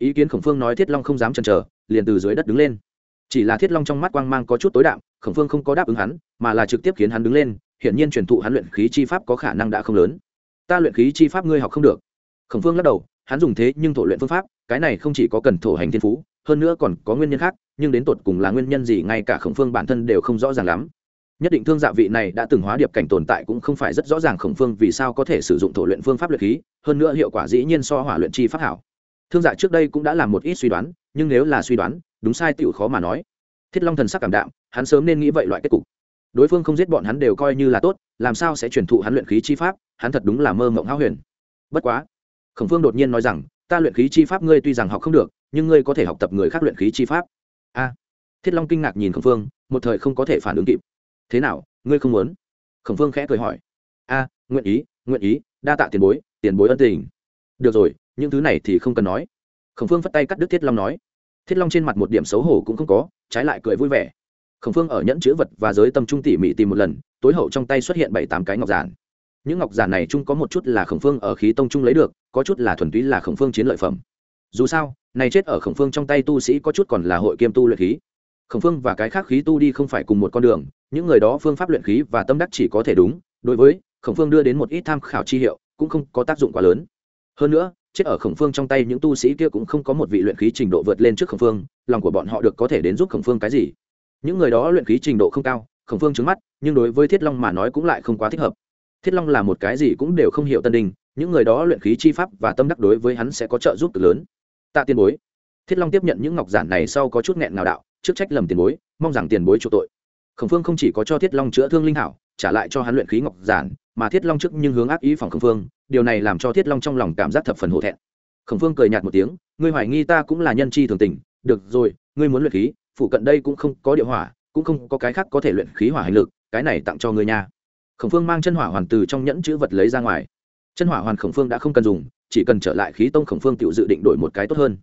ý kiến khổng phương nói thiết long không dám chần chờ, liền từ dưới đất đứng lên. Chỉ là thiết long trong mắt quang mang có chút tối đạm, khổng phương không có đáp ứng hắn, mà là trực tiếp khiến hắn đứng lên, hiển nhiên truyền thụ hắn luyện khí chi pháp có khả năng đã không lớn. Ta luyện khí chi pháp ngươi học không được. Khổng phương lắc đầu, hắn dùng thế nhưng thổ luyện phương pháp, cái này không chỉ có cần thổ hành thiên phú, hơn nữa còn có nguyên nhân khác, nhưng đến tột cùng là nguyên nhân gì ngay cả khổng phương bản thân đều không rõ ràng lắm. Nhất định thương dạ vị này đã từng hóa điệp cảnh tồn tại cũng không phải rất rõ ràng khổng phương vì sao có thể sử dụng thổ luyện phương pháp luyện khí, hơn nữa hiệu quả dĩ nhiên so hỏa luyện chi pháp hảo thương dạ trước đây cũng đã làm một ít suy đoán, nhưng nếu là suy đoán, đúng sai tựu khó mà nói. Thiết long thần sắc cảm đạm, hắn sớm nên nghĩ vậy loại kết cục. Đối phương không giết bọn hắn đều coi như là tốt, làm sao sẽ truyền thụ hắn luyện khí chi pháp, hắn thật đúng là mơ mộng háo huyền. Bất quá, khổng phương đột nhiên nói rằng, ta luyện khí chi pháp ngươi tuy rằng học không được, nhưng ngươi có thể học tập người khác luyện khí chi pháp. A. Thiết long kinh ngạc nhìn khổng phương, một thời không có thể phản ứng kịp. Thế nào, ngươi không muốn? Khổng phương khẽ cười hỏi. A, nguyện ý nguyện ý, đa tạ tiền bối tiền bối ân tình. Được rồi những thứ này thì không cần nói. Khổng phương phất tay cắt đứt thiết long nói. Thiết long trên mặt một điểm xấu hổ cũng không có, trái lại cười vui vẻ. Khổng phương ở nhẫn chữ vật và giới tâm trung tỉ mỉ tìm một lần, tối hậu trong tay xuất hiện bảy tám cái ngọc giản. Những ngọc giản này chung có một chút là khổng phương ở khí tông trung lấy được, có chút là thuần túy là khổng phương chiến lợi phẩm. Dù sao, này chết ở khổng phương trong tay tu sĩ có chút còn là hội kiêm tu luyện khí. Khổng phương và cái khác khí tu đi không phải cùng một con đường, những người đó phương pháp luyện khí và tâm đắc chỉ có thể đúng, đối với khổng phương đưa đến một ít tham khảo chi hiệu cũng không có tác dụng quá lớn. Hơn nữa chết ở khổng phương trong tay những tu sĩ kia cũng không có một vị luyện khí trình độ vượt lên trước khổng phương, lòng của bọn họ được có thể đến giúp khổng phương cái gì. Những người đó luyện khí trình độ không cao, khổng phương trứng mắt, nhưng đối với thiết long mà nói cũng lại không quá thích hợp. Thiết long là một cái gì cũng đều không hiểu tân đình những người đó luyện khí chi pháp và tâm đắc đối với hắn sẽ có trợ giúp cực lớn. Tạ tiền bối. Thiết long tiếp nhận những ngọc giản này sau có chút nghẹn nào đạo, trước trách lầm tiền bối, mong rằng tiền bối chủ tội. Khổng phương không chỉ có cho thiết long chữa thương linh hảo trả lại cho hắn luyện khí ngọc giản, mà thiết long trước nhưng hướng ác ý phòng khổng phương, điều này làm cho thiết long trong lòng cảm giác thập phần hổ thẹn. Khổng phương cười nhạt một tiếng, ngươi hoài nghi ta cũng là nhân chi thường tình, được rồi, ngươi muốn luyện khí, phụ cận đây cũng không có địa hỏa, cũng không có cái khác có thể luyện khí hỏa hành lực, cái này tặng cho ngươi nha. Khổng phương mang chân hỏa hoàn từ trong nhẫn chữ vật lấy ra ngoài. Chân hỏa hoàn khổng phương đã không cần dùng, chỉ cần trở lại khí tông khổng phương tự dự định đổi một cái tốt hơn.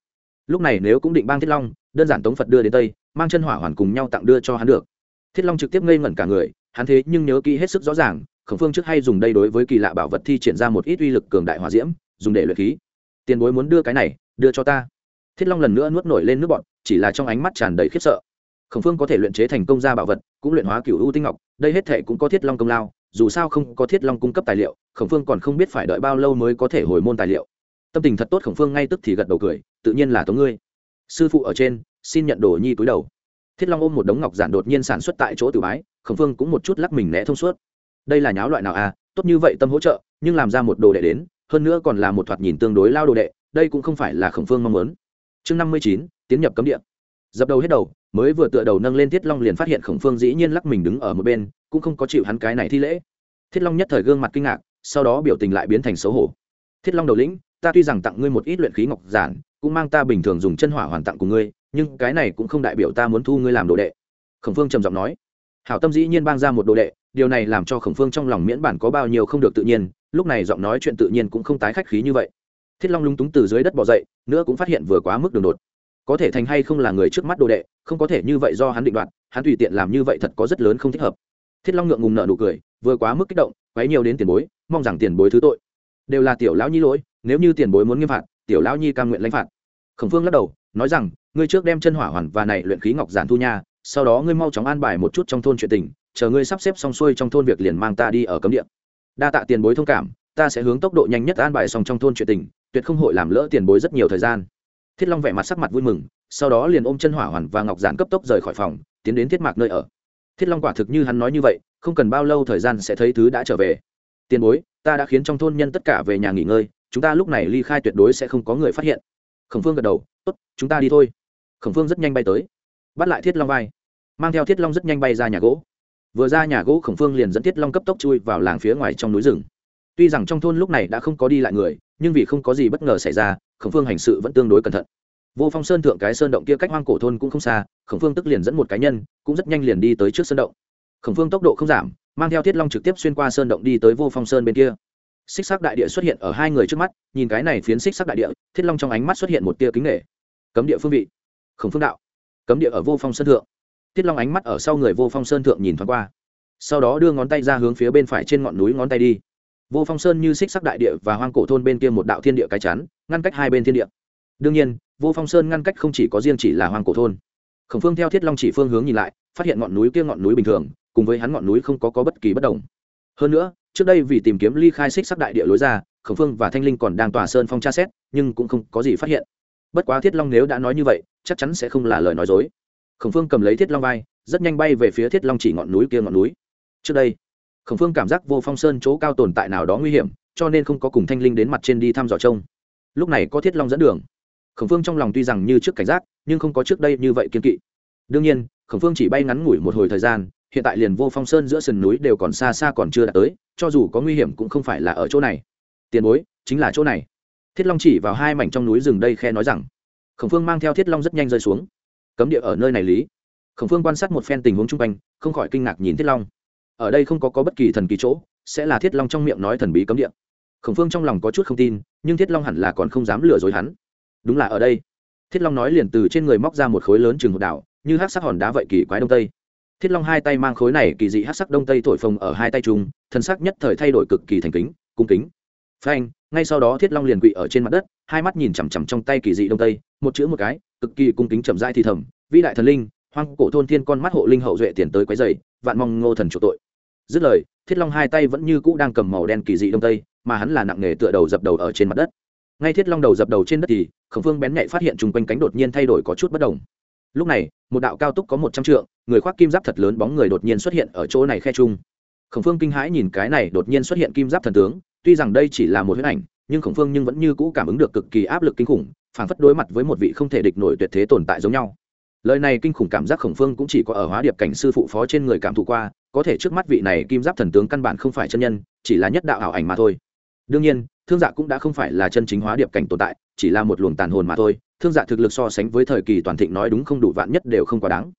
Lúc này nếu cũng định bang thiết long, đơn giản tống phật đưa đến tây, mang chân hỏa hoàn cùng nhau tặng đưa cho hắn được. Thiết long trực tiếp ngây ngẩn cả người hắn thế nhưng nhớ kỹ hết sức rõ ràng, khổng phương trước hay dùng đây đối với kỳ lạ bảo vật thi triển ra một ít uy lực cường đại hòa diễm, dùng để luyện khí. Tiền bối muốn đưa cái này, đưa cho ta. Thiết long lần nữa nuốt nổi lên nước bọn chỉ là trong ánh mắt tràn đầy khiếp sợ. Khổng phương có thể luyện chế thành công ra bảo vật, cũng luyện hóa cựu ưu tinh ngọc, đây hết thể cũng có thiết long công lao, dù sao không có thiết long cung cấp tài liệu, khổng phương còn không biết phải đợi bao lâu mới có thể hồi môn tài liệu. Tâm tình thật tốt, khổng phương ngay tức thì gật đầu cười, tự nhiên là tống ngươi. Sư phụ ở trên, xin nhận đồ nhi túi đầu thiết long ôm một đống ngọc giản đột nhiên sản xuất tại chỗ từ bái, khổng phương cũng một chút lắc mình né thông suốt. Đây là nháo loại nào à? Tốt như vậy tâm hỗ trợ, nhưng làm ra một đồ đệ đến, hơn nữa còn là một thoạt nhìn tương đối lao đồ đệ, đây cũng không phải là khổng phương mong muốn. Chương năm mươi chín, tiến nhập cấm địa. Dập đầu hết đầu, mới vừa tựa đầu nâng lên thiết long liền phát hiện khổng phương dĩ nhiên lắc mình đứng ở một bên, cũng không có chịu hắn cái này thi lễ. Thiết long nhất thời gương mặt kinh ngạc, sau đó biểu tình lại biến thành xấu hổ. Thiết long đầu lĩnh, ta tuy rằng tặng ngươi một ít luyện khí ngọc giản, cũng mang ta bình thường dùng chân hỏa hoàn tặng của ngươi nhưng cái này cũng không đại biểu ta muốn thu ngươi làm đồ đệ. Khổng phương trầm giọng nói. Hảo tâm dĩ nhiên bang ra một đồ đệ, điều này làm cho khổng phương trong lòng miễn bản có bao nhiêu không được tự nhiên, lúc này giọng nói chuyện tự nhiên cũng không tái khách khí như vậy. Thiết long lúng túng từ dưới đất bỏ dậy, nữa cũng phát hiện vừa quá mức đường đột. Có thể thành hay không là người trước mắt đồ đệ, không có thể như vậy do hắn định đoạt, hắn tùy tiện làm như vậy thật có rất lớn không thích hợp. Thiết long ngượng ngùng nợ nụ cười, vừa quá mức kích động, quấy nhiều đến tiền bối, mong rằng tiền bối thứ tội. Đều là tiểu lão nhi lỗi, nếu như tiền bối muốn nghiêm phạt, tiểu lão nhi cam nguyện lãnh phạt. Khổng phương lắc đầu nói rằng, ngươi trước đem chân hỏa hoàn và này luyện khí ngọc giản thu nha, sau đó ngươi mau chóng an bài một chút trong thôn chuyện tình, chờ ngươi sắp xếp xong xuôi trong thôn việc liền mang ta đi ở cấm địa. Đa tạ tiền bối thông cảm, ta sẽ hướng tốc độ nhanh nhất an bài xong trong thôn chuyện tình, tuyệt không hội làm lỡ tiền bối rất nhiều thời gian. Thiết long vẻ mặt sắc mặt vui mừng, sau đó liền ôm chân hỏa hoàn và ngọc giản cấp tốc rời khỏi phòng, tiến đến thiết mạc nơi ở. Thiết long quả thực như hắn nói như vậy, không cần bao lâu thời gian sẽ thấy thứ đã trở về. Tiền bối, ta đã khiến trong thôn nhân tất cả về nhà nghỉ ngơi, chúng ta lúc này ly khai tuyệt đối sẽ không có người phát hiện khổng phương gật đầu, tốt, chúng ta đi thôi. Khổng phương rất nhanh bay tới, bắt lại thiết long vai, mang theo thiết long rất nhanh bay ra nhà gỗ. Vừa ra nhà gỗ, khổng phương liền dẫn thiết long cấp tốc chui vào làng phía ngoài trong núi rừng. Tuy rằng trong thôn lúc này đã không có đi lại người, nhưng vì không có gì bất ngờ xảy ra, khổng phương hành sự vẫn tương đối cẩn thận. Vô phong sơn thượng cái sơn động kia cách hoang cổ thôn cũng không xa, khổng phương tức liền dẫn một cá nhân, cũng rất nhanh liền đi tới trước sơn động. Khổng phương tốc độ không giảm, mang theo thiết long trực tiếp xuyên qua sơn động đi tới vô phong sơn bên kia xích sắc đại địa xuất hiện ở hai người trước mắt nhìn cái này phiến xích sắc đại địa thiết long trong ánh mắt xuất hiện một tia kính nghệ cấm địa phương vị. Khổng phương đạo. Cấm địa ở vô phong sơn thượng. Thiết long ánh mắt ở sau người vô phong sơn thượng nhìn thoáng qua. Sau đó đưa ngón tay ra hướng phía bên phải trên ngọn núi ngón tay đi. Vô phong sơn như xích sắc đại địa và hoang cổ thôn bên kia một đạo thiên địa cái chắn ngăn cách hai bên thiên địa. Đương nhiên vô phong sơn ngăn cách không chỉ có riêng chỉ là hoang cổ thôn. Khổng phương theo thiết long chỉ phương hướng nhìn lại phát hiện ngọn núi kia ngọn núi bình thường cùng với hắn ngọn núi không có, có bất kỳ bất đồng. Hơn nữa trước đây vì tìm kiếm ly khai xích sắc đại địa lối ra, khổng phương và thanh linh còn đang tòa sơn phong tra xét, nhưng cũng không có gì phát hiện. Bất quá thiết long nếu đã nói như vậy, chắc chắn sẽ không là lời nói dối. Khổng phương cầm lấy thiết long vai, rất nhanh bay về phía thiết long chỉ ngọn núi kia ngọn núi. Trước đây, khổng phương cảm giác vô phong sơn chỗ cao tồn tại nào đó nguy hiểm, cho nên không có cùng thanh linh đến mặt trên đi thăm dò trông. Lúc này có thiết long dẫn đường. Khổng phương trong lòng tuy rằng như trước cảnh giác, nhưng không có trước đây như vậy kiên kỵ. Đương nhiên, khổng phương chỉ bay ngắn ngủi một hồi thời gian hiện tại liền vô phong sơn giữa sườn núi đều còn xa xa còn chưa đạt tới cho dù có nguy hiểm cũng không phải là ở chỗ này. Tiền bối chính là chỗ này. Thiết long chỉ vào hai mảnh trong núi rừng đây khe nói rằng khổng phương mang theo thiết long rất nhanh rơi xuống. Cấm địa ở nơi này lý. Khổng phương quan sát một phen tình huống chung quanh không khỏi kinh ngạc nhìn thiết long. Ở đây không có, có bất kỳ thần kỳ chỗ sẽ là thiết long trong miệng nói thần bí cấm địa. Khổng phương trong lòng có chút không tin nhưng thiết long hẳn là còn không dám lừa dối hắn. Đúng là ở đây. Thiết long nói liền từ trên người móc ra một khối lớn chừng hột đảo như hát sắc hòn đá vậy kỳ quái đông tây thiết long hai tay mang khối này kỳ dị hát sắc đông tây thổi phồng ở hai tay chung thân sắc nhất thời thay đổi cực kỳ thành kính, cung kính. Phanh, ngay sau đó thiết long liền quỵ ở trên mặt đất, hai mắt nhìn chằm chằm trong tay kỳ dị đông tây, một chữ một cái, cực kỳ cung kính chậm dai thì thầm, vĩ đại thần linh, hoang cổ thôn thiên con mắt hộ linh hậu duệ tiền tới quấy dày vạn mong ngô thần chủ tội. Dứt lời, thiết long hai tay vẫn như cũ đang cầm màu đen kỳ dị đông tây, mà hắn là nặng nghề tựa đầu dập đầu ở trên mặt đất. Ngay thiết long đầu dập đầu trên đất thì, khổng phương bén nhạy phát hiện chung quanh cánh đột nhiên thay đổi có chút bất đồng lúc này, một đạo cao túc có một trăm trượng, người khoác kim giáp thật lớn bóng người đột nhiên xuất hiện ở chỗ này khe chung. Khổng phương kinh hãi nhìn cái này đột nhiên xuất hiện kim giáp thần tướng, tuy rằng đây chỉ là một huyết ảnh, nhưng khổng phương nhưng vẫn như cũ cảm ứng được cực kỳ áp lực kinh khủng, phảng phất đối mặt với một vị không thể địch nổi tuyệt thế tồn tại giống nhau. Lời này kinh khủng cảm giác khổng phương cũng chỉ có ở hóa điệp cảnh sư phụ phó trên người cảm thụ qua, có thể trước mắt vị này kim giáp thần tướng căn bản không phải chân nhân, chỉ là nhất đạo ảo ảnh mà thôi. Đương nhiên, thương dạ cũng đã không phải là chân chính hóa điệp cảnh tồn tại, chỉ là một luồng tàn hồn mà thôi thương dạ thực lực so sánh với thời kỳ toàn thịnh nói đúng không đủ vạn nhất đều không quá đáng.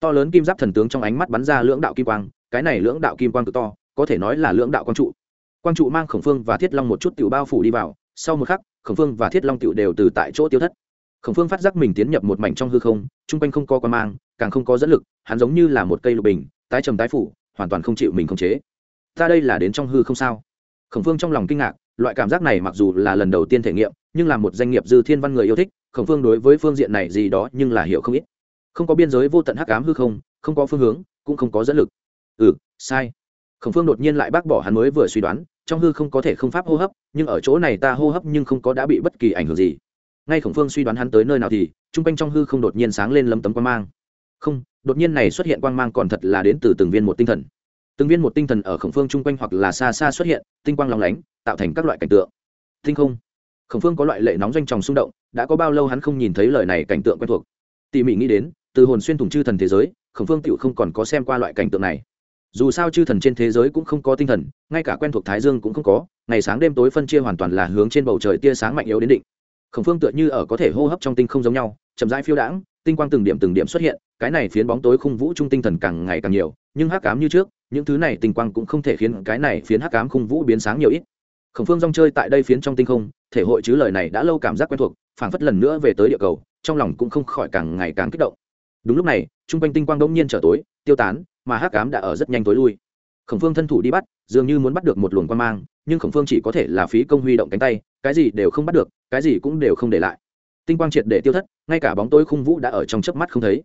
To lớn kim giáp thần tướng trong ánh mắt bắn ra lưỡng đạo kim quang, cái này lưỡng đạo kim quang cực to, có thể nói là lưỡng đạo quang trụ. Quang trụ mang khổng phương và thiết long một chút tiểu bao phủ đi vào, sau một khắc, khổng phương và thiết long tiểu đều từ tại chỗ tiêu thất. Khổng phương phát giác mình tiến nhập một mảnh trong hư không, chung quanh không có quan mang, càng không có dẫn lực, hắn giống như là một cây lục bình, tái trầm tái phủ, hoàn toàn không chịu mình khống chế. Ta đây là đến trong hư không sao? Khổng phương trong lòng kinh ngạc loại cảm giác này mặc dù là lần đầu tiên thể nghiệm, nhưng là một doanh nghiệp dư thiên văn người yêu thích, khổng phương đối với phương diện này gì đó nhưng là hiểu không ít. Không có biên giới vô tận hắc ám hư không không có phương hướng, cũng không có dẫn lực. Ừ sai. Khổng phương đột nhiên lại bác bỏ hắn mới vừa suy đoán, trong hư không có thể không pháp hô hấp, nhưng ở chỗ này ta hô hấp nhưng không có đã bị bất kỳ ảnh hưởng gì. Ngay khổng phương suy đoán hắn tới nơi nào thì t r u n g quanh trong hư không đột nhiên sáng lên lấm tấm quang mang. Không, đột nhiên này xuất hiện quang mang còn thật là đến từ từng viên một tinh thần. Từng viên một tinh thần ở khổng phương chung quanh hoặc là xa xa xuất hiện, tinh quang lóng lánh tạo thành các loại cảnh tượng. Tinh không? Khổng phương có loại lệ nóng doanh tròng xung động, đã có bao lâu hắn không nhìn thấy lời này cảnh tượng quen thuộc. Tỉ mỉ nghĩ đến, từ hồn xuyên thủng chư thần thế giới, khổng phương tựu không còn có xem qua loại cảnh tượng này. Dù sao chư thần trên thế giới cũng không có tinh thần, ngay cả quen thuộc thái dương cũng không có, ngày sáng đêm tối phân chia hoàn toàn là hướng trên bầu trời tia sáng mạnh yếu đến định. Khổng phương tựa như ở có thể hô hấp trong tinh không giống nhau, chậm rãi phiêu đãng, tinh quang từng điểm từng điểm xuất hiện, cái này phiến bóng tối khung vũ trung tinh thần càng ngày càng nhiều, nhưng hắc cám như trước, những thứ này tinh quang cũng không thể khiến cái này phiến hắc cám khung vũ biến sáng nhiều ít khổng phương rong chơi tại đây phiến trong tinh không, thể hội chứ lời này đã lâu cảm giác quen thuộc, phảng phất lần nữa về tới địa cầu, trong lòng cũng không khỏi càng ngày càng kích động. Đúng lúc này, trung quanh tinh quang đông nhiên trở tối, tiêu tán, mà hắc cám đã ở rất nhanh tối lui. Khổng phương thân thủ đi bắt, dường như muốn bắt được một luồng quan mang, nhưng khổng phương chỉ có thể là phí công huy động cánh tay, cái gì đều không bắt được, cái gì cũng đều không để lại. Tinh quang triệt để tiêu thất, ngay cả bóng tối khung vũ đã ở trong chớp mắt không thấy.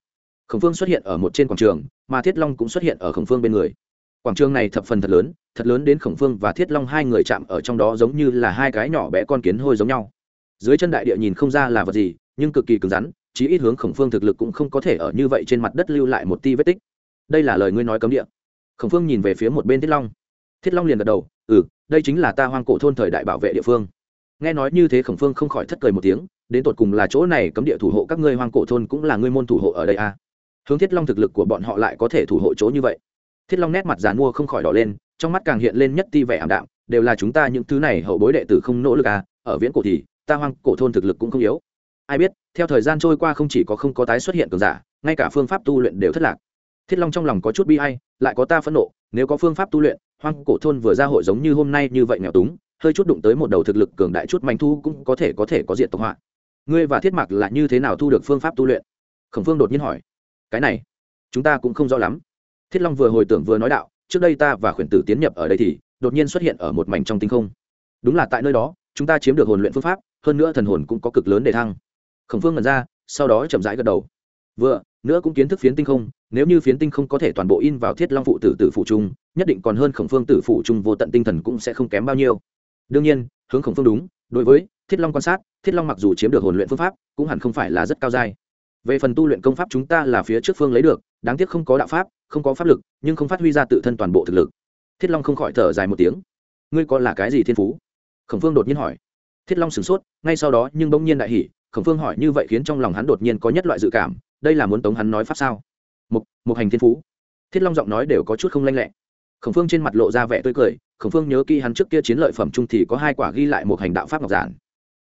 Khổng phương xuất hiện ở một trên quảng trường, mà thiết long cũng xuất hiện ở khổng phương bên người quảng trường này thập phần thật lớn thật lớn đến khổng phương và thiết long hai người chạm ở trong đó giống như là hai cái nhỏ bé con kiến hôi giống nhau. Dưới chân đại địa nhìn không ra là vật gì, nhưng cực kỳ cứng rắn, chí ít hướng khổng phương thực lực cũng không có thể ở như vậy trên mặt đất lưu lại một ti vết tích. Đây là lời ngươi nói cấm địa. Khổng phương nhìn về phía một bên thiết long. Thiết long liền gật đầu ừ đây chính là ta hoang cổ thôn thời đại bảo vệ địa phương. Nghe nói như thế khổng phương không khỏi thất cười một tiếng, đến tột cùng là chỗ này cấm địa thủ hộ các ngươi hoang cổ thôn cũng là ngươi môn thủ hộ ở đây à. hướng thiết long thực lực của bọn họ lại có thể thủ hộ chỗ như vậy? Thiết long nét mặt dàn mua không khỏi đỏ lên trong mắt càng hiện lên nhất ti vẻ ảm đạm đều là chúng ta những thứ này hậu bối đệ tử không nỗ lực à ở viễn cổ thì ta hoang cổ thôn thực lực cũng không yếu. Ai biết theo thời gian trôi qua không chỉ có không có tái xuất hiện cường giả ngay cả phương pháp tu luyện đều thất lạc. Thiết long trong lòng có chút bi ai, lại có ta phẫn nộ nếu có phương pháp tu luyện hoang cổ thôn vừa ra hội giống như hôm nay như vậy nghèo túng hơi chút đụng tới một đầu thực lực cường đại chút manh thu cũng có thể có thể có diện tộc họa. Ngươi và thiết mặc là như thế nào thu được phương pháp tu luyện? Khổng phương đột nhiên hỏi. Cái này chúng ta cũng không rõ lắm thiết long vừa hồi tưởng vừa nói đạo, trước đây ta và khuyển tử tiến nhập ở đây thì, đột nhiên xuất hiện ở một mảnh trong tinh không. Đúng là tại nơi đó, chúng ta chiếm được hồn luyện phương pháp, hơn nữa thần hồn cũng có cực lớn để thăng. Khổng phương ngẩn ra, sau đó chậm rãi gật đầu. Vừa, nữa cũng kiến thức phiến tinh không, nếu như phiến tinh không có thể toàn bộ in vào thiết long phụ tử tử phụ trung, nhất định còn hơn khổng phương tử phụ trung vô tận tinh thần cũng sẽ không kém bao nhiêu. Đương nhiên, hướng khổng phương đúng, đối với thiết long quan sát, thiết long mặc dù chiếm được hồn luyện phương pháp, cũng hẳn không phải là rất cao dai về phần tu luyện công pháp chúng ta là phía trước phương lấy được, đáng tiếc không có đạo pháp, không có pháp lực, nhưng không phát huy ra tự thân toàn bộ thực lực. Thiết long không khỏi thở dài một tiếng. Ngươi có là cái gì thiên phú? Khổng phương đột nhiên hỏi. Thiết long sửng sốt, ngay sau đó nhưng bỗng nhiên đại hỉ, khổng phương hỏi như vậy khiến trong lòng hắn đột nhiên có nhất loại dự cảm, đây là muốn tống hắn nói pháp sao? Một một hành thiên phú. Thiết long giọng nói đều có chút không lanh lẹ. Khổng phương trên mặt lộ ra vẻ tươi cười, khổng phương nhớ kỹ hắn trước kia chiến lợi phẩm trung thì có hai quả ghi lại một hành đạo pháp ngọc giản.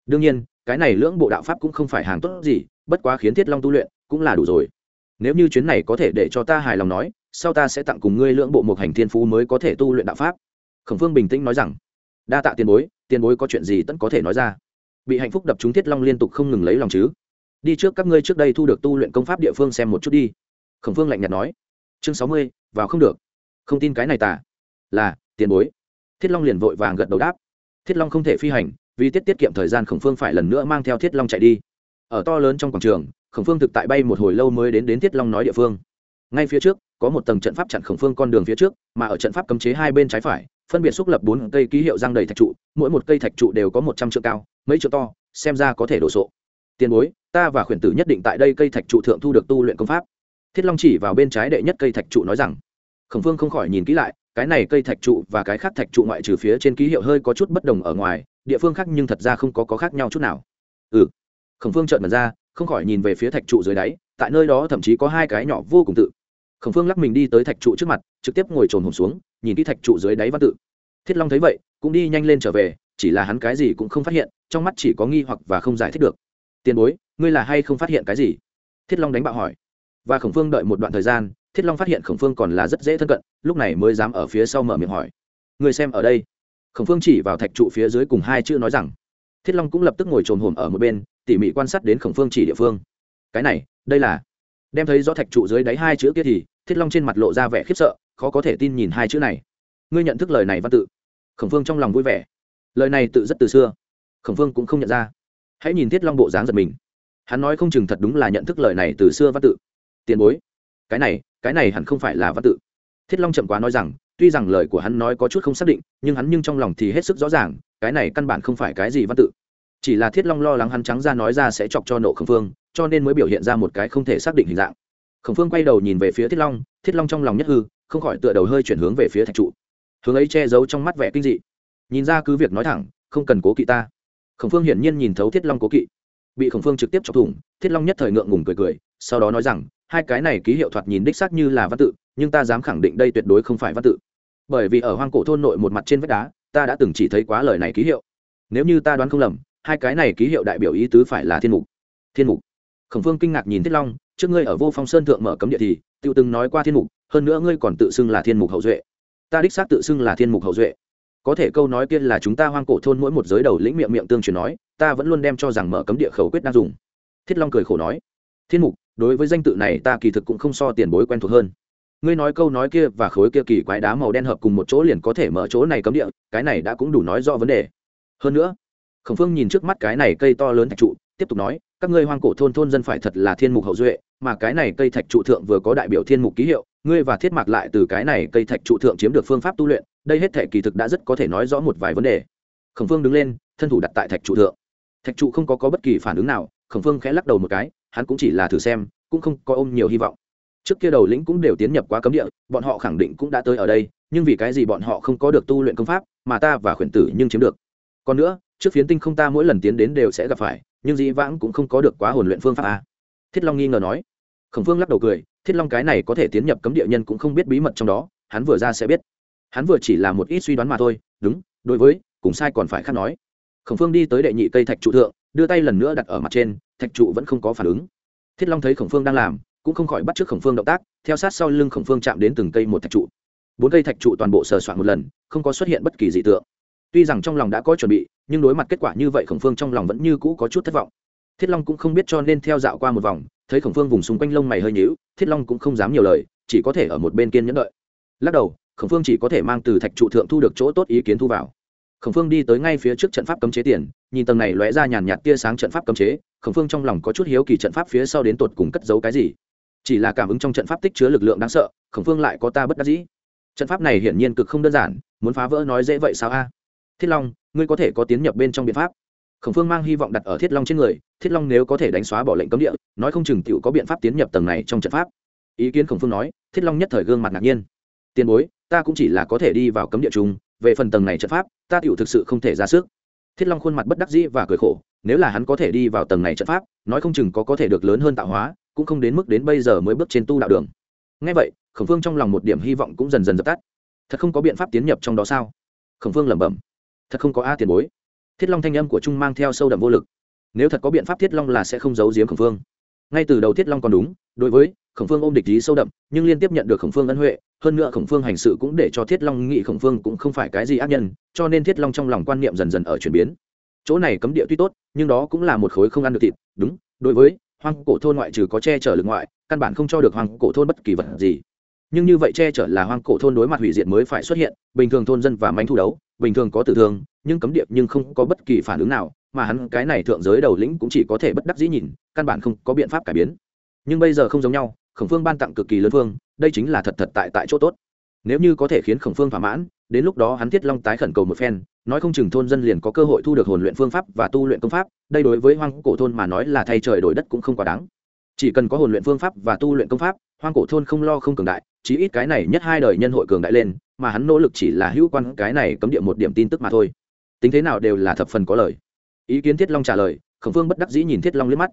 Đương nhiên, cái này lưỡng bộ đạo pháp cũng không phải hàng tốt gì bất quá khiến thiết long tu luyện cũng là đủ rồi. Nếu như chuyến này có thể để cho ta hài lòng nói, sau ta sẽ tặng cùng ngươi lưỡng bộ một hành thiên phú mới có thể tu luyện đạo pháp. Khổng phương bình tĩnh nói rằng. Đa tạ tiền bối tiền bối có chuyện gì tẫn có thể nói ra. Bị hạnh phúc đập chúng thiết long liên tục không ngừng lấy lòng chứ. Đi trước các ngươi trước đây thu được tu luyện công pháp địa phương xem một chút đi. Khổng phương lạnh nhạt nói. Chương sáu mươi, vào không được. Không tin cái này tả là, tiền bối. Thiết long liền vội vàng gật đầu đáp. Thiết long không thể phi hành, vì tiết tiết kiệm thời gian khổng phương phải lần nữa mang theo thiết long chạy đi ở to lớn trong quảng trường khổng phương thực tại bay một hồi lâu mới đến đến thiết long nói địa phương. Ngay phía trước có một tầng trận pháp chặn khổng phương con đường phía trước mà ở trận pháp cấm chế hai bên trái phải phân biệt xúc lập bốn cây ký hiệu răng đầy thạch trụ mỗi một cây thạch trụ đều có một trăm triệu cao mấy triệu to xem ra có thể đổ sộ. Tiền bối ta và khuyển tử nhất định tại đây cây thạch trụ thượng thu được tu luyện công pháp. Thiết long chỉ vào bên trái đệ nhất cây thạch trụ nói rằng khổng phương không khỏi nhìn kỹ lại cái này cây thạch trụ và cái khác thạch trụ ngoại trừ phía trên ký hiệu hơi có chút bất đồng ở ngoài địa phương khác nhưng thật ra không có, có khác nhau chút nào. Ừ khổng phương trợn mật ra, không khỏi nhìn về phía thạch trụ dưới đáy, tại nơi đó thậm chí có hai cái nhỏ vô cùng tự. Khổng phương lắc mình đi tới thạch trụ trước mặt, trực tiếp ngồi trồn hồn xuống, nhìn kỹ thạch trụ dưới đáy văn tự. Thiết long thấy vậy, cũng đi nhanh lên trở về, chỉ là hắn cái gì cũng không phát hiện, trong mắt chỉ có nghi hoặc và không giải thích được. Tiền bối, ngươi là hay không phát hiện cái gì? Thiết long đánh bạo hỏi. Và khổng phương đợi một đoạn thời gian, thiết long phát hiện khổng phương còn là rất dễ thân cận, lúc này mới dám ở phía sau mở miệng hỏi. Người xem ở đây. Khổng phương chỉ vào thạch trụ phía dưới cùng hai chữ nói rằng. Thiết long cũng lập tức ngồi trồn hồm ở một bên tỉ mỉ quan sát đến khổng phương chỉ địa phương. Cái này, đây là đem thấy rõ thạch trụ dưới đáy hai chữ kia thì, thiết long trên mặt lộ ra vẻ khiếp sợ, khó có thể tin nhìn hai chữ này. Ngươi nhận thức lời này văn tự. Khổng phương trong lòng vui vẻ. Lời này tự rất từ xưa. Khổng phương cũng không nhận ra. Hãy nhìn thiết long bộ dáng giật mình. Hắn nói không chừng thật đúng là nhận thức lời này từ xưa văn tự. Tiền bối, cái này cái này hẳn không phải là văn tự. Thiết long chậm quá nói rằng, tuy rằng lời của hắn nói có chút không xác định, nhưng hắn nhưng trong lòng thì hết sức rõ ràng, cái này căn bản không phải cái gì văn tự chỉ là thiết long lo lắng hắn trắng ra nói ra sẽ chọc cho nộ khổng phương, cho nên mới biểu hiện ra một cái không thể xác định hình dạng. Khổng phương quay đầu nhìn về phía thiết long thiết long trong lòng nhất hư, không khỏi tựa đầu hơi chuyển hướng về phía thạch trụ. Hướng ấy che giấu trong mắt vẻ kinh dị. Nhìn ra cứ việc nói thẳng, không cần cố kỵ ta. Khổng phương hiển nhiên nhìn thấu thiết long cố kỵ. Bị khổng phương trực tiếp chọc thủng, thiết long nhất thời ngượng ngùng cười cười, sau đó nói rằng, hai cái này ký hiệu thoạt nhìn đích xác như là văn tự, nhưng ta dám khẳng định đây tuyệt đối không phải văn tự. Bởi vì ở hoang cổ thôn nội một mặt trên vách đá, ta đã từng chỉ thấy quá lời này ký hiệu. Nếu như ta đoán không lầm hai cái này ký hiệu đại biểu ý tứ phải là thiên mục. Thiên mục. Khổng phương kinh ngạc nhìn thiết long, trước ngươi ở vô phong sơn thượng mở cấm địa thì tự từng nói qua thiên mục, hơn nữa ngươi còn tự xưng là thiên mục hậu duệ. Ta đích xác tự xưng là thiên mục hậu duệ. Có thể câu nói kia là chúng ta hoang cổ thôn mỗi một giới đầu lĩnh miệng miệng tương truyền nói, ta vẫn luôn đem cho rằng mở cấm địa khẩu quyết đang dùng. Thiết long cười khổ nói, thiên mục, đối với danh tự này ta kỳ thực cũng không so tiền bối quen thuộc hơn. Ngươi nói câu nói kia và khối kia kỳ quái đá màu đen hợp cùng một chỗ liền có thể mở chỗ này cấm địa, cái này đã cũng đủ nói rõ vấn đề. Hơn nữa khổng phương nhìn trước mắt cái này cây to lớn thạch trụ tiếp tục nói các ngươi hoang cổ thôn thôn dân phải thật là thiên mục hậu duệ mà cái này cây thạch trụ thượng vừa có đại biểu thiên mục ký hiệu ngươi và thiết mạc lại từ cái này cây thạch trụ thượng chiếm được phương pháp tu luyện đây hết thể kỳ thực đã rất có thể nói rõ một vài vấn đề. Khổng phương đứng lên thân thủ đặt tại thạch trụ thượng. Thạch trụ không có, có bất kỳ phản ứng nào khổng phương khẽ lắc đầu một cái hắn cũng chỉ là thử xem cũng không có ôm nhiều hy vọng. Trước kia đầu lĩnh cũng đều tiến nhập quá cấm địa bọn họ khẳng định cũng đã tới ở đây nhưng vì cái gì bọn họ không có được tu luyện công pháp mà ta và khuyển tử nhưng chiếm được. Còn nữa trước phiến tinh không ta mỗi lần tiến đến đều sẽ gặp phải, nhưng dĩ vãng cũng không có được quá hồn luyện phương pháp a. Thiết long nghi ngờ nói. Khổng phương lắc đầu cười, thiết long cái này có thể tiến nhập cấm địa nhân cũng không biết bí mật trong đó, hắn vừa ra sẽ biết. Hắn vừa chỉ là một ít suy đoán mà thôi, đúng, đối với, cùng sai còn phải khác nói. Khổng phương đi tới đệ nhị cây thạch trụ thượng, đưa tay lần nữa đặt ở mặt trên, thạch trụ vẫn không có phản ứng. Thiết long thấy khổng phương đang làm, cũng không khỏi bắt t r ư ớ c khổng phương động tác, theo sát sau lưng khổng phương chạm đến từng cây một thạch trụ. Bốn cây thạch trụ toàn bộ sờ soạn một lần, không có xuất hiện bất kỳ dị tượng tuy rằng trong lòng đã có chuẩn bị, nhưng đối mặt kết quả như vậy khổng phương trong lòng vẫn như cũ có chút thất vọng. Thiết long cũng không biết cho nên theo dạo qua một vòng, thấy khổng phương vùng xung quanh lông mày hơi nhíu, thiết long cũng không dám nhiều lời, chỉ có thể ở một bên kiên nhẫn đợi. Lắc đầu, khổng phương chỉ có thể mang từ thạch trụ thượng thu được chỗ tốt ý kiến thu vào. Khổng phương đi tới ngay phía trước trận pháp cấm chế tiền, nhìn tầng này lóe ra nhàn nhạt tia sáng trận pháp cấm chế, khổng phương trong lòng có chút hiếu kỳ trận pháp phía sau đến tột cùng cất giấu cái gì. Chỉ là cảm ứng trong trận pháp tích chứa lực lượng đáng sợ, khổng phương lại có ta bất đắc dĩ. Trận pháp này hiển nhiên cực không đơn giản, muốn phá vỡ nói dễ vậy sao a? Thiết long, ngươi có thể có tiến nhập bên trong biện pháp. Khổng phương mang hy vọng đặt ở thiết long trên người, thiết long nếu có thể đánh xóa bỏ lệnh cấm địa, nói không chừng t có biện pháp tiến nhập tầng này trong trận pháp. Ý kiến khổng phương nói, thiết long nhất thời gương mặt ngạc nhiên. Tiền bối, ta cũng chỉ là có thể đi vào cấm địa chung, về phần tầng này trận pháp, ta tựu thực sự không thể ra sức. Thiết long khuôn mặt bất đắc dĩ và cười khổ, nếu là hắn có thể đi vào tầng này trận pháp, nói không chừng có có thể được lớn hơn tạo hóa, cũng không đến mức đến bây giờ mới bước trên tu đạo đường. Ngay vậy, khổng phương trong lòng một điểm hy vọng cũng dần dần dập tắt. Thật không có biện pháp tiến nhập trong đó sao? Khổng phương lẩm bẩm thật không có a tiền bối. Thiết long thanh âm của trung mang theo sâu đậm vô lực. Nếu thật có biện pháp thiết long là sẽ không giấu giếm khổng phương. Ngay từ đầu thiết long còn đúng, đối với khổng phương ôm địch ý sâu đậm, nhưng liên tiếp nhận được khổng phương ân huệ, hơn nữa khổng phương hành sự cũng để cho thiết long nghĩ khổng phương cũng không phải cái gì ác nhân, cho nên thiết long trong lòng quan niệm dần dần ở chuyển biến. Chỗ này cấm địa tuy tốt, nhưng đó cũng là một khối không ăn được thịt, đúng, đối với hoang cổ thôn ngoại trừ có che chở lực ngoại, căn bản không cho được hoang cổ thôn bất kỳ vật gì. Nhưng như vậy che chở là hoang cổ thôn đối mặt hủy diệt mới phải xuất hiện, bình thường thôn dân và manh thu đấu bình thường có tử thương, nhưng cấm địa nhưng không có bất kỳ phản ứng nào, mà hắn cái này thượng giới đầu lĩnh cũng chỉ có thể bất đắc dĩ nhìn, căn bản không có biện pháp cải biến. Nhưng bây giờ không giống nhau, khổng phương ban tặng cực kỳ lớn phương đây chính là thật thật tại tại chỗ tốt. Nếu như có thể khiến khổng phương thỏa mãn, đến lúc đó hắn thiết long tái khẩn cầu một phen, nói không chừng thôn dân liền có cơ hội thu được hồn luyện phương pháp và tu luyện công pháp, đây đối với hoang cổ thôn mà nói là thay trời đổi đất cũng không quá đáng. Chỉ cần có hồn luyện phương pháp và tu luyện công pháp, hoang cổ thôn không lo không cường đại chí ít cái này nhất hai đời nhân hội cường đại lên, mà hắn nỗ lực chỉ là hữu quan cái này cấm địa một điểm tin tức mà thôi. Tính thế nào đều là thập phần có lời. Ý kiến thiết long trả lời, khổng phương bất đắc dĩ nhìn thiết long liếc mắt.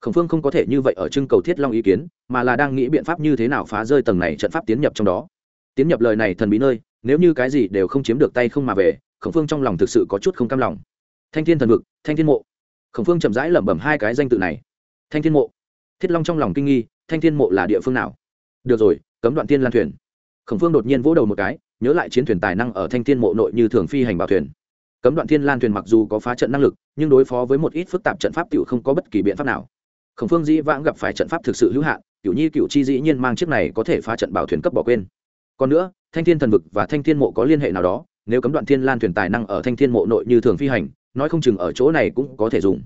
Khổng phương không có thể như vậy ở trưng cầu thiết long ý kiến, mà là đang nghĩ biện pháp như thế nào phá rơi tầng này trận pháp tiến nhập trong đó. Tiến nhập lời này thần bí nơi, nếu như cái gì đều không chiếm được tay không mà về, khổng phương trong lòng thực sự có chút không cam lòng. Thanh thiên thần vực, thanh thiên mộ. Khổng phương chậm rãi lẩm bẩm hai cái danh tự này. Thanh thiên mộ. Thiết long trong lòng kinh nghi, thanh thiên mộ là địa phương nào? Được rồi cấm đoạn tiên lan thuyền. Khổng phương đột nhiên vỗ đầu một cái, nhớ lại chiến thuyền tài năng ở thanh thiên mộ nội như thường phi hành bảo thuyền. Cấm đoạn thiên lan thuyền mặc dù có phá trận năng lực, nhưng đối phó với một ít phức tạp trận pháp t không có bất kỳ biện pháp nào. Khổng phương dĩ vãng gặp phải trận pháp thực sự hữu hạn cựu nhi cựu chi dĩ nhiên mang chiếc này có thể phá trận bảo thuyền cấp bỏ quên. Còn nữa, thanh thiên thần vực và thanh thiên mộ có liên hệ nào đó, nếu cấm đoạn thiên lan thuyền tài năng ở thanh thiên mộ nội như thường phi hành, nói không chừng ở chỗ này cũng có thể dùng.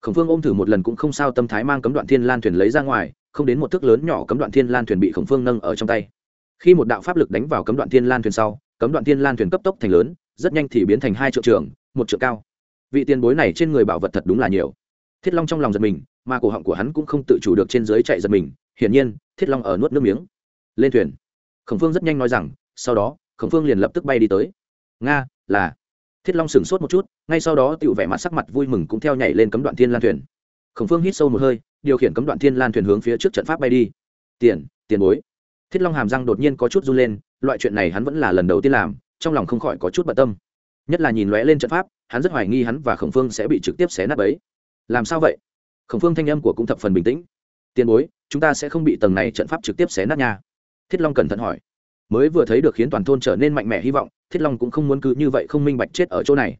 Khổng phương ôm thử một lần cũng không sao tâm thái mang cấm đoạn thiên lan thuyền lấy ra ngoài không đến một thước lớn nhỏ cấm đoạn thiên lan thuyền bị khổng phương nâng ở trong tay. Khi một đạo pháp lực đánh vào cấm đoạn thiên lan thuyền sau, cấm đoạn thiên lan thuyền cấp tốc thành lớn, rất nhanh thì biến thành hai triệu trường, một triệu cao. Vị tiền bối này trên người bảo vật thật đúng là nhiều. Thiết long trong lòng giật mình, mà cổ họng của hắn cũng không tự chủ được trên dưới chạy giật mình, hiển nhiên, thiết long ở nuốt nước miếng. Lên thuyền. Khổng phương rất nhanh nói rằng, sau đó, khổng phương liền lập tức bay đi tới. Nga, là. Thiết long sửng sốt một chút, ngay sau đó tự vẻ mặt sắc mặt vui mừng cũng theo nhảy lên cấm đoạn thiên lan thuyền. Khổng phương hít sâu một hơi điều khiển cấm đoạn thiên lan thuyền hướng phía trước trận pháp bay đi. Tiền tiền bối. Thiết long hàm răng đột nhiên có chút run lên, loại chuyện này hắn vẫn là lần đầu tiên làm, trong lòng không khỏi có chút bận tâm. Nhất là nhìn lóe lên trận pháp, hắn rất hoài nghi hắn và khổng phương sẽ bị trực tiếp xé nát ấy làm sao vậy? Khổng phương thanh âm của cũng thập phần bình tĩnh. Tiền bối, chúng ta sẽ không bị tầng này trận pháp trực tiếp xé nát nha. Thiết long cẩn thận hỏi. Mới vừa thấy được khiến toàn thôn trở nên mạnh mẽ hy vọng, thiết long cũng không muốn cứ như vậy không minh bạch chết ở chỗ này.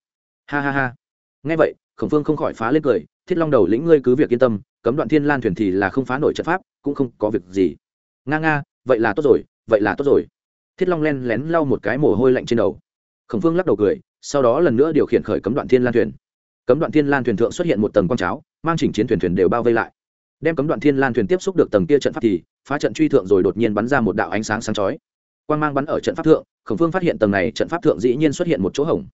Ha ha ha. Ngay vậy, khổng phương không khỏi phá lên cười thiết long đầu lĩnh ngươi cứ việc yên tâm, cấm đoạn thiên lan thuyền thì là không phá nổi trận pháp, cũng không có việc gì. Nga nga, vậy là tốt rồi, vậy là tốt rồi. Thiết long len lén lau một cái mồ hôi lạnh trên đầu. Khổng phương lắc đầu cười, sau đó lần nữa điều khiển khởi cấm đoạn thiên lan thuyền. Cấm đoạn thiên lan thuyền thượng xuất hiện một tầng quang cháo, mang chỉnh chiến thuyền thuyền đều bao vây lại. Đem cấm đoạn thiên lan thuyền tiếp xúc được tầng kia trận pháp thì, phá trận truy thượng rồi đột nhiên bắn ra một đạo ánh sáng sáng chói. Quang mang bắn ở trận pháp thượng, khổng phương phát hiện tầng này trận pháp thượng dĩ nhiên xuất hiện một chỗ hổng.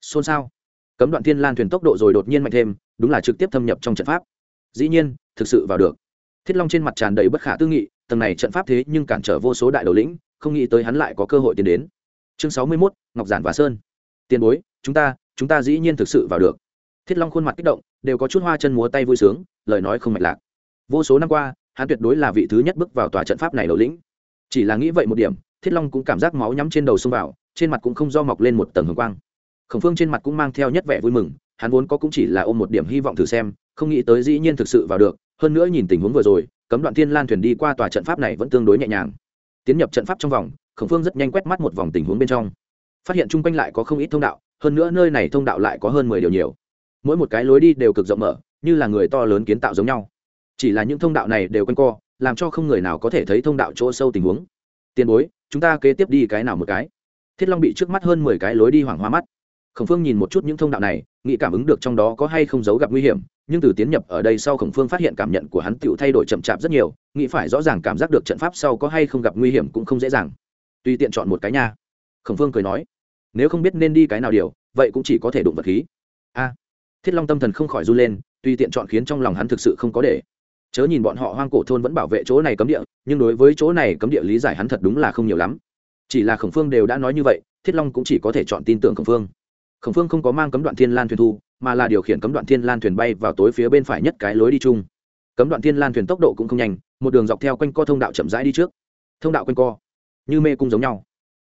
Xôn xao. Cấm đoạn thiên lan thuyền tốc độ rồi đột nhiên mạnh thêm đúng là trực tiếp thâm nhập trong trận pháp. Dĩ nhiên, thực sự vào được. Thiết long trên mặt tràn đầy bất khả tư nghị, tầng này trận pháp thế nhưng cản trở vô số đại đầu lĩnh, không nghĩ tới hắn lại có cơ hội tiến đến. Chương sáu mươi mốt, ngọc giản và sơn. Tiền bối, chúng ta chúng ta dĩ nhiên thực sự vào được. Thiết long khuôn mặt kích động, đều có chút hoa chân múa tay vui sướng, lời nói không mạch lạc. Vô số năm qua, hắn tuyệt đối là vị thứ nhất bước vào tòa trận pháp này đầu lĩnh. Chỉ là nghĩ vậy một điểm, thiết long cũng cảm giác máu nhắm trên đầu xông vào, trên mặt cũng không do mọc lên một tầng hồng quang. Khổng phương trên mặt cũng mang theo nhất vẻ vui mừng hắn vốn có cũng chỉ là ôm một điểm hy vọng thử xem, không nghĩ tới dĩ nhiên thực sự vào được, hơn nữa nhìn tình huống vừa rồi, cấm đoạn thiên lan thuyền đi qua tòa trận pháp này vẫn tương đối nhẹ nhàng. Tiến nhập trận pháp trong vòng, khổng phương rất nhanh quét mắt một vòng tình huống bên trong. Phát hiện chung quanh lại có không ít thông đạo, hơn nữa nơi này thông đạo lại có hơn mười điều nhiều. Mỗi một cái lối đi đều cực rộng mở, như là người to lớn kiến tạo giống nhau. Chỉ là những thông đạo này đều quanh co, làm cho không người nào có thể thấy thông đạo chỗ sâu tình huống. Tiền bối, chúng ta kế tiếp đi cái nào một cái? Thiết long bị trước mắt hơn mười cái lối đi hoảng hoa mắt khổng phương nhìn một chút những thông đạo này, nghĩ cảm ứng được trong đó có hay không giấu gặp nguy hiểm, nhưng từ tiến nhập ở đây sau khổng phương phát hiện cảm nhận của hắn tự thay đổi chậm chạp rất nhiều, nghĩ phải rõ ràng cảm giác được trận pháp sau có hay không gặp nguy hiểm cũng không dễ dàng. Tùy tiện chọn một cái nha. Khổng phương cười nói, nếu không biết nên đi cái nào điều, vậy cũng chỉ có thể đụng vật khí. A. Thiết long tâm thần không khỏi r u lên, tùy tiện chọn khiến trong lòng hắn thực sự không có để. Chớ nhìn bọn họ hoang cổ thôn vẫn bảo vệ chỗ này cấm địa, nhưng đối với chỗ này cấm địa lý giải hắn thật đúng là không nhiều lắm. Chỉ là khổng phương đều đã nói như vậy, thiết long cũng chỉ có thể chọn tin tưởng khổng phương khổng phương không có mang cấm đoạn thiên lan thuyền thu, mà là điều khiển cấm đoạn thiên lan thuyền bay vào tối phía bên phải nhất cái lối đi chung. Cấm đoạn thiên lan thuyền tốc độ cũng không nhanh, một đường dọc theo quanh co thông đạo chậm rãi đi trước. Thông đạo quanh co, như mê cung giống nhau.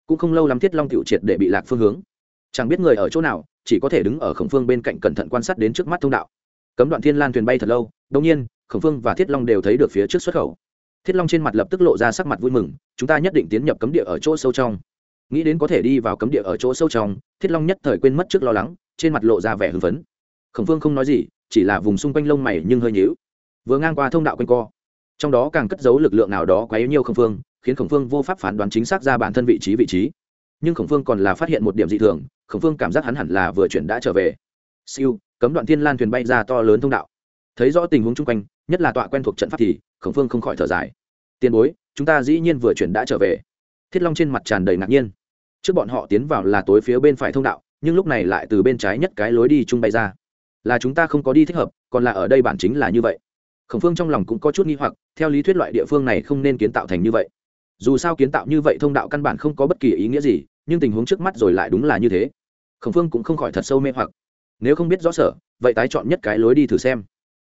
Cũng không lâu lắm thiết long tiểu triệt để bị lạc phương hướng. Chẳng biết người ở chỗ nào, chỉ có thể đứng ở khổng phương bên cạnh cẩn thận quan sát đến trước mắt thông đạo. Cấm đoạn thiên lan thuyền bay thật lâu đông nhiên, khổng phương và thiết long đều thấy được phía trước xuất khẩu. Thiết long trên mặt lập tức lộ ra sắc mặt vui mừng, chúng ta nhất định tiến nhập cấm địa ở chỗ sâu trong nghĩ đến có thể đi vào cấm địa ở chỗ sâu trong, thiết long nhất thời quên mất trước lo lắng, trên mặt lộ ra vẻ hưng phấn. Khổng phương không nói gì, chỉ là vùng xung quanh lông mày nhưng hơi nhíu. Vừa ngang qua thông đạo quanh co, trong đó càng cất giấu lực lượng nào đó quá yếu nhiều khổng phương, khiến khổng phương vô pháp phán đoán chính xác ra bản thân vị trí vị trí. Nhưng khổng phương còn là phát hiện một điểm dị thường, khổng phương cảm giác hắn hẳn là vừa chuyển đã trở về. Siêu, cấm đoạn thiên lan thuyền bay ra to lớn thông đạo. Thấy rõ tình huống chung quanh, nhất là tọa quen thuộc trận pháp thì, khổng phương không khỏi thở dài. Tiền bối, chúng ta dĩ nhiên vừa chuyển đã trở về. Thiết long trên mặt tràn đầy ngạc nhiên trước bọn họ tiến vào là tối phía bên phải thông đạo, nhưng lúc này lại từ bên trái nhất cái lối đi chung bay ra. Là chúng ta không có đi thích hợp, còn là ở đây bản chính là như vậy. Khổng phương trong lòng cũng có chút nghi hoặc, theo lý thuyết loại địa phương này không nên kiến tạo thành như vậy. Dù sao kiến tạo như vậy thông đạo căn bản không có bất kỳ ý nghĩa gì, nhưng tình huống trước mắt rồi lại đúng là như thế. Khổng phương cũng không khỏi thật sâu mê hoặc. Nếu không biết rõ sở, vậy tái chọn nhất cái lối đi thử xem.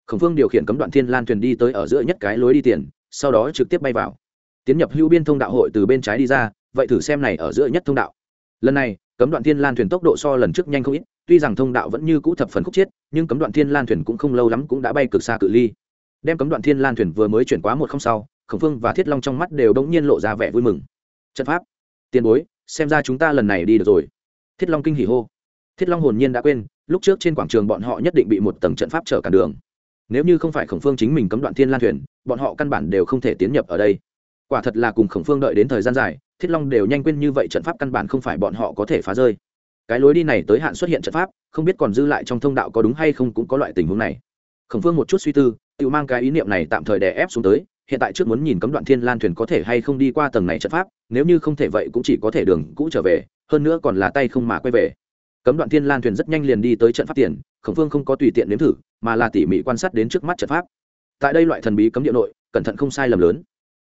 Khổng phương điều khiển cấm đoạn thiên lan thuyền đi tới ở giữa nhất cái lối đi tiền, sau đó trực tiếp bay vào. Tiến nhập hữu biên thông đạo hội từ bên trái đi ra vậy thử xem này ở giữa nhất thông đạo. Lần này, cấm đoạn thiên lan thuyền tốc độ so lần trước nhanh không ít, tuy rằng thông đạo vẫn như cũ thập phần khúc chết nhưng cấm đoạn thiên lan thuyền cũng không lâu lắm cũng đã bay cực xa cự ly. Đem cấm đoạn thiên lan thuyền vừa mới chuyển quá một không sau, khổng phương và thiết long trong mắt đều đống nhiên lộ ra vẻ vui mừng. Trận pháp. Tiền bối, xem ra chúng ta lần này đi được rồi. Thiết long kinh hỉ hô. Thiết long hồn nhiên đã quên, lúc trước trên quảng trường bọn họ nhất định bị một tầng trận pháp trở cản đường. Nếu như không phải khổng phương chính mình cấm đoạn thiên lan thuyền, bọn họ căn bản đều không thể tiến nhập ở đây quả thật là cùng khổng phương đợi đến thời gian dài, thiết long đều nhanh quên như vậy trận pháp căn bản không phải bọn họ có thể phá rơi. Cái lối đi này tới hạn xuất hiện trận pháp, không biết còn dư lại trong thông đạo có đúng hay không cũng có loại tình huống này. Khổng phương một chút suy tư, tự mang cái ý niệm này tạm thời đè ép xuống tới, hiện tại trước muốn nhìn cấm đoạn thiên lan thuyền có thể hay không đi qua tầng này trận pháp, nếu như không thể vậy cũng chỉ có thể đường cũ trở về, hơn nữa còn là tay không mà quay về. Cấm đoạn thiên lan thuyền rất nhanh liền đi tới trận pháp tiền, khổng phương không có tùy tiện nếm thử, mà là tỉ mỉ quan sát đến trước mắt trận pháp. Tại đây loại thần bí cấm địa nội, cẩn thận không sai lầm lớn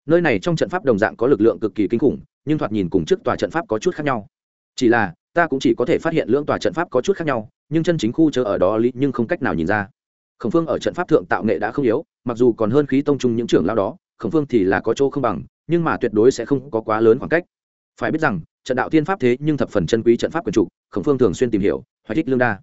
nơi này trong trận pháp đồng dạng có lực lượng cực kỳ kinh khủng, nhưng thoạt nhìn cùng trước tòa trận pháp có chút khác nhau. Chỉ là, ta cũng chỉ có thể phát hiện lưỡng tòa trận pháp có chút khác nhau, nhưng chân chính khu chớ ở đó lý nhưng không cách nào nhìn ra. Khổng phương ở trận pháp thượng tạo nghệ đã không yếu, mặc dù còn hơn khí tông trung những trưởng lao đó, khổng phương thì là có chỗ không bằng, nhưng mà tuyệt đối sẽ không có quá lớn khoảng cách. Phải biết rằng, trận đạo tiên pháp thế nhưng thập phần chân quý trận pháp quyền trục khổng phương thường xuyên tìm hiểu, hoài thích lương đa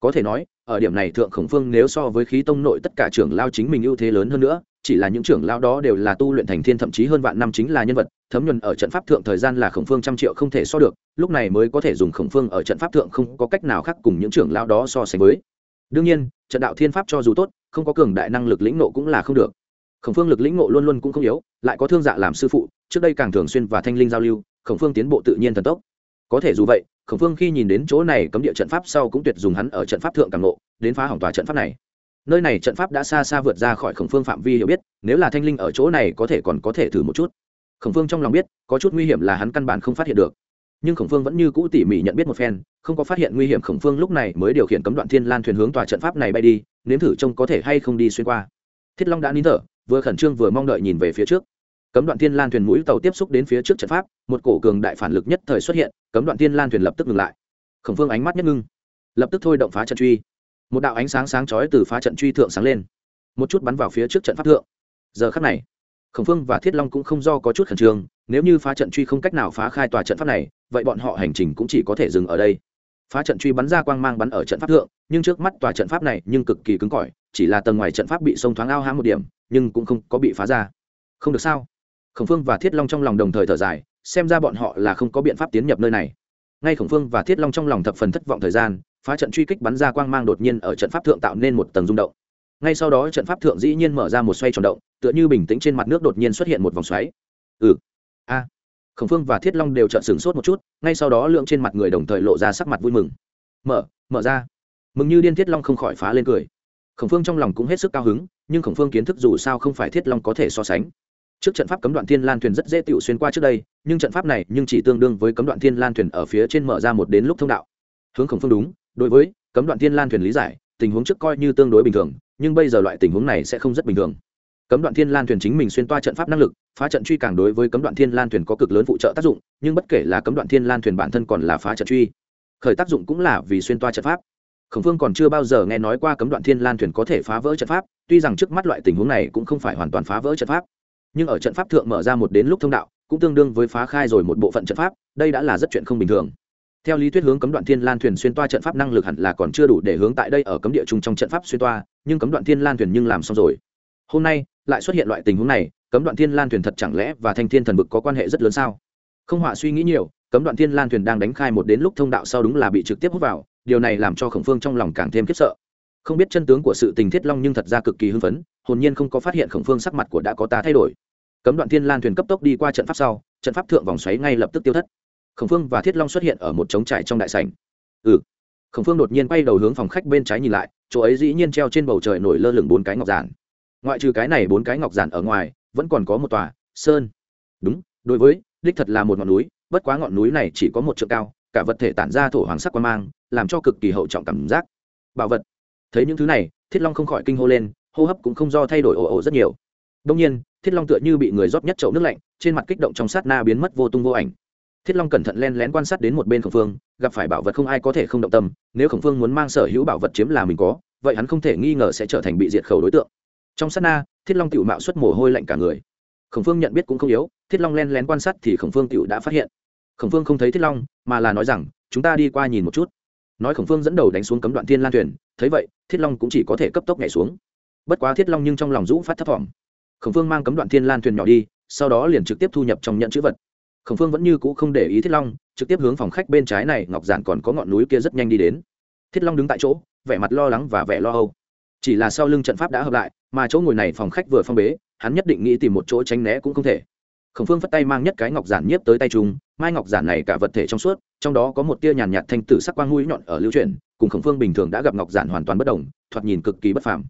có thể nói, ở điểm này thượng khổng phương nếu so với khí tông nội tất cả trưởng lao chính mình ưu thế lớn hơn nữa, chỉ là những trưởng lao đó đều là tu luyện thành thiên thậm chí hơn vạn năm chính là nhân vật, thấm nhuần ở trận pháp thượng thời gian là khổng phương trăm triệu không thể so được, lúc này mới có thể dùng khổng phương ở trận pháp thượng không có cách nào khác cùng những trưởng lao đó so sánh với. Đương nhiên, trận đạo thiên pháp cho dù tốt, không có cường đại năng lực lĩnh nộ cũng là không được. Khổng phương lực lĩnh nộ luôn luôn cũng không yếu, lại có thương dạ làm sư phụ, trước đây càng thường xuyên và thanh linh giao lưu, khổng phương tiến bộ tự nhiên thần tốc. Có thể dù vậy khổng phương khi nhìn đến chỗ này cấm địa trận pháp sau cũng tuyệt dùng hắn ở trận pháp thượng càng nộ đến phá hỏng tòa trận pháp này. Nơi này trận pháp đã xa xa vượt ra khỏi khổng phương phạm vi hiểu biết, nếu là thanh linh ở chỗ này có thể còn có thể thử một chút. Khổng phương trong lòng biết, có chút nguy hiểm là hắn căn bản không phát hiện được. Nhưng khổng phương vẫn như cũ tỉ mỉ nhận biết một phen, không có phát hiện nguy hiểm khổng phương lúc này mới điều khiển cấm đoạn thiên lan thuyền hướng tòa trận pháp này bay đi, nếm thử trông có thể hay không đi xuyên qua. Thiết long đã nín thở, vừa khẩn trương vừa mong đợi nhìn về phía trước cấm đoạn thiên lan thuyền mũi tàu tiếp xúc đến phía trước trận pháp, một cổ cường đại phản lực nhất thời xuất hiện, cấm đoạn thiên lan thuyền lập tức ngừng lại. Khổng phương ánh mắt nhất ngưng, lập tức thôi động phá trận truy. Một đạo ánh sáng sáng chói từ phá trận truy thượng sáng lên, một chút bắn vào phía trước trận pháp thượng. Giờ khắc này, khổng phương và thiết long cũng không do có chút khẩn trương, nếu như phá trận truy không cách nào phá khai tòa trận pháp này, vậy bọn họ hành trình cũng chỉ có thể dừng ở đây. Phá trận truy bắn ra quang mang bắn ở trận pháp thượng, nhưng trước mắt tòa trận pháp này nhưng cực kỳ cứng cỏi, chỉ là tầng ngoài trận pháp bị sông thoáng ao hãm một điểm, nhưng cũng không có bị phá ra. Không được sao? Khổng phương và thiết long trong lòng đồng thời thở dài, xem ra bọn họ là không có biện pháp tiến nhập nơi này. Ngay khổng phương và thiết long trong lòng thập phần thất vọng thời gian, phá trận truy kích bắn ra quang mang đột nhiên ở trận pháp thượng tạo nên một tầng rung động. Ngay sau đó trận pháp thượng dĩ nhiên mở ra một xoay tròn động, tựa như bình tĩnh trên mặt nước đột nhiên xuất hiện một vòng xoáy. Ừ. A. Khổng phương và thiết long đều trợn sửng sốt một chút, ngay sau đó lượng trên mặt người đồng thời lộ ra sắc mặt vui mừng. Mở mở ra. Mừng như điên thiết long không khỏi phá lên cười. Khổng phương trong lòng cũng hết sức cao hứng, nhưng khổng phương kiến thức dù sao không phải thiết long có thể so sánh trước trận pháp cấm đoạn thiên lan thuyền rất dễ tựu xuyên qua trước đây, nhưng trận pháp này nhưng chỉ tương đương với cấm đoạn thiên lan thuyền ở phía trên mở ra một đến lúc thông đạo. Hướng khổng phương đúng, đối với cấm đoạn thiên lan thuyền lý giải, tình huống trước coi như tương đối bình thường, nhưng bây giờ loại tình huống này sẽ không rất bình thường. Cấm đoạn thiên lan thuyền chính mình xuyên toa trận pháp năng lực, phá trận truy càng đối với cấm đoạn thiên lan thuyền có cực lớn phụ trợ tác dụng, nhưng bất kể là cấm đoạn thiên lan thuyền bản thân còn là phá trận truy, khởi tác dụng cũng là vì xuyên toa trận pháp. Khổng phương còn chưa bao giờ nghe nói qua cấm đoạn thiên lan thuyền có thể phá vỡ trận pháp, tuy rằng trước mắt loại tình huống này cũng không phải hoàn toàn phá vỡ trận pháp nhưng ở trận pháp thượng mở ra một đến lúc thông đạo, cũng tương đương với phá khai rồi một bộ phận trận pháp, đây đã là rất chuyện không bình thường. Theo lý thuyết hướng cấm đoạn thiên lan thuyền xuyên toa trận pháp năng lực hẳn là còn chưa đủ để hướng tại đây ở cấm địa chung trong trận pháp xuyên toa, nhưng cấm đoạn thiên lan thuyền nhưng làm xong rồi. Hôm nay, lại xuất hiện loại tình huống này, cấm đoạn thiên lan thuyền thật chẳng lẽ và thanh thiên thần vực có quan hệ rất lớn sao? Không họa suy nghĩ nhiều, cấm đoạn thiên lan thuyền đang đánh khai một đến lúc thông đạo sau đúng là bị trực tiếp hút vào, điều này làm cho khổng phương trong lòng càng thêm khiếp sợ. Không biết chân tướng của sự tình thiết long nhưng thật ra cực kỳ hưng phấn hồn nhiên không có phát hiện khổng phương sắc mặt của đã có ta thay đổi. Cấm đoạn thiên lan thuyền cấp tốc đi qua trận pháp sau, trận pháp thượng vòng xoáy ngay lập tức tiêu thất. Khổng phương và thiết long xuất hiện ở một trống trải trong đại sảnh. Ừ. Khổng phương đột nhiên quay đầu hướng phòng khách bên trái nhìn lại, chỗ ấy dĩ nhiên treo trên bầu trời nổi lơ lửng bốn cái ngọc giản. Ngoại trừ cái này bốn cái ngọc giản ở ngoài, vẫn còn có một tòa, sơn. Đúng, đối với, đích thật là một ngọn núi, bất quá ngọn núi này chỉ có một trượng cao, cả vật thể tản ra thổ hoàng sắc quan mang, làm cho cực kỳ hậu trọng cảm giác. Bảo vật. Thấy những thứ này, thiết long không khỏi kinh hô lên hô hấp cũng không do thay đổi ồ ồ rất nhiều. Đông nhiên, thiết long tựa như bị người rót nhất chậu nước lạnh, trên mặt kích động trong sát na biến mất vô tung vô ảnh. Thiết long cẩn thận len lén quan sát đến một bên khổng phương, gặp phải bảo vật không ai có thể không động tâm, nếu khổng phương muốn mang sở hữu bảo vật chiếm là mình có, vậy hắn không thể nghi ngờ sẽ trở thành bị diệt khẩu đối tượng. Trong sát na, thiết long tiểu mạo xuất mồ hôi lạnh cả người. Khổng phương nhận biết cũng không yếu, thiết long len lén quan sát thì khổng phương tiểu đã phát hiện. Khổng phương không thấy thiết long, mà là nói rằng, chúng ta đi qua nhìn một chút. Nói khổng phương dẫn đầu đánh xuống cấm đoạn thiên lan thuyền, thấy vậy, thiết long cũng chỉ có thể cấp tốc nhảy xuống bất quá thiết long nhưng trong lòng rũ phát thấp thỏm. Khổng phương mang cấm đoạn thiên lan thuyền nhỏ đi, sau đó liền trực tiếp thu nhập trong nhận chữ vật. Khổng phương vẫn như c ũ không để ý thiết long, trực tiếp hướng phòng khách bên trái này ngọc giản còn có ngọn núi kia rất nhanh đi đến. Thiết long đứng tại chỗ, vẻ mặt lo lắng và vẻ lo âu. Chỉ là sau lưng trận pháp đã hợp lại, mà chỗ ngồi này phòng khách vừa phong bế, hắn nhất định nghĩ tìm một chỗ tránh né cũng không thể. Khổng phương phất tay mang nhất cái ngọc giản nhiếp tới tay chúng, mai ngọc giản này cả vật thể trong suốt, trong đó có một tia nhàn nhạt thanh tử sắc quang mũi nhọn ở lưu truyền cùng khổng phương bình thường đã gặp ngọc giản hoàn toàn bất đồng, thoạt nhìn cực kỳ bất phàm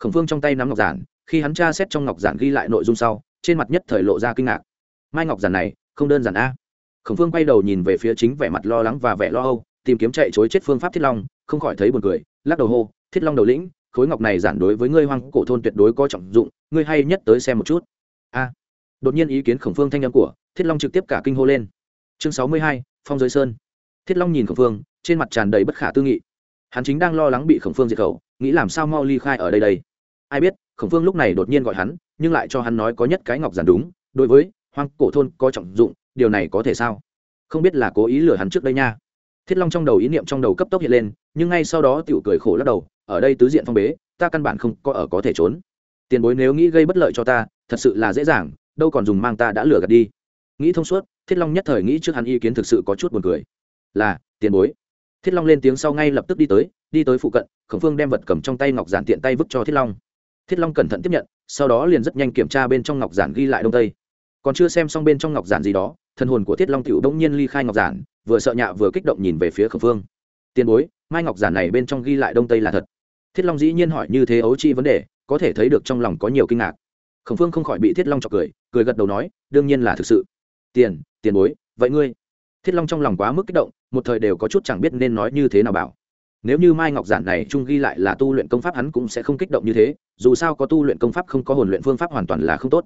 khổng phương trong tay nắm ngọc giản, khi hắn tra xét trong ngọc giản ghi lại nội dung sau, trên mặt nhất thời lộ ra kinh ngạc. Mai ngọc giản này, không đơn giản a. Khổng phương quay đầu nhìn về phía chính vẻ mặt lo lắng và vẻ lo âu, tìm kiếm chạy chối chết phương pháp thiết long, không khỏi thấy buồn cười, lắc đầu hô, thiết long đầu lĩnh, khối ngọc này giản đối với ngươi hoang cổ thôn tuyệt đối có trọng dụng, ngươi hay nhất tới xem một chút. A. Đột nhiên ý kiến khổng phương thanh âm của thiết long trực tiếp cả kinh hô lên. Chương sáu mươi hai, phong giới sơn. Thiết long nhìn khổng phương trên mặt tràn đầy bất khả tư nghị. Hắn chính đang lo lắng bị khổng phương diệt khẩu, nghĩ làm sao mau ly khai ở đây đây ai biết, khổng phương lúc này đột nhiên gọi hắn, nhưng lại cho hắn nói có nhất cái ngọc giản đúng, đối với hoang cổ thôn có trọng dụng, điều này có thể sao? Không biết là cố ý lừa hắn trước đây nha. Thiết long trong đầu ý niệm trong đầu cấp tốc hiện lên, nhưng ngay sau đó tiểu cười khổ lắc đầu, ở đây tứ diện phong bế, ta căn bản không có ở có thể trốn. Tiền bối nếu nghĩ gây bất lợi cho ta, thật sự là dễ dàng, đâu còn dùng mang ta đã lừa gạt đi. Nghĩ thông suốt, thiết long nhất thời nghĩ trước hắn ý kiến thực sự có chút buồn cười. Là, tiền bối. Thiết long lên tiếng sau ngay lập tức đi tới đi tới phụ cận, khổng phương đem vật cầm trong tay ngọc giản tiện tay vứt cho thiết long thiết long cẩn thận tiếp nhận, sau đó liền rất nhanh kiểm tra bên trong ngọc giản ghi lại đông tây. Còn chưa xem xong bên trong ngọc giản gì đó thân hồn của thiết long tựu đông nhiên ly khai ngọc giản, vừa sợ nhạ vừa kích động nhìn về phía khổng phương tiền bối, mai ngọc giản này bên trong ghi lại đông tây là thật? Thiết long dĩ nhiên hỏi như thế ấu chi vấn đề, có thể thấy được trong lòng có nhiều kinh ngạc. Khổng phương không khỏi bị thiết long chọc cười cười gật đầu nói, đương nhiên là thực sự. Tiền tiền bối, vậy ngươi? Thiết long trong lòng quá mức kích động, một thời đều có chút chẳng biết nên nói như thế nào bảo nếu như mai ngọc giản này trung ghi lại là tu luyện công pháp hắn cũng sẽ không kích động như thế, dù sao có tu luyện công pháp không có hồn luyện phương pháp hoàn toàn là không tốt.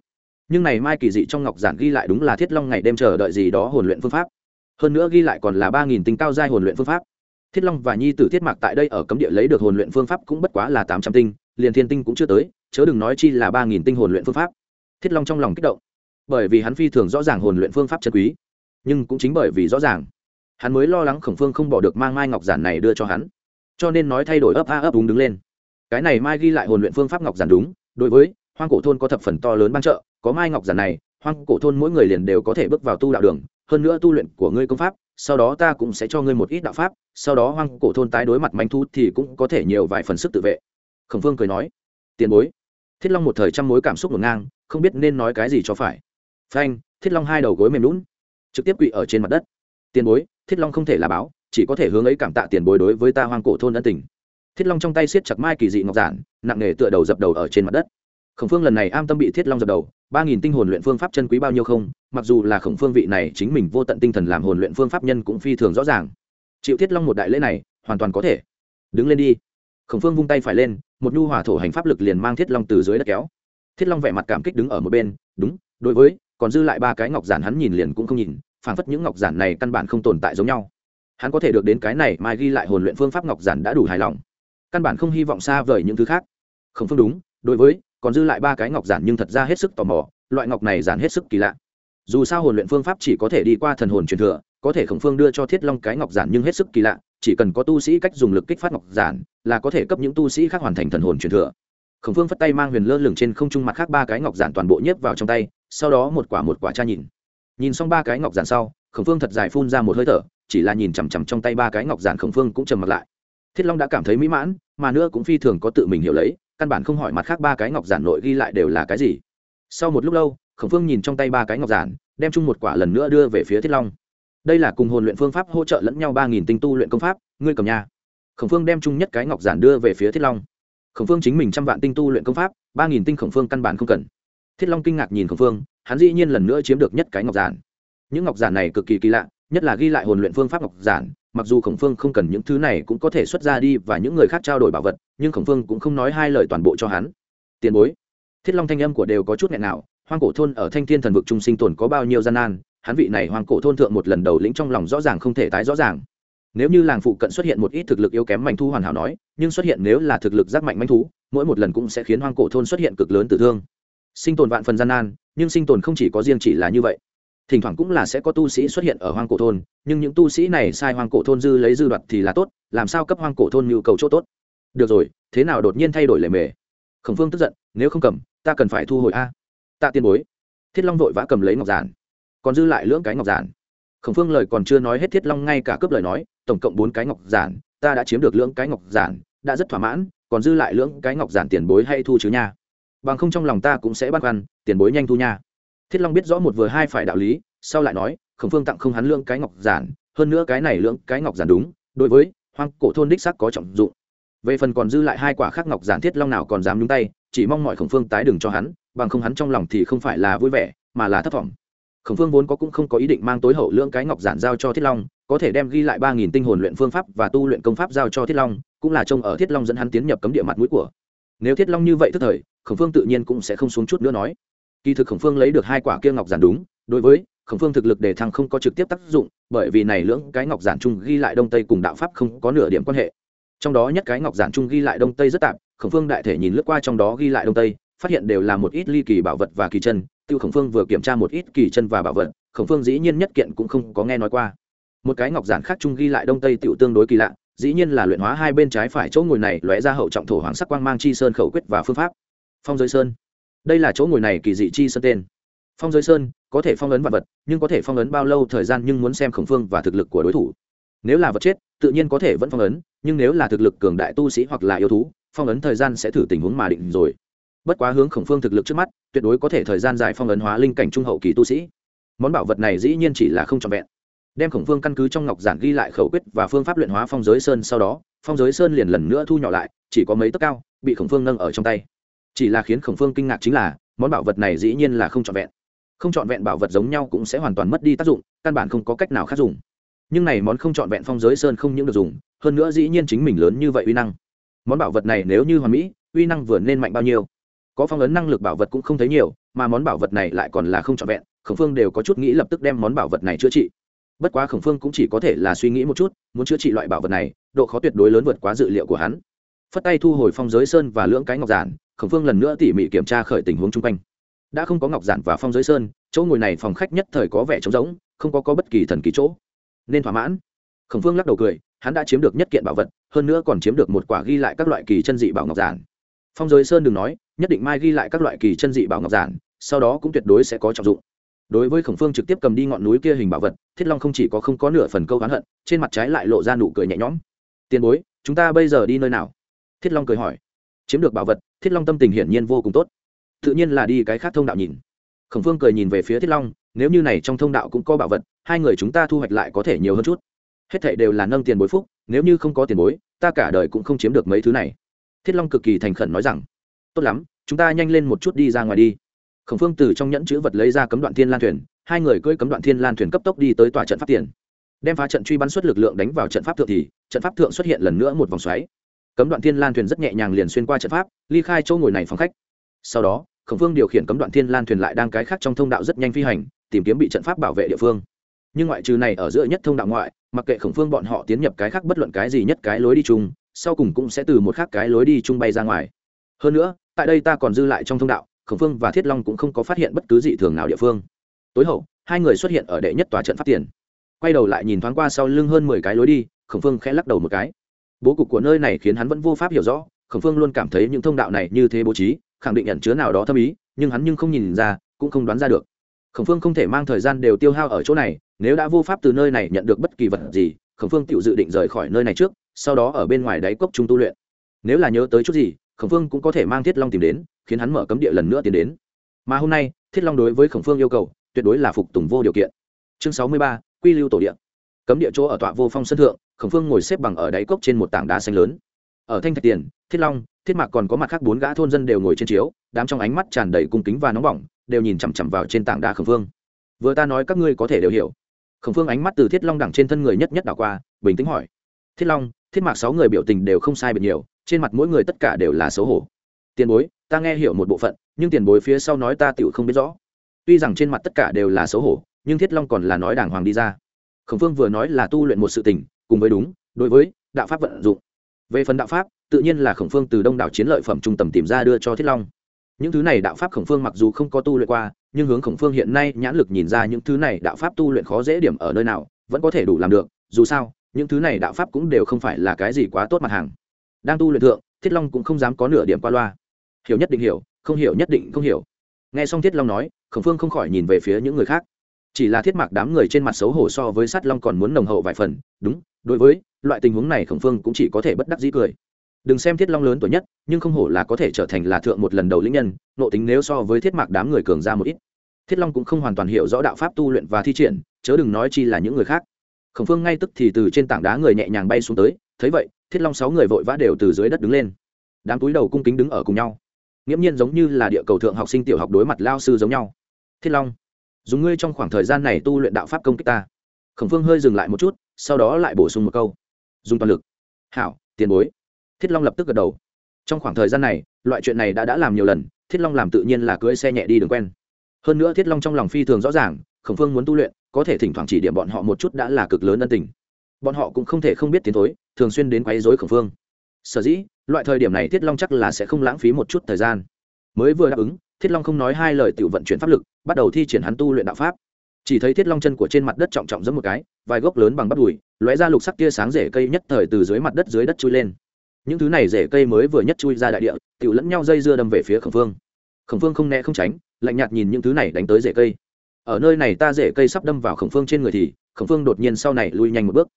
Nhưng này mai kỳ dị trong ngọc giản ghi lại đúng là thiết long ngày đêm chờ đợi gì đó hồn luyện phương pháp. Hơn nữa ghi lại còn là ba nghìn tinh cao giai hồn luyện phương pháp. Thiết long và nhi tử thiết mạc tại đây ở cấm địa lấy được hồn luyện phương pháp cũng bất quá là tám trăm tinh, liền thiên tinh cũng chưa tới, chớ đừng nói chi là ba nghìn tinh hồn luyện phương pháp. Thiết long trong lòng kích động, bởi vì hắn phi thường rõ ràng hồn luyện phương pháp chân quý, nhưng cũng chính bởi vì rõ ràng, hắn mới lo lắng khổng phương không bỏ được mang mai ngọc giản này đưa cho hắn cho nên nói thay đổi ấp a ấp đúng đứng lên. Cái này mai ghi lại hồn luyện phương pháp ngọc giản đúng, đối với hoang cổ thôn có thập phần to lớn ban trợ, có mai ngọc giản này, hoang cổ thôn mỗi người liền đều có thể bước vào tu đạo đường, hơn nữa tu luyện của ngươi công pháp, sau đó ta cũng sẽ cho ngươi một ít đạo pháp, sau đó hoang cổ thôn tái đối mặt manh thu thì cũng có thể nhiều vài phần sức tự vệ. Khổng phương cười nói. Tiền bối. Thiết long một thời trăm mối cảm xúc ngổn ngang, không biết nên nói cái gì cho phải. Phanh, thiết long hai đầu gối mềm lún trực tiếp quỵ ở trên mặt đất. Tiền bối, thiết long không thể là báo chỉ có thể hướng ấy cảm tạ tiền bối đối với ta hoang cổ thôn ân tình. Thiết long trong tay siết chặt mai kỳ dị ngọc giản, nặng nề tựa đầu dập đầu ở trên mặt đất. Khổng phương lần này am tâm bị thiết long dập đầu, ba nghìn tinh hồn luyện phương pháp chân quý bao nhiêu không, mặc dù là khổng phương vị này chính mình vô tận tinh thần làm hồn luyện phương pháp nhân cũng phi thường rõ ràng. Chịu thiết long một đại lễ này, hoàn toàn có thể. Đứng lên đi. Khổng phương vung tay phải lên, một nhu hỏa thổ hành pháp lực liền mang thiết long từ dưới đất kéo. Thiết long vẻ mặt cảm kích đứng ở một bên, đúng, đối với, còn dư lại ba cái ngọc giản hắn nhìn liền cũng không nhìn, phảng phất những ngọc giản này căn bản không tồn tại giống nhau hắn có thể được đến cái này mai ghi lại hồn luyện phương pháp ngọc giản đã đủ hài lòng. Căn bản không hy vọng xa vời những thứ khác. Không phương đúng, đối với, còn dư lại ba cái ngọc giản nhưng thật ra hết sức tò mò, loại ngọc này giản hết sức kỳ lạ. Dù sao hồn luyện phương pháp chỉ có thể đi qua thần hồn truyền thừa, có thể khổng phương đưa cho thiết long cái ngọc giản nhưng hết sức kỳ lạ, chỉ cần có tu sĩ cách dùng lực kích phát ngọc giản, là có thể cấp những tu sĩ khác hoàn thành thần hồn truyền thừa. Khổng phương phất tay mang huyền lơ lửng trên không trung mặt khác ba cái ngọc giản toàn bộ nhếp vào trong tay, sau đó một quả một quả tra nhìn. Nhìn xong ba cái ngọc giản sau, khổng phương thật dài phun ra một hơi thở chỉ là nhìn chằm chằm trong tay ba cái ngọc giản khổng phương cũng trầm mặt lại. Thiết long đã cảm thấy mỹ mãn, mà nữa cũng phi thường có tự mình hiểu lấy, căn bản không hỏi mặt khác ba cái ngọc giản nội ghi lại đều là cái gì. Sau một lúc lâu, khổng phương nhìn trong tay ba cái ngọc giản, đem chung một quả lần nữa đưa về phía thiết long. Đây là cùng hồn luyện phương pháp hỗ trợ lẫn nhau ba nghìn tinh tu luyện công pháp, ngươi cầm nhà khổng phương đem chung nhất cái ngọc giản đưa về phía thiết long. Khổng phương chính mình trăm vạn tinh tu luyện công pháp, ba nghìn tinh khổng phương căn bản không cần. Thiết long kinh ngạc nhìn khổng phương, hắn dĩ nhiên lần nữa chiếm được nhất cái ngọc giản. Những ngọc giản này cực kỳ kỳ lạ nhất là ghi lại hồn luyện phương pháp ngọc giản, mặc dù khổng phương không cần những thứ này cũng có thể xuất ra đi và những người khác trao đổi bảo vật, nhưng khổng phương cũng không nói hai lời toàn bộ cho hắn. Tiền bối, thiết long thanh âm của đều có chút nghẹn nào, hoang cổ thôn ở thanh thiên thần vực trung sinh tồn có bao nhiêu gian nan, hắn vị này hoang cổ thôn thượng một lần đầu lĩnh trong lòng rõ ràng không thể tái rõ ràng. Nếu như làng phụ cận xuất hiện một ít thực lực yếu kém manh thu hoàn hảo nói, nhưng xuất hiện nếu là thực lực giác mạnh manh thú, mỗi một lần cũng sẽ khiến hoang cổ thôn xuất hiện cực lớn tử thương. Sinh tồn vạn phần gian nan, nhưng sinh tồn không chỉ có riêng chỉ là như vậy thỉnh thoảng cũng là sẽ có tu sĩ xuất hiện ở hoang cổ thôn, nhưng những tu sĩ này sai hoang cổ thôn dư lấy dư đoạt thì là tốt, làm sao cấp hoang cổ thôn nhu cầu chỗ tốt? Được rồi, thế nào đột nhiên thay đổi lề mề? Khổng phương tức giận, nếu không cầm, ta cần phải thu hồi a. Tạ tiên bối. Thiết long vội vã cầm lấy ngọc giản, còn dư lại lưỡng cái ngọc giản. Khổng phương lời còn chưa nói hết thiết long ngay cả cướp lời nói, tổng cộng bốn cái ngọc giản, ta đã chiếm được lưỡng cái ngọc giản, đã rất thỏa mãn, còn dư lại lưỡng cái ngọc giản tiền bối hay thu chứ nha. Bằng không trong lòng ta cũng sẽ băn khoăn, tiền bối nhanh thu nha thiết long biết rõ một vừa hai phải đạo lý, sau lại nói, khổng phương tặng không hắn lưỡng cái ngọc giản, hơn nữa cái này lưỡng cái ngọc giản đúng, đối với hoang cổ thôn đích sắc có trọng dụng. Về phần còn dư lại hai quả khác ngọc giản thiết long nào còn dám nhúng tay, chỉ mong mọi khổng phương tái đừng cho hắn, bằng không hắn trong lòng thì không phải là vui vẻ, mà là thất vọng. Khổng phương vốn có cũng không có ý định mang tối hậu lưỡng cái ngọc giản giao cho thiết long, có thể đem ghi lại ba nghìn tinh hồn luyện phương pháp và tu luyện công pháp giao cho thiết long, cũng là trông ở thiết long dẫn hắn tiến nhập cấm địa mặt mũi của. Nếu thiết long như vậy tức thời, khổng phương tự nhiên cũng sẽ không xuống chút nữa nói kỳ thực khổng phương lấy được hai quả kia ngọc giản đúng, đối với khổng phương thực lực đề thăng không có trực tiếp tác dụng, bởi vì này lưỡng cái ngọc giản chung ghi lại đông tây cùng đạo pháp không có nửa điểm quan hệ. Trong đó nhất cái ngọc giản chung ghi lại đông tây rất tạm, khổng phương đại thể nhìn lướt qua trong đó ghi lại đông tây, phát hiện đều là một ít ly kỳ bảo vật và kỳ chân, tiêu khổng phương vừa kiểm tra một ít kỳ chân và bảo vật, khổng phương dĩ nhiên nhất kiện cũng không có nghe nói qua. Một cái ngọc giản khác chung ghi lại đông tây tiểu tương đối kỳ lạ, dĩ nhiên là luyện hóa hai bên trái phải chỗ ngồi này lóe ra hậu trọng thổ hoàng sắc quang mang chi sơn khẩu quyết và phương pháp. Phong giới sơn đây là chỗ ngồi này kỳ dị chi sơn tên. Phong giới sơn, có thể phong ấn vật vật, nhưng có thể phong ấn bao lâu thời gian nhưng muốn xem khổng phương và thực lực của đối thủ. Nếu là vật chết, tự nhiên có thể vẫn phong ấn, nhưng nếu là thực lực cường đại tu sĩ hoặc là yêu thú, phong ấn thời gian sẽ thử tình huống mà định rồi. Bất quá hướng khổng phương thực lực trước mắt, tuyệt đối có thể thời gian dài phong ấn hóa linh cảnh trung hậu kỳ tu sĩ. Món bảo vật này dĩ nhiên chỉ là không trọn vẹn. Đem khổng phương căn cứ trong ngọc giản ghi lại khẩu quyết và phương pháp luyện hóa phong giới sơn sau đó, phong giới sơn liền lần nữa thu nhỏ lại, chỉ có mấy tấc cao, bị khổng phương nâng ở trong tay chỉ là khiến khổng phương kinh ngạc chính là, món bảo vật này dĩ nhiên là không trọn vẹn. Không trọn vẹn bảo vật giống nhau cũng sẽ hoàn toàn mất đi tác dụng, căn bản không có cách nào khác dùng. Nhưng này món không trọn vẹn phong giới sơn không những được dùng, hơn nữa dĩ nhiên chính mình lớn như vậy uy năng. Món bảo vật này nếu như hoàn mỹ, uy năng vừa nên mạnh bao nhiêu? Có phong ấn năng lực bảo vật cũng không thấy nhiều, mà món bảo vật này lại còn là không trọn vẹn, khổng phương đều có chút nghĩ lập tức đem món bảo vật này chữa trị. Bất quá khổng phương cũng chỉ có thể là suy nghĩ một chút, muốn chữa trị loại bảo vật này, độ khó tuyệt đối lớn vượt quá dự liệu của hắn. Phất tay thu hồi phong giới sơn và lưỡng cái ngọc giản khổng phương lần nữa tỉ mỉ kiểm tra khởi tình huống chung quanh. Đã không có ngọc giản và phong giới sơn chỗ ngồi này phòng khách nhất thời có vẻ trống rỗng không có, có bất kỳ thần kỳ chỗ. Nên thỏa mãn. Khổng phương lắc đầu cười hắn đã chiếm được nhất kiện bảo vật hơn nữa còn chiếm được một quả ghi lại các loại kỳ chân dị bảo ngọc giản. Phong giới sơn đừng nói nhất định mai ghi lại các loại kỳ chân dị bảo ngọc giản sau đó cũng tuyệt đối sẽ có trọng dụng. Đối với khổng phương trực tiếp cầm đi ngọn núi kia hình bảo vật thiết long không chỉ có không có nửa phần câu oán hận trên mặt trái lại lộ ra nụ cười nhẹ nhõm. Tiền bối chúng ta bây giờ đi nơi nào? Thiết long cười hỏi. Chiếm được bảo vật thiết long tâm tình hiển nhiên vô cùng tốt. Tự nhiên là đi cái khác thông đạo nhìn. Khổng phương cười nhìn về phía thiết long, nếu như này trong thông đạo cũng có bảo vật, hai người chúng ta thu hoạch lại có thể nhiều hơn chút. Hết thảy đều là nâng tiền bối phúc, nếu như không có tiền bối, ta cả đời cũng không chiếm được mấy thứ này. Thiết long cực kỳ thành khẩn nói rằng, tốt lắm, chúng ta nhanh lên một chút đi ra ngoài đi. Khổng phương từ trong nhẫn chữ vật lấy ra cấm đoạn thiên lan thuyền, hai người cưỡi cấm đoạn thiên lan thuyền cấp tốc đi tới tòa trận pháp tiền. Đem phá trận truy bắn xuất lực lượng đánh vào trận pháp thượng thì, trận pháp thượng xuất hiện lần nữa một vòng xoáy cấm đoạn thiên lan thuyền rất nhẹ nhàng liền xuyên qua trận pháp, ly khai chỗ ngồi này phòng khách. Sau đó, khổng phương điều khiển cấm đoạn thiên lan thuyền lại đang cái khác trong thông đạo rất nhanh phi hành, tìm kiếm bị trận pháp bảo vệ địa phương. Nhưng ngoại trừ này ở giữa nhất thông đạo ngoại, mặc kệ khổng phương bọn họ tiến nhập cái khác bất luận cái gì nhất cái lối đi chung, sau cùng cũng sẽ từ một khác cái lối đi chung bay ra ngoài. Hơn nữa, tại đây ta còn dư lại trong thông đạo, khổng phương và thiết long cũng không có phát hiện bất cứ dị thường nào địa phương. Tối hậu, hai người xuất hiện ở đệ nhất tòa trận pháp tiền. Quay đầu lại nhìn thoáng qua sau lưng hơn mười cái lối đi, khổng phương khẽ lắc đầu một cái bố cục của nơi này khiến hắn vẫn vô pháp hiểu rõ, khổng phương luôn cảm thấy những thông đạo này như thế bố trí, khẳng định nhận chứa nào đó thâm ý, nhưng hắn nhưng không nhìn ra, cũng không đoán ra được. Khổng phương không thể mang thời gian đều tiêu hao ở chỗ này, nếu đã vô pháp từ nơi này nhận được bất kỳ vật gì, khổng phương tự dự định rời khỏi nơi này trước, sau đó ở bên ngoài đáy cốc trung tu luyện. Nếu là nhớ tới chút gì, khổng phương cũng có thể mang thiết long tìm đến, khiến hắn mở cấm địa lần nữa tiến đến. Mà hôm nay, thiết long đối với khổng phương yêu cầu, tuyệt đối là phục tùng vô điều kiện. Chương sáu mươi ba, quy lưu tổ địa cấm địa chỗ ở tọa vô phong sân thượng, khổng phương ngồi xếp bằng ở đáy cốc trên một tảng đá xanh lớn. Ở thanh thạch tiền, thiết long, thiết mạc còn có mặt khác bốn gã thôn dân đều ngồi trên chiếu, đám trong ánh mắt tràn đầy cung kính và nóng bỏng, đều nhìn chằm chằm vào trên tảng đá khổng phương. Vừa ta nói các ngươi có thể đều hiểu. Khổng phương ánh mắt từ thiết long đẳng trên thân người nhất nhất đảo qua, bình tĩnh hỏi. Thiết long, thiết mạc sáu người biểu tình đều không sai biệt nhiều, trên mặt mỗi người tất cả đều là xấu hổ. Tiền bối, ta nghe hiểu một bộ phận, nhưng tiền bối phía sau nói ta tựu không biết rõ. Tuy rằng trên mặt tất cả đều là xấu hổ, nhưng thiết long còn là nói đàng hoàng đi ra khổng phương vừa nói là tu luyện một sự tình, cùng với đúng, đối với đạo pháp vận dụng. Về phần đạo pháp, tự nhiên là khổng phương từ đông đảo chiến lợi phẩm trung tầm tìm ra đưa cho thiết long. Những thứ này đạo pháp khổng phương mặc dù không có tu luyện qua, nhưng hướng khổng phương hiện nay nhãn lực nhìn ra những thứ này đạo pháp tu luyện khó dễ điểm ở nơi nào, vẫn có thể đủ làm được, dù sao, những thứ này đạo pháp cũng đều không phải là cái gì quá tốt mặt hàng. Đang tu luyện thượng, thiết long cũng không dám có nửa điểm qua loa. Hiểu nhất định hiểu, không hiểu nhất định không hiểu. Nghe xong thiết long nói, khổng phương không khỏi nhìn về phía những người khác chỉ là thiết mạc đám người trên mặt xấu hổ so với sắt long còn muốn nồng hậu vài phần, đúng, đối với loại tình huống này khổng phương cũng chỉ có thể bất đắc dĩ cười. Đừng xem thiết long lớn tuổi nhất, nhưng không hổ là có thể trở thành là thượng một lần đầu lĩnh nhân nộ tính nếu so với thiết mạc đám người cường ra một ít. Thiết long cũng không hoàn toàn hiểu rõ đạo pháp tu luyện và thi triển, chớ đừng nói chi là những người khác. Khổng phương ngay tức thì từ trên tảng đá người nhẹ nhàng bay xuống tới, thấy vậy, thiết long sáu người vội vã đều từ dưới đất đứng lên. Đám túi đầu cung kính đứng ở cùng nhau. Nghiễm nhiên giống như là địa cầu thượng học sinh tiểu học đối mặt lao sư giống nhau. Thiết long dùng ngươi trong khoảng thời gian này tu luyện đạo pháp công kích ta. Khổng phương hơi dừng lại một chút, sau đó lại bổ sung một câu. Dùng toàn lực. Hảo, tiền bối. Thiết long lập tức gật đầu. Trong khoảng thời gian này, loại chuyện này đã đã làm nhiều lần, thiết long làm tự nhiên là cưỡi xe nhẹ đi đường quen. Hơn nữa thiết long trong lòng phi thường rõ ràng, khổng phương muốn tu luyện, có thể thỉnh thoảng chỉ điểm bọn họ một chút đã là cực lớn ân tình. Bọn họ cũng không thể không biết tiến thối, thường xuyên đến quấy dối khổng phương. Sở dĩ, loại thời điểm này thiết long chắc là sẽ không lãng phí một chút thời gian. Mới vừa đáp ứng thiết long không nói hai lời tự vận chuyển pháp lực, bắt đầu thi triển hắn tu luyện đạo pháp. Chỉ thấy thiết long chân của trên mặt đất trọng trọng giống một cái, vài gốc lớn bằng bắp đùi, lóe ra lục sắc tia sáng rễ cây nhất thời từ dưới mặt đất dưới đất chui lên. Những thứ này rễ cây mới vừa nhất chui ra đại địa tự lẫn nhau dây dưa đâm về phía khổng phương khổng phương không né không tránh, lạnh nhạt nhìn những thứ này đánh tới rễ cây. Ở nơi này ta rễ cây sắp đâm vào khổng phương trên người thì, khổng phương đột nhiên sau này lui nhanh một bước.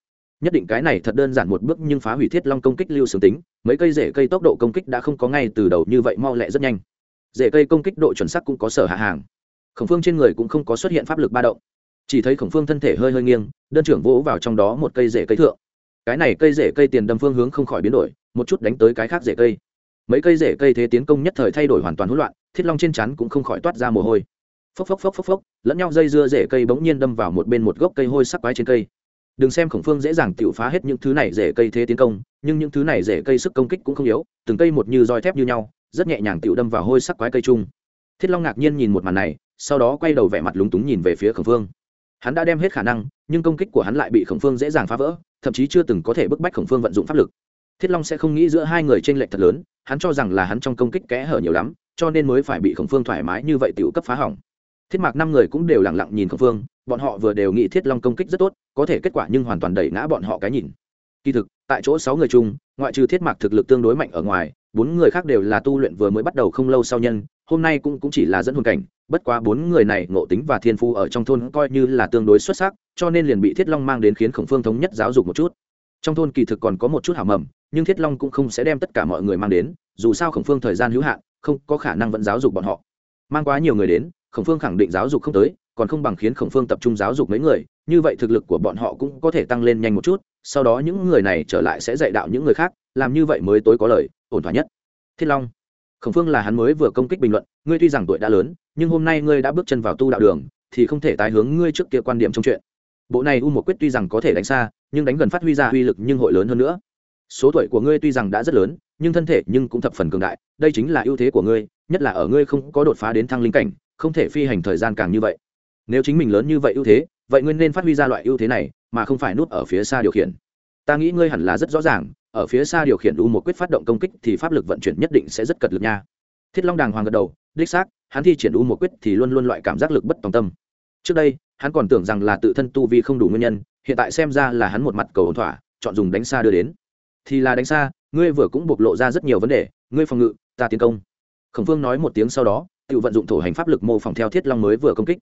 Nhất định cái này thật đơn giản một bước nhưng phá hủy thiết long công kích lưu xương tính, mấy cây rễ cây tốc độ công kích đã không có ngay từ đầu như vậy mau lẹ rất nhanh dễ cây công kích độ chuẩn sắc cũng có sở hạ hàng. Khổng phương trên người cũng không có xuất hiện pháp lực ba động. Chỉ thấy khổng phương thân thể hơi hơi nghiêng, đơn trưởng vỗ vào trong đó một cây rễ cây thượng. Cái này cây rễ cây tiền đâm phương hướng không khỏi biến đổi, một chút đánh tới cái khác rễ cây. Mấy cây rễ cây thế tiến công nhất thời thay đổi hoàn toàn hỗn loạn, thiết long trên chắn cũng không khỏi toát ra mồ hôi. Phốc phốc phốc phốc phốc, lẫn nhau dây dưa rễ cây bỗng nhiên đâm vào một bên một gốc cây hôi sắc quái trên cây. Đừng xem khổng phương dễ dàng tự phá hết những thứ này rễ cây thế tiến công, nhưng những thứ này rễ cây sức công kích cũng không yếu, từng cây một như roi thép như nhau rất nhẹ nhàng tựu đâm vào hôi sắc quái cây chung. Thiết long ngạc nhiên nhìn một màn này, sau đó quay đầu vẻ mặt lúng túng nhìn về phía khổng phương hắn đã đem hết khả năng, nhưng công kích của hắn lại bị khổng phương dễ dàng phá vỡ, thậm chí chưa từng có thể bức bách khổng phương vận dụng pháp lực. Thiết long sẽ không nghĩ giữa hai người t r ê n lệch thật lớn, hắn cho rằng là hắn trong công kích kẽ hở nhiều lắm, cho nên mới phải bị khổng phương thoải mái như vậy t cấp phá hỏng. Thiết mạc năm người cũng đều lẳng lặng nhìn khổng phương bọn họ vừa đều nghĩ thiết long công kích rất tốt, có thể kết quả nhưng hoàn toàn đẩy ngã bọn họ cái nhìn. Kỳ thực, tại chỗ sáu người chung, ngoại trừ thiết mạc thực lực tương đối mạnh ở ngoài bốn người khác đều là tu luyện vừa mới bắt đầu không lâu sau nhân hôm nay cũng, cũng chỉ là dẫn hồn cảnh bất quá bốn người này ngộ tính và thiên phu ở trong thôn coi như là tương đối xuất sắc cho nên liền bị thiết long mang đến khiến khổng phương thống nhất giáo dục một chút. Trong thôn kỳ thực còn có một chút hảo mầm nhưng thiết long cũng không sẽ đem tất cả mọi người mang đến dù sao khổng phương thời gian hữu hạn không có khả năng vẫn giáo dục bọn họ. Mang quá nhiều người đến khổng phương khẳng định giáo dục không tới còn không bằng khiến khổng phương tập trung giáo dục mấy người như vậy thực lực của bọn họ cũng có thể tăng lên nhanh một chút sau đó những người này trở lại sẽ dạy đạo những người khác làm như vậy mới tối có lời, ổn thỏa nhất. Thiết long, khổng phương là hắn mới vừa công kích bình luận, ngươi tuy rằng tuổi đã lớn, nhưng hôm nay ngươi đã bước chân vào tu đạo đường, thì không thể tái hướng ngươi trước kia quan điểm trong chuyện. Bộ này u một quyết tuy rằng có thể đánh xa, nhưng đánh gần phát huy ra uy lực nhưng hội lớn hơn nữa. Số tuổi của ngươi tuy rằng đã rất lớn, nhưng thân thể nhưng cũng thập phần cường đại, đây chính là ưu thế của ngươi, nhất là ở ngươi không có đột phá đến thăng linh cảnh, không thể phi hành thời gian càng như vậy. Nếu chính mình lớn như vậy ưu thế, vậy ngươi nên phát huy ra loại ưu thế này, mà không phải nút ở phía xa điều khiển. Ta nghĩ ngươi hẳn là rất rõ ràng ở phía xa điều khiển u một quyết phát động công kích thì pháp lực vận chuyển nhất định sẽ rất cật lực nha. Thiết long đàng hoàng gật đầu, đích xác, hắn thi triển u một quyết thì luôn luôn loại cảm giác lực bất tòng tâm. Trước đây, hắn còn tưởng rằng là tự thân tu vi không đủ nguyên nhân, hiện tại xem ra là hắn một mặt cầu ổn thỏa, chọn dùng đánh xa đưa đến. Thì là đánh xa, ngươi vừa cũng bộc lộ ra rất nhiều vấn đề, ngươi phòng ngự, ta tiến công. Khổng phương nói một tiếng sau đó, tự vận dụng thổ hành pháp lực mô phỏng theo thiết long mới vừa công kích.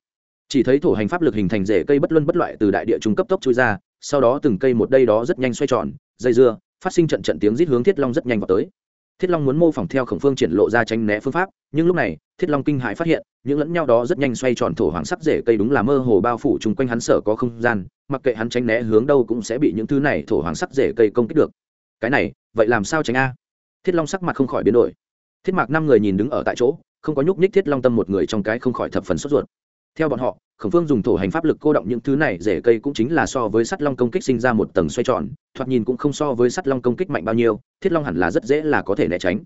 Chỉ thấy thổ hành pháp lực hình thành rễ cây bất luân bất loại từ đại địa trung cấp tốc chui ra, sau đó từng cây một đây đó rất nhanh xoay tròn, dây dưa phát sinh trận trận tiếng rít hướng thiết long rất nhanh vào tới. Thiết long muốn mô phỏng theo khổng phương triển lộ ra tranh né phương pháp, nhưng lúc này, thiết long kinh hãi phát hiện, những lẫn nhau đó rất nhanh xoay tròn thổ hoàng sắc rễ cây đúng là mơ hồ bao phủ chung quanh hắn sở có không gian, mặc kệ hắn tránh né hướng đâu cũng sẽ bị những thứ này thổ hoàng sắc rễ cây công kích được. Cái này, vậy làm sao tránh a? Thiết long sắc mặt không khỏi biến đổi. Thiết mạc năm người nhìn đứng ở tại chỗ, không có nhúc nhích thiết long tâm một người trong cái không khỏi thập phần sốt ruột. Theo bọn họ khổng phương dùng thổ hành pháp lực cô động những thứ này, rễ cây cũng chính là so với sắt long công kích sinh ra một tầng xoay tròn, thoạt nhìn cũng không so với sắt long công kích mạnh bao nhiêu, thiết long hẳn là rất dễ là có thể né tránh.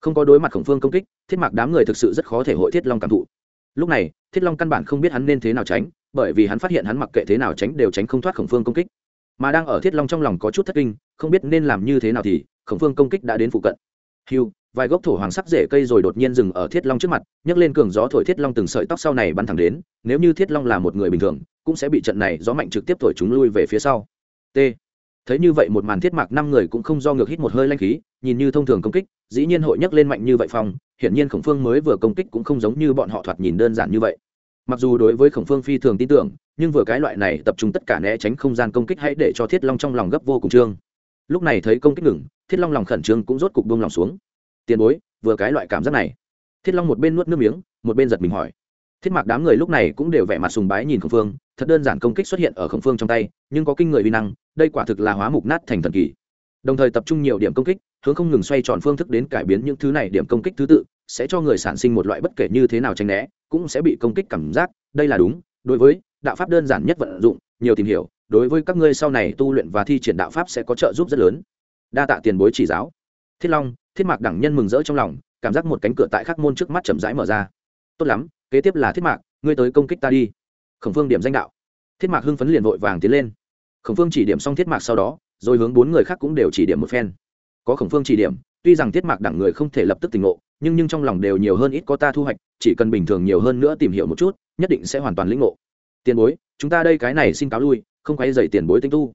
Không có đối mặt khổng phương công kích, thiết mạc đám người thực sự rất khó thể hội thiết long cảm thụ. Lúc này, thiết long căn bản không biết hắn nên thế nào tránh, bởi vì hắn phát hiện hắn mặc kệ thế nào tránh đều tránh không thoát khổng phương công kích. Mà đang ở thiết long trong lòng có chút thất kinh, không biết nên làm như thế nào thì, khổng phương công kích đã đến phụ cận hiu vài gốc thổ hoàng sắc rễ cây rồi đột nhiên dừng ở thiết long trước mặt, nhấc lên cường gió thổi thiết long từng sợi tóc sau này bắn thẳng đến, nếu như thiết long là một người bình thường, cũng sẽ bị trận này gió mạnh trực tiếp thổi chúng lui về phía sau. T. Thấy như vậy một màn thiết mạc năm người cũng không do ngược hít một hơi lanh khí, nhìn như thông thường công kích, dĩ nhiên hội nhấc lên mạnh như vậy phong, hiển nhiên khổng phương mới vừa công kích cũng không giống như bọn họ thoạt nhìn đơn giản như vậy. Mặc dù đối với khổng phương phi thường tin tưởng, nhưng vừa cái loại này tập trung tất cả né tránh không gian công kích hãy để cho thiết long trong lòng gấp vô cùng trương. Lúc này thấy công kích ngừng thiết long lòng khẩn trương cũng rốt cục buông lòng xuống. Tiền bối, vừa cái loại cảm giác này. Thiết long một bên nuốt nước miếng, một bên giật mình hỏi. Thiết mạc đám người lúc này cũng đều vẻ mặt sùng bái nhìn khổng phương, thật đơn giản công kích xuất hiện ở khổng phương trong tay, nhưng có kinh người vi năng, đây quả thực là hóa mục nát thành thần kỳ. Đồng thời tập trung nhiều điểm công kích, hướng không ngừng xoay tròn phương thức đến cải biến những thứ này điểm công kích thứ tự, sẽ cho người sản sinh một loại bất kể như thế nào tranh né, cũng sẽ bị công kích cảm giác, đây là đúng, đối với đạo pháp đơn giản nhất vận dụng, nhiều tìm hiểu, đối với các ngươi sau này tu luyện và thi triển đạo pháp sẽ có trợ giúp rất lớn đa tạ tiền bối chỉ giáo. Thiết long, thiết mạc đẳng nhân mừng rỡ trong lòng, cảm giác một cánh cửa tại khắc môn trước mắt chậm rãi mở ra. Tốt lắm, kế tiếp là thiết mạc, ngươi tới công kích ta đi. Khổng phương điểm danh đạo. Thiết mạc hưng phấn liền vội vàng tiến lên. Khổng phương chỉ điểm xong thiết mạc sau đó, rồi hướng bốn người khác cũng đều chỉ điểm một phen. Có khổng phương chỉ điểm, tuy rằng thiết mạc đẳng người không thể lập tức tỉnh ngộ, nhưng nhưng trong lòng đều nhiều hơn ít có ta thu hoạch, chỉ cần bình thường nhiều hơn nữa tìm hiểu một chút, nhất định sẽ hoàn toàn lĩnh ngộ. Tiền bối, chúng ta đây cái này xin cáo lui, không quay dậy tiền bối tinh tu.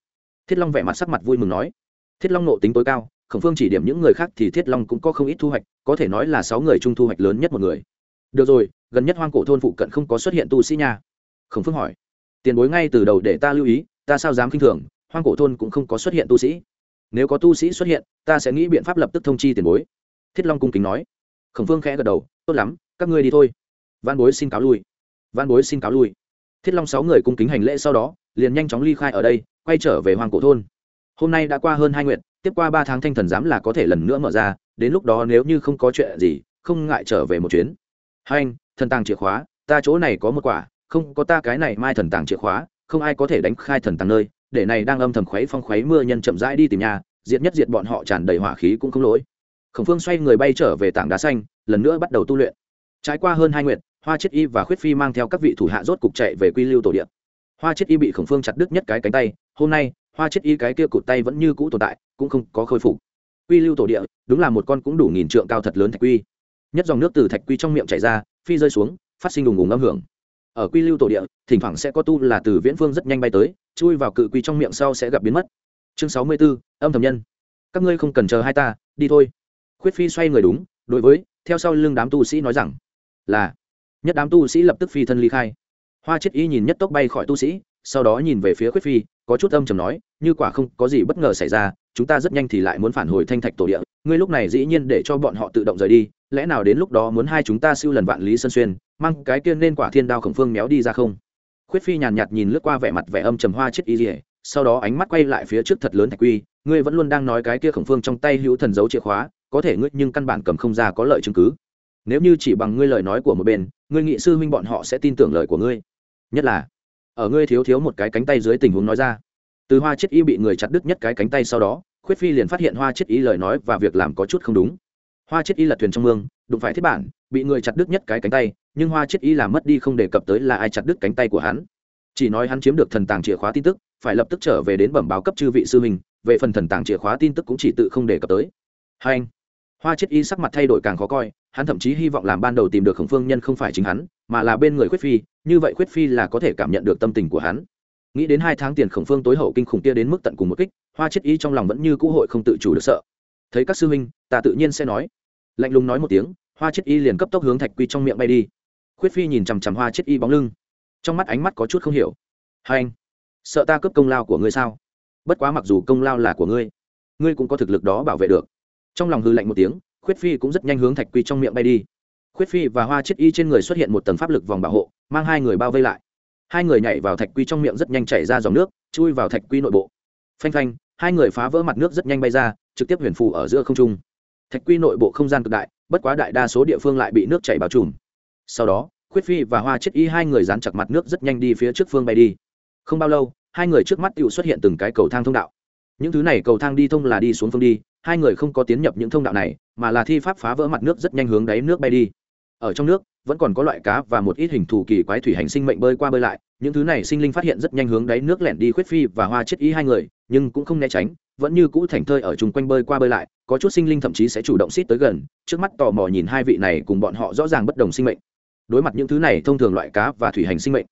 Thiết long vẻ mặt sắc mặt vui mừng nói thiết long nộ tính tối cao, khổng phương chỉ điểm những người khác thì thiết long cũng có không ít thu hoạch, có thể nói là sáu người chung thu hoạch lớn nhất một người. Được rồi, gần nhất hoang cổ thôn phụ cận không có xuất hiện tu sĩ nha. Khổng phương hỏi. Tiền bối ngay từ đầu để ta lưu ý, ta sao dám k i n h thường, hoang cổ thôn cũng không có xuất hiện tu sĩ. Nếu có tu sĩ xuất hiện, ta sẽ nghĩ biện pháp lập tức thông chi tiền bối. Thiết long cung kính nói. Khổng phương khẽ gật đầu, tốt lắm, các ngươi đi thôi. Văn bối xin cáo lui. Văn bối xin cáo lui. Thiết long sáu người cung kính hành lễ sau đó, liền nhanh chóng ly khai ở đây, quay trở về hoàng cổ thôn hôm nay đã qua hơn hai nguyện tiếp qua ba tháng thanh thần giám là có thể lần nữa mở ra, đến lúc đó nếu như không có chuyện gì, không ngại trở về một chuyến. Hai anh, thần tàng chìa khóa, ta chỗ này có một quả, không có ta cái này mai thần tàng chìa khóa, không ai có thể đánh khai thần tàng nơi, để này đang âm thầm khuấy phong khuấy mưa nhân chậm rãi đi tìm nhà, diệt nhất diệt bọn họ tràn đầy hỏa khí cũng không lỗi. Khổng phương xoay người bay trở về tảng đá xanh, lần nữa bắt đầu tu luyện. Trải qua hơn hai nguyện hoa chết y và khuyết phi mang theo các vị thủ hạ rốt cục chạy về quy lưu tổ điện hoa chết y bị khổng phương chặt đứt nhất cái cánh tay, hôm nay hoa chết y cái kia cụt tay vẫn như cũ tồn tại cũng không có khôi phục. Quy lưu tổ địa đúng là một con cũng đủ nghìn trượng cao thật lớn thạch quy. Nhất dòng nước từ thạch quy trong miệng chảy ra phi rơi xuống phát sinh đùng đùng âm hưởng. Ở quy lưu tổ địa thỉnh thoảng sẽ có tu là từ viễn phương rất nhanh bay tới chui vào cự quy trong miệng sau sẽ gặp biến mất. Chương sáu mươi 64, âm thầm nhân. Các ngươi không cần chờ hai ta đi thôi. Khuyết phi xoay người đúng đối với theo sau lưng đám tu sĩ nói rằng là nhất đám tu sĩ lập tức phi thân ly khai. Hoa chết y nhìn nhất tốc bay khỏi tu sĩ sau đó nhìn về phía khuyết phi, có chút âm chầm nói, như quả không có gì bất ngờ xảy ra, chúng ta rất nhanh thì lại muốn phản hồi thanh thạch tổ địa. Ngươi lúc này dĩ nhiên để cho bọn họ tự động rời đi, lẽ nào đến lúc đó muốn hai chúng ta siêu lần vạn lý sân xuyên, mang cái kia nên quả thiên đao khổng phương méo đi ra không? Khuyết phi nhàn nhạt nhìn lướt qua vẻ mặt vẻ âm trầm hoa chết y dỉa sau đó ánh mắt quay lại phía trước thật lớn thạch quy, ngươi vẫn luôn đang nói cái kia khổng phương trong tay hữu thần dấu chìa khóa, có thể ngươi nhưng căn bản cầm không ra có lợi chứng cứ. Nếu như chỉ bằng ngươi lời nói của một bên, ngươi nghị sư huynh bọn họ sẽ tin tưởng lời của ngươi. Nhất là ở ngươi thiếu thiếu một cái cánh tay dưới tình huống nói ra. Từ hoa chết y bị người chặt đứt nhất cái cánh tay sau đó, khuyết phi liền phát hiện hoa chết y lời nói và việc làm có chút không đúng. Hoa chết y lật thuyền trong mương, đụng phải thiết bản, bị người chặt đứt nhất cái cánh tay, nhưng hoa chết y làm mất đi không đề cập tới là ai chặt đứt cánh tay của hắn. Chỉ nói hắn chiếm được thần tàng chìa khóa tin tức, phải lập tức trở về đến bẩm báo cấp chư vị sư huynh, về phần thần tàng chìa khóa tin tức cũng chỉ tự không đề cập tới. Hai anh. Hoa chết y sắc mặt thay đổi càng khó coi, hắn thậm chí hy vọng làm ban đầu tìm được khổng phương nhân không phải chính hắn, mà là bên người khuyết phi như vậy khuyết phi là có thể cảm nhận được tâm tình của hắn. Nghĩ đến hai tháng tiền khổng phương tối hậu kinh khủng kia đến mức tận cùng một kích, hoa chết y trong lòng vẫn như cũ hội không tự chủ được sợ. Thấy các sư huynh, ta tự nhiên sẽ nói. Lạnh lùng nói một tiếng, hoa chết y liền cấp tốc hướng thạch quy trong miệng bay đi. Khuyết phi nhìn chằm chằm hoa chết y bóng lưng. Trong mắt ánh mắt có chút không hiểu. Hai anh, sợ ta cướp công lao của ngươi sao? Bất quá mặc dù công lao là của ngươi ngươi cũng có thực lực đó bảo vệ được. Trong lòng hư lạnh một tiếng, khuyết phi cũng rất nhanh hướng thạch quy trong miệng bay đi. Khuyết phi và hoa chết y trên người xuất hiện một tầng pháp lực vòng bảo hộ mang hai người bao vây lại. Hai người nhảy vào thạch quy trong miệng rất nhanh chảy ra dòng nước, chui vào thạch quy nội bộ. Phanh phanh, hai người phá vỡ mặt nước rất nhanh bay ra, trực tiếp huyền phù ở giữa không trung. Thạch quy nội bộ không gian cực đại, bất quá đại đa số địa phương lại bị nước chảy bao trùm. Sau đó, khuyết phi và hoa chết y hai người dán chặt mặt nước rất nhanh đi phía trước phương bay đi. Không bao lâu, hai người trước mắt tự xuất hiện từng cái cầu thang thông đạo. Những thứ này cầu thang đi thông là đi xuống phương đi, hai người không có tiến nhập những thông đạo này, mà là thi pháp phá vỡ mặt nước rất nhanh hướng đáy nước bay đi ở trong nước, vẫn còn có loại cá và một ít hình thù kỳ quái thủy hành sinh mệnh bơi qua bơi lại. Những thứ này sinh linh phát hiện rất nhanh hướng đáy nước lẻn đi khuyết phi và hoa chết ý hai người, nhưng cũng không né tránh, vẫn như cũ thành thơi ở chung quanh bơi qua bơi lại, có chút sinh linh thậm chí sẽ chủ động xít tới gần, trước mắt tò mò nhìn hai vị này cùng bọn họ rõ ràng bất đồng sinh mệnh. Đối mặt những thứ này thông thường loại cá và thủy hành sinh mệnh,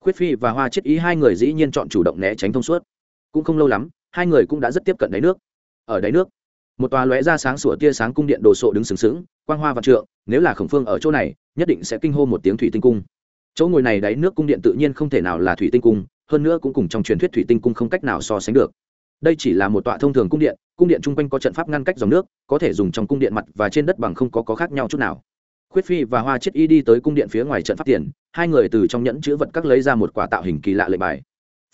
khuyết phi và hoa chết ý hai người dĩ nhiên chọn chủ động né tránh thông suốt. Cũng không lâu lắm, hai người cũng đã rất tiếp cận đáy nước. Ở đáy nước, một tòa lóe ra sáng sủa tia sáng cung điện đồ sộ đứng sừng sững quang hoa vạn trượng nếu là khổng phương ở chỗ này nhất định sẽ kinh hô một tiếng thủy tinh cung. Chỗ ngồi này đáy nước cung điện tự nhiên không thể nào là thủy tinh cung hơn nữa cũng cùng trong truyền thuyết thủy tinh cung không cách nào so sánh được. Đây chỉ là một tọa thông thường cung điện cung điện chung quanh có trận pháp ngăn cách dòng nước có thể dùng trong cung điện mặt và trên đất bằng không có, có khác nhau chút nào. Khuyết phi và hoa chết y đi tới cung điện phía ngoài trận pháp tiền hai người từ trong nhẫn chữ vật các lấy ra một quả tạo hình kỳ lạ lệnh bài.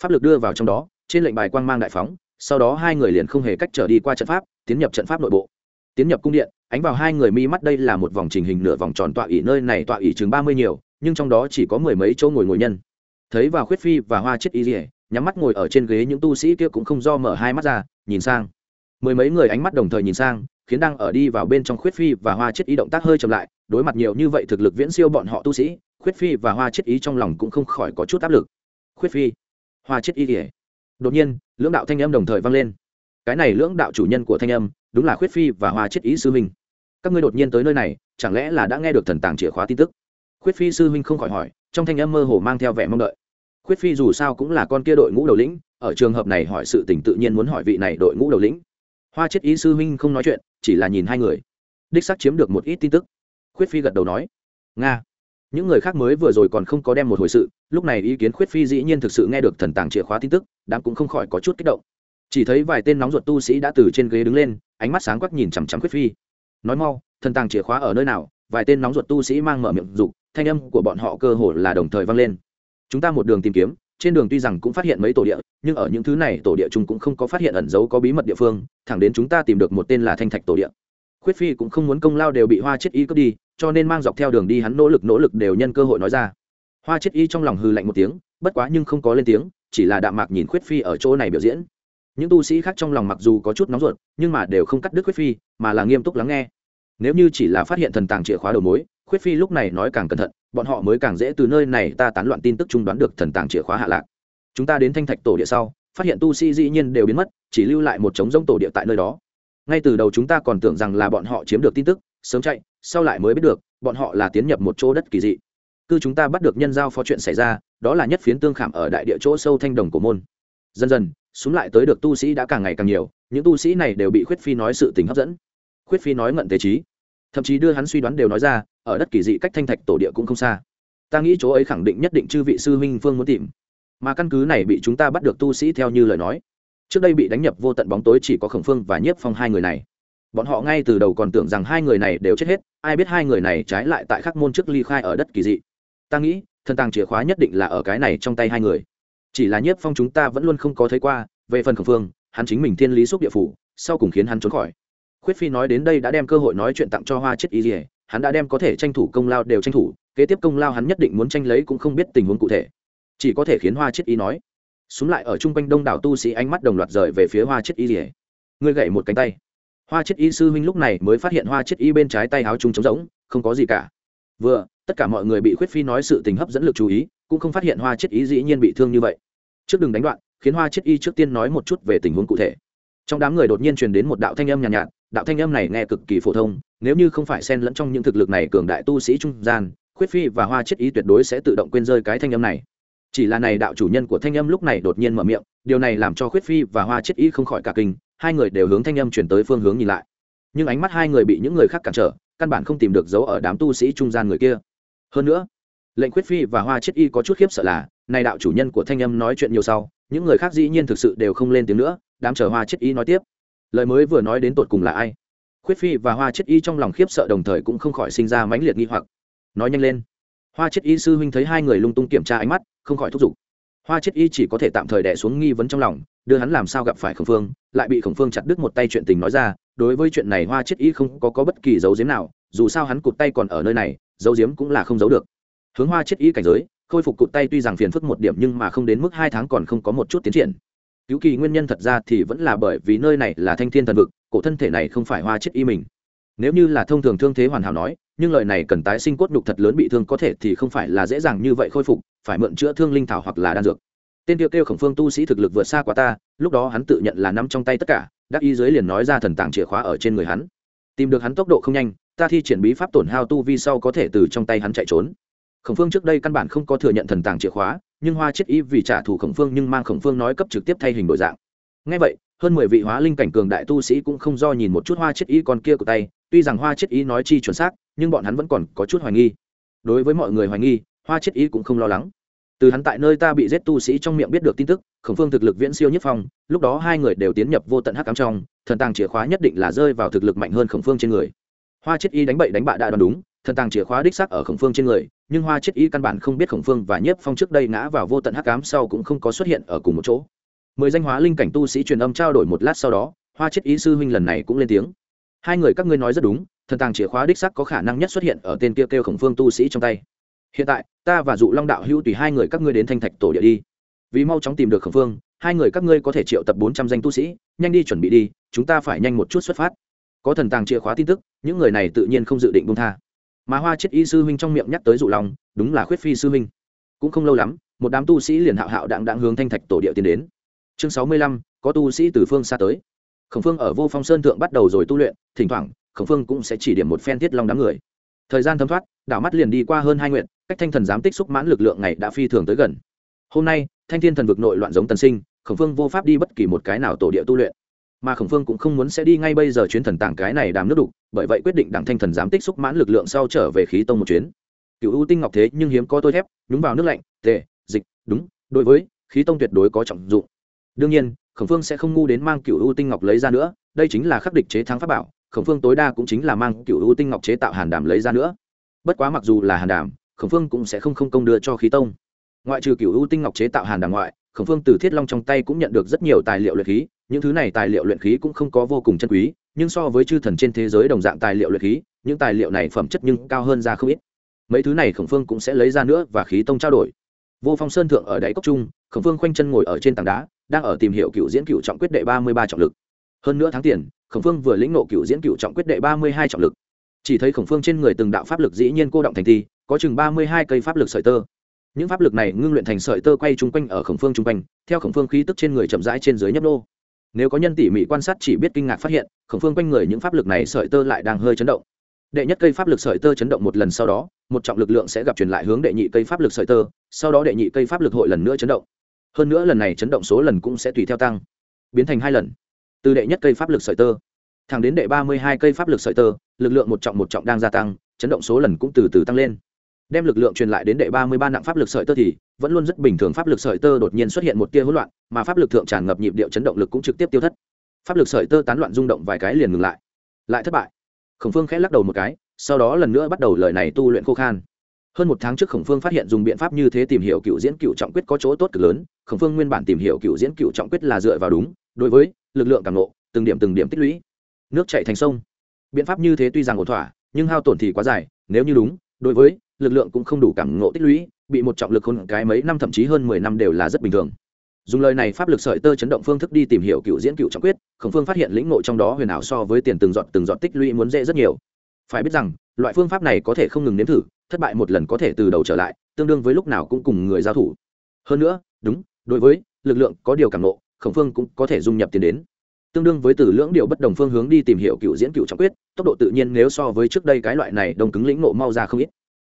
Pháp lực đưa vào trong đó trên lệnh bài quang mang đại phóng sau đó hai người liền không hề cách trở đi qua trận pháp tiến nhập trận pháp nội bộ. Tiến nhập cung điện ánh vào hai người mi mắt đây là một vòng trình hình nửa vòng tròn tọa ỉ nơi này tọa ỉ chừng ba mươi nhiều, nhưng trong đó chỉ có mười mấy chỗ ngồi ngồi nhân. Thấy vào khuyết phi và hoa chết y dỉa nhắm mắt ngồi ở trên ghế những tu sĩ kia cũng không do mở hai mắt ra, nhìn sang. Mười mấy người ánh mắt đồng thời nhìn sang, khiến đang ở đi vào bên trong khuyết phi và hoa chết ý động tác hơi chậm lại, đối mặt nhiều như vậy thực lực viễn siêu bọn họ tu sĩ, khuyết phi và hoa chết ý trong lòng cũng không khỏi có chút áp lực. Khuyết phi, hoa chết ý ỉa đột nhiên, lưỡng đạo thanh âm đồng thời vang lên. Cái này lưỡng đạo chủ nhân của thanh âm đúng là khuyết phi và hoa chết ý sư huynh, các ngươi đột nhiên tới nơi này chẳng lẽ là đã nghe được thần tàng chìa khóa tin tức? Khuyết phi sư huynh không khỏi hỏi trong thanh âm mơ hồ mang theo vẻ mong đợi. Khuyết phi dù sao cũng là con kia đội ngũ đầu lĩnh ở trường hợp này hỏi sự tình tự nhiên muốn hỏi vị này đội ngũ đầu lĩnh. Hoa chết ý sư huynh không nói chuyện chỉ là nhìn hai người. Đích xác chiếm được một ít tin tức. Khuyết phi gật đầu nói nga. Những người khác mới vừa rồi còn không có đem một hồi sự lúc này ý kiến khuyết phi dĩ nhiên thực sự nghe được thần tàng chìa khóa tin tức đám cũng không khỏi có chút kích động chỉ thấy vài tên nóng ruột tu sĩ đã từ trên ghế đứng lên, ánh mắt sáng quắc nhìn chằm chằm khuyết phi. Nói mau, thần tàng chìa khóa ở nơi nào? Vài tên nóng ruột tu sĩ mang mở miệng dục, thanh âm của bọn họ cơ hồ là đồng thời vang lên. Chúng ta một đường tìm kiếm, trên đường tuy rằng cũng phát hiện mấy tổ địa, nhưng ở những thứ này tổ địa chúng cũng không có phát hiện ẩn dấu có bí mật địa phương, thẳng đến chúng ta tìm được một tên là thanh thạch tổ địa. Khuyết phi cũng không muốn công lao đều bị hoa chết y cướp đi, cho nên mang dọc theo đường đi hắn nỗ lực nỗ lực đều nhân cơ hội nói ra. Hoa chết y trong lòng hư lạnh một tiếng, bất quá nhưng không có lên tiếng, chỉ là đạm mạc nhìn khuyết phi ở chỗ này biểu diễn những tu sĩ khác trong lòng mặc dù có chút nóng ruột, nhưng mà đều không cắt đứt khuyết phi, mà là nghiêm túc lắng nghe. Nếu như chỉ là phát hiện thần tàng chìa khóa đầu mối, khuyết phi lúc này nói càng cẩn thận, bọn họ mới càng dễ từ nơi này ta tán loạn tin tức chung đoán được thần tàng chìa khóa hạ lạc. Chúng ta đến thanh thạch tổ địa sau, phát hiện tu sĩ dĩ nhiên đều biến mất, chỉ lưu lại một trống rỗng tổ địa tại nơi đó. Ngay từ đầu chúng ta còn tưởng rằng là bọn họ chiếm được tin tức, sớm chạy, sau lại mới biết được, bọn họ là tiến nhập một chỗ đất kỳ dị. Cứ chúng ta bắt được nhân giao phó chuyện xảy ra, đó là nhất phiến tương khảm ở đại địa chỗ sâu thanh đồng của môn. Dần dần xuống lại tới được tu sĩ đã càng ngày càng nhiều, những tu sĩ này đều bị khuyết phi nói sự tình hấp dẫn. Khuyết phi nói ngận tế trí, thậm chí đưa hắn suy đoán đều nói ra, ở đất kỳ dị cách thanh thạch tổ địa cũng không xa. Ta nghĩ chỗ ấy khẳng định nhất định chư vị sư huynh phương muốn tìm, mà căn cứ này bị chúng ta bắt được tu sĩ theo như lời nói, trước đây bị đánh nhập vô tận bóng tối chỉ có khổng phương và nhiếp phong hai người này. Bọn họ ngay từ đầu còn tưởng rằng hai người này đều chết hết, ai biết hai người này trái lại tại khắc môn trước ly khai ở đất kỳ dị. Ta nghĩ, thần tàng chìa khóa nhất định là ở cái này trong tay hai người chỉ là nhiếp phong chúng ta vẫn luôn không có thấy qua, về phần khẩn phương, hắn chính mình thiên lý xúc địa phủ, sau cùng khiến hắn trốn khỏi. Khuyết phi nói đến đây đã đem cơ hội nói chuyện tặng cho hoa chết y dỉa hắn đã đem có thể tranh thủ công lao đều tranh thủ, kế tiếp công lao hắn nhất định muốn tranh lấy cũng không biết tình huống cụ thể. Chỉ có thể khiến hoa chết y nói. Xuống lại ở chung quanh đông đảo tu sĩ ánh mắt đồng loạt rời về phía hoa chết y dỉa ngươi gậy một cánh tay. Hoa chết y sư huynh lúc này mới phát hiện hoa chết y bên trái tay áo trung trống rỗng, không có gì cả. Vừa, tất cả mọi người bị khuyết phi nói sự tình hấp dẫn lực chú ý cũng không phát hiện hoa chết y dĩ nhiên bị thương như vậy. Trước đừng đánh đoạn khiến hoa chết y trước tiên nói một chút về tình huống cụ thể. Trong đám người đột nhiên truyền đến một đạo thanh âm nhàn nhạt, nhạt đạo thanh âm này nghe cực kỳ phổ thông nếu như không phải xen lẫn trong những thực lực này cường đại tu sĩ trung gian khuyết phi và hoa chết y tuyệt đối sẽ tự động quên rơi cái thanh âm này. Chỉ là này đạo chủ nhân của thanh âm lúc này đột nhiên mở miệng điều này làm cho khuyết phi và hoa chết y không khỏi cả kinh hai người đều hướng thanh âm chuyển tới phương hướng nhìn lại. Nhưng ánh mắt hai người bị những người khác cản trở căn bản không tìm được dấu ở đám tu sĩ trung gian người kia. Hơn nữa lệnh khuyết phi và hoa chết y có chút khiếp sợ là này đạo chủ nhân của thanh âm nói chuyện nhiều sau những người khác dĩ nhiên thực sự đều không lên tiếng nữa đám chờ hoa chết y nói tiếp. Lời mới vừa nói đến tột cùng là ai? Khuyết phi và hoa chết y trong lòng khiếp sợ đồng thời cũng không khỏi sinh ra mãnh liệt nghi hoặc. Nói nhanh lên. Hoa chết y sư huynh thấy hai người lung tung kiểm tra ánh mắt không khỏi thúc giục. Hoa chết y chỉ có thể tạm thời đẻ xuống nghi vấn trong lòng đưa hắn làm sao gặp phải khổng phương lại bị khổng phương chặt đứt một tay chuyện tình nói ra đối với chuyện này hoa chết y không có, có bất kỳ dấu diếm nào dù sao hắn cụt tay còn ở nơi này dấu diếm cũng là không giấu được hướng hoa chết y cảnh giới, khôi phục cụt tay tuy rằng phiền phức một điểm nhưng mà không đến mức hai tháng còn không có một chút tiến triển. Cứu kỳ nguyên nhân thật ra thì vẫn là bởi vì nơi này là thanh thiên thần vực, cổ thân thể này không phải hoa chết y mình. Nếu như là thông thường thương thế hoàn hảo nói, nhưng lời này cần tái sinh cốt nhục thật lớn bị thương có thể thì không phải là dễ dàng như vậy khôi phục, phải mượn chữa thương linh thảo hoặc là đan dược. Tên tiêu kêu khổng phương tu sĩ thực lực vượt xa quá ta, lúc đó hắn tự nhận là nắm trong tay tất cả, đắc y dưới liền nói ra thần tàng chìa khóa ở trên người hắn. Tìm được hắn tốc độ không nhanh, ta thi triển bí pháp tổn hao tu vi sau có thể từ trong tay hắn chạy trốn khổng phương trước đây căn bản không có thừa nhận thần tàng chìa khóa, nhưng hoa chết y vì trả thù khổng phương nhưng mang khổng phương nói cấp trực tiếp thay hình đổi dạng. Ngay vậy, hơn mười vị hóa linh cảnh cường đại tu sĩ cũng không do nhìn một chút hoa chết y còn kia của tay, tuy rằng hoa chết y nói chi chuẩn xác, nhưng bọn hắn vẫn còn có chút hoài nghi. Đối với mọi người hoài nghi, hoa chết y cũng không lo lắng. Từ hắn tại nơi ta bị giết tu sĩ trong miệng biết được tin tức, khổng phương thực lực viễn siêu nhất phong, lúc đó hai người đều tiến nhập vô tận hắc cám trong, thần tàng chìa khóa nhất định là rơi vào thực lực mạnh hơn khổng phương trên người. Hoa chết y đánh bậy đánh bạ đã đoán đúng thần tàng chìa khóa đích sắc ở khổng phương trên người, nhưng hoa chết y căn bản không biết khổng phương và nhiếp phong trước đây ngã vào vô tận hắc cám sau cũng không có xuất hiện ở cùng một chỗ. Mười danh hóa linh cảnh tu sĩ truyền âm trao đổi một lát sau đó, hoa chết y sư huynh lần này cũng lên tiếng. Hai người các ngươi nói rất đúng, thần tàng chìa khóa đích sắc có khả năng nhất xuất hiện ở tên kia kêu khổng phương tu sĩ trong tay. Hiện tại, ta và dụ long đạo hữu tùy hai người các ngươi đến thanh thạch tổ địa đi. Vì mau chóng tìm được khổng phương, hai người các ngươi có thể triệu tập bốn trăm danh tu sĩ, nhanh đi chuẩn bị đi, chúng ta phải nhanh một chút xuất phát. Có thần tàng chìa khóa tin tức, những người này tự nhiên không dự định bông tha mà hoa chết y sư huynh trong miệng nhắc tới dụ lòng, đúng là khuyết phi sư huynh. Cũng không lâu lắm, một đám tu sĩ liền hạo hạo đặng đặng hướng thanh thạch tổ địa tiến đến. Chương sáu mươi lăm, có tu sĩ từ phương xa tới. Khổng phương ở vô phong sơn thượng bắt đầu rồi tu luyện, thỉnh thoảng, khổng phương cũng sẽ chỉ điểm một phen thiết long đám người. Thời gian thấm thoát, đảo mắt liền đi qua hơn hai nguyện, cách thanh thần giám tích xúc mãn lực lượng này đã phi thường tới gần. Hôm nay, thanh thiên thần vực nội loạn giống tần sinh, khổng phương vô pháp đi bất kỳ một cái nào tổ địa tu luyện mà khổng phương cũng không muốn sẽ đi ngay bây giờ chuyến thần tàng cái này đàm nước đục, bởi vậy quyết định đặng thanh thần giám tích xúc mãn lực lượng sau trở về khí tông một chuyến. Cựu ưu tinh ngọc thế nhưng hiếm có tôi thép, nhúng vào nước lạnh, tệ, dịch, đúng, đối với, khí tông tuyệt đối có trọng dụng. Đương nhiên, khổng phương sẽ không ngu đến mang cựu ưu tinh ngọc lấy ra nữa, đây chính là khắc địch chế thắng pháp bảo, khổng phương tối đa cũng chính là mang cựu ưu tinh ngọc chế tạo hàn đàm lấy ra nữa. Bất quá mặc dù là hàn đàm, khổng phương cũng sẽ không không công đưa cho khí tông. Ngoại trừ cựu ưu tinh ngọc chế tạo hàn đàm ngoại khổng phương từ thiết long trong tay cũng nhận được rất nhiều tài liệu luyện khí, những thứ này tài liệu luyện khí cũng không có vô cùng chân quý, nhưng so với chư thần trên thế giới đồng dạng tài liệu luyện khí, những tài liệu này phẩm chất nhưng cao hơn ra không ít. Mấy thứ này khổng phương cũng sẽ lấy ra nữa và khí tông trao đổi. Vô phong sơn thượng ở đáy cốc trung, khổng phương khoanh chân ngồi ở trên tảng đá, đang ở tìm hiểu cựu diễn cựu trọng quyết đệ ba mươi ba trọng lực. Hơn nữa tháng tiền, khổng phương vừa lĩnh nộ cựu diễn cựu trọng quyết đệ ba mươi hai trọng lực. Chỉ thấy khổng phương trên người từng đạo pháp lực dĩ nhiên cô động thành thi, có chừng ba mươi hai cây pháp lực sợi tơ những pháp lực này ngưng luyện thành sợi tơ quay chung quanh ở khổng phương chung quanh, theo khổng phương khí tức trên người chậm rãi trên dưới nhấp nô. Nếu có nhân tỉ mỉ quan sát chỉ biết kinh ngạc phát hiện, khổng phương quanh người những pháp lực này sợi tơ lại đang hơi chấn động. Đệ nhất cây pháp lực sợi tơ chấn động một lần sau đó, một trọng lực lượng sẽ gặp truyền lại hướng đệ nhị cây pháp lực sợi tơ, sau đó đệ nhị cây pháp lực hội lần nữa chấn động. Hơn nữa lần này chấn động số lần cũng sẽ tùy theo tăng, biến thành hai lần. Từ đệ nhất cây pháp lực sợi tơ thẳng đến đệ ba mươi hai cây pháp lực sợi tơ, lực lượng một trọng một trọng đang gia tăng, chấn động số lần cũng từ từ tăng lên đem lực lượng truyền lại đến đệ ba mươi ba nặng pháp lực sợi tơ thì, vẫn luôn rất bình thường pháp lực sợi tơ đột nhiên xuất hiện một tia hỗn loạn, mà pháp lực thượng tràn ngập nhịp điệu chấn động lực cũng trực tiếp tiêu thất. Pháp lực sợi tơ tán loạn rung động vài cái liền ngừng lại. Lại thất bại. Khổng phương khẽ lắc đầu một cái, sau đó lần nữa bắt đầu lời này tu luyện khô khan. Hơn một tháng trước khổng phương phát hiện dùng biện pháp như thế tìm hiểu cựu diễn cựu trọng quyết có chỗ tốt cực lớn, khổng phương nguyên bản tìm hiểu cựu diễn cựu trọng quyết là dựa vào đúng, đối với lực lượng cảm nộ từng điểm từng điểm tích lũy. Nước chạy thành sông. Biện pháp như thế tuy rằng ổn thỏa, nhưng hao tổn thì quá dài, nếu như đúng đối với, lực lượng cũng không đủ cảm ngộ tích lũy, bị một trọng lực hôn cái mấy năm, thậm chí hơn mười năm đều là rất bình thường. Dùng lời này pháp lực sợi tơ chấn động phương thức đi tìm hiểu cựu diễn cựu trọng quyết, khổng phương phát hiện lĩnh ngộ trong đó huyền ảo so với tiền từng dọn từng dọn tích lũy muốn dễ rất nhiều. Phải biết rằng, loại phương pháp này có thể không ngừng nếm thử, thất bại một lần có thể từ đầu trở lại, tương đương với lúc nào cũng cùng người giao thủ. Hơn nữa, đúng, đối với, lực lượng có điều cảm nộ khổng phương cũng có thể dung nhập tiền đến tương đương với từ lưỡng điều bất đồng phương hướng đi tìm hiểu cựu diễn cựu trọng quyết, tốc độ tự nhiên nếu so với trước đây cái loại này đông cứng lĩnh nộ mau ra không ít.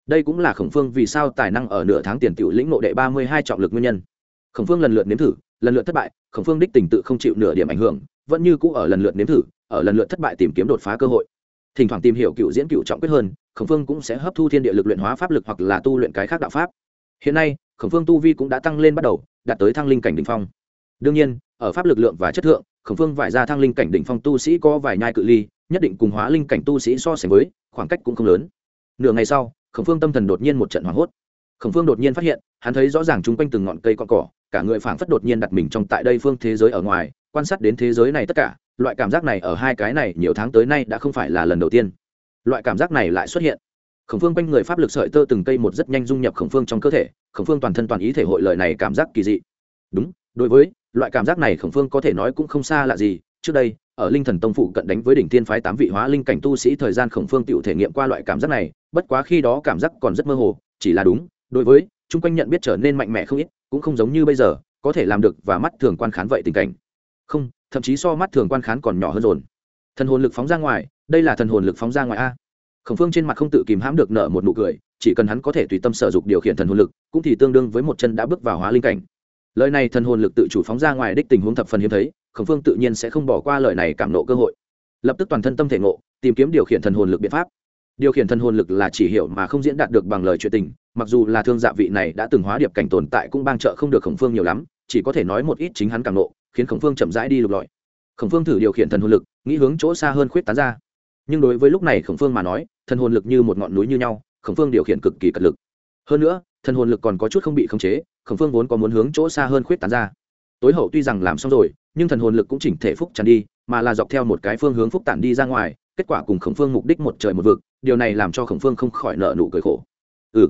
Đây cũng là khổng phương vì sao tài năng ở nửa tháng tiền cựu lĩnh nộ đệ ba mươi hai trọng lực nguyên nhân. Khổng phương lần lượt nếm thử, lần lượt thất bại, khổng phương đích tình tự không chịu nửa điểm ảnh hưởng, vẫn như cũ ở lần lượt nếm thử, ở lần lượt thất bại tìm kiếm đột phá cơ hội. Thỉnh thoảng tìm hiểu cựu diễn cựu trọng quyết hơn, khổng phương cũng sẽ hấp thu thiên địa lực luyện hóa pháp lực hoặc là tu luyện cái khác đạo pháp. Hiện nay, khổng phương tu vi cũng đã tăng lên bắt đầu, đạt tới thăng linh cảnh đ ỉ n h phong. Đương nhiên, ở pháp lực lượng và chất lượng khổng phương vải ra thang linh cảnh đỉnh phong tu sĩ có vài nhai cự ly, nhất định cùng hóa linh cảnh tu sĩ so sánh với, khoảng cách cũng không lớn. Nửa ngày sau, khổng phương tâm thần đột nhiên một trận hoảng hốt. Khổng phương đột nhiên phát hiện, hắn thấy rõ ràng chung quanh từng ngọn cây con cỏ, cả người phảng phất đột nhiên đặt mình trong tại đây phương thế giới ở ngoài, quan sát đến thế giới này tất cả, loại cảm giác này ở hai cái này nhiều tháng tới nay đã không phải là lần đầu tiên. Loại cảm giác này lại xuất hiện. Khổng phương quanh người pháp lực sợi tơ từng cây một rất nhanh dung nhập khổng phương trong cơ thể, khổng phương toàn thân toàn ý thể hội lời này cảm giác kỳ dị. Đúng đối với, loại cảm giác này khổng phương có thể nói cũng không xa lạ gì. Trước đây, ở linh thần tông phụ cận đánh với đỉnh tiên phái tám vị hóa linh cảnh tu sĩ, thời gian khổng phương tự thể nghiệm qua loại cảm giác này, bất quá khi đó cảm giác còn rất mơ hồ, chỉ là đúng. Đối với, chung quanh nhận biết trở nên mạnh mẽ không ít, cũng không giống như bây giờ, có thể làm được và mắt thường quan khán vậy tình cảnh. Không, thậm chí so mắt thường quan khán còn nhỏ hơn rồi. Thần hồn lực phóng ra ngoài, đây là thần hồn lực phóng ra ngoài a. Khổng phương trên mặt không tự kìm hãm được nợ một nụ cười, chỉ cần hắn có thể tùy tâm sở dục điều khiển thần hồn lực, cũng thì tương đương với một chân đã bước vào hóa linh cảnh lời này thần hồn lực tự chủ phóng ra ngoài đích tình huống thập phần hiếm thấy, khổng phương tự nhiên sẽ không bỏ qua lời này cảm nộ cơ hội. Lập tức toàn thân tâm thể ngộ, tìm kiếm điều khiển thần hồn lực biện pháp. Điều khiển thần hồn lực là chỉ hiểu mà không diễn đạt được bằng lời chuyện tình, mặc dù là thương dạ vị này đã từng hóa điệp cảnh tồn tại cũng bang trợ không được khổng phương nhiều lắm, chỉ có thể nói một ít chính hắn cảm nộ, khiến khổng phương chậm rãi đi lục lọi. Khổng phương thử điều khiển thần hồn lực, nghĩ hướng chỗ xa hơn khuyết tán ra. Nhưng đối với lúc này khổng phương mà nói, thần hồn lực như một ngọn núi như nhau, khổng phương điều khiển cực kỳ cật lực. Hơn nữa, thần hồn lực còn có chút không bị khống chế khổng phương vốn có muốn hướng chỗ xa hơn khuyết tán ra. Tối hậu tuy rằng làm xong rồi, nhưng thần hồn lực cũng chỉnh thể phúc tràn đi, mà là dọc theo một cái phương hướng phúc tản đi ra ngoài, kết quả cùng khổng phương mục đích một trời một vực, điều này làm cho khổng phương không khỏi nợ nụ cười khổ. Ừ.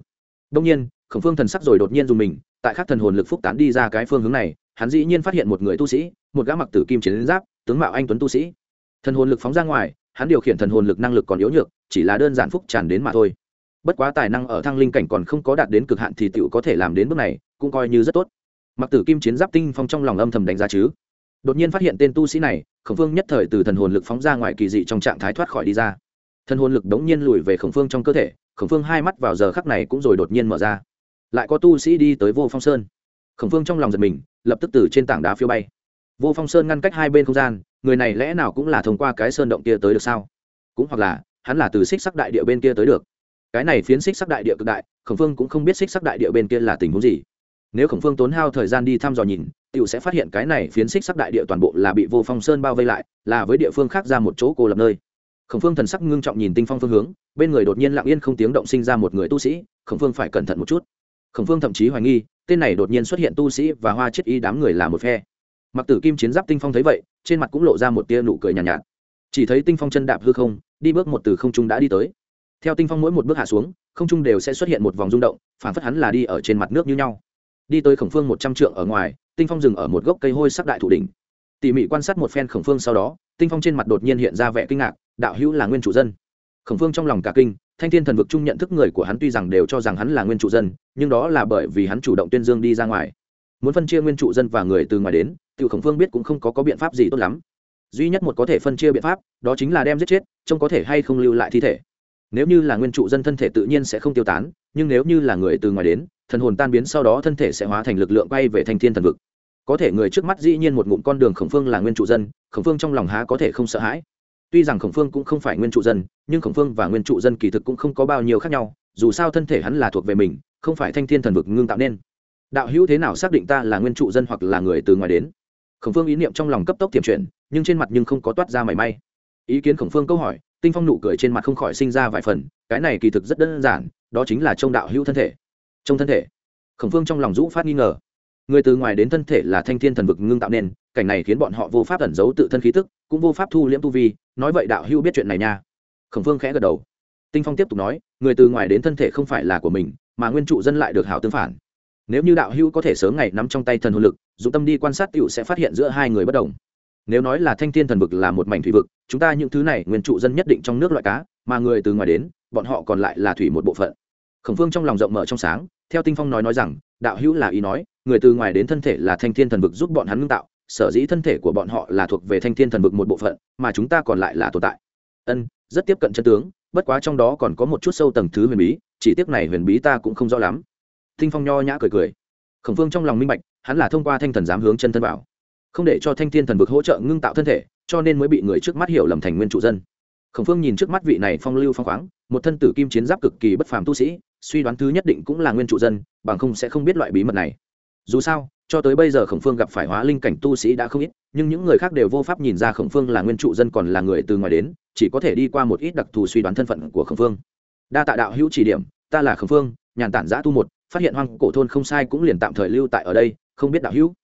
Đông nhiên, khổng phương thần sắc rồi đột nhiên dùng mình, tại khắc thần hồn lực phúc tán đi ra cái phương hướng này, hắn dĩ nhiên phát hiện một người tu sĩ, một gã mặc tử kim chiến giáp, tướng mạo anh tuấn tu sĩ. Thần hồn lực phóng ra ngoài, hắn điều khiển thần hồn lực năng lực còn yếu nhược, chỉ là đơn giản phúc tràn đến mà thôi bất quá tài năng ở thăng linh cảnh còn không có đạt đến cực hạn thì tựu có thể làm đến bước này, cũng coi như rất tốt. Mặc tử kim chiến giáp tinh phong trong lòng âm thầm đánh giá chứ. Đột nhiên phát hiện tên tu sĩ này, khổng phương nhất thời từ thần hồn lực phóng ra ngoài kỳ dị trong trạng thái thoát khỏi đi ra. Thần hồn lực đống nhiên lùi về khổng phương trong cơ thể, khổng phương hai mắt vào giờ khắc này cũng rồi đột nhiên mở ra. Lại có tu sĩ đi tới vô phong sơn. Khổng phương trong lòng giật mình, lập tức từ trên tảng đá phiêu bay. Vô phong sơn ngăn cách hai bên không gian, người này lẽ nào cũng là thông qua cái sơn động kia tới được sao? Cũng hoặc là, hắn là từ xích sắc đại địa bên kia tới được cái này phiến xích sắc đại địa cực đại khổng phương cũng không biết xích sắc đại địa bên kia là tình huống gì. Nếu khổng phương tốn hao thời gian đi thăm dò nhìn t i ể u sẽ phát hiện cái này phiến xích sắc đại địa toàn bộ là bị vô phong sơn bao vây lại là với địa phương khác ra một chỗ cô lập nơi. Khổng phương thần sắc ngưng trọng nhìn tinh phong phương hướng bên người đột nhiên lặng yên không tiếng động sinh ra một người tu sĩ khổng phương phải cẩn thận một chút. Khổng phương thậm chí hoài nghi tên này đột nhiên xuất hiện tu sĩ và hoa chết y đám người là một phe. Mặc tử kim chiến giáp tinh phong thấy vậy trên mặt cũng lộ ra một tia nụ cười nhàn nhạt, nhạt. Chỉ thấy tinh phong chân đạp hư không đi bước một từ không trung đã đi tới theo tinh phong mỗi một bước hạ xuống không trung đều sẽ xuất hiện một vòng rung động phản phất hắn là đi ở trên mặt nước như nhau. Đi tới khổng phương một trăm trượng ở ngoài tinh phong dừng ở một gốc cây hôi sắc đại thủ đỉnh. Tỉ mỉ quan sát một phen khổng phương sau đó tinh phong trên mặt đột nhiên hiện ra vẻ kinh ngạc đạo hữu là nguyên chủ dân. Khổng phương trong lòng cả kinh thanh thiên thần vực chung nhận thức người của hắn tuy rằng đều cho rằng hắn là nguyên chủ dân nhưng đó là bởi vì hắn chủ động tuyên dương đi ra ngoài. Muốn phân chia nguyên trụ dân và người từ ngoài đến tự khổng phương biết cũng không có, có biện pháp gì tốt lắm. Duy nhất một có thể phân chia biện pháp đó chính là đem giết chết trông có thể hay không lưu lại thi thể nếu như là nguyên trụ dân thân thể tự nhiên sẽ không tiêu tán, nhưng nếu như là người từ ngoài đến, thần hồn tan biến sau đó thân thể sẽ hóa thành lực lượng bay về thanh thiên thần vực. Có thể người trước mắt dĩ nhiên một ngụm con đường khổng phương là nguyên trụ dân, khổng phương trong lòng há có thể không sợ hãi. Tuy rằng khổng phương cũng không phải nguyên trụ dân, nhưng khổng phương và nguyên trụ dân kỳ thực cũng không có bao nhiêu khác nhau, dù sao thân thể hắn là thuộc về mình, không phải thanh thiên thần vực ngưng tạo nên. Đạo hữu thế nào xác định ta là nguyên trụ dân hoặc là người từ ngoài đến? Khổng phương ý niệm trong lòng cấp tốc tiềm chuyển, nhưng trên mặt nhưng không có toát ra mảy may. Ý kiến khổng phương câu hỏi tinh phong nụ cười trên mặt không khỏi sinh ra vài phần, cái này kỳ thực rất đơn giản, đó chính là trông đạo hữu thân thể. Trong thân thể. Khổng phương trong lòng rũ phát nghi ngờ. Người từ ngoài đến thân thể là thanh thiên thần vực ngưng tạo nên, cảnh này khiến bọn họ vô pháp ẩn giấu tự thân khí tức, cũng vô pháp thu liễm tu vi, nói vậy đạo hữu biết chuyện này nha. Khổng phương khẽ gật đầu. Tinh phong tiếp tục nói, người từ ngoài đến thân thể không phải là của mình, mà nguyên trụ dân lại được hảo tương phản. Nếu như đạo hữu có thể sớm ngày nắm trong tay thần hồn lực, dụng tâm đi quan sát tựu sẽ phát hiện giữa hai người bất đồng nếu nói là thanh thiên thần vực là một mảnh thủy vực, chúng ta những thứ này nguyên trụ dân nhất định trong nước loại cá, mà người từ ngoài đến, bọn họ còn lại là thủy một bộ phận. Khổng phương trong lòng rộng mở trong sáng, theo tinh phong nói nói rằng, đạo hữu là ý nói, người từ ngoài đến thân thể là thanh thiên thần vực giúp bọn hắn ngưng tạo, sở dĩ thân thể của bọn họ là thuộc về thanh thiên thần vực một bộ phận, mà chúng ta còn lại là tồn tại. Ân, rất tiếp cận chân tướng, bất quá trong đó còn có một chút sâu tầng thứ huyền bí, chỉ tiếc này huyền bí ta cũng không rõ lắm. Tinh phong nho nhã cười cười. Khổng phương trong lòng minh bạch, hắn là thông qua thanh thần dám hướng chân thân vào không để cho thanh thiên thần vực hỗ trợ ngưng tạo thân thể, cho nên mới bị người trước mắt hiểu lầm thành nguyên trụ dân. Khổng phương nhìn trước mắt vị này phong lưu phong khoáng, một thân tử kim chiến giáp cực kỳ bất phàm tu sĩ, suy đoán thứ nhất định cũng là nguyên trụ dân, bằng không sẽ không biết loại bí mật này. Dù sao, cho tới bây giờ khổng phương gặp phải hóa linh cảnh tu sĩ đã không ít, nhưng những người khác đều vô pháp nhìn ra khổng phương là nguyên trụ dân còn là người từ ngoài đến, chỉ có thể đi qua một ít đặc thù suy đoán thân phận của khổng phương. Đa tạ đạo hữu chỉ điểm, ta là khổng phương, nhàn tản giã tu một, phát hiện hoang cổ thôn không sai cũng liền tạm thời lưu tại ở đây, không biết đạo hữu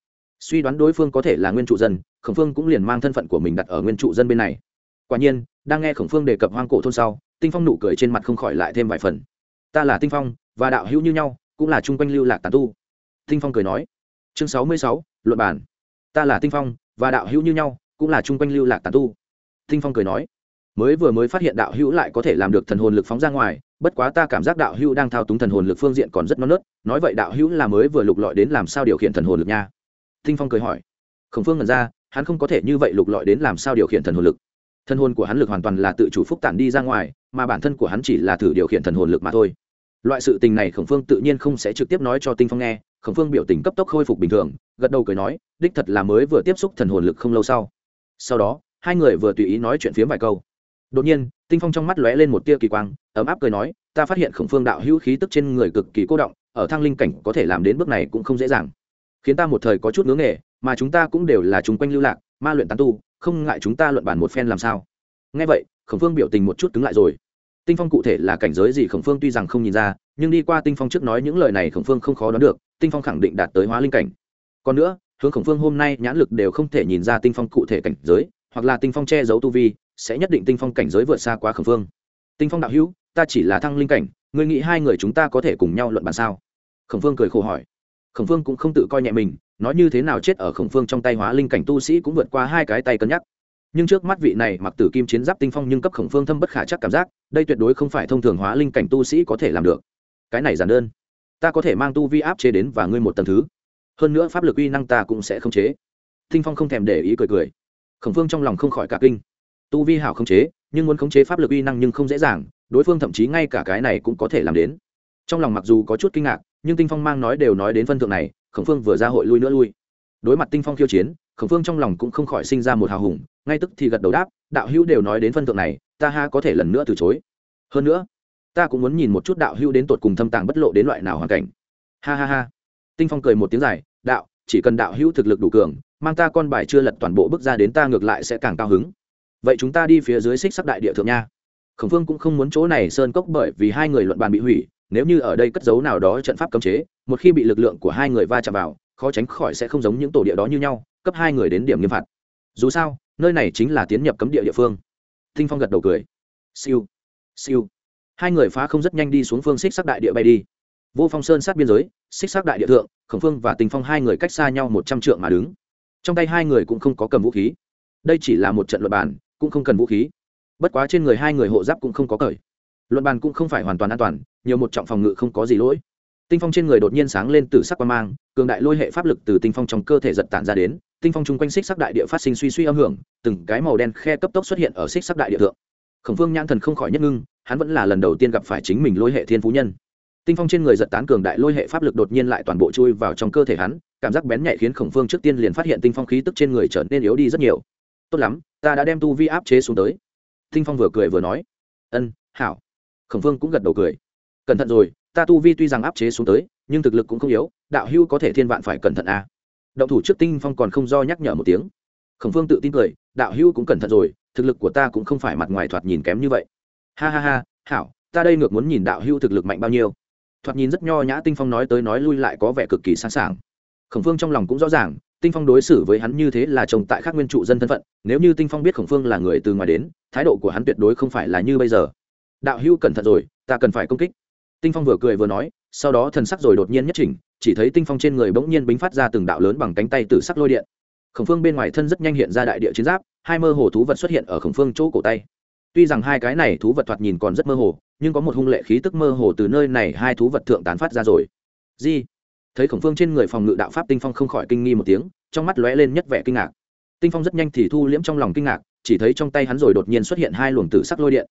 suy đoán đối phương có thể là nguyên trụ dân, khổng phương cũng liền mang thân phận của mình đặt ở nguyên trụ dân bên này. Quả nhiên, đang nghe khổng phương đề cập hoang cổ thôn sau, tinh phong nụ cười trên mặt không khỏi lại thêm vài phần. Ta là tinh phong, và đạo hữu như nhau, cũng là chung quanh lưu lạc tàn tu. Tinh phong cười nói. Chương sáu mươi sáu, luận bản ta là tinh phong, và đạo hữu như nhau, cũng là chung quanh lưu lạc tàn tu. Tinh phong cười nói. Mới vừa mới phát hiện đạo hữu lại có thể làm được thần hồn lực phóng ra ngoài, bất quá ta cảm giác đạo hữu đang thao túng thần hồn lực phương diện còn rất non nớt, nói vậy đạo hữu là mới vừa lục lọi đến làm sao điều khiển thần hồn lực nha tinh phong cười hỏi. Khổng phương ngẩn ra, hắn không có thể như vậy lục lọi đến làm sao điều khiển thần hồn lực. Thần hồn của hắn lực hoàn toàn là tự chủ phúc tản đi ra ngoài, mà bản thân của hắn chỉ là thử điều khiển thần hồn lực mà thôi. Loại sự tình này khổng phương tự nhiên không sẽ trực tiếp nói cho tinh phong nghe, khổng phương biểu tình cấp tốc khôi phục bình thường, gật đầu cười nói, đích thật là mới vừa tiếp xúc thần hồn lực không lâu sau. Sau đó, hai người vừa tùy ý nói chuyện phiếm vài câu. Đột nhiên, tinh phong trong mắt lóe lên một tia kỳ quang, ấm áp cười nói, ta phát hiện khổng phương đạo hữu khí tức trên người cực kỳ cô động, ở thang linh cảnh có thể làm đến bước này cũng không dễ dàng khiến ta một thời có chút ngưỡng nghề, mà chúng ta cũng đều là chung quanh lưu lạc, ma luyện tán tu, không ngại chúng ta luận bàn một phen làm sao. Nghe vậy, khổng phương biểu tình một chút cứng lại rồi. Tinh phong cụ thể là cảnh giới gì khổng phương tuy rằng không nhìn ra, nhưng đi qua tinh phong trước nói những lời này khổng phương không khó đoán được, tinh phong khẳng định đạt tới hóa linh cảnh. Còn nữa, hướng khổng phương hôm nay nhãn lực đều không thể nhìn ra tinh phong cụ thể cảnh giới, hoặc là tinh phong che giấu tu vi, sẽ nhất định tinh phong cảnh giới vượt xa quá khổng phương. Tinh phong đạo hữu, ta chỉ là thăng linh cảnh, ngươi nghĩ hai người chúng ta có thể cùng nhau luận bàn sao? Khổng phương cười khổ hỏi khổng phương cũng không tự coi nhẹ mình, nói như thế nào chết ở khổng phương trong tay hóa linh cảnh tu sĩ cũng vượt qua hai cái tay cân nhắc. Nhưng trước mắt vị này mặc tử kim chiến giáp tinh phong nhưng cấp khổng phương thâm bất khả chắc cảm giác, đây tuyệt đối không phải thông thường hóa linh cảnh tu sĩ có thể làm được. Cái này giản đơn. Ta có thể mang tu vi áp chế đến và ngươi một tầng thứ. Hơn nữa pháp lực uy năng ta cũng sẽ không chế. Tinh phong không thèm để ý cười cười. Khổng phương trong lòng không khỏi cả kinh. Tu vi hảo không chế, nhưng muốn khống chế pháp lực uy năng nhưng không dễ dàng, đối phương thậm chí ngay cả cái này cũng có thể làm đến. Trong lòng mặc dù có chút kinh ngạc nhưng tinh phong mang nói đều nói đến phân thượng này, khổng phương vừa ra hội lui nữa lui. Đối mặt tinh phong khiêu chiến, khổng phương trong lòng cũng không khỏi sinh ra một hào hùng, ngay tức thì gật đầu đáp, đạo hữu đều nói đến phân thượng này, ta ha có thể lần nữa từ chối. Hơn nữa, ta cũng muốn nhìn một chút đạo hữu đến tột cùng thâm tàng bất lộ đến loại nào hoàn cảnh. Ha ha ha. Tinh phong cười một tiếng dài, đạo, chỉ cần đạo hữu thực lực đủ cường, mang ta con bài chưa lật toàn bộ bước ra đến ta ngược lại sẽ càng cao hứng. Vậy chúng ta đi phía dưới xích sắc đại địa thượng nha. Khổng phương cũng không muốn chỗ này sơn cốc bởi vì hai người luận bàn bị hủy nếu như ở đây cất dấu nào đó trận pháp cấm chế, một khi bị lực lượng của hai người va chạm vào, khó tránh khỏi sẽ không giống những tổ địa đó như nhau, cấp hai người đến điểm nghiêm phạt. Dù sao, nơi này chính là tiến nhập cấm địa địa phương. Thinh phong gật đầu cười. Siêu. Siêu. Hai người phá không rất nhanh đi xuống phương xích sắc đại địa bay đi. Vô phong sơn sát biên giới, xích sắc đại địa thượng, khổng phương và tình phong hai người cách xa nhau một trăm trượng mà đứng. Trong tay hai người cũng không có cầm vũ khí. Đây chỉ là một trận luật bàn, cũng không cần vũ khí. Bất quá trên người hai người hộ giáp cũng không có cởi. Luận bàn cũng không phải hoàn toàn an toàn nhiều một trọng phòng ngự không có gì lỗi. Tinh phong trên người đột nhiên sáng lên từ sắc quang mang, cường đại lôi hệ pháp lực từ tinh phong trong cơ thể giật tản ra đến, tinh phong chung quanh xích sắc đại địa phát sinh suy suy âm hưởng, từng cái màu đen khe cấp tốc xuất hiện ở xích sắc đại địa thượng. Khổng phương nhãn thần không khỏi nhất ngưng, hắn vẫn là lần đầu tiên gặp phải chính mình lôi hệ thiên phú nhân. Tinh phong trên người giật tán cường đại lôi hệ pháp lực đột nhiên lại toàn bộ chui vào trong cơ thể hắn, cảm giác bén nhạy khiến khổng phương trước tiên liền phát hiện tinh phong khí tức trên người trở nên yếu đi rất nhiều. Tốt lắm, ta đã đem tu vi áp chế xuống tới. Tinh phong vừa cười vừa nói. Ân, hảo. Khổng phương cũng gật đầu cười cẩn thận rồi, ta tu vi tuy rằng áp chế xuống tới, nhưng thực lực cũng không yếu, đạo hưu có thể thiên vạn phải cẩn thận à. động thủ trước tinh phong còn không do nhắc nhở một tiếng. Khổng phương tự tin cười, đạo hưu cũng cẩn thận rồi, thực lực của ta cũng không phải mặt ngoài thoạt nhìn kém như vậy. Ha ha ha, hảo, ta đây ngược muốn nhìn đạo hưu thực lực mạnh bao nhiêu. Thoạt nhìn rất nho nhã tinh phong nói tới nói lui lại có vẻ cực kỳ sẵn sàng khổng phương trong lòng cũng rõ ràng, tinh phong đối xử với hắn như thế là chồng tại các nguyên trụ dân thân phận, nếu như tinh phong biết khổng phương là người từ ngoài đến, thái độ của hắn tuyệt đối không phải là như bây giờ. Đạo hưu cẩn thận rồi, ta cần phải công kích tinh phong vừa cười vừa nói, sau đó thần sắc rồi đột nhiên nhất chỉnh, chỉ thấy tinh phong trên người bỗng nhiên bính phát ra từng đạo lớn bằng cánh tay từ sắc lôi điện. Khổng phương bên ngoài thân rất nhanh hiện ra đại địa chiến giáp, hai mơ hồ thú vật xuất hiện ở khổng phương chỗ cổ tay. Tuy rằng hai cái này thú vật thoạt nhìn còn rất mơ hồ, nhưng có một hung lệ khí tức mơ hồ từ nơi này hai thú vật thượng tán phát ra rồi. Di thấy khổng phương trên người phòng ngự đạo pháp tinh phong không khỏi kinh nghi một tiếng, trong mắt lóe lên nhất vẻ kinh ngạc. Tinh phong rất nhanh thì thu liễm trong lòng kinh ngạc, chỉ thấy trong tay hắn rồi đột nhiên xuất hiện hai luồng tử sắc lôi điện.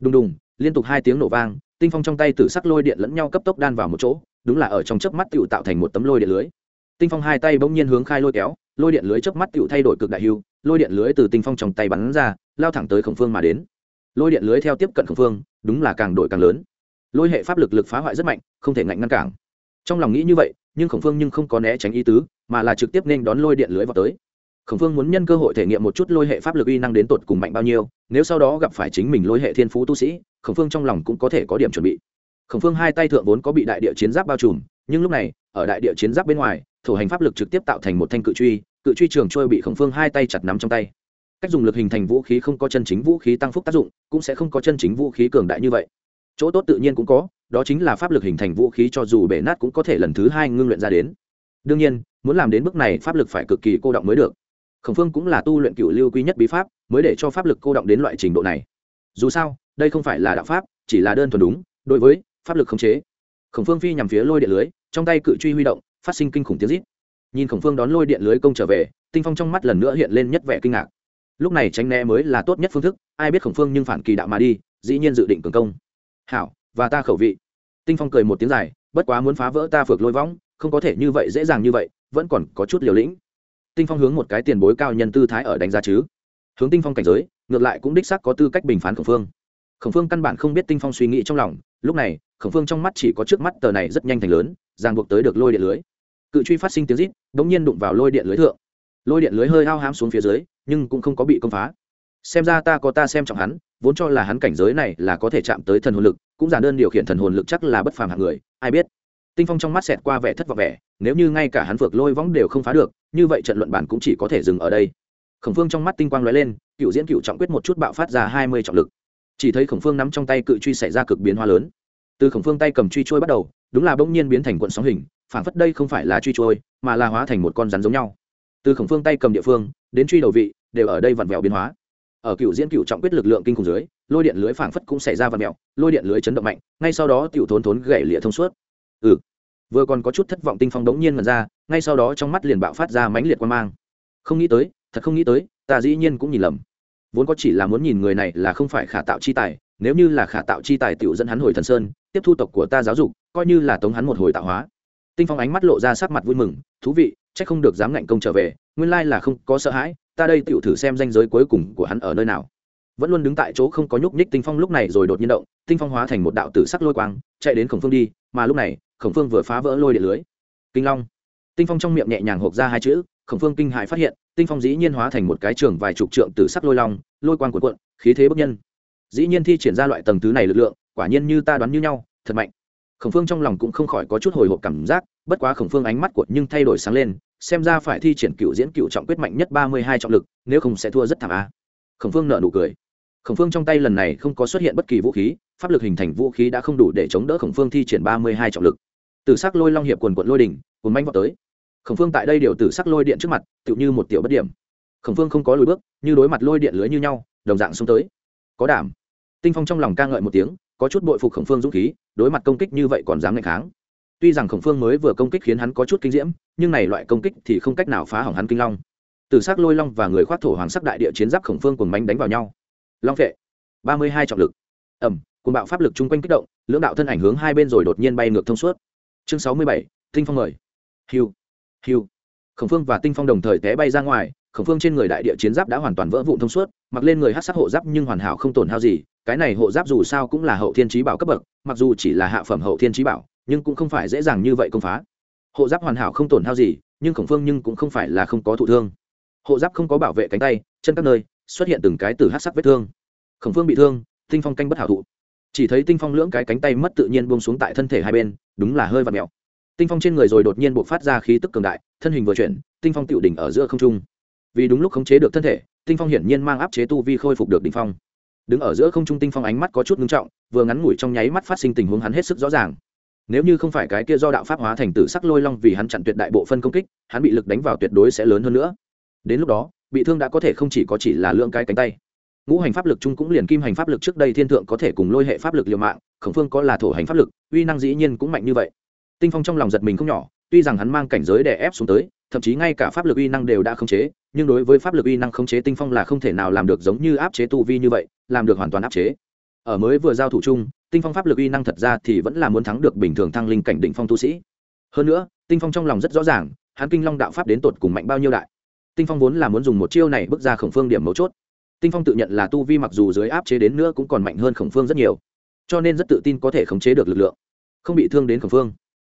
Đùng đùng, liên tục hai tiếng nổ vang tinh phong trong tay tử sắc lôi điện lẫn nhau cấp tốc đan vào một chỗ, đúng là ở trong chớp mắt tựu tạo thành một tấm lôi điện lưới. Tinh phong hai tay bỗng nhiên hướng khai lôi kéo, lôi điện lưới chớp mắt tựu thay đổi cực đại hưu, lôi điện lưới từ tinh phong trong tay bắn ra, lao thẳng tới khổng phương mà đến. Lôi điện lưới theo tiếp cận khổng phương, đúng là càng đổi càng lớn. Lôi hệ pháp lực lực phá hoại rất mạnh, không thể ngạnh ngăn cản. Trong lòng nghĩ như vậy, nhưng khổng phương nhưng không có né tránh ý tứ, mà là trực tiếp nên đón lôi điện lưới vào tới khổng phương muốn nhân cơ hội thể nghiệm một chút lôi hệ pháp lực uy năng đến tột cùng mạnh bao nhiêu, nếu sau đó gặp phải chính mình lôi hệ thiên phú tu sĩ, khổng phương trong lòng cũng có thể có điểm chuẩn bị. Khổng phương hai tay thượng vốn có bị đại địa chiến giáp bao trùm, nhưng lúc này, ở đại địa chiến giáp bên ngoài, thủ hành pháp lực trực tiếp tạo thành một thanh cự truy cự truy trường trôi bị khổng phương hai tay chặt nắm trong tay. Cách dùng lực hình thành vũ khí không có chân chính vũ khí tăng phúc tác dụng, cũng sẽ không có chân chính vũ khí cường đại như vậy. Chỗ tốt tự nhiên cũng có, đó chính là pháp lực hình thành vũ khí cho dù bể nát cũng có thể lần thứ hai ngưng luyện ra đến. Đương nhiên, muốn làm đến bước này, pháp lực phải cực kỳ cô động mới được khổng phương cũng là tu luyện cựu lưu quý nhất bí pháp, mới để cho pháp lực cô động đến loại trình độ này. Dù sao, đây không phải là đạo pháp, chỉ là đơn thuần đúng, đối với pháp lực khống chế. Khổng phương phi nhằm phía lôi điện lưới, trong tay cự truy huy động, phát sinh kinh khủng tiếng rít. Nhìn khổng phương đón lôi điện lưới công trở về, tinh phong trong mắt lần nữa hiện lên nhất vẻ kinh ngạc. Lúc này tránh né mới là tốt nhất phương thức, ai biết khổng phương nhưng phản kỳ đạo mà đi, dĩ nhiên dự định cường công. Hảo, và ta khẩu vị. Tinh phong cười một tiếng dài, bất quá muốn phá vỡ ta phược lôi võng, không có thể như vậy dễ dàng như vậy, vẫn còn có chút liều lĩnh tinh phong hướng một cái tiền bối cao nhân tư thái ở đánh giá chứ. Hướng tinh phong cảnh giới, ngược lại cũng đích xác có tư cách bình phán khổng phương. Khổng phương căn bản không biết tinh phong suy nghĩ trong lòng, lúc này, khổng phương trong mắt chỉ có trước mắt tờ này rất nhanh thành lớn, ràng buộc tới được lôi điện lưới. Cự truy phát sinh tiếng rít bỗng nhiên đụng vào lôi điện lưới thượng. Lôi điện lưới hơi hao hám xuống phía dưới, nhưng cũng không có bị công phá. Xem ra ta có ta xem trọng hắn, vốn cho là hắn cảnh giới này là có thể chạm tới thần hồn lực, cũng giản đơn điều khiển thần hồn lực chắc là bất phàm hạng người, ai biết tinh phong trong mắt xẹt qua vẻ thất vọng vẻ, nếu như ngay cả hắn vượt lôi võng đều không phá được, như vậy trận luận bản cũng chỉ có thể dừng ở đây. Khổng phương trong mắt tinh quang lóe lên, cựu diễn cựu trọng quyết một chút bạo phát ra hai mươi trọng lực. Chỉ thấy khổng phương nắm trong tay cự truy xảy ra cực biến hoa lớn. Từ khổng phương tay cầm truy trôi bắt đầu, đúng là bỗng nhiên biến thành cuộn sóng hình phản phất đây không phải là truy trôi, mà là hóa thành một con rắn giống nhau. Từ khổng phương tay cầm địa phương, đến truy đầu vị, đều ở đây vặn vẹo biến hóa. Ở cựu diễn cựu trọng quyết lực lượng kinh khủng dưới, lôi điện lưới phảng phất cũng xảy ra vặn vẹo, lôi điện lưới chấn động mạnh, ngay sau đó tiểu thốn thốn gãy lịa thông suốt ừ. Vừa còn có chút thất vọng tinh phong đống nhiên mà ra, ngay sau đó trong mắt liền bạo phát ra mãnh liệt quan mang. Không nghĩ tới, thật không nghĩ tới, ta dĩ nhiên cũng nhìn lầm. Vốn có chỉ là muốn nhìn người này là không phải khả tạo chi tài, nếu như là khả tạo chi tài tiểu dẫn hắn hồi thần sơn, tiếp thu tộc của ta giáo dục, coi như là tống hắn một hồi tạo hóa. Tinh phong ánh mắt lộ ra sắc mặt vui mừng, thú vị c h ắ c không được dám ngạnh công trở về, nguyên lai là không có sợ hãi, ta đây tựu thử xem danh giới cuối cùng của hắn ở nơi nào. Vẫn luôn đứng tại chỗ không có nhúc nhích tinh phong lúc này rồi đột nhiên động, tinh phong hóa thành một đạo tử sắc lôi quang, chạy đến khổng phương đi, mà lúc này khổng phương vừa phá vỡ lôi điện lưới. Kinh long. Tinh phong trong miệng nhẹ nhàng hộp ra hai chữ, khổng phương kinh hại phát hiện, tinh phong dĩ nhiên hóa thành một cái trường vài chục trượng từ sắc lôi long, lôi quang cuộn cuộn, khí thế bức nhân. Dĩ nhiên thi triển ra loại tầng thứ này lực lượng, quả nhiên như ta đoán như nhau, thật mạnh. Khổng phương trong lòng cũng không khỏi có chút hồi hộp cảm giác, bất quá khổng phương ánh mắt của nhưng thay đổi sáng lên, xem ra phải thi triển cựu diễn cựu trọng quyết mạnh nhất ba mươi hai trọng lực, nếu không sẽ thua rất thảm á. khổng phương nợ nụ cười. Khổng phương trong tay lần này không có xuất hiện bất kỳ vũ khí pháp lực hình thành vũ khí đã không đủ để chống đỡ khổng phương thi triển ba mươi hai trọng lực. Từ sắc lôi long hiệp quần quận lôi đỉnh, cuốn manh vào tới. Khổng phương tại đây điều từ sắc lôi điện trước mặt tự như một tiểu bất điểm. Khổng phương không có lùi bước, như đối mặt lôi điện lưới như nhau, đồng dạng xuống tới. Có đảm. Tinh phong trong lòng ca ngợi một tiếng, có chút bội phục khổng phương dũng khí, đối mặt công kích như vậy còn dám ngày kháng. Tuy rằng khổng phương mới vừa công kích khiến hắn có chút kinh diễm, nhưng này loại công kích thì không cách nào phá hỏng hắn kinh long. Từ s ắ c lôi long và người khoác thổ hoàng sắc đại địa chiến giáp khổng phương cùng bánh đánh vào nhau. Long vệ, ba mươi hai trọng lực. Ẩm cùng bạo pháp lực chung quanh kích động, lưỡng đạo thân ảnh hướng hai bên rồi đột nhiên bay ngược thông suốt. Chương sáu mươi bảy, tinh phong mời. Hiu hiu. Khổng phương và tinh phong đồng thời té bay ra ngoài, khổng phương trên người đại địa chiến giáp đã hoàn toàn vỡ vụn thông suốt, mặc lên người hát sắc hộ giáp nhưng hoàn hảo không tổn hao gì, cái này hộ giáp dù sao cũng là hậu thiên trí bảo cấp bậc, mặc dù chỉ là hạ phẩm hậu thiên trí bảo, nhưng cũng không phải dễ dàng như vậy công phá. Hộ giáp hoàn hảo không tổn hao gì, nhưng khổng phương nhưng cũng không phải là không có thụ thương. Hộ giáp không có bảo vệ cánh tay, chân các nơi, xuất hiện từng cái từ hát sắc vết thương. Khổng phương bị thương, tinh phong canh bất hảo thụ chỉ thấy tinh phong lưỡng cái cánh tay mất tự nhiên buông xuống tại thân thể hai bên, đúng là hơi vặt mèo tinh phong trên người rồi đột nhiên buộc phát ra khí tức cường đại, thân hình vừa chuyển, tinh phong tựu đỉnh ở giữa không trung. Vì đúng lúc khống chế được thân thể, tinh phong hiển nhiên mang áp chế tu vi khôi phục được đỉnh phong. Đứng ở giữa không trung tinh phong ánh mắt có chút ngưng trọng, vừa ngắn ngủi trong nháy mắt phát sinh tình huống hắn hết sức rõ ràng. Nếu như không phải cái kia do đạo pháp hóa thành tử sắc lôi long vì hắn chặn tuyệt đại bộ phân công kích, hắn bị lực đánh vào tuyệt đối sẽ lớn hơn nữa. Đến lúc đó, bị thương đã có thể không chỉ có chỉ là lượng cái cánh tay ngũ hành pháp lực chung cũng liền kim hành pháp lực trước đây thiên thượng có thể cùng lôi hệ pháp lực liều mạng, khổng phương có là thổ hành pháp lực, uy năng dĩ nhiên cũng mạnh như vậy. Tinh phong trong lòng giật mình không nhỏ, tuy rằng hắn mang cảnh giới đè ép xuống tới, thậm chí ngay cả pháp lực uy năng đều đã khống chế, nhưng đối với pháp lực uy năng khống chế tinh phong là không thể nào làm được giống như áp chế tu vi như vậy, làm được hoàn toàn áp chế. Ở mới vừa giao thủ chung, tinh phong pháp lực uy năng thật ra thì vẫn là muốn thắng được bình thường thăng linh cảnh định phong tu sĩ. Hơn nữa, tinh phong trong lòng rất rõ ràng, hắn kinh long đạo pháp đến tột cùng mạnh bao nhiêu đại. Tinh phong vốn là muốn dùng một chiêu này bước ra khổng phương điểm mấu chốt tinh phong tự nhận là tu vi mặc dù dưới áp chế đến nữa cũng còn mạnh hơn khổng phương rất nhiều cho nên rất tự tin có thể khống chế được lực lượng không bị thương đến khổng phương.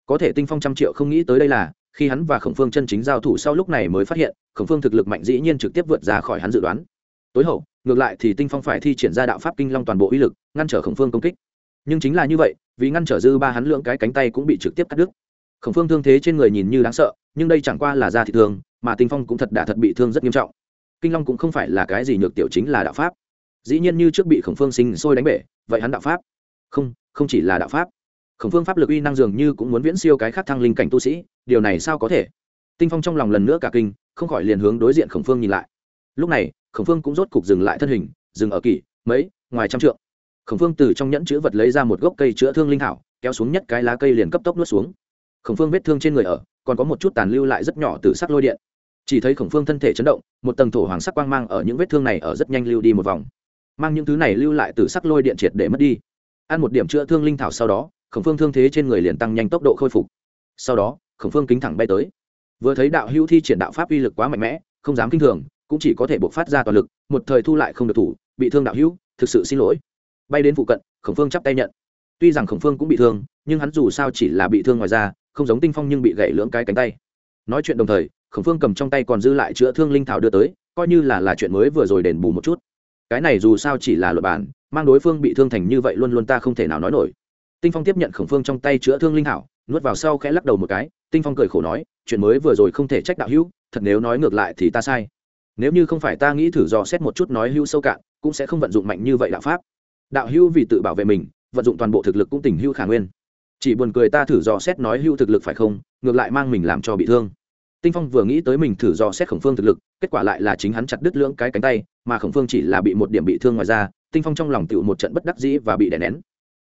Có thể tinh phong trăm triệu không nghĩ tới đây là khi hắn và khổng phương chân chính giao thủ sau lúc này mới phát hiện khổng phương thực lực mạnh dĩ nhiên trực tiếp vượt ra khỏi hắn dự đoán. Tối hậu ngược lại thì tinh phong phải thi triển ra đạo pháp kinh long toàn bộ uy lực ngăn trở khổng phương công kích. Nhưng chính là như vậy vì ngăn trở dư ba hắn lượng cái cánh tay cũng bị trực tiếp cắt đứt. Khổng phương thương thế trên người nhìn như đáng sợ nhưng đây chẳng qua là da thị thường, mà tinh phong cũng thật đã thật bị thương rất nghiêm trọng kinh long cũng không phải là cái gì nhược tiểu chính là đạo pháp. Dĩ nhiên như trước bị khổng phương sinh sôi đánh bể, vậy hắn đạo pháp? Không không chỉ là đạo pháp. Khổng phương pháp lực uy năng dường như cũng muốn viễn siêu cái khác thăng linh cảnh tu sĩ, điều này sao có thể? Tinh phong trong lòng lần nữa cả kinh, không khỏi liền hướng đối diện khổng phương nhìn lại. Lúc này, khổng phương cũng rốt cục dừng lại thân hình, dừng ở kỷ, mấy, ngoài trăm trượng. Khổng phương từ trong nhẫn chữ vật lấy ra một gốc cây chữa thương linh thảo, kéo xuống nhất cái lá cây liền cấp tốc nuốt xuống. Khổng phương vết thương trên người ở, còn có một chút tàn lưu lại rất nhỏ từ sắc lôi điện chỉ thấy khổng phương thân thể chấn động, một tầng thổ hoàng sắc quang mang ở những vết thương này ở rất nhanh lưu đi một vòng. Mang những thứ này lưu lại từ sắc lôi điện triệt để mất đi. Ăn một điểm chữa thương linh thảo sau đó, khổng phương thương thế trên người liền tăng nhanh tốc độ khôi phục. Sau đó, khổng phương kính thẳng bay tới. Vừa thấy đạo hữu thi triển đạo pháp uy lực quá mạnh mẽ, không dám kinh thường, cũng chỉ có thể buộc phát ra toàn lực, một thời thu lại không được thủ, bị thương đạo hữu, thực sự xin lỗi. Bay đến phụ cận, khổng phương chắp tay nhận. Tuy rằng khổng phương cũng bị thương, nhưng hắn dù sao chỉ là bị thương ngoài ra không giống tinh phong nhưng bị gãy lưỡng cái cánh tay. Nói chuyện đồng thời khổng phương cầm trong tay còn dư lại chữa thương linh thảo đưa tới, coi như là là chuyện mới vừa rồi đền bù một chút. Cái này dù sao chỉ là luật bản, mang đối phương bị thương thành như vậy luôn luôn ta không thể nào nói nổi. Tinh phong tiếp nhận khổng phương trong tay chữa thương linh thảo, nuốt vào sau khẽ lắc đầu một cái, tinh phong cười khổ nói, chuyện mới vừa rồi không thể trách đạo hữu, thật nếu nói ngược lại thì ta sai. Nếu như không phải ta nghĩ thử dò xét một chút nói hữu sâu cạn, cũng sẽ không vận dụng mạnh như vậy đạo pháp. Đạo hữu vì tự bảo vệ mình, vận dụng toàn bộ thực lực cũng tình hữu khả nguyên. Chỉ buồn cười ta thử dò xét nói hữu thực lực phải không, ngược lại mang mình làm cho bị thương tinh phong vừa nghĩ tới mình thử dò xét khổng phương thực lực, kết quả lại là chính hắn chặt đứt lưỡng cái cánh tay, mà khổng phương chỉ là bị một điểm bị thương ngoài ra tinh phong trong lòng tựu một trận bất đắc dĩ và bị đè nén.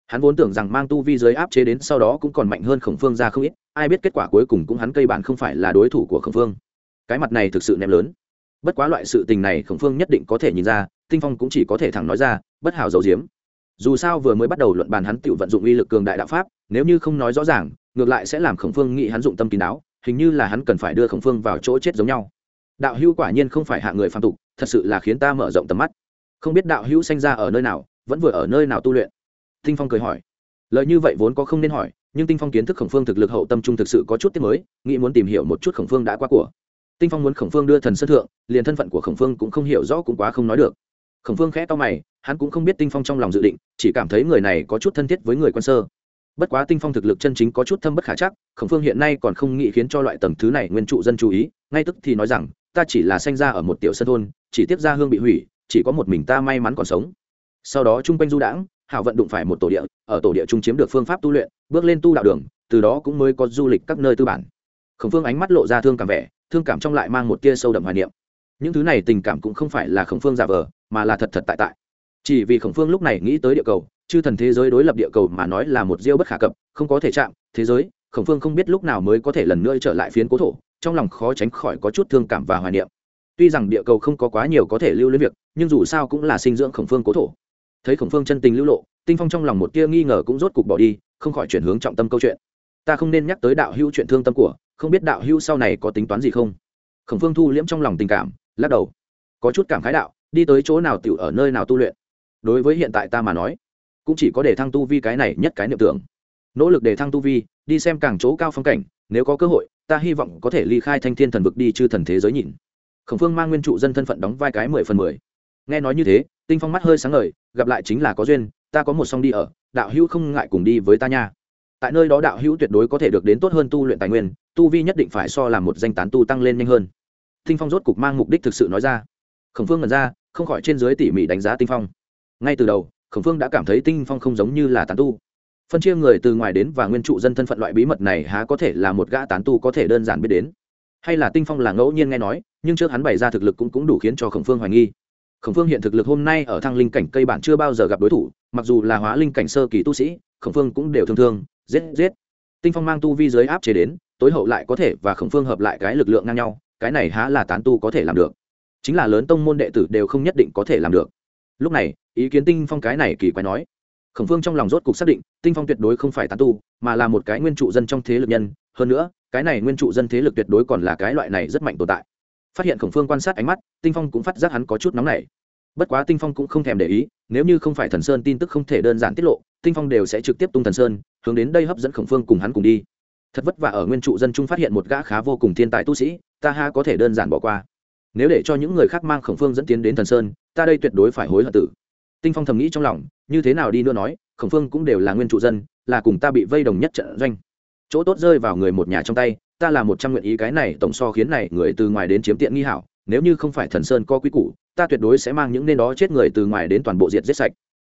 Hắn vốn tưởng rằng mang tu vi giới áp chế đến sau đó cũng còn mạnh hơn khổng phương ra không ít, ai biết kết quả cuối cùng cũng hắn cây bản không phải là đối thủ của khổng phương. Cái mặt này thực sự ném lớn. Bất quá loại sự tình này khổng phương nhất định có thể nhìn ra, tinh phong cũng chỉ có thể thẳng nói ra, bất hảo giấu diếm. Dù sao vừa mới bắt đầu luận bàn hắn tự vận dụng uy lực cường đại đạo pháp, nếu như không nói rõ ràng, ngược lại sẽ làm khổng phương nghĩ hắn dụng tâm kín đáo hình như là hắn cần phải đưa khổng phương vào chỗ chết giống nhau. Đạo hữu quả nhiên không phải hạ người phạm tục, thật sự là khiến ta mở rộng tầm mắt. Không biết đạo hữu sanh ra ở nơi nào, vẫn vừa ở nơi nào tu luyện? Tinh phong cười hỏi. Lời như vậy vốn có không nên hỏi, nhưng tinh phong kiến thức khổng phương thực lực hậu tâm trung thực sự có chút tiết mới, nghĩ muốn tìm hiểu một chút khổng phương đã qua của. Tinh phong muốn khổng phương đưa thần sân thượng, liền thân phận của khổng phương cũng không hiểu rõ cũng quá không nói được. Khổng phương khẽ to mày, hắn cũng không biết tinh phong trong lòng dự định, chỉ cảm thấy người này có chút thân thiết với người quân sơ bất quá tinh phong thực lực chân chính có chút thâm bất khả chắc, khổng phương hiện nay còn không nghĩ khiến cho loại tầng thứ này nguyên trụ dân chú ý, ngay tức thì nói rằng, ta chỉ là sanh ra ở một tiểu sân thôn, chỉ tiếp ra hương bị hủy, chỉ có một mình ta may mắn còn sống. Sau đó chung quanh du đãng, hảo vận đụng phải một tổ địa, ở tổ địa trung chiếm được phương pháp tu luyện, bước lên tu đạo đường, từ đó cũng mới có du lịch các nơi tư bản. Khổng phương ánh mắt lộ ra thương cảm vẻ, thương cảm trong lại mang một tia sâu đậm hoài niệm. Những thứ này tình cảm cũng không phải là khổng phương giả vờ, mà là thật thật tại tại. Chỉ vì khổng phương lúc này nghĩ tới địa cầu chư thần thế giới đối lập địa cầu mà nói là một diêu bất khả cập, không có thể chạm, thế giới, khổng phương không biết lúc nào mới có thể lần nữa trở lại phiến cố thổ, trong lòng khó tránh khỏi có chút thương cảm và hoài niệm. Tuy rằng địa cầu không có quá nhiều có thể lưu lên việc, nhưng dù sao cũng là sinh dưỡng khổng phương cố thổ. Thấy khổng phương chân tình lưu lộ, tinh phong trong lòng một tia nghi ngờ cũng rốt cục bỏ đi, không khỏi chuyển hướng trọng tâm câu chuyện. Ta không nên nhắc tới đạo hữu chuyện thương tâm của, không biết đạo hữu sau này có tính toán gì không? Khổng phương thu liễm trong lòng tình cảm, lắc đầu. Có chút cảm khái đạo, đi tới chỗ nào tiểu ở nơi nào tu luyện? Đối với hiện tại ta mà nói cũng chỉ có để thăng tu vi cái này nhất cái niệm tưởng. Nỗ lực để thăng tu vi, đi xem càng chỗ cao phong cảnh, nếu có cơ hội, ta hy vọng có thể ly khai thanh thiên thần vực đi chư thần thế giới nhìn. Khổng phương mang nguyên trụ dân thân phận đóng vai cái mười phần mười. Nghe nói như thế, tinh phong mắt hơi sáng ngời, gặp lại chính là có duyên, ta có một song đi ở, đạo hữu không ngại cùng đi với ta nha. Tại nơi đó đạo hữu tuyệt đối có thể được đến tốt hơn tu luyện tài nguyên, tu vi nhất định phải so làm một danh tán tu tăng lên nhanh hơn. Tinh phong rốt cục mang mục đích thực sự nói ra. Khổng phương ngẩn ra, không khỏi trên dưới tỉ mỉ đánh giá tinh phong. Ngay từ đầu khổng phương đã cảm thấy tinh phong không giống như là tán tu. Phân chia người từ ngoài đến và nguyên trụ dân thân phận loại bí mật này há có thể là một gã tán tu có thể đơn giản biết đến. Hay là tinh phong là ngẫu nhiên nghe nói nhưng trước hắn bày ra thực lực cũng, cũng đủ khiến cho khổng phương hoài nghi. Khổng phương hiện thực lực hôm nay ở thăng linh cảnh cây bản chưa bao giờ gặp đối thủ mặc dù là hóa linh cảnh sơ kỳ tu sĩ khổng phương cũng đều thương thương giết giết. Tinh phong mang tu vi giới áp chế đến tối hậu lại có thể và khổng phương hợp lại cái lực lượng ngang nhau cái này há là tán tu có thể làm được. Chính là lớn tông môn đệ tử đều không nhất định có thể làm được lúc này, ý kiến tinh phong cái này kỳ quái nói. Khổng phương trong lòng rốt cục xác định, tinh phong tuyệt đối không phải tán tu, mà là một cái nguyên trụ dân trong thế lực nhân. Hơn nữa, cái này nguyên trụ dân thế lực tuyệt đối còn là cái loại này rất mạnh tồn tại. Phát hiện khổng phương quan sát ánh mắt, tinh phong cũng phát giác hắn có chút nóng nảy. Bất quá tinh phong cũng không thèm để ý, nếu như không phải thần sơn tin tức không thể đơn giản tiết lộ, tinh phong đều sẽ trực tiếp tung thần sơn, hướng đến đây hấp dẫn khổng phương cùng hắn cùng đi. Thật vất vả ở nguyên trụ dân trung phát hiện một gã khá vô cùng thiên tài tu sĩ, ta ha có thể đơn giản bỏ qua nếu để cho những người khác mang khổng phương dẫn tiến đến thần sơn, ta đây tuyệt đối phải hối hận tử. Tinh phong thầm nghĩ trong lòng, như thế nào đi nữa nói, khổng phương cũng đều là nguyên trụ dân, là cùng ta bị vây đồng nhất trận doanh. Chỗ tốt rơi vào người một nhà trong tay, ta là một trăm nguyện ý cái này, tổng so khiến này người từ ngoài đến chiếm tiện nghi hảo, nếu như không phải thần sơn có quý củ, ta tuyệt đối sẽ mang những nên đó chết người từ ngoài đến toàn bộ diệt giết sạch.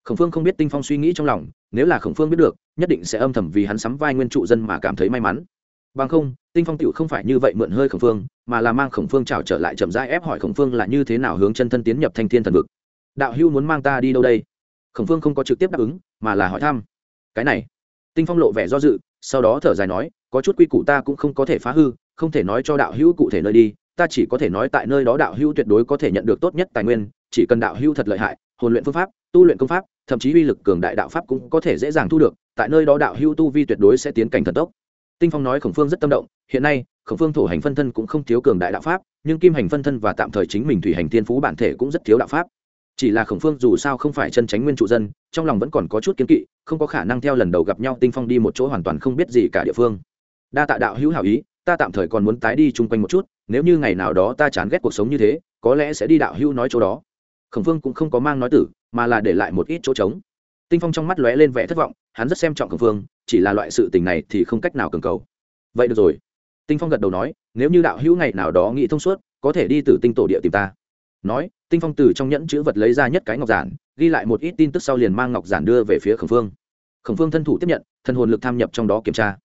Khổng phương không biết tinh phong suy nghĩ trong lòng, nếu là khổng phương biết được, nhất định sẽ âm thầm vì hắn sắm vai nguyên trụ dân mà cảm thấy may mắn bằng không, tinh phong tựu không phải như vậy mượn hơi khổng phương, mà là mang khổng phương trào trở lại chậm rãi ép hỏi khổng phương là như thế nào hướng chân thân tiến nhập thanh thiên thần vực. Đạo hưu muốn mang ta đi đâu đây? Khổng phương không có trực tiếp đáp ứng, mà là hỏi thăm. Cái này. Tinh phong lộ vẻ do dự, sau đó thở dài nói, có chút quy củ ta cũng không có thể phá hư, không thể nói cho đạo hữu cụ thể nơi đi, ta chỉ có thể nói tại nơi đó đạo hữu tuyệt đối có thể nhận được tốt nhất tài nguyên, chỉ cần đạo hữu thật lợi hại, hồn luyện phương pháp, tu luyện công pháp, thậm chí uy lực cường đại đạo pháp cũng có thể dễ dàng thu được, tại nơi đó đạo hữu tu vi tuyệt đối sẽ tiến cảnh thần tốc tinh phong nói khổng phương rất tâm động, hiện nay, khổng phương thổ hành phân thân cũng không thiếu cường đại đạo pháp, nhưng kim hành phân thân và tạm thời chính mình thủy hành thiên phú bản thể cũng rất thiếu đạo pháp. Chỉ là khổng phương dù sao không phải chân tránh nguyên trụ dân, trong lòng vẫn còn có chút kiến kỵ, không có khả năng theo lần đầu gặp nhau tinh phong đi một chỗ hoàn toàn không biết gì cả địa phương. Đa tạ đạo hữu hảo ý, ta tạm thời còn muốn tái đi chung quanh một chút, nếu như ngày nào đó ta chán ghét cuộc sống như thế, có lẽ sẽ đi đạo hữu nói chỗ đó. Khổng phương cũng không có mang nói tử, mà là để lại một ít chỗ trống. Tinh phong trong mắt lóe lên vẻ thất vọng, hắn rất xem trọng khổng phương chỉ là loại sự tình này thì không cách nào cường cầu. Vậy được rồi. Tinh phong gật đầu nói, nếu như đạo hữu ngày nào đó nghĩ thông suốt, có thể đi từ tinh tổ địa tìm ta. Nói, tinh phong từ trong nhẫn chữ vật lấy ra nhất cái ngọc giản, ghi lại một ít tin tức sau liền mang ngọc giản đưa về phía khổng phương. Khổng phương thân thủ tiếp nhận thân hồn lực tham nhập trong đó kiểm tra.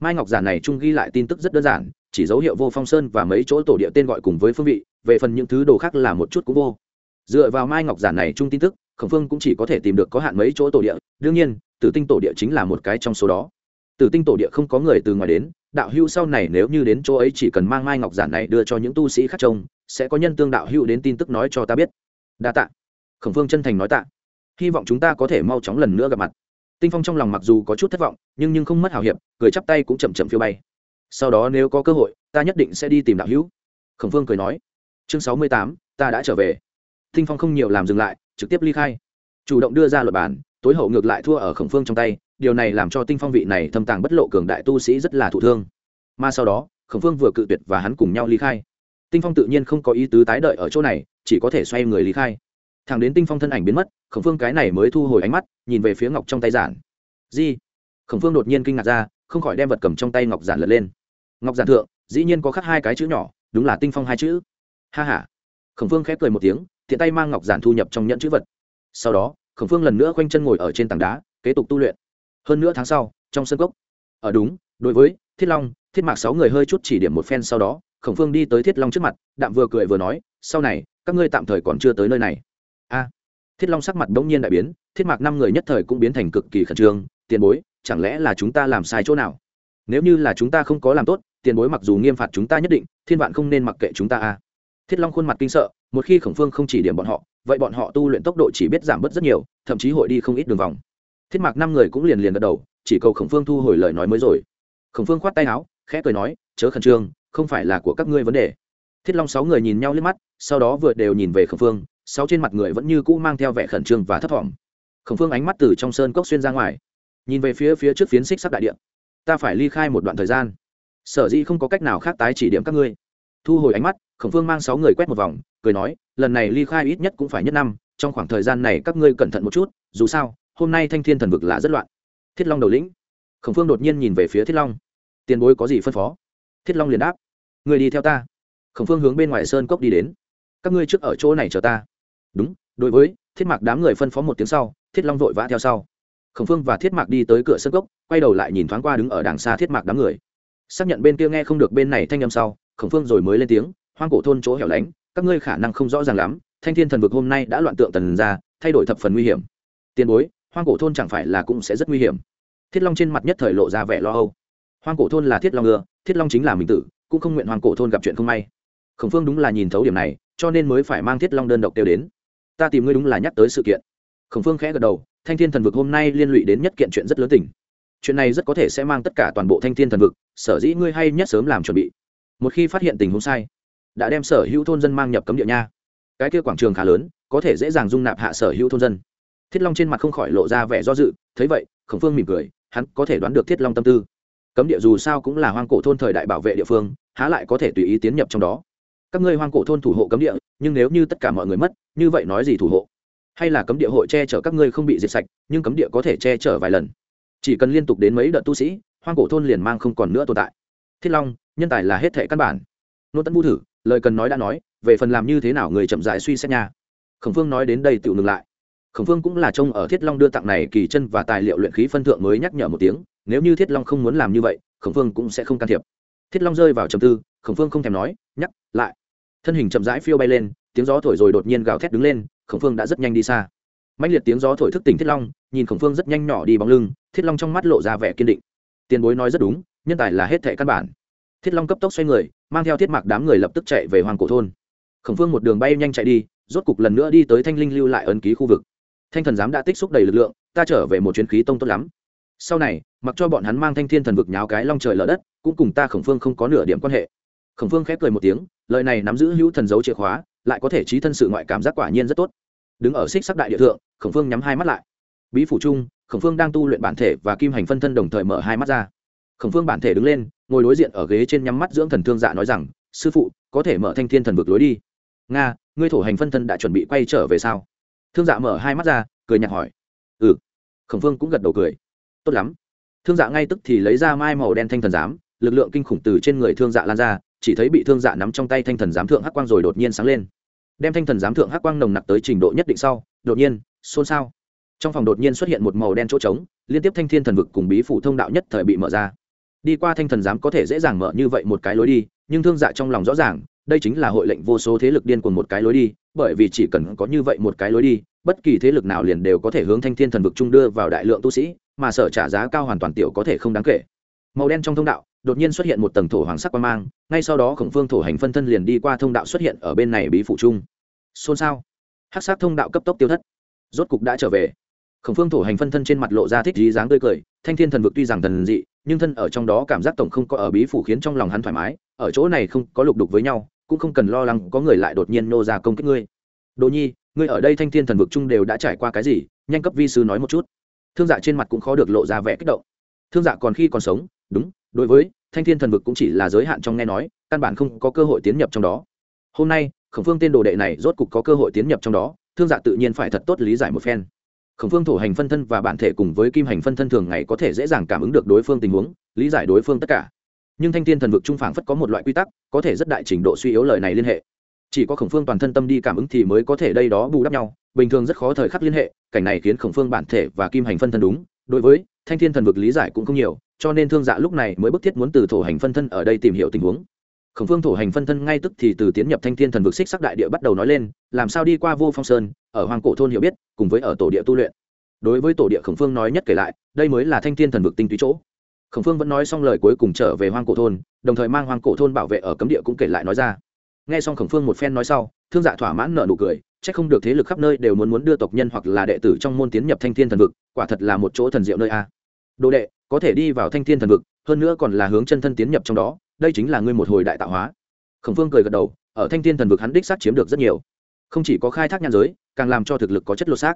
Mai ngọc giản này trung ghi lại tin tức rất đơn giản, chỉ dấu hiệu vô phong sơn và mấy chỗ tổ địa tên gọi cùng với phương vị, về phần những thứ đồ khác là một chút cũng vô. Dựa vào mai ngọc giản này trung tin tức khổng phương cũng chỉ có thể tìm được có hạn mấy chỗ tổ địa. đương nhiên, tử tinh tổ địa chính là một cái trong số đó. tử tinh tổ địa không có người từ ngoài đến. đạo hữu sau này nếu như đến chỗ ấy chỉ cần mang mai ngọc giản này đưa cho những tu sĩ khác trông, sẽ có nhân tương đạo hữu đến tin tức nói cho ta biết. đa tạ. khổng phương chân thành nói tạ. hy vọng chúng ta có thể mau chóng lần nữa gặp mặt. tinh phong trong lòng mặc dù có chút thất vọng, nhưng nhưng không mất hào hiệp, cười chắp tay cũng chậm chậm phiêu bay. sau đó nếu có cơ hội, ta nhất định sẽ đi tìm đạo hữu. khổng phương cười nói. chương sáu mươi tám, ta đã trở về. tinh phong không nhiều làm dừng lại trực tiếp ly khai. Chủ động đưa ra luật bản tối hậu ngược lại thua ở khổng phương trong tay điều này làm cho tinh phong vị này thâm tàng bất lộ cường đại tu sĩ rất là thụ thương. Mà sau đó khổng phương vừa cự tuyệt và hắn cùng nhau ly khai. Tinh phong tự nhiên không có ý tứ tái đợi ở chỗ này chỉ có thể xoay người ly khai. Thằng đến tinh phong thân ảnh biến mất khổng phương cái này mới thu hồi ánh mắt nhìn về phía ngọc trong tay giản. Di khổng phương đột nhiên kinh ngạc ra không khỏi đem vật cầm trong tay ngọc giản lật lên. Ngọc giản thượng dĩ nhiên có khắc hai cái chữ nhỏ đúng là tinh phong hai chữ. Ha ha, khổng phương khép cười một tiếng tiện tay mang ngọc giản thu nhập trong nhẫn chữ vật. Sau đó, khổng phương lần nữa khoanh chân ngồi ở trên tảng đá, kế tục tu luyện. Hơn nữa tháng sau, trong sân gốc ở ờ, đúng, đối với thiết long, thiết mạc sáu người hơi chút chỉ điểm một phen sau đó, khổng phương đi tới thiết long trước mặt, đạm vừa cười vừa nói, sau này, các ngươi tạm thời còn chưa tới nơi này. A, thiết long sắc mặt bỗng nhiên đại biến, thiết mạc năm người nhất thời cũng biến thành cực kỳ khẩn trương, tiền bối, chẳng lẽ là chúng ta làm sai chỗ nào? Nếu như là chúng ta không có làm tốt, tiền bối mặc dù nghiêm phạt chúng ta nhất định, thiên vạn không nên mặc kệ chúng ta a. Thiết long khuôn mặt kinh sợ một khi khổng phương không chỉ điểm bọn họ, vậy bọn họ tu luyện tốc độ chỉ biết giảm bớt rất nhiều, thậm chí hội đi không ít đường vòng. Thiết mạc năm người cũng liền liền gật đầu, chỉ cầu khổng phương thu hồi lời nói mới rồi. Khổng phương khoát tay áo, khẽ cười nói, chớ khẩn trương, không phải là của các ngươi vấn đề. Thiết long sáu người nhìn nhau liếc mắt, sau đó vừa đều nhìn về khổng phương, sáu trên mặt người vẫn như cũ mang theo vẻ khẩn trương và thấp thỏm. Khổng phương ánh mắt từ trong sơn cốc xuyên ra ngoài, nhìn về phía phía trước phiến xích sắp đại điện ta phải ly khai một đoạn thời gian. Sở dĩ không có cách nào khác tái chỉ điểm các ngươi thu hồi ánh mắt, khổng phương mang sáu người quét một vòng, cười nói, lần này ly khai ít nhất cũng phải nhất năm, trong khoảng thời gian này các ngươi cẩn thận một chút, dù sao, hôm nay thanh thiên thần vực là rất loạn. Thiết long đầu lĩnh. Khổng phương đột nhiên nhìn về phía thiết long. Tiền bối có gì phân phó? Thiết long liền đáp, người đi theo ta. Khổng phương hướng bên ngoài sơn cốc đi đến. Các ngươi trước ở chỗ này chờ ta. Đúng, đối với, thiết mạc đám người phân phó một tiếng sau, thiết long vội vã theo sau. Khổng phương và thiết mạc đi tới cửa sơn cốc, quay đầu lại nhìn thoáng qua đứng ở đằng xa thiết mạc đám người. Xác nhận bên kia nghe không được bên này thanh âm sau khổng phương rồi mới lên tiếng, hoang cổ thôn chỗ hẻo lánh, các ngươi khả năng không rõ ràng lắm, thanh thiên thần vực hôm nay đã loạn tượng tần ra, thay đổi thập phần nguy hiểm. Tiền bối, hoang cổ thôn chẳng phải là cũng sẽ rất nguy hiểm? Thiết long trên mặt nhất thời lộ ra vẻ lo âu. Hoang cổ thôn là thiết long ưa, thiết long chính là mình tử, cũng không nguyện hoang cổ thôn gặp chuyện không may. Khổng phương đúng là nhìn thấu điểm này, cho nên mới phải mang thiết long đơn độc tiêu đến. Ta tìm ngươi đúng là nhắc tới sự kiện. Khổng phương khẽ gật đầu, thanh thiên thần vực hôm nay liên lụy đến nhất kiện chuyện rất lớn tình. Chuyện này rất có thể sẽ mang tất cả toàn bộ thanh thiên thần vực, sở dĩ ngươi hay nhất sớm làm chuẩn bị một khi phát hiện tình huống sai, đã đem sở hữu thôn dân mang nhập cấm địa nha. Cái kia quảng trường khá lớn, có thể dễ dàng dung nạp hạ sở hữu thôn dân. Thiết long trên mặt không khỏi lộ ra vẻ do dự, thấy vậy, khổng phương mỉm cười, hắn có thể đoán được thiết long tâm tư. Cấm địa dù sao cũng là hoang cổ thôn thời đại bảo vệ địa phương, há lại có thể tùy ý tiến nhập trong đó. Các ngươi hoang cổ thôn thủ hộ cấm địa, nhưng nếu như tất cả mọi người mất, như vậy nói gì thủ hộ? Hay là cấm địa hội che chở các ngươi không bị diệt sạch, nhưng cấm địa có thể che chở vài lần? Chỉ cần liên tục đến mấy đợt tu sĩ, hoang cổ thôn liền mang không còn nữa tồn tại. Thiết long nhân tài là hết thệ căn bản. Nô tấn vu thử, lời cần nói đã nói, về phần làm như thế nào người chậm dại suy xét nha. Khổng phương nói đến đây tự ngừng lại. Khổng phương cũng là trông ở thiết long đưa tặng này kỳ chân và tài liệu luyện khí phân thượng mới nhắc nhở một tiếng, nếu như thiết long không muốn làm như vậy, khổng phương cũng sẽ không can thiệp. Thiết long rơi vào trầm tư, khổng phương không thèm nói, nhắc, lại. Thân hình chậm rãi phiêu bay lên, tiếng gió thổi rồi đột nhiên gào thét đứng lên, khổng phương đã rất nhanh đi xa. Mạnh liệt tiếng gió thổi thức tỉnh thiết long, nhìn khổng phương rất nhanh nhỏ đi bóng lưng, thiết long trong mắt lộ ra vẻ kiên định. Tiền bối nói rất đúng, nhân tài là hết thệ căn bản thiết long cấp tốc xoay người, mang theo thiết mạc đám người lập tức chạy về hoàng cổ thôn. Khổng phương một đường bay nhanh chạy đi, rốt cục lần nữa đi tới thanh linh lưu lại ấn ký khu vực. Thanh thần giám đã tích xúc đầy lực lượng, ta trở về một chuyến khí tông tốt lắm. Sau này, mặc cho bọn hắn mang thanh thiên thần vực nháo cái long trời lở đất, cũng cùng ta khổng phương không có nửa điểm quan hệ. Khổng phương khép cười một tiếng, lời này nắm giữ hữu thần dấu chìa khóa, lại có thể trí thân sự ngoại cảm giác quả nhiên rất tốt. Đứng ở xích sắc đại địa thượng, khổng phương nhắm hai mắt lại. Bí phủ trung khổng phương đang tu luyện bản thể và kim hành phân thân đồng thời mở hai mắt ra khổng phương bản thể đứng lên, ngồi đối diện ở ghế trên nhắm mắt dưỡng thần thương dạ nói rằng, sư phụ, có thể mở thanh thiên thần vực lối đi. Nga, ngươi thổ hành phân thân đã chuẩn bị quay trở về sao? Thương dạ mở hai mắt ra, cười nhạt hỏi. Ừ. Khổng phương cũng gật đầu cười. Tốt lắm. Thương dạ ngay tức thì lấy ra mai màu đen thanh thần giám, lực lượng kinh khủng từ trên người thương dạ lan ra, chỉ thấy bị thương dạ nắm trong tay thanh thần giám thượng hắc quang rồi đột nhiên sáng lên. Đem thanh thần giám thượng hắc quang nồng nặc tới trình độ nhất định sau, đột nhiên, xôn xao. Trong phòng đột nhiên xuất hiện một màu đen chỗ trống, liên tiếp thanh thiên thần vực cùng bí phủ thông đạo nhất thời bị mở ra đi qua thanh thần giám có thể dễ dàng mở như vậy một cái lối đi, nhưng thương dạ trong lòng rõ ràng, đây chính là hội lệnh vô số thế lực điên cùng một cái lối đi, bởi vì chỉ cần có như vậy một cái lối đi, bất kỳ thế lực nào liền đều có thể hướng thanh thiên thần vực trung đưa vào đại lượng tu sĩ, mà sở trả giá cao hoàn toàn tiểu có thể không đáng kể. Màu đen trong thông đạo, đột nhiên xuất hiện một tầng thổ hoàng sắc quan mang, ngay sau đó khổng phương thổ hành phân thân liền đi qua thông đạo xuất hiện ở bên này bí phủ trung. Xôn xao. Hắc sát thông đạo cấp tốc tiêu thất. Rốt cục đã trở về. Khổng phương thổ hành phân thân trên mặt lộ ra thích dí dáng tươi cười, thanh thiên thần vực tuy rằng thần dị nhưng thân ở trong đó cảm giác tổng không có ở bí phủ khiến trong lòng hắn thoải mái, ở chỗ này không có lục đục với nhau, cũng không cần lo lắng có người lại đột nhiên nô ra công kích ngươi. Đồ nhi, ngươi ở đây thanh thiên thần vực chung đều đã trải qua cái gì? Nhanh cấp vi sư nói một chút. Thương dạ trên mặt cũng khó được lộ ra vẻ kích động. Thương dạ còn khi còn sống, đúng, đối với, thanh thiên thần vực cũng chỉ là giới hạn trong nghe nói, căn bản không có cơ hội tiến nhập trong đó. Hôm nay, khổng phương tên đồ đệ này rốt cục có cơ hội tiến nhập trong đó, thương dạ tự nhiên phải thật tốt lý giải một phen khổng phương thổ hành phân thân và bản thể cùng với kim hành phân thân thường ngày có thể dễ dàng cảm ứng được đối phương tình huống, lý giải đối phương tất cả. Nhưng thanh thiên thần vực trung phảng phất có một loại quy tắc, có thể rất đại trình độ suy yếu lời này liên hệ. Chỉ có khổng phương toàn thân tâm đi cảm ứng thì mới có thể đây đó bù đắp nhau, bình thường rất khó thời khắc liên hệ, cảnh này khiến khổng phương bản thể và kim hành phân thân đúng. Đối với thanh thiên thần vực lý giải cũng không nhiều, cho nên thương dạ lúc này mới bức thiết muốn từ thổ hành phân thân ở đây tìm hiểu tình huống khổng phương thổ hành phân thân ngay tức thì từ tiến nhập thanh thiên thần vực xích sắc đại địa bắt đầu nói lên, làm sao đi qua vô phong sơn, ở hoàng cổ thôn hiểu biết, cùng với ở tổ địa tu luyện. Đối với tổ địa khổng phương nói nhất kể lại, đây mới là thanh thiên thần vực tinh túy chỗ. Khổng phương vẫn nói xong lời cuối cùng trở về hoang cổ thôn, đồng thời mang hoang cổ thôn bảo vệ ở cấm địa cũng kể lại nói ra. Nghe xong khổng phương một phen nói sau, thương dạ thỏa mãn nợ nụ cười c h ắ c không được thế lực khắp nơi đều muốn muốn đưa tộc nhân hoặc là đệ tử trong môn tiến nhập thanh thiên thần vực, quả thật là một chỗ thần diệu nơi a. Đồ đệ, có thể đi vào thanh thiên thần vực, hơn nữa còn là hướng chân thân tiến nhập trong đó đây chính là ngươi một hồi đại tạo hóa. Khổng phương cười gật đầu, ở thanh thiên thần vực hắn đích xác chiếm được rất nhiều. Không chỉ có khai thác nhan giới, càng làm cho thực lực có chất lột xác.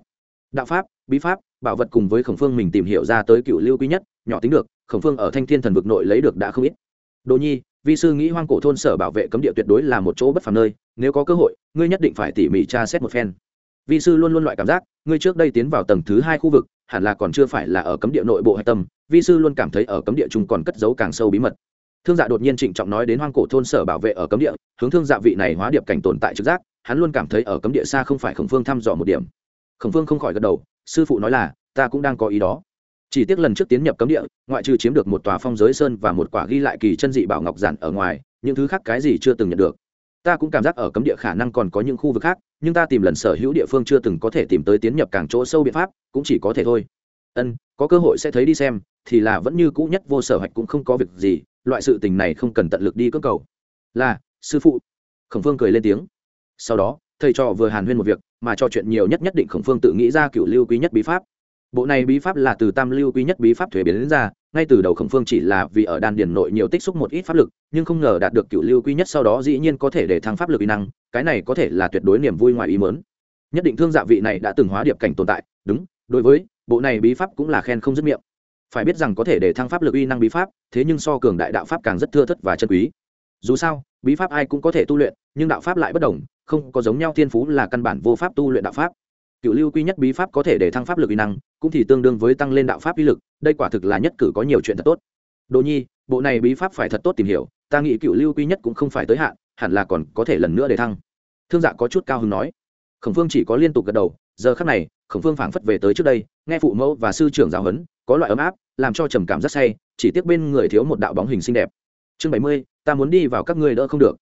Đạo pháp, bí pháp, bảo vật cùng với khổng phương mình tìm hiểu ra tới cựu lưu quý nhất, nhỏ tính được, khổng phương ở thanh thiên thần vực nội lấy được đã không ít. Đồ nhi, vi sư nghĩ hoang cổ thôn sở bảo vệ cấm địa tuyệt đối là một chỗ bất phàm nơi, nếu có cơ hội, ngươi nhất định phải tỉ mỉ tra xét một phen. Vi sư luôn luôn loại cảm giác, ngươi trước đây tiến vào tầng thứ hai khu vực, hẳn là còn chưa phải là ở cấm địa nội bộ hạch tâm, vi sư luôn cảm thấy ở cấm địa chung còn cất giấu càng sâu bí mật thương dạ đột nhiên trịnh trọng nói đến hoang cổ thôn sở bảo vệ ở cấm địa, hướng thương dạ vị này hóa điệp cảnh tồn tại trực giác, hắn luôn cảm thấy ở cấm địa xa không phải khổng phương thăm dò một điểm. Khổng phương không khỏi gật đầu, sư phụ nói là, ta cũng đang có ý đó. Chỉ tiếc lần trước tiến nhập cấm địa, ngoại trừ chiếm được một tòa phong giới sơn và một quả ghi lại kỳ chân dị bảo ngọc giản ở ngoài, những thứ khác cái gì chưa từng nhận được. Ta cũng cảm giác ở cấm địa khả năng còn có những khu vực khác, nhưng ta tìm lần sở hữu địa phương chưa từng có thể tìm tới tiến nhập càng chỗ sâu biện pháp, cũng chỉ có thể thôi. Ân, có cơ hội sẽ thấy đi xem, thì là vẫn như cũ nhất vô sở hạch cũng không có việc gì loại sự tình này không cần tận lực đi cưỡng cầu. Là, sư phụ. Khổng phương cười lên tiếng. Sau đó, thầy trò vừa hàn huyên một việc, mà trò chuyện nhiều nhất nhất định khổng phương tự nghĩ ra cựu lưu quý nhất bí pháp. Bộ này bí pháp là từ tam lưu quý nhất bí pháp thuế biến đến ra, ngay từ đầu khổng phương chỉ là vì ở đan điền nội nhiều tích xúc một ít pháp lực, nhưng không ngờ đạt được cựu lưu quý nhất sau đó dĩ nhiên có thể để thăng pháp lực uy năng, cái này có thể là tuyệt đối niềm vui ngoài ý mớn nhất định thương dạ vị này đã từng hóa điệp cảnh tồn tại, đúng, đối với, bộ này bí pháp cũng là khen không dứt miệng phải biết rằng có thể để thăng pháp lực uy năng bí pháp, thế nhưng so cường đại đạo pháp càng rất thưa thất và chân quý. Dù sao, bí pháp ai cũng có thể tu luyện, nhưng đạo pháp lại bất đồng, không có giống nhau thiên phú là căn bản vô pháp tu luyện đạo pháp. Cựu lưu quy nhất bí pháp có thể để thăng pháp lực uy năng, cũng thì tương đương với tăng lên đạo pháp uy lực, đây quả thực là nhất cử có nhiều chuyện thật tốt. Đồ nhi, bộ này bí pháp phải thật tốt tìm hiểu, ta nghĩ cựu lưu quy nhất cũng không phải tới hạn, hẳn là còn có thể lần nữa để thăng. Thương dạ có chút cao hứng nói. Khổng phương chỉ có liên tục gật đầu, giờ khắc này, khổng phương phảng phất về tới trước đây, nghe phụ mẫu và sư trưởng giáo huấn có loại ấm áp, làm cho trầm cảm rất say, chỉ tiếc bên người thiếu một đạo bóng hình xinh đẹp. Chương bảy mươi, ta muốn đi vào các ngươi đỡ không được.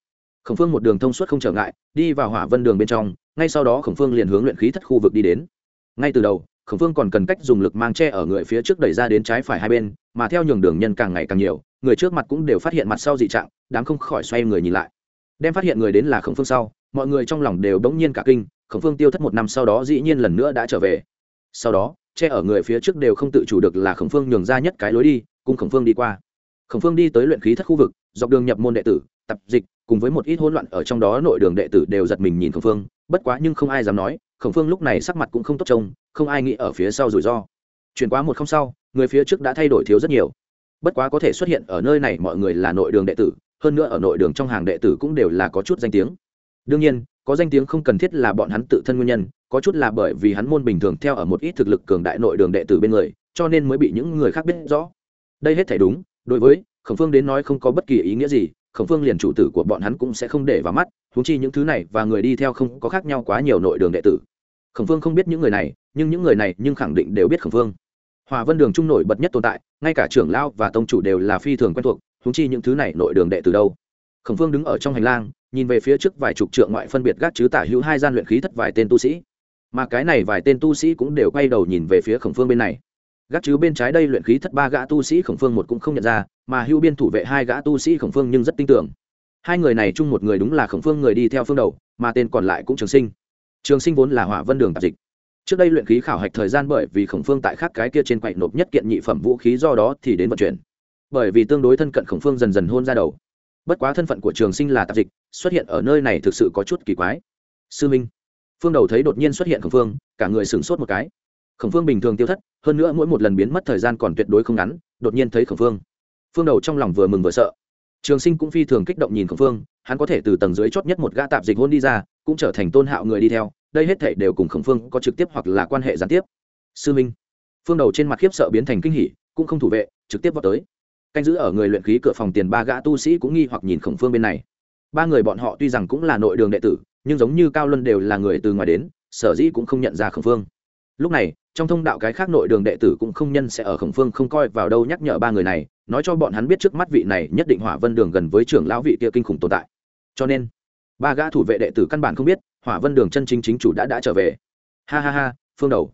Khổng phương một đường thông suốt không trở ngại, đi vào hỏa vân đường bên trong, ngay sau đó khổng phương liền hướng luyện khí thất khu vực đi đến. Ngay từ đầu, khổng phương còn cần cách dùng lực mang che ở người phía trước đẩy ra đến trái phải hai bên, mà theo nhường đường nhân càng ngày càng nhiều, người trước mặt cũng đều phát hiện mặt sau dị trạng, đám không khỏi xoay người nhìn lại. Đem phát hiện người đến là khổng phương sau, mọi người trong lòng đều bỗng nhiên cả kinh, khổng phương tiêu thất một năm sau đó dĩ nhiên lần nữa đã trở về. Sau đó che ở người phía trước đều không tự chủ được là khổng phương nhường ra nhất cái lối đi, cùng khổng phương đi qua. Khổng phương đi tới luyện khí thất khu vực, dọc đường nhập môn đệ tử, tập dịch, cùng với một ít hỗn loạn ở trong đó nội đường đệ tử đều giật mình nhìn khổng phương, bất quá nhưng không ai dám nói, khổng phương lúc này sắc mặt cũng không tốt trông, không ai nghĩ ở phía sau rủi ro. Chuyển qua một không sau, người phía trước đã thay đổi thiếu rất nhiều. Bất quá có thể xuất hiện ở nơi này mọi người là nội đường đệ tử, hơn nữa ở nội đường trong hàng đệ tử cũng đều là có chút danh tiếng. Đương nhiên, có danh tiếng không cần thiết là bọn hắn tự thân nguyên nhân có chút là bởi vì hắn môn bình thường theo ở một ít thực lực cường đại nội đường đệ tử bên người, cho nên mới bị những người khác biết rõ. Đây hết thể đúng, đối với khổng phương đến nói không có bất kỳ ý nghĩa gì, khổng phương liền chủ tử của bọn hắn cũng sẽ không để vào mắt thúng chi những thứ này và người đi theo không có khác nhau quá nhiều nội đường đệ tử. Khổng phương không biết những người này, nhưng những người này nhưng khẳng định đều biết khổng phương. Hòa vân đường trung nổi bật nhất tồn tại, ngay cả trưởng lao và tông chủ đều là phi thường quen thuộc thúng chi những thứ này nội đường đệ tử đâu. Khổng phương đứng ở trong hành lang, nhìn về phía trước vài chục trượng ngoại phân biệt gác chứ tả hữu hai gian luyện khí thất vài tên tu sĩ mà cái này vài tên tu sĩ cũng đều quay đầu nhìn về phía khổng phương bên này. Gác chứ bên trái đây luyện khí thất ba gã tu sĩ khổng phương một cũng không nhận ra, mà hưu biên thủ vệ hai gã tu sĩ khổng phương nhưng rất tin tưởng. Hai người này chung một người đúng là khổng phương người đi theo phương đầu, mà tên còn lại cũng trường sinh. Trường sinh vốn là hỏa vân đường tạp dịch. Trước đây luyện khí khảo hạch thời gian bởi vì khổng phương tại khác cái kia trên quậy nộp nhất kiện nhị phẩm vũ khí do đó thì đến vận chuyển. Bởi vì tương đối thân cận khổng phương dần dần hôn ra đầu. Bất quá thân phận của trường sinh là tạp dịch, xuất hiện ở nơi này thực sự có chút kỳ quái. Sư minh phương đầu thấy đột nhiên xuất hiện khổng phương, cả người sửng sốt một cái. Khổng phương bình thường tiêu thất, hơn nữa mỗi một lần biến mất thời gian còn tuyệt đối không ngắn, đột nhiên thấy khổng phương. Phương đầu trong lòng vừa mừng vừa sợ. Trường sinh cũng phi thường kích động nhìn khổng phương, hắn có thể từ tầng dưới chót nhất một gã tạp dịch hôn đi ra, cũng trở thành tôn hạo người đi theo, đây hết thể đều cùng khổng phương có trực tiếp hoặc là quan hệ gián tiếp. Sư minh. Phương đầu trên mặt khiếp sợ biến thành kinh hỉ, cũng không thủ vệ, trực tiếp vào tới. Canh giữ ở người luyện khí cửa phòng tiền ba gã tu sĩ cũng nghi hoặc nhìn khổng phương bên này. Ba người bọn họ tuy rằng cũng là nội đường đệ tử nhưng giống như cao luân đều là người từ ngoài đến, sở dĩ cũng không nhận ra khổng phương. Lúc này, trong thông đạo cái khác nội đường đệ tử cũng không nhân sẽ ở khổng phương không coi vào đâu nhắc nhở ba người này, nói cho bọn hắn biết trước mắt vị này nhất định hỏa vân đường gần với trưởng lão vị kia kinh khủng tồn tại. Cho nên, ba gã thủ vệ đệ tử căn bản không biết, hỏa vân đường chân chính chính chủ đã đã trở về. Ha ha ha, phương đầu.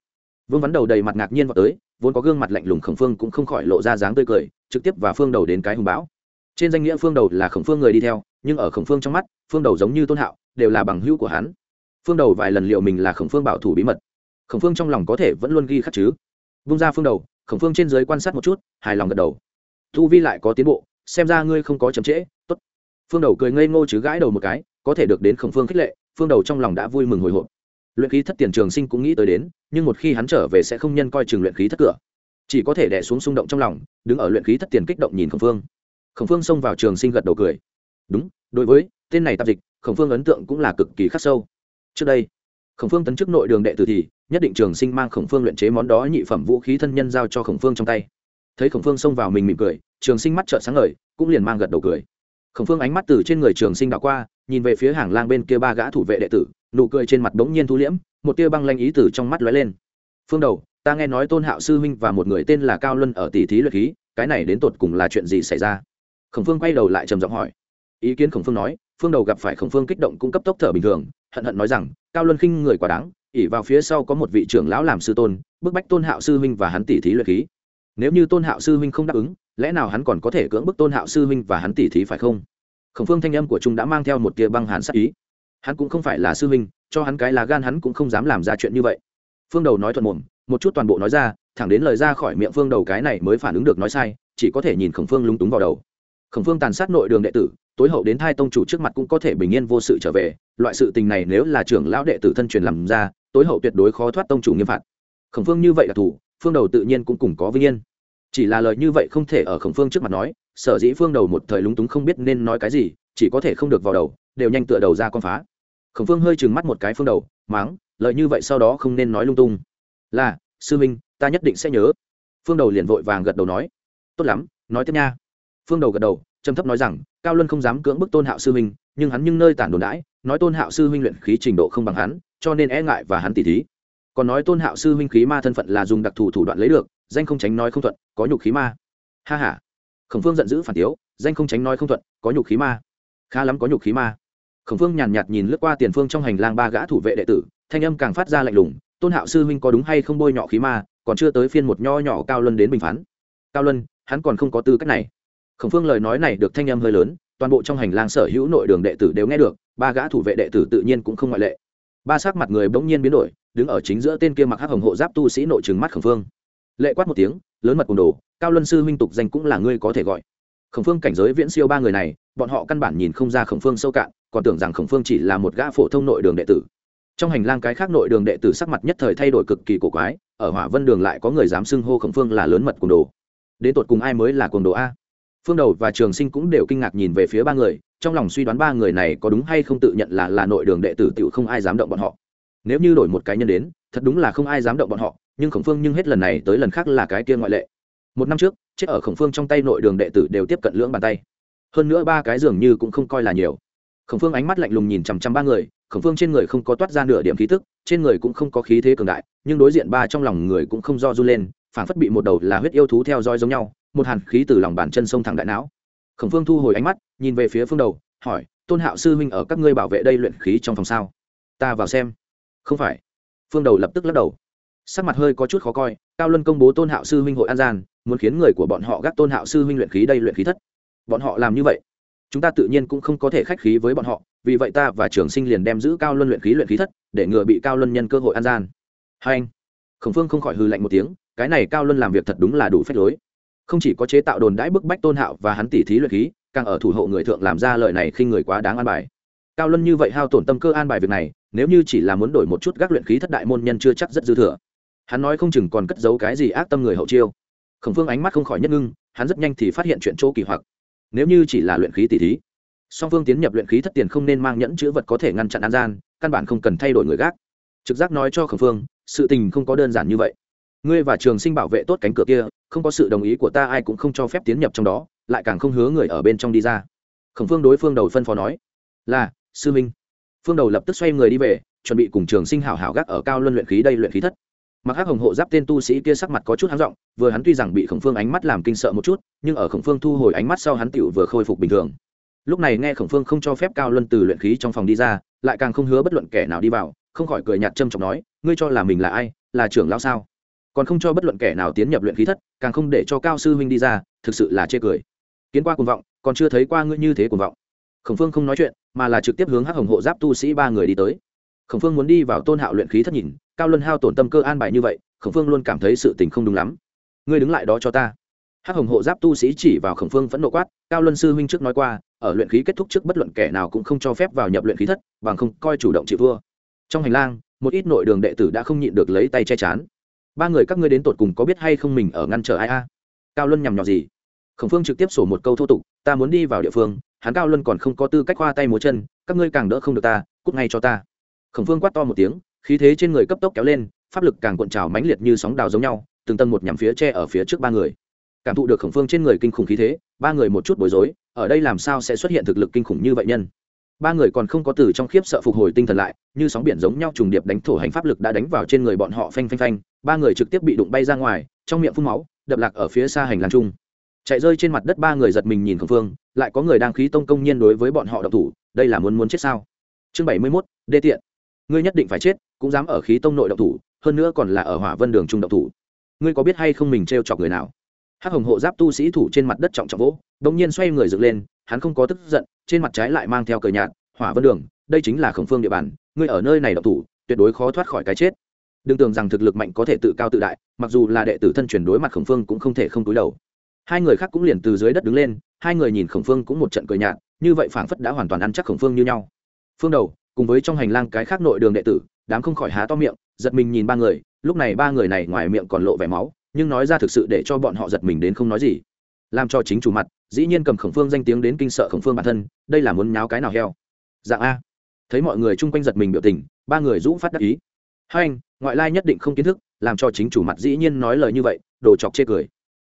Vương vắn đầu đầy mặt ngạc nhiên vào tới, vốn có gương mặt lạnh lùng khổng phương cũng không khỏi lộ ra dáng tươi cười, trực tiếp và phương đầu đến cái hùng bão. Trên danh nghĩa phương đầu là khổng phương người đi theo, nhưng ở khổng phương trong mắt, phương đầu giống như tôn hạo đều là bằng hữu của hắn. Phương đầu vài lần liệu mình là khổng phương bảo thủ bí mật. Khổng phương trong lòng có thể vẫn luôn ghi khắc chứ. Vung ra phương đầu, khổng phương trên giới quan sát một chút, hài lòng gật đầu. Thu vi lại có tiến bộ, xem ra ngươi không có chậm trễ t ố t phương đầu cười ngây ngô chứ gãi đầu một cái, có thể được đến khổng phương khích lệ, phương đầu trong lòng đã vui mừng hồi hộp. Luyện khí thất tiền trường sinh cũng nghĩ tới đến, nhưng một khi hắn trở về sẽ không nhân coi chừng luyện khí thất cửa. Chỉ có thể đẻ xuống xung động trong lòng, đứng ở luyện khí thất tiền kích động nhìn khổng phương. Khổng phương xông vào trường sinh gật đầu cười. Đúng, đối với tên này tạp dịch, khổng phương ấn tượng cũng là cực kỳ khắc sâu. Trước đây, khổng phương tấn chức nội đường đệ tử thì, nhất định trường sinh mang khổng phương luyện chế món đó nhị phẩm vũ khí thân nhân giao cho khổng phương trong tay. Thấy khổng phương xông vào mình mỉm cười, trường sinh mắt trợn sáng ngời, cũng liền mang gật đầu cười. Khổng phương ánh mắt từ trên người trường sinh đảo qua, nhìn về phía hàng lang bên kia ba gã thủ vệ đệ tử, nụ cười trên mặt bỗng nhiên thu liễm, một tia băng lanh ý tử trong mắt lóe lên. Phương đầu, ta nghe nói tôn hạo sư huynh và một người tên là cao luân ở tỷ thí luyện khí, cái này đến tột cùng là chuyện gì xảy ra? Khổng phương quay đầu lại trầm giọng hỏi. Ý kiến khổng phương nói phương đầu gặp phải khổng phương kích động cũng cấp tốc thở bình thường, hận hận nói rằng, cao luân khinh người quá đáng ỉ vào phía sau có một vị trưởng lão làm sư tôn, bức bách tôn hạo sư huynh và hắn tỷ thí luyện khí. Nếu như tôn hạo sư huynh không đáp ứng, lẽ nào hắn còn có thể cưỡng bức tôn hạo sư huynh và hắn tỷ thí phải không? Khổng phương thanh âm của trung đã mang theo một tia băng hàn sắc ý. Hắn cũng không phải là sư huynh, cho hắn cái là gan hắn cũng không dám làm ra chuyện như vậy. Phương đầu nói thuận mồm, một chút toàn bộ nói ra, thẳng đến lời ra khỏi miệng phương đầu cái này mới phản ứng được nói sai, chỉ có thể nhìn khổng phương lúng túng vào đầu. Khổng phương tàn sát nội đường đệ tử tối hậu đến thai tông chủ trước mặt cũng có thể bình yên vô sự trở về, loại sự tình này nếu là trưởng lão đệ tử thân truyền làm ra, tối hậu tuyệt đối khó thoát tông chủ nghiêm phạt. Khổng phương như vậy là thủ, phương đầu tự nhiên cũng cùng có vinh yên. Chỉ là lời như vậy không thể ở khổng phương trước mặt nói, sở dĩ phương đầu một thời lúng túng không biết nên nói cái gì, chỉ có thể không được vào đầu, đều nhanh tựa đầu ra con phá. Khổng phương hơi trừng mắt một cái phương đầu máng lời như vậy sau đó không nên nói lung tung. Là, sư minh ta nhất định sẽ nhớ. Phương đầu liền vội vàng gật đầu nói. Tốt lắm, nói tiếp nha. Phương đầu gật đầu, trầm thấp nói rằng cao luân không dám cưỡng bức tôn hạo sư huynh, nhưng hắn nhưng nơi tản đồn đãi, nói tôn hạo sư huynh luyện khí trình độ không bằng hắn, cho nên e ngại và hắn tỉ thí. Còn nói tôn hạo sư huynh khí ma thân phận là dùng đặc thù thủ đoạn lấy được, danh không tránh nói không thuận, có nhục khí ma. Ha h a khổng phương giận dữ phản tiếu, danh không tránh nói không thuận, có nhục khí ma. Khá lắm có nhục khí ma. Khổng phương nhàn nhạt nhìn lướt qua tiền phương trong hành lang ba gã thủ vệ đệ tử, thanh âm càng phát ra lạnh lùng, tôn hạo sư huynh có đúng hay không bôi nhọ khí ma, còn chưa tới phiên một nho nhỏ cao luân đến bình phán. Cao luân, hắn còn không có tư cách này khổng phương lời nói này được thanh âm hơi lớn, toàn bộ trong hành lang sở hữu nội đường đệ tử đều nghe được, ba gã thủ vệ đệ tử tự nhiên cũng không ngoại lệ. Ba sắc mặt người bỗng nhiên biến đổi, đứng ở chính giữa tên kia mặc hắc hồng hộ giáp tu sĩ nội trừng mắt khổng phương. Lệ quát một tiếng, lớn mật cùng đồ, cao luân sư huynh tục danh cũng là ngươi có thể gọi. Khổng phương cảnh giới viễn siêu ba người này, bọn họ căn bản nhìn không ra khổng phương sâu cạn, còn tưởng rằng khổng phương chỉ là một gã phổ thông nội đường đệ tử. Trong hành lang cái khác nội đường đệ tử sắc mặt nhất thời thay đổi cực kỳ cổ quái, ở hỏa vân đường lại có người dám xưng hô khổng phương là lớn mật cùng đồ. Đến tột cùng ai mới là cùng đồ a? Phương đầu và trường sinh cũng đều kinh ngạc nhìn về phía ba người, trong lòng suy đoán ba người này có đúng hay không tự nhận là là nội đường đệ tử tự không ai dám động bọn họ. Nếu như đổi một cái nhân đến, thật đúng là không ai dám động bọn họ, nhưng khổng phương nhưng hết lần này tới lần khác là cái kia ngoại lệ. Một năm trước, chết ở khổng phương trong tay nội đường đệ tử đều tiếp cận lưỡng bàn tay. Hơn nữa ba cái dường như cũng không coi là nhiều. Khổng phương ánh mắt lạnh lùng nhìn chằm chằm ba người, khổng phương trên người không có toát ra nửa điểm khí tức, trên người cũng không có khí thế cường đại, nhưng đối diện ba trong lòng người cũng không do run lên, phảng phất bị một đầu là huyết yêu thú theo dõi giống nhau một hàn khí từ lòng bàn chân sông thẳng đại não. Khổng phương thu hồi ánh mắt, nhìn về phía phương đầu, hỏi, tôn hạo sư huynh ở các ngươi bảo vệ đây luyện khí trong phòng sao? Ta vào xem. Không phải. Phương đầu lập tức lắc đầu. Sắc mặt hơi có chút khó coi, cao luân công bố tôn hạo sư huynh hội an gian, muốn khiến người của bọn họ gác tôn hạo sư huynh luyện khí đây luyện khí thất. Bọn họ làm như vậy, chúng ta tự nhiên cũng không có thể khách khí với bọn họ, vì vậy ta và trường sinh liền đem giữ cao luân luyện khí luyện khí thất, để ngừa bị cao luân nhân cơ hội an gian. Hai anh. Khổng phương không khỏi hư lạnh một tiếng, cái này cao luân làm việc thật đúng là đủ phép lối không chỉ có chế tạo đồn đãi bức bách tôn hạo và hắn tỉ thí luyện khí, càng ở thủ hộ người thượng làm ra lời này khi người quá đáng an bài. Cao luân như vậy hao tổn tâm cơ an bài việc này, nếu như chỉ là muốn đổi một chút gác luyện khí thất đại môn nhân chưa chắc rất dư thừa. Hắn nói không chừng còn cất giấu cái gì ác tâm người hậu chiêu. Khổng phương ánh mắt không khỏi nhất ngưng, hắn rất nhanh thì phát hiện chuyện chỗ kỳ hoặc. Nếu như chỉ là luyện khí tỷ thí, song phương tiến nhập luyện khí thất tiền không nên mang nhẫn chữ vật có thể ngăn chặn an gian, căn bản không cần thay đổi người gác. Trực giác nói cho khổng phương, sự tình không có đơn giản như vậy. Ngươi và trường sinh bảo vệ tốt cánh cửa kia không có sự đồng ý của ta ai cũng không cho phép tiến nhập trong đó, lại càng không hứa người ở bên trong đi ra. Khổng phương đối phương đầu phân phó nói, là, sư minh. Phương đầu lập tức xoay người đi về, chuẩn bị cùng trường sinh hảo hảo gác ở cao luân luyện khí đây luyện khí thất. Mặc hắc hồng hộ giáp tên tu sĩ kia sắc mặt có chút hắn rộng vừa hắn tuy rằng bị khổng phương ánh mắt làm kinh sợ một chút, nhưng ở khổng phương thu hồi ánh mắt sau hắn tựu vừa khôi phục bình thường. Lúc này nghe khổng phương không cho phép cao luân từ luyện khí trong phòng đi ra, lại càng không hứa bất luận kẻ nào đi vào, không khỏi cười nhạt trâm trọng nói, ngươi cho là mình là ai? Là trưởng lão sao? Còn không cho bất luận kẻ nào tiến nhập luyện khí thất, càng không để cho cao sư huynh đi ra, thực sự là chê cười. Kiến qua cuồng vọng, còn chưa thấy qua ngươi như thế cuồng vọng. Khổng phương không nói chuyện, mà là trực tiếp hướng hắc hồng hộ giáp tu sĩ ba người đi tới. Khổng phương muốn đi vào tôn hạo luyện khí thất nhìn, cao luân hao tổn tâm cơ an bài như vậy, khổng phương luôn cảm thấy sự tình không đúng lắm. Ngươi đứng lại đó cho ta. Hắc hồng hộ giáp tu sĩ chỉ vào khổng phương vẫn nộ quát, cao luân sư huynh trước nói qua, ở luyện khí kết thúc trước bất luận kẻ nào cũng không cho phép vào nhập luyện khí thất, bằng không coi chủ động chịu vua trong hành lang, một ít nội đường đệ tử đã không nhịn được lấy tay che chắn ba người các ngươi đến tột cùng có biết hay không mình ở ngăn trở ai a? Cao luân nhằm nhọ gì? Khổng phương trực tiếp sổ một câu thô tục, ta muốn đi vào địa phương, hắn cao luân còn không có tư cách khoa tay múa chân, các ngươi càng đỡ không được ta, cút ngay cho ta. Khổng phương quát to một tiếng, khí thế trên người cấp tốc kéo lên, pháp lực càng cuộn trào mãnh liệt như sóng đào giống nhau, từng tầng một nhằm phía tre ở phía trước ba người. Cảm thụ được khổng phương trên người kinh khủng khí thế, ba người một chút bối rối, ở đây làm sao sẽ xuất hiện thực lực kinh khủng như vậy nhân? Ba người còn không có từ trong khiếp sợ phục hồi tinh thần lại, như sóng biển giống nhau trùng điệp đánh thổ hành pháp lực đã đánh vào trên người bọn họ phanh phanh phanh, ba người trực tiếp bị đụng bay ra ngoài, trong miệng phun máu, đập lạc ở phía xa hành lang trung chạy rơi trên mặt đất ba người giật mình nhìn khẩn phương, lại có người đang khí tông công nhiên đối với bọn họ độc thủ, đây là muốn muốn chết sao? Chương bảy mươi mốt, đê tiện. Ngươi nhất định phải chết, cũng dám ở khí tông nội độc thủ, hơn nữa còn là ở hỏa vân đường trung độc thủ. Ngươi có biết hay không mình t chọc người nào? Hắc hồng hộ giáp tu sĩ thủ trên mặt đất trọng trọng vỗ đ ỗ n g nhiên xoay người dựng lên, hắn không có tức giận trên mặt trái lại mang theo cờ nhạt, hỏa vân đường, đây chính là khổng phương địa bàn, ngươi ở nơi này độc thủ, tuyệt đối khó thoát khỏi cái chết. Đừng tưởng rằng thực lực mạnh có thể tự cao tự đại, mặc dù là đệ tử thân chuyển đối mặt khổng phương cũng không thể không túi đầu. Hai người khác cũng liền từ dưới đất đứng lên, hai người nhìn khổng phương cũng một trận cười nhạt, như vậy phảng phất đã hoàn toàn ăn chắc khổng phương như nhau. Phương đầu, cùng với trong hành lang cái khác nội đường đệ tử, đám không khỏi há to miệng, giật mình nhìn ba người, lúc này ba người này ngoài miệng còn lộ vẻ máu, nhưng nói ra thực sự để cho bọn họ giật mình đến không nói gì. Làm cho chính chủ mặt dĩ nhiên cầm khổng phương danh tiếng đến kinh sợ khổng phương bản thân, đây là muốn nháo cái nào heo? Dạng a. Thấy mọi người chung quanh giật mình biểu tình, ba người rũ phát đắc ý. Hai anh, ngoại lai nhất định không kiến thức, làm cho chính chủ mặt dĩ nhiên nói lời như vậy, đồ chọc chê cười.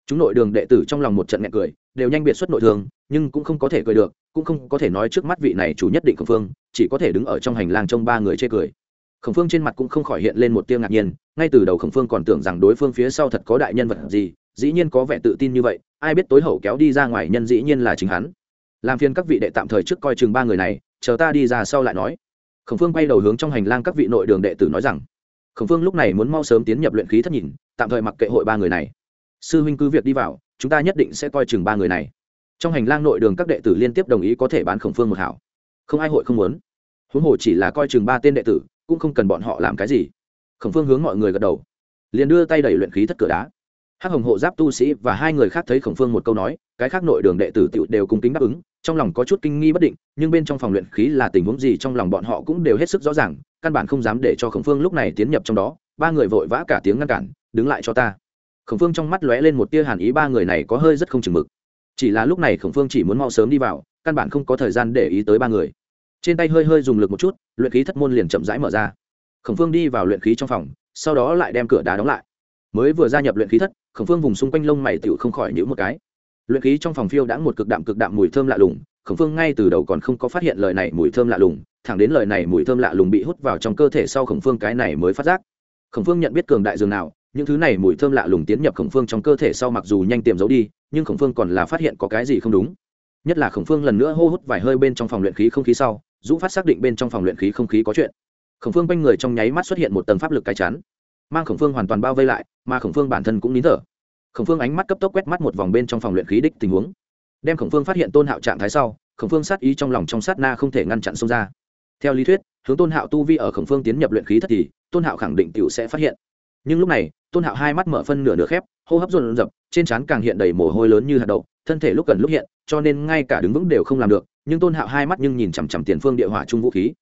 Chúng nội đường đệ tử trong lòng một trận nghẹn cười, đều nhanh biệt xuất nội thường nhưng cũng không có thể cười được, cũng không có thể nói trước mắt vị này chủ nhất định khổng phương, chỉ có thể đứng ở trong hành lang trông ba người chê cười. Khổng phương trên mặt cũng không khỏi hiện lên một tiêu ngạc nhiên, ngay từ đầu khổng phương còn tưởng rằng đối phương phía sau thật có đại nhân vật gì dĩ nhiên có vẻ tự tin như vậy, ai biết tối hậu kéo đi ra ngoài nhân dĩ nhiên là chính hắn. Làm phiền các vị đệ tạm thời trước coi chừng ba người này, chờ ta đi ra sau lại nói. Khổng phương quay đầu hướng trong hành lang các vị nội đường đệ tử nói rằng, khổng phương lúc này muốn mau sớm tiến nhập luyện khí thất nhìn, tạm thời mặc kệ hội ba người này. Sư huynh cứ việc đi vào, chúng ta nhất định sẽ coi chừng ba người này. Trong hành lang nội đường các đệ tử liên tiếp đồng ý có thể bán khổng phương một hảo. Không ai hội không muốn. Huống hồ chỉ là coi chừng ba tên đệ tử, cũng không cần bọn họ làm cái gì. Khổng phương hướng mọi người gật đầu, liền đưa tay đẩy luyện khí thất cửa đá hắc hồng hộ giáp tu sĩ và hai người khác thấy khổng phương một câu nói, cái khác nội đường đệ tử tựu đều cùng kính đáp ứng, trong lòng có chút kinh nghi bất định, nhưng bên trong phòng luyện khí là tình huống gì trong lòng bọn họ cũng đều hết sức rõ ràng, căn bản không dám để cho khổng phương lúc này tiến nhập trong đó, ba người vội vã cả tiếng ngăn cản, đứng lại cho ta. Khổng phương trong mắt lóe lên một tia hàn ý, ba người này có hơi rất không chừng mực. Chỉ là lúc này khổng phương chỉ muốn mau sớm đi vào, căn bản không có thời gian để ý tới ba người. Trên tay hơi hơi dùng lực một chút, luyện khí thất môn liền chậm rãi mở ra. Khổng phương đi vào luyện khí trong phòng, sau đó lại đem cửa đá đóng lại mới vừa gia nhập luyện khí thất, khổng phương vùng xung quanh lông mày tựu không khỏi nhữ một cái. Luyện khí trong phòng phiêu đã một cực đạm cực đạm mùi thơm lạ lùng, khổng phương ngay từ đầu còn không có phát hiện lời này mùi thơm lạ lùng, thẳng đến lời này mùi thơm lạ lùng bị hút vào trong cơ thể sau khổng phương cái này mới phát giác. Khổng phương nhận biết cường đại dường nào, những thứ này mùi thơm lạ lùng tiến nhập khổng phương trong cơ thể sau mặc dù nhanh tiềm giấu đi, nhưng khổng phương còn là phát hiện có cái gì không đúng. Nhất là khổng phương lần nữa hô hút vài hơi bên trong phòng luyện khí không khí sau, dũ phát xác định bên trong phòng luyện khí không khí có chuyện. Khổng phương quanh người trong nháy mắt xuất hiện một tầng pháp lực cái chắn mang khổng phương hoàn toàn bao vây lại, mà khổng phương bản thân cũng nín thở. Khổng phương ánh mắt cấp tốc quét mắt một vòng bên trong phòng luyện khí đích tình huống. Đem khổng phương phát hiện tôn hạo trạng thái sau, khổng phương sát ý trong lòng trong sát na không thể ngăn chặn xông ra. Theo lý thuyết, hướng tôn hạo tu vi ở khổng phương tiến nhập luyện khí thất thì, tôn hạo khẳng định t sẽ phát hiện. Nhưng lúc này, tôn hạo hai mắt mở phân nửa nửa khép, hô hấp rộn rập trên trán càng hiện đầy mồ hôi lớn như hạt đậu, thân thể lúc cần lúc hiện, cho nên ngay cả đứng vững đều không làm được, nhưng tôn hạo hai mắt nhưng nhìn chằm chằm tiền phương địa hỏa trung vũ khí.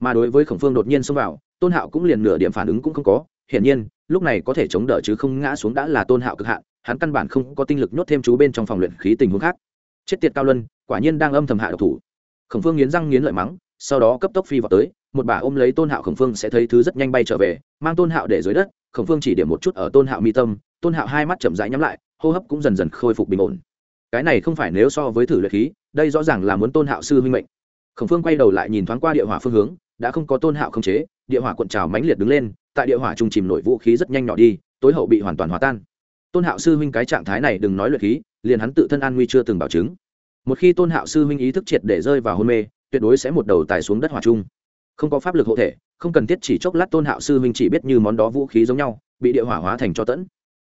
Mà đối với khổng phương đột nhiên xông vào, tôn hạo cũng liền nửa điểm phản ứng cũng không có hiển nhiên, lúc này có thể chống đỡ chứ không ngã xuống đã là tôn hạo cực hạn, hắn căn bản không có tinh lực nhốt thêm chú bên trong phòng luyện khí tình huống khác. Chết tiệt cao luân, quả nhiên đang âm thầm hạ độc thủ. Khổng phương nghiến răng nghiến lợi mắng, sau đó cấp tốc phi vào tới, một bà ôm lấy tôn hạo khổng phương sẽ thấy thứ rất nhanh bay trở về, mang tôn hạo để dưới đất, khổng phương chỉ điểm một chút ở tôn hạo mi tâm, tôn hạo hai mắt chậm rãi nhắm lại, hô hấp cũng dần dần khôi phục bình ổn. Cái này không phải nếu so với thử luyện khí, đây rõ ràng là muốn tôn hạo sư huynh mệnh. Khổng phương quay đầu lại nhìn thoáng qua địa hỏa phương hướng, đã không có tôn hạo không chế, địa hỏa cuộn trào mãnh liệt đứng lên tại địa hỏa trung chìm nổi vũ khí rất nhanh nhỏ đi, tối hậu bị hoàn toàn hòa tan. Tôn hạo sư huynh cái trạng thái này đừng nói luyện khí, liền hắn tự thân an nguy chưa từng bảo chứng. Một khi tôn hạo sư huynh ý thức triệt để rơi vào hôn mê, tuyệt đối sẽ một đầu tài xuống đất hỏa trung. Không có pháp lực hộ thể, không cần thiết chỉ chốc lát tôn hạo sư huynh chỉ biết như món đó vũ khí giống nhau, bị địa hỏa hóa thành cho tẫn.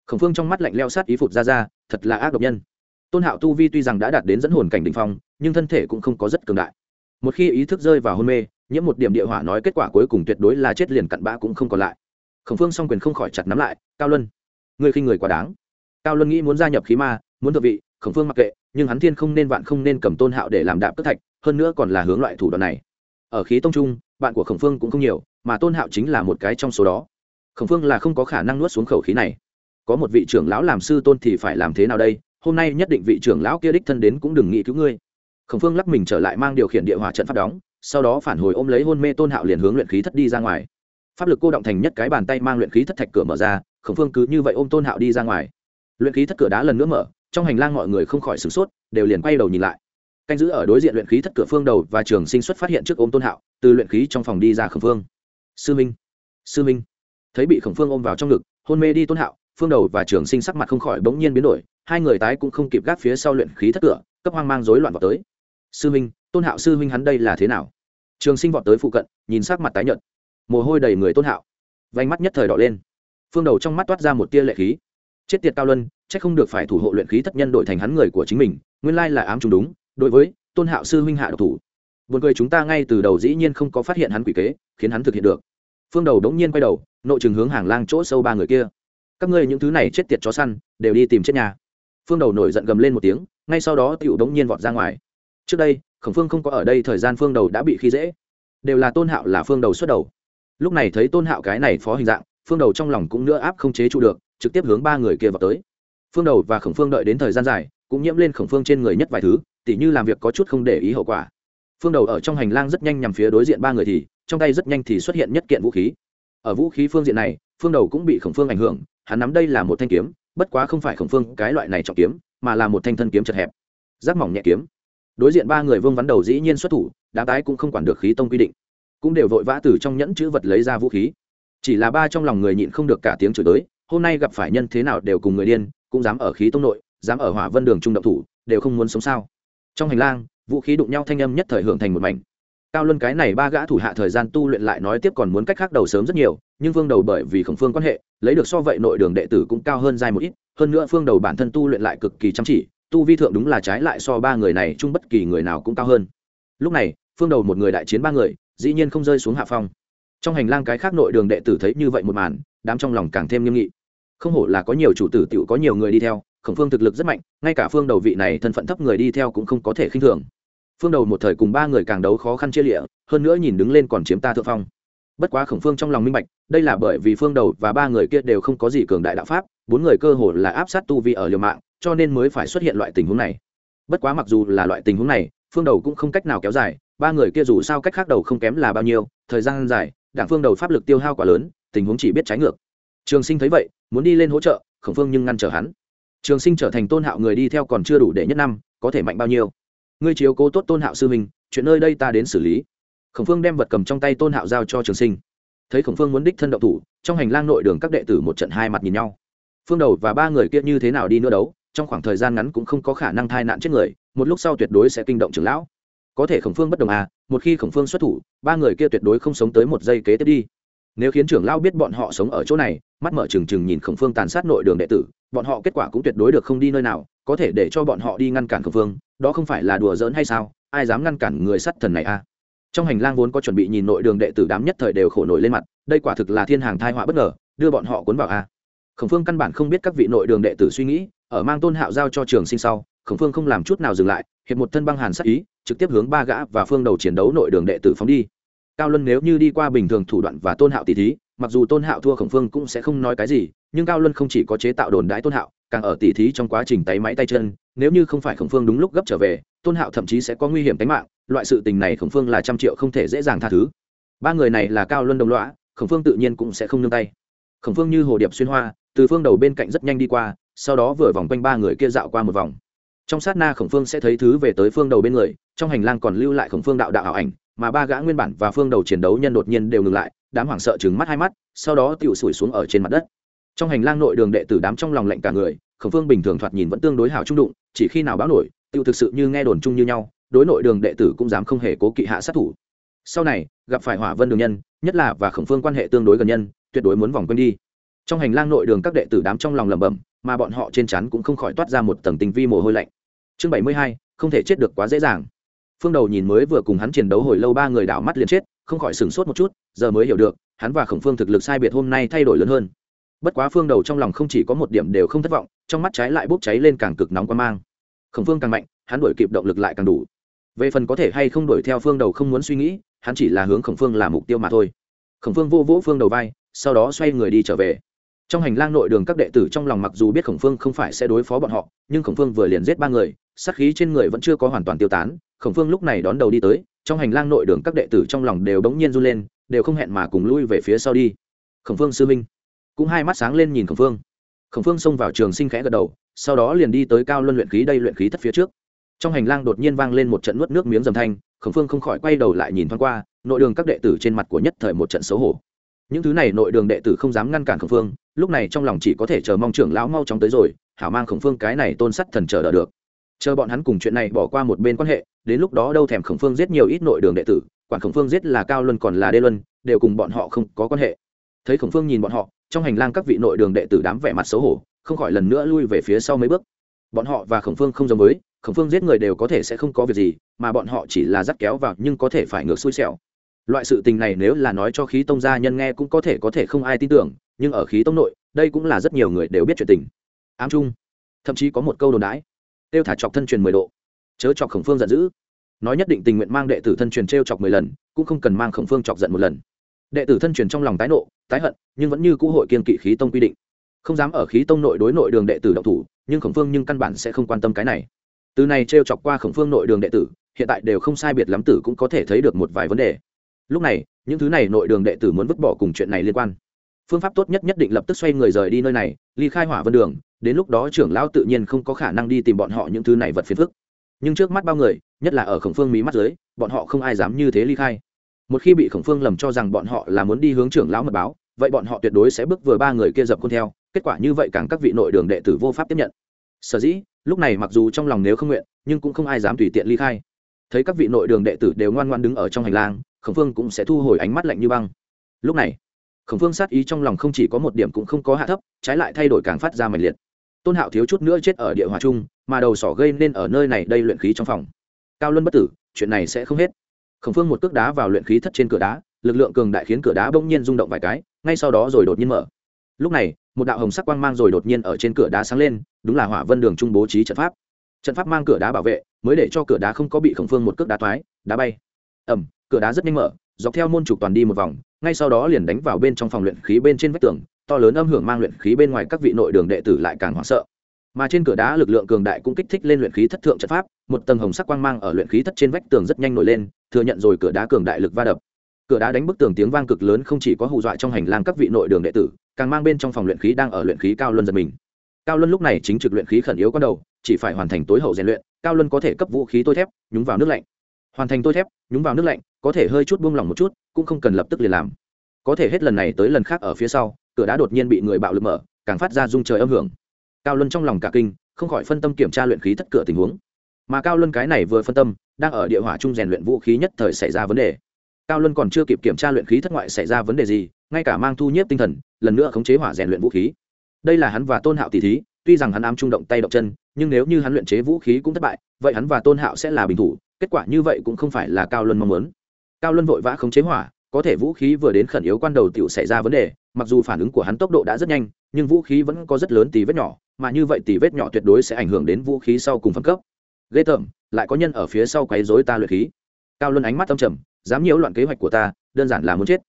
Khổng phương trong mắt lạnh leo sát ý phụt ra ra, thật là ác độc nhân. Tôn hạo tu vi tuy rằng đã đạt đến dẫn hồn cảnh đình phong, nhưng thân thể cũng không có rất cường đại. Một khi ý thức rơi vào hôn mê nhiễm một điểm địa hỏa nói kết quả cuối cùng tuyệt đối là chết liền cặn bã cũng không còn lại. Khổng phương song quyền không khỏi chặt nắm lại, cao luân người khi người quá đáng. Cao luân nghĩ muốn gia nhập khí ma, muốn thượng vị, khổng phương mặc kệ, nhưng hắn thiên không nên vạn không nên cầm tôn hạo để làm đạp cất thạch, hơn nữa còn là hướng loại thủ đoạn này. Ở khí tông trung, bạn của khổng phương cũng không nhiều, mà tôn hạo chính là một cái trong số đó. Khổng phương là không có khả năng nuốt xuống khẩu khí này. Có một vị trưởng lão làm sư tôn thì phải làm thế nào đây? Hôm nay nhất định vị trưởng lão kia đích thân đến cũng đừng nghĩ cứu ngươi. Khổng phương lắc mình trở lại mang điều khiển địa hỏa trận phát đóng sau đó phản hồi ôm lấy hôn mê tôn hạo liền hướng luyện khí thất đi ra ngoài. Pháp lực cô động thành nhất cái bàn tay mang luyện khí thất thạch cửa mở ra, khổng phương cứ như vậy ôm tôn hạo đi ra ngoài. Luyện khí thất cửa đá lần nữa mở, trong hành lang mọi người không khỏi sửng sốt, đều liền quay đầu nhìn lại. Canh giữ ở đối diện luyện khí thất cửa phương đầu và trường sinh xuất phát hiện trước ôm tôn hạo, từ luyện khí trong phòng đi ra khổng phương. Sư minh sư minh. Thấy bị khổng phương ôm vào trong ngực, hôn mê đi tôn hạo, phương đầu và trường sinh sắc mặt không khỏi bỗng nhiên biến đổi, hai người tái cũng không kịp gác phía sau luyện khí thất cửa, cấp hoang mang rối loạn vào tới. Sư minh tôn hạo sư huynh hắn đây là thế nào? Trường sinh vọt tới phụ cận, nhìn sắc mặt tái nhợt. Mồ hôi đầy người tôn hạo. Vánh mắt nhất thời đỏ lên. Phương đầu trong mắt toát ra một tia lệ khí. Chết tiệt cao luân c h ắ c không được phải thủ hộ luyện khí thất nhân đổi thành hắn người của chính mình, nguyên lai là ám trùng đúng, đối với tôn hạo sư huynh hạ độc thủ. Vườn cười chúng ta ngay từ đầu dĩ nhiên không có phát hiện hắn quỷ kế, khiến hắn thực hiện được. Phương đầu đống nhiên quay đầu, nội chừng hướng hàng lang chỗ sâu ba người kia. Các ngươi những thứ này chết tiệt chó săn, đều đi tìm chết nhà. Phương đầu nổi giận gầm lên một tiếng, ngay sau đó tựu đống nhiên vọt ra ngoài. Trước đây khổng phương không có ở đây thời gian phương đầu đã bị khi dễ. Đều là tôn hạo là phương đầu xuất đầu. Lúc này thấy tôn hạo cái này phó hình dạng, phương đầu trong lòng cũng nữa áp không chế trụ được, trực tiếp hướng ba người kia vào tới. Phương đầu và khổng phương đợi đến thời gian dài, cũng nhiễm lên khổng phương trên người nhất vài thứ, tỉ như làm việc có chút không để ý hậu quả. Phương đầu ở trong hành lang rất nhanh nhằm phía đối diện ba người thì, trong tay rất nhanh thì xuất hiện nhất kiện vũ khí. Ở vũ khí phương diện này, phương đầu cũng bị khổng phương ảnh hưởng, hắn nắm đây là một thanh kiếm, bất quá không phải khổng phương cái loại này trọng kiếm, mà là một thanh thân kiếm chật hẹp. Rác mỏng nhẹ kiếm đối diện ba người vương vắn đầu dĩ nhiên xuất thủ đá tái cũng không quản được khí tông quy định. Cũng đều vội vã từ trong nhẫn chữ vật lấy ra vũ khí. Chỉ là ba trong lòng người nhịn không được cả tiếng chửi tới, hôm nay gặp phải nhân thế nào đều cùng người điên, cũng dám ở khí tông nội, dám ở hỏa vân đường trung động thủ, đều không muốn sống sao. Trong hành lang, vũ khí đụng nhau thanh âm nhất thời hưởng thành một mảnh. Cao luân cái này ba gã thủ hạ thời gian tu luyện lại nói tiếp còn muốn cách khác đầu sớm rất nhiều, nhưng phương đầu bởi vì khổng phương quan hệ, lấy được so vậy nội đường đệ tử cũng cao hơn dài một ít, hơn nữa phương đầu bản thân tu luyện lại cực kỳ chăm chỉ tu vi thượng đúng là trái lại so ba người này chung bất kỳ người nào cũng cao hơn. Lúc này, phương đầu một người đại chiến ba người, dĩ nhiên không rơi xuống hạ phong. Trong hành lang cái khác nội đường đệ tử thấy như vậy một màn, đám trong lòng càng thêm nghiêm nghị. Không hổ là có nhiều chủ tử tiểu có nhiều người đi theo, khổng phương thực lực rất mạnh, ngay cả phương đầu vị này thân phận thấp người đi theo cũng không có thể khinh thường. Phương đầu một thời cùng ba người càng đấu khó khăn chia lịa, hơn nữa nhìn đứng lên còn chiếm ta thượng phong. Bất quá khổng phương trong lòng minh bạch, đây là bởi vì phương đầu và ba người kia đều không có gì cường đại đạo pháp, bốn người cơ hồ là áp sát tu vi ở liều mạng cho nên mới phải xuất hiện loại tình huống này. Bất quá mặc dù là loại tình huống này phương đầu cũng không cách nào kéo dài ba người kia dù sao cách khác đầu không kém là bao nhiêu thời gian dài đảng phương đầu pháp lực tiêu hao quá lớn tình huống chỉ biết trái ngược. Trường sinh thấy vậy muốn đi lên hỗ trợ khổng phương nhưng ngăn trở hắn. Trường sinh trở thành tôn hạo người đi theo còn chưa đủ để nhất năm có thể mạnh bao nhiêu? Ngươi chiếu cố tốt tôn hạo sư mình, chuyện nơi đây ta đến xử lý. Khổng phương đem vật cầm trong tay tôn hạo giao cho trường sinh. Thấy khổng phương muốn đích thân động thủ trong hành lang nội đường các đệ tử một trận hai mặt nhìn nhau. Phương đầu và ba người kia như thế nào đi nữa đấu? Trong khoảng thời gian ngắn cũng không có khả năng thai nạn chết người, một lúc sau tuyệt đối sẽ kinh động trưởng lão. Có thể khổng phương bất đồng à một khi khổng phương xuất thủ, ba người kia tuyệt đối không sống tới một giây kế tiếp đi. Nếu khiến trưởng lão biết bọn họ sống ở chỗ này, mắt mở trừng trừng nhìn khổng phương tàn sát nội đường đệ tử, bọn họ kết quả cũng tuyệt đối được không đi nơi nào, có thể để cho bọn họ đi ngăn cản khổng phương, đó không phải là đùa giỡn hay sao? Ai dám ngăn cản người sắt thần này à? Trong hành lang vốn có chuẩn bị nhìn nội đường đệ tử đám nhất thời đều khổ nổi lên mặt, đây quả thực là thiên hàng thai họa bất ngờ, đưa bọn họ cuốn vào a à. khổng phương căn bản không biết các vị nội đường đệ tử suy nghĩ ở mang tôn hạo giao cho trường sinh sau, khổng phương không làm chút nào dừng lại, hiệp một thân băng hàn sắc ý, trực tiếp hướng ba gã và phương đầu chiến đấu nội đường đệ tử phóng đi. Cao luân nếu như đi qua bình thường thủ đoạn và tôn hạo tỷ thí, mặc dù tôn hạo thua khổng phương cũng sẽ không nói cái gì, nhưng cao luân không chỉ có chế tạo đồn đái tôn hạo, càng ở tỷ thí trong quá trình tay máy tay chân, nếu như không phải khổng phương đúng lúc gấp trở về, tôn hạo thậm chí sẽ có nguy hiểm tính mạng, loại sự tình này khổng phương là trăm triệu không thể dễ dàng tha thứ. Ba người này là cao luân đồng lõa, khổng phương tự nhiên cũng sẽ không nương tay. Khổng phương như hồ điệp xuyên hoa, từ phương đầu bên cạnh rất nhanh đi qua sau đó vừa vòng quanh ba người kia dạo qua một vòng. Trong sát na khổng phương sẽ thấy thứ về tới phương đầu bên người, trong hành lang còn lưu lại khổng phương đạo đạo ảo ảnh, mà ba gã nguyên bản và phương đầu chiến đấu nhân đột nhiên đều ngừng lại, đám hoảng sợ chừng mắt hai mắt, sau đó tựu sủi xuống ở trên mặt đất. Trong hành lang nội đường đệ tử đám trong lòng lạnh cả người, khổng phương bình thường thoạt nhìn vẫn tương đối hảo trung đụng, chỉ khi nào báo nổi tựu thực sự như nghe đồn chung như nhau, đối nội đường đệ tử cũng dám không hề cố kỵ hạ sát thủ. Sau này, gặp phải hỏa vân đường nhân, nhất là và khổng phương quan hệ tương đối gần nhân, tuyệt đối muốn vòng quanh đi trong hành lang nội đường các đệ tử đám trong lòng lẩm bẩm, mà bọn họ trên chắn cũng không khỏi toát ra một tầng tình vi mồ hôi lạnh. Chương bảy mươi hai, không thể chết được quá dễ dàng. Phương đầu nhìn mới vừa cùng hắn chiến đấu hồi lâu ba người đảo mắt liền chết, không khỏi sửng sốt một chút, giờ mới hiểu được, hắn và khổng phương thực lực sai biệt hôm nay thay đổi lớn hơn. Bất quá phương đầu trong lòng không chỉ có một điểm đều không thất vọng, trong mắt trái lại bốc cháy lên càng cực nóng quan mang. Khổng phương càng mạnh, hắn đuổi kịp động lực lại càng đủ. Về phần có thể hay không đuổi theo phương đầu không muốn suy nghĩ, hắn chỉ là hướng khổng phương là mục tiêu mà thôi. Khổng phương vô vỗ phương đầu vai, sau đó xoay người đi trở về trong hành lang nội đường các đệ tử trong lòng mặc dù biết khổng phương không phải sẽ đối phó bọn họ, nhưng khổng phương vừa liền giết ba người, sát khí trên người vẫn chưa có hoàn toàn tiêu tán. Khổng phương lúc này đón đầu đi tới, trong hành lang nội đường các đệ tử trong lòng đều bỗng nhiên run lên, đều không hẹn mà cùng lui về phía sau đi. Khổng phương sư minh, cũng hai mắt sáng lên nhìn khổng phương. Khổng phương xông vào trường sinh khẽ gật đầu, sau đó liền đi tới cao luân luyện khí đây luyện khí thất phía trước. Trong hành lang đột nhiên vang lên một trận nuốt nước miếng dầm thanh, khổng phương không khỏi quay đầu lại nhìn thoáng qua, nội đường các đệ tử trên mặt của nhất thời một trận xấu hổ. Những thứ này nội đường đệ tử không dám ngăn cản khổng phương lúc này trong lòng chỉ có thể chờ mong trưởng lão mau chóng tới rồi, hảo mang khổng phương cái này tôn sắt thần chờ đỡ được. Chờ bọn hắn cùng chuyện này bỏ qua một bên quan hệ, đến lúc đó đâu thèm khổng phương giết nhiều ít nội đường đệ tử, quản khổng phương giết là cao luân còn là đê luân, đều cùng bọn họ không có quan hệ. Thấy khổng phương nhìn bọn họ, trong hành lang các vị nội đường đệ tử đám vẻ mặt xấu hổ, không khỏi lần nữa lui về phía sau mấy bước. Bọn họ và khổng phương không giống với, khổng phương giết người đều có thể sẽ không có việc gì, mà bọn họ chỉ là dắt kéo vào nhưng có thể phải ngược xui xẻo loại sự tình này nếu là nói cho khí tông gia nhân nghe cũng có thể có thể không ai tin tưởng nhưng ở khí tông nội, đây cũng là rất nhiều người đều biết chuyện tình. Ám trung, thậm chí có một câu đồn đãi, tiêu thả chọc thân truyền mười độ, chớ chọc khổng phương giận dữ. Nói nhất định tình nguyện mang đệ tử thân truyền t r e o chọc mười lần, cũng không cần mang khổng phương chọc giận một lần. Đệ tử thân truyền trong lòng tái nộ, tái hận, nhưng vẫn như cũ hội kiên kỵ khí tông quy định. Không dám ở khí tông nội đối nội đường đệ tử độc thủ, nhưng khổng phương nhưng căn bản sẽ không quan tâm cái này. Từ này t r e o chọc qua khổng phương nội đường đệ tử, hiện tại đều không sai biệt lắm tử cũng có thể thấy được một vài vấn đề. Lúc này, những thứ này nội đường đệ tử muốn vứt bỏ cùng chuyện này liên quan phương pháp tốt nhất nhất định lập tức xoay người rời đi nơi này, ly khai hỏa vân đường, đến lúc đó trưởng lão tự nhiên không có khả năng đi tìm bọn họ những thứ này vật phiền phức. Nhưng trước mắt bao người, nhất là ở khổng phương mí mắt dưới, bọn họ không ai dám như thế ly khai. Một khi bị khổng phương lầm cho rằng bọn họ là muốn đi hướng trưởng lão mật báo, vậy bọn họ tuyệt đối sẽ bước vừa ba người kia dập khuôn theo, kết quả như vậy càng các vị nội đường đệ tử vô pháp tiếp nhận. Sở dĩ, lúc này mặc dù trong lòng nếu không nguyện, nhưng cũng không ai dám tùy tiện ly khai. Thấy các vị nội đường đệ tử đều ngoan ngoan đứng ở trong hành lang, khổng phương cũng sẽ thu hồi ánh mắt lạnh như băng. Lúc này khổng phương sát ý trong lòng không chỉ có một điểm cũng không có hạ thấp, trái lại thay đổi càng phát ra mạnh liệt. Tôn hạo thiếu chút nữa chết ở địa hòa trung, mà đầu sỏ gây nên ở nơi này đây luyện khí trong phòng. Cao luân bất tử, chuyện này sẽ không hết. Khổng phương một cước đá vào luyện khí thất trên cửa đá, lực lượng cường đại khiến cửa đá bỗng nhiên rung động vài cái, ngay sau đó rồi đột nhiên mở. Lúc này, một đạo hồng sắc quang mang rồi đột nhiên ở trên cửa đá sáng lên, đúng là hỏa vân đường trung bố trí trận pháp. Trận pháp mang cửa đá bảo vệ, mới để cho cửa đá không có bị khổng phương một cước đá toái đá bay. Ẩm cửa đá rất nhanh mở dọc theo môn trục toàn đi một vòng, ngay sau đó liền đánh vào bên trong phòng luyện khí bên trên vách tường, to lớn âm hưởng mang luyện khí bên ngoài các vị nội đường đệ tử lại càng hoảng sợ. Mà trên cửa đá lực lượng cường đại cũng kích thích lên luyện khí thất thượng trận pháp, một tầng hồng sắc quang mang ở luyện khí thất trên vách tường rất nhanh nổi lên, thừa nhận rồi cửa đá cường đại lực va đập. Cửa đá đánh bức tường tiếng vang cực lớn không chỉ có hù dọa trong hành lang các vị nội đường đệ tử, càng mang bên trong phòng luyện khí đang ở luyện khí cao luân giật mình. Cao luân lúc này chính trực luyện khí khẩn yếu con đầu, chỉ phải hoàn thành tối hậu rèn luyện, cao luân có thể cấp vũ khí tôi thép, nhúng vào nước lạnh. Hoàn thành tôi thép, nhúng vào nước lạnh có thể hơi chút buông lỏng một chút, cũng không cần lập tức liền làm. Có thể hết lần này tới lần khác ở phía sau, cửa đá đột nhiên bị người bạo lực mở, càng phát ra rung trời âm hưởng. Cao luân trong lòng cả kinh, không khỏi phân tâm kiểm tra luyện khí thất cửa tình huống. Mà cao luân cái này vừa phân tâm, đang ở địa hỏa trung rèn luyện vũ khí nhất thời xảy ra vấn đề. Cao luân còn chưa kịp kiểm tra luyện khí thất ngoại xảy ra vấn đề gì, ngay cả mang thu nhiếp tinh thần, lần nữa khống chế hỏa rèn luyện vũ khí. Đây là hắn và tôn hạo tỷ thí, tuy rằng hắn ám trung động tay động chân, nhưng nếu như hắn luyện chế vũ khí cũng thất bại, vậy hắn và tôn hạo sẽ là bình thủ, kết quả như vậy cũng không phải là cao luân mong muốn cao luân vội vã không chế hỏa, có thể vũ khí vừa đến khẩn yếu quan đầu tiểu xảy ra vấn đề, mặc dù phản ứng của hắn tốc độ đã rất nhanh, nhưng vũ khí vẫn có rất lớn tỷ vết nhỏ, mà như vậy tỷ vết nhỏ tuyệt đối sẽ ảnh hưởng đến vũ khí sau cùng phân cấp. Ghê tởm, lại có nhân ở phía sau quấy rối ta luyện khí. Cao luân ánh mắt âm trầm, dám nhiễu loạn kế hoạch của ta, đơn giản là muốn chết.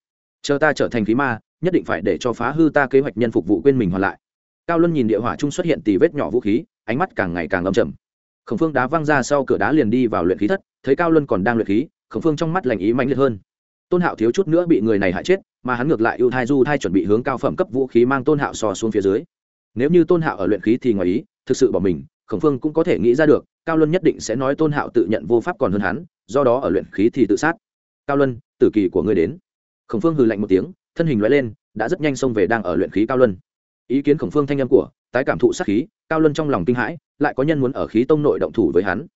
Chờ ta trở thành khí ma, nhất định phải để cho phá hư ta kế hoạch nhân phục vụ quên mình hoàn lại. Cao luân nhìn địa hỏa trung xuất hiện tỷ vết nhỏ vũ khí, ánh mắt càng ngày càng âm trầm. Khổng phương đá văng ra sau cửa đá liền đi vào luyện khí thất, thấy cao luân còn đang luyện khí khổng phương trong mắt lành ý mạnh liệt hơn. Tôn hạo thiếu chút nữa bị người này hại chết, mà hắn ngược lại ưu thai du thai chuẩn bị hướng cao phẩm cấp vũ khí mang tôn hạo sò xuống phía dưới. Nếu như tôn hạo ở luyện khí thì ngoài ý, thực sự bỏ mình, khổng phương cũng có thể nghĩ ra được, cao luân nhất định sẽ nói tôn hạo tự nhận vô pháp còn hơn hắn, do đó ở luyện khí thì tự sát. Cao luân, tử kỳ của ngươi đến. Khổng phương hừ lạnh một tiếng, thân hình loại lên, đã rất nhanh xông về đang ở luyện khí cao luân. Ý kiến khổng phương thanh âm của, tái cảm thụ sát khí, cao luân trong lòng kinh hãi, lại có nhân muốn ở khí tông nội động thủ với hắn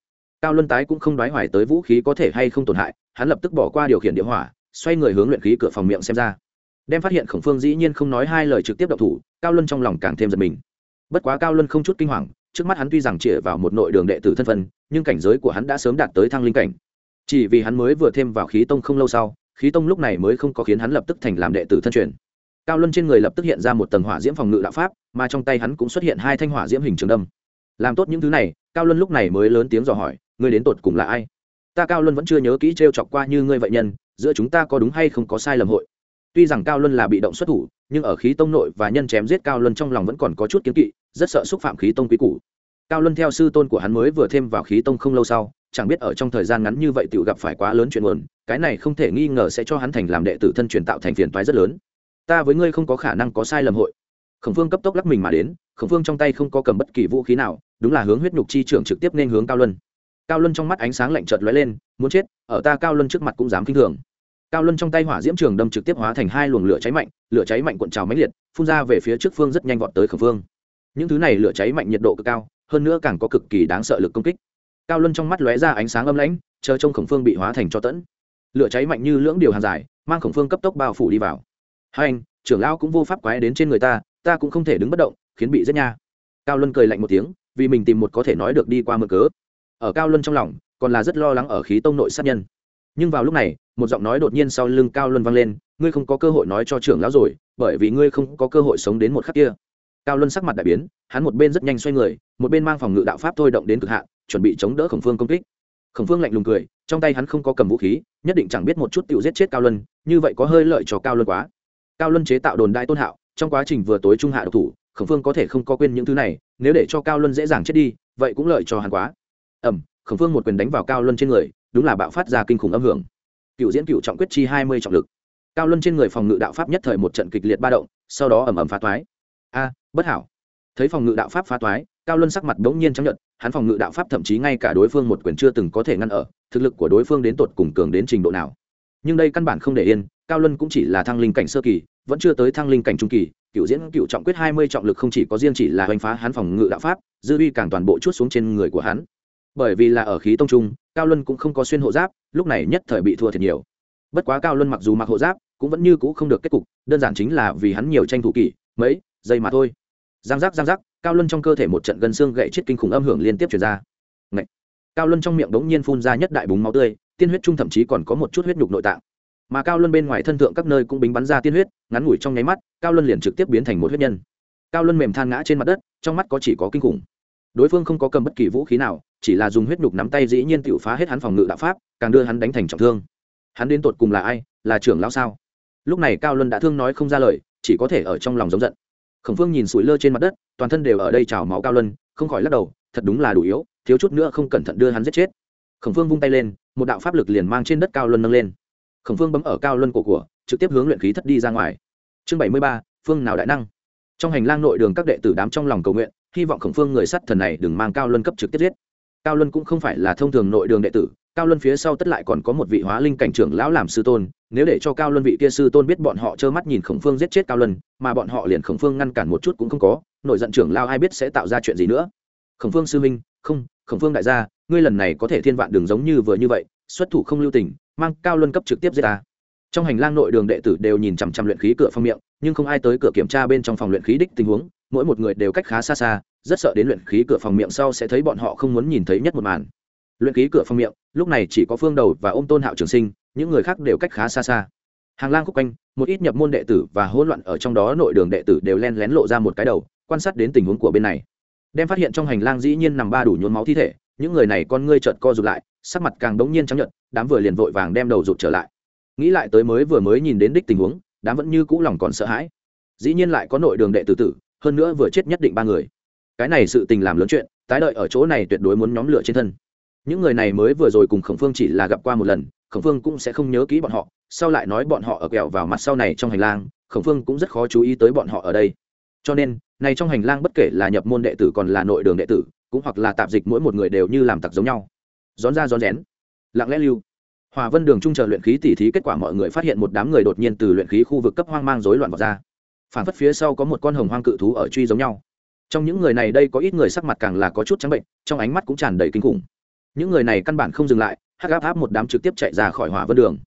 cao luân tái cũng không đoái hoài tới vũ khí có thể hay không tổn hại, hắn lập tức bỏ qua điều khiển địa hỏa, xoay người hướng luyện khí cửa phòng miệng xem ra. Đem phát hiện khổng phương dĩ nhiên không nói hai lời trực tiếp đậu thủ, cao luân trong lòng càng thêm giật mình. Bất quá cao luân không chút kinh hoàng, trước mắt hắn tuy rằng chĩa vào một nội đường đệ tử thân phân nhưng cảnh giới của hắn đã sớm đạt tới thăng linh cảnh. Chỉ vì hắn mới vừa thêm vào khí tông không lâu sau, khí tông lúc này mới không có khiến hắn lập tức thành làm đệ tử thân truyền. Cao luân trên người lập tức hiện ra một tầng hỏa diễm phòng ngự đạo pháp, mà trong tay hắn cũng xuất hiện hai thanh hỏa diễm hình trường đâm. Làm tốt những thứ này, cao luân lúc này mới lớn tiếng dò hỏi ngươi đến tột cùng là ai? Ta cao luân vẫn chưa nhớ kỹ t r e o chọc qua như ngươi vậy nhân, giữa chúng ta có đúng hay không có sai lầm hội? Tuy rằng cao luân là bị động xuất thủ, nhưng ở khí tông nội và nhân chém giết cao luân trong lòng vẫn còn có chút kiến kỵ, rất sợ xúc phạm khí tông quý củ. Cao luân theo sư tôn của hắn mới vừa thêm vào khí tông không lâu sau, chẳng biết ở trong thời gian ngắn như vậy tự gặp phải quá lớn chuyện nguồn cái này không thể nghi ngờ sẽ cho hắn thành làm đệ tử thân truyền tạo thành phiền toái rất lớn. Ta với ngươi không có khả năng có sai lầm hội. Khổng phương cấp tốc lắc mình mà đến, khổng phương trong tay không có cầm bất kỳ vũ khí nào, đúng là hướng huyết nhục chi trưởng trực tiếp nên hướng cao luân cao luân trong mắt ánh sáng lạnh chợt lóe lên, muốn chết, ở ta cao luân trước mặt cũng dám kinh thường. Cao luân trong tay hỏa diễm trường đâm trực tiếp hóa thành hai luồng lửa cháy mạnh, lửa cháy mạnh cuộn trào mãnh liệt, phun ra về phía trước phương rất nhanh vọt tới khổng phương những thứ này lửa cháy mạnh nhiệt độ cực cao, hơn nữa càng có cực kỳ đáng sợ lực công kích. Cao luân trong mắt lóe ra ánh sáng âm lãnh, chờ trông khổng phương bị hóa thành cho tẫn. Lửa cháy mạnh như lưỡng điều hàng dài, mang khổng phương cấp tốc bao phủ đi vào. Hai anh, trưởng lão cũng vô pháp quái đến trên người ta ta cũng không thể đứng bất động, khiến bị rất nha. Cao luân cười lạnh một tiếng, vì mình tìm một có thể nói được đi qua mưa cớ ở cao luân trong lòng, còn là rất lo lắng ở khí tông nội sát nhân. Nhưng vào lúc này, một giọng nói đột nhiên sau lưng cao luân vang lên, ngươi không có cơ hội nói cho trưởng lão rồi, bởi vì ngươi không có cơ hội sống đến một khắc kia. Cao luân sắc mặt đại biến, hắn một bên rất nhanh xoay người, một bên mang phòng ngự đạo pháp thôi động đến cực hạn, chuẩn bị chống đỡ khổng phương công kích. Khổng phương lạnh lùng cười, trong tay hắn không có cầm vũ khí, nhất định chẳng biết một chút tự giết chết cao luân, như vậy có hơi lợi cho cao luân quá. Cao luân chế tạo đồn đại tôn hạo, trong quá trình vừa tối trung hạ độc thủ, khổng phương có thể không có quên những thứ này, nếu để cho cao luân dễ dàng chết đi, vậy cũng lợi cho hắn quá ẩm, khổng phương một quyền đánh vào cao luân trên người, đúng là bạo phát ra kinh khủng âm hưởng. Cựu diễn cựu trọng quyết chi hai mươi trọng lực. Cao luân trên người phòng ngự đạo pháp nhất thời một trận kịch liệt ba động, sau đó ẩm ẩm phá toái. A, bất hảo. Thấy phòng ngự đạo pháp phá toái, cao luân sắc mặt bỗng nhiên chấp nhận hắn phòng ngự đạo pháp thậm chí ngay cả đối phương một quyền chưa từng có thể ngăn ở, thực lực của đối phương đến tột cùng cường đến trình độ nào. Nhưng đây căn bản không để yên, cao luân cũng chỉ là thăng linh cảnh sơ kỳ, vẫn chưa tới thăng linh cảnh trung kỳ, cựu diễn cựu trọng quyết hai mươi trọng lực không chỉ có riêng chỉ là hoành phá hắn phòng ngự đạo pháp, dư uy càng toàn bộ chút xuống trên người của hắn bởi vì là ở khí tông trung, cao luân cũng không có xuyên hộ giáp, lúc này nhất thời bị thua thiệt nhiều. Bất quá cao luân mặc dù mặc hộ giáp, cũng vẫn như c ũ không được kết cục, đơn giản chính là vì hắn nhiều tranh thủ kỷ, mấy, giây mà thôi. Giang giác giang giác, cao luân trong cơ thể một trận gân xương gậy chết kinh khủng âm hưởng liên tiếp chuyển ra. Ngậy! cao luân trong miệng đống nhiên phun ra nhất đại búng máu tươi, tiên huyết trung thậm chí còn có một chút huyết nhục nội tạng. Mà cao luân bên ngoài thân thượng các nơi cũng bính bắn ra tiên huyết, ngắn ngủi trong nháy mắt, cao luân liền trực tiếp biến thành một huyết nhân. Cao luân mềm than ngã trên mặt đất, trong mắt có chỉ có kinh khủng. Đối phương không có cầm bất kỳ vũ khí nào chỉ là dùng huyết nhục nắm tay dĩ nhiên tiểu phá hết hắn phòng ngự đạo pháp, càng đưa hắn đánh thành trọng thương. Hắn đến tột cùng là ai? Là trưởng lão sao? Lúc này cao luân đã thương nói không ra lời, chỉ có thể ở trong lòng giống giận. Khổng phương nhìn sủi lơ trên mặt đất, toàn thân đều ở đây trào máu cao luân, không khỏi lắc đầu, thật đúng là đủ yếu, thiếu chút nữa không cẩn thận đưa hắn giết chết. Khổng phương vung tay lên, một đạo pháp lực liền mang trên đất cao luân nâng lên. Khổng phương bấm ở cao luân cổ của, trực tiếp hướng luyện khí thất đi ra ngoài. Chương bảy mươi ba, phương nào đại năng? Trong hành lang nội đường các đệ tử đám trong lòng cầu nguyện, hy vọng khổng phương người sắt thần này đừng mang cao luân cấp trực tiếp giết cao luân cũng không phải là thông thường nội đường đệ tử, cao luân phía sau tất lại còn có một vị hóa linh cảnh trưởng lão làm sư tôn, nếu để cho cao luân vị kia sư tôn biết bọn họ trơ mắt nhìn khổng phương giết chết cao luân, mà bọn họ liền khổng phương ngăn cản một chút cũng không có, nội giận trưởng lao ai biết sẽ tạo ra chuyện gì nữa. Khổng phương sư minh không, khổng phương đại gia, ngươi lần này có thể thiên vạn đường giống như vừa như vậy, xuất thủ không lưu tình, mang cao luân cấp trực tiếp giết ta trong hành lang nội đường đệ tử đều nhìn chằm chằm luyện khí cửa phong miệng, nhưng không ai tới cửa kiểm tra bên trong phòng luyện khí đích tình huống, mỗi một người đều cách khá xa xa, rất sợ đến luyện khí cửa phòng miệng sau sẽ thấy bọn họ không muốn nhìn thấy nhất một màn. Luyện khí cửa phòng miệng, lúc này chỉ có phương đầu và ôm tôn hạo trường sinh, những người khác đều cách khá xa xa. Hàng lang khúc quanh, một ít nhập môn đệ tử và hỗn loạn ở trong đó nội đường đệ tử đều len lén lộ ra một cái đầu, quan sát đến tình huống của bên này. Đem phát hiện trong hành lang dĩ nhiên nằm ba đủ nhuốm máu thi thể, những người này con ngươi trợt co rụt lại, sắc mặt càng đống nhiên trắng nhợt, đám vừa liền vội vàng đem đầu rụt trở lại nghĩ lại tới mới vừa mới nhìn đến đích tình huống, đám vẫn như cũ lòng còn sợ hãi. Dĩ nhiên lại có nội đường đệ tử tử, hơn nữa vừa chết nhất định ba người. Cái này sự tình làm lớn chuyện, tái đợi ở chỗ này tuyệt đối muốn nhóm lửa trên thân. Những người này mới vừa rồi cùng khổng phương chỉ là gặp qua một lần, khổng phương cũng sẽ không nhớ kỹ bọn họ, sau lại nói bọn họ ở kẹo vào mặt sau này trong hành lang, khổng phương cũng rất khó chú ý tới bọn họ ở đây. Cho nên, này trong hành lang bất kể là nhập môn đệ tử còn là nội đường đệ tử, cũng hoặc là tạp dịch mỗi một người đều như làm tặc giống nhau. Rón ra rón rén. Lặng lẽ lưu hòa vân đường trung chờ luyện khí tỉ thí, kết quả mọi người phát hiện một đám người đột nhiên từ luyện khí khu vực cấp hoang mang rối loạn vào ra. Phản phất phía sau có một con hồng hoang cự thú ở truy giống nhau. Trong những người này đây có ít người sắc mặt càng là có chút trắng bệnh, trong ánh mắt cũng tràn đầy kinh khủng. Những người này căn bản không dừng lại, hắc áp áp một đám trực tiếp chạy ra khỏi hỏa vân đường.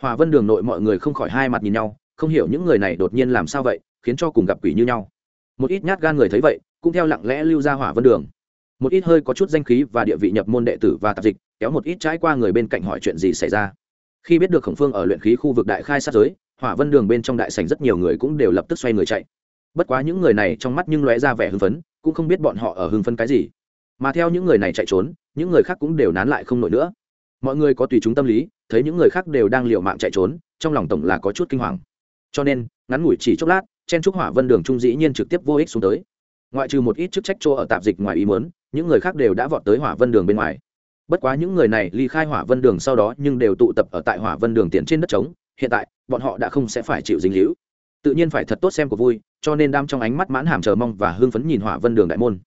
Hỏa vân đường nội mọi người không khỏi hai mặt nhìn nhau, không hiểu những người này đột nhiên làm sao vậy, khiến cho cùng gặp quỷ như nhau. Một ít nhát gan người thấy vậy, cũng theo lặng lẽ lưu ra hỏa vân đường một ít hơi có chút danh khí và địa vị nhập môn đệ tử và tạp dịch, kéo một ít trái qua người bên cạnh hỏi chuyện gì xảy ra. Khi biết được khổng phương ở luyện khí khu vực đại khai sát giới, hỏa vân đường bên trong đại sành rất nhiều người cũng đều lập tức xoay người chạy. Bất quá những người này trong mắt nhưng lóe ra vẻ hưng phấn, cũng không biết bọn họ ở hưng phấn cái gì. Mà theo những người này chạy trốn, những người khác cũng đều nán lại không nổi nữa. Mọi người có tùy chúng tâm lý, thấy những người khác đều đang liều mạng chạy trốn, trong lòng tổng là có chút kinh hoàng. Cho nên, ngắn ngủi chỉ chốc lát, chen trúc hỏa vân đường trung dĩ nhiên trực tiếp vô ích xuống tới. Ngoại trừ một ít chức trách chỗ ở tạp dịch ngoài ý muốn những người khác đều đã vọt tới hỏa vân đường bên ngoài. Bất quá những người này ly khai hỏa vân đường sau đó nhưng đều tụ tập ở tại hỏa vân đường tiền trên đất trống, hiện tại, bọn họ đã không sẽ phải chịu dính hữu tự nhiên phải thật tốt xem của vui, cho nên đam trong ánh mắt mãn hàm chờ mong và hưng phấn nhìn hỏa vân đường đại môn.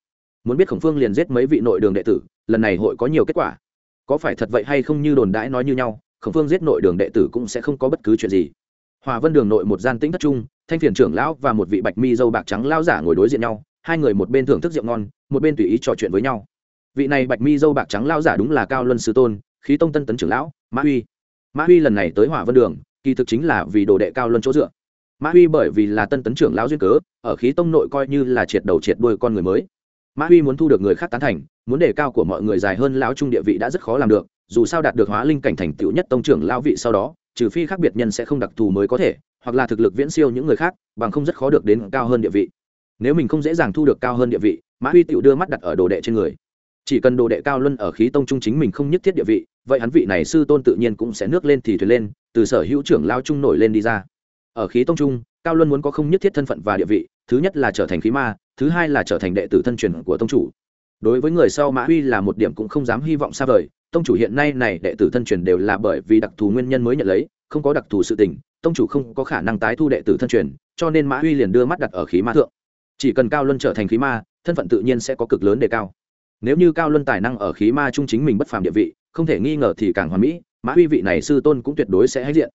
Muốn biết khổng phương liền giết mấy vị nội đường đệ tử, lần này hội có nhiều kết quả. Có phải thật vậy hay không như đồn đãi nói như nhau, khổng phương giết nội đường đệ tử cũng sẽ không có bất cứ chuyện gì. Hòa vân đường nội một gian tĩnh thất trung thanh phiền trưởng lão và một vị bạch mi dâu bạc trắng lao giả ngồi đối diện nhau, hai người một bên thưởng thức rượu ngon một bên tùy ý trò chuyện với nhau. Vị này bạch mi dâu bạc trắng lao giả đúng là cao luân sư tôn, khí tông tân tấn trưởng lão, mã huy. Mã huy lần này tới hỏa vân đường, kỳ thực chính là vì đồ đệ cao luân chỗ dựa. Mã huy bởi vì là tân tấn trưởng lão duyên cớ, ở khí tông nội coi như là triệt đầu triệt đuôi con người mới. Mã huy muốn thu được người khác tán thành, muốn đề cao của mọi người dài hơn lão trung địa vị đã rất khó làm được, dù sao đạt được hóa linh cảnh thành tựu nhất tông trưởng lão vị sau đó, trừ phi khác biệt nhân sẽ không đặc thù mới có thể, hoặc là thực lực viễn siêu những người khác, bằng không rất khó được đến cao hơn địa vị. Nếu mình không dễ dàng thu được cao hơn địa vị mã huy tựu đưa mắt đặt ở đồ đệ trên người. Chỉ cần đồ đệ cao luân ở khí tông trung chính mình không nhất thiết địa vị, vậy hắn vị này sư tôn tự nhiên cũng sẽ nước lên thì thuyền lên, từ sở hữu trưởng lao trung nổi lên đi ra. Ở khí tông trung, cao luân muốn có không nhất thiết thân phận và địa vị, thứ nhất là trở thành khí ma, thứ hai là trở thành đệ tử thân truyền của tông chủ. Đối với người sau mã huy là một điểm cũng không dám hy vọng xa vời, tông chủ hiện nay này đệ tử thân truyền đều là bởi vì đặc thù nguyên nhân mới nhận lấy, không có đặc thù sự tình, tông chủ không có khả năng tái thu đệ tử thân truyền, cho nên mã huy liền đưa mắt đặt ở khí ma thượng. Chỉ cần cao luân trở thành khí ma thân phận tự nhiên sẽ có cực lớn đề cao. Nếu như cao luân tài năng ở khí ma trung chính mình bất phàm địa vị, không thể nghi ngờ thì càng hoàn mỹ, mã huy vị này sư tôn cũng tuyệt đối sẽ hãnh diện.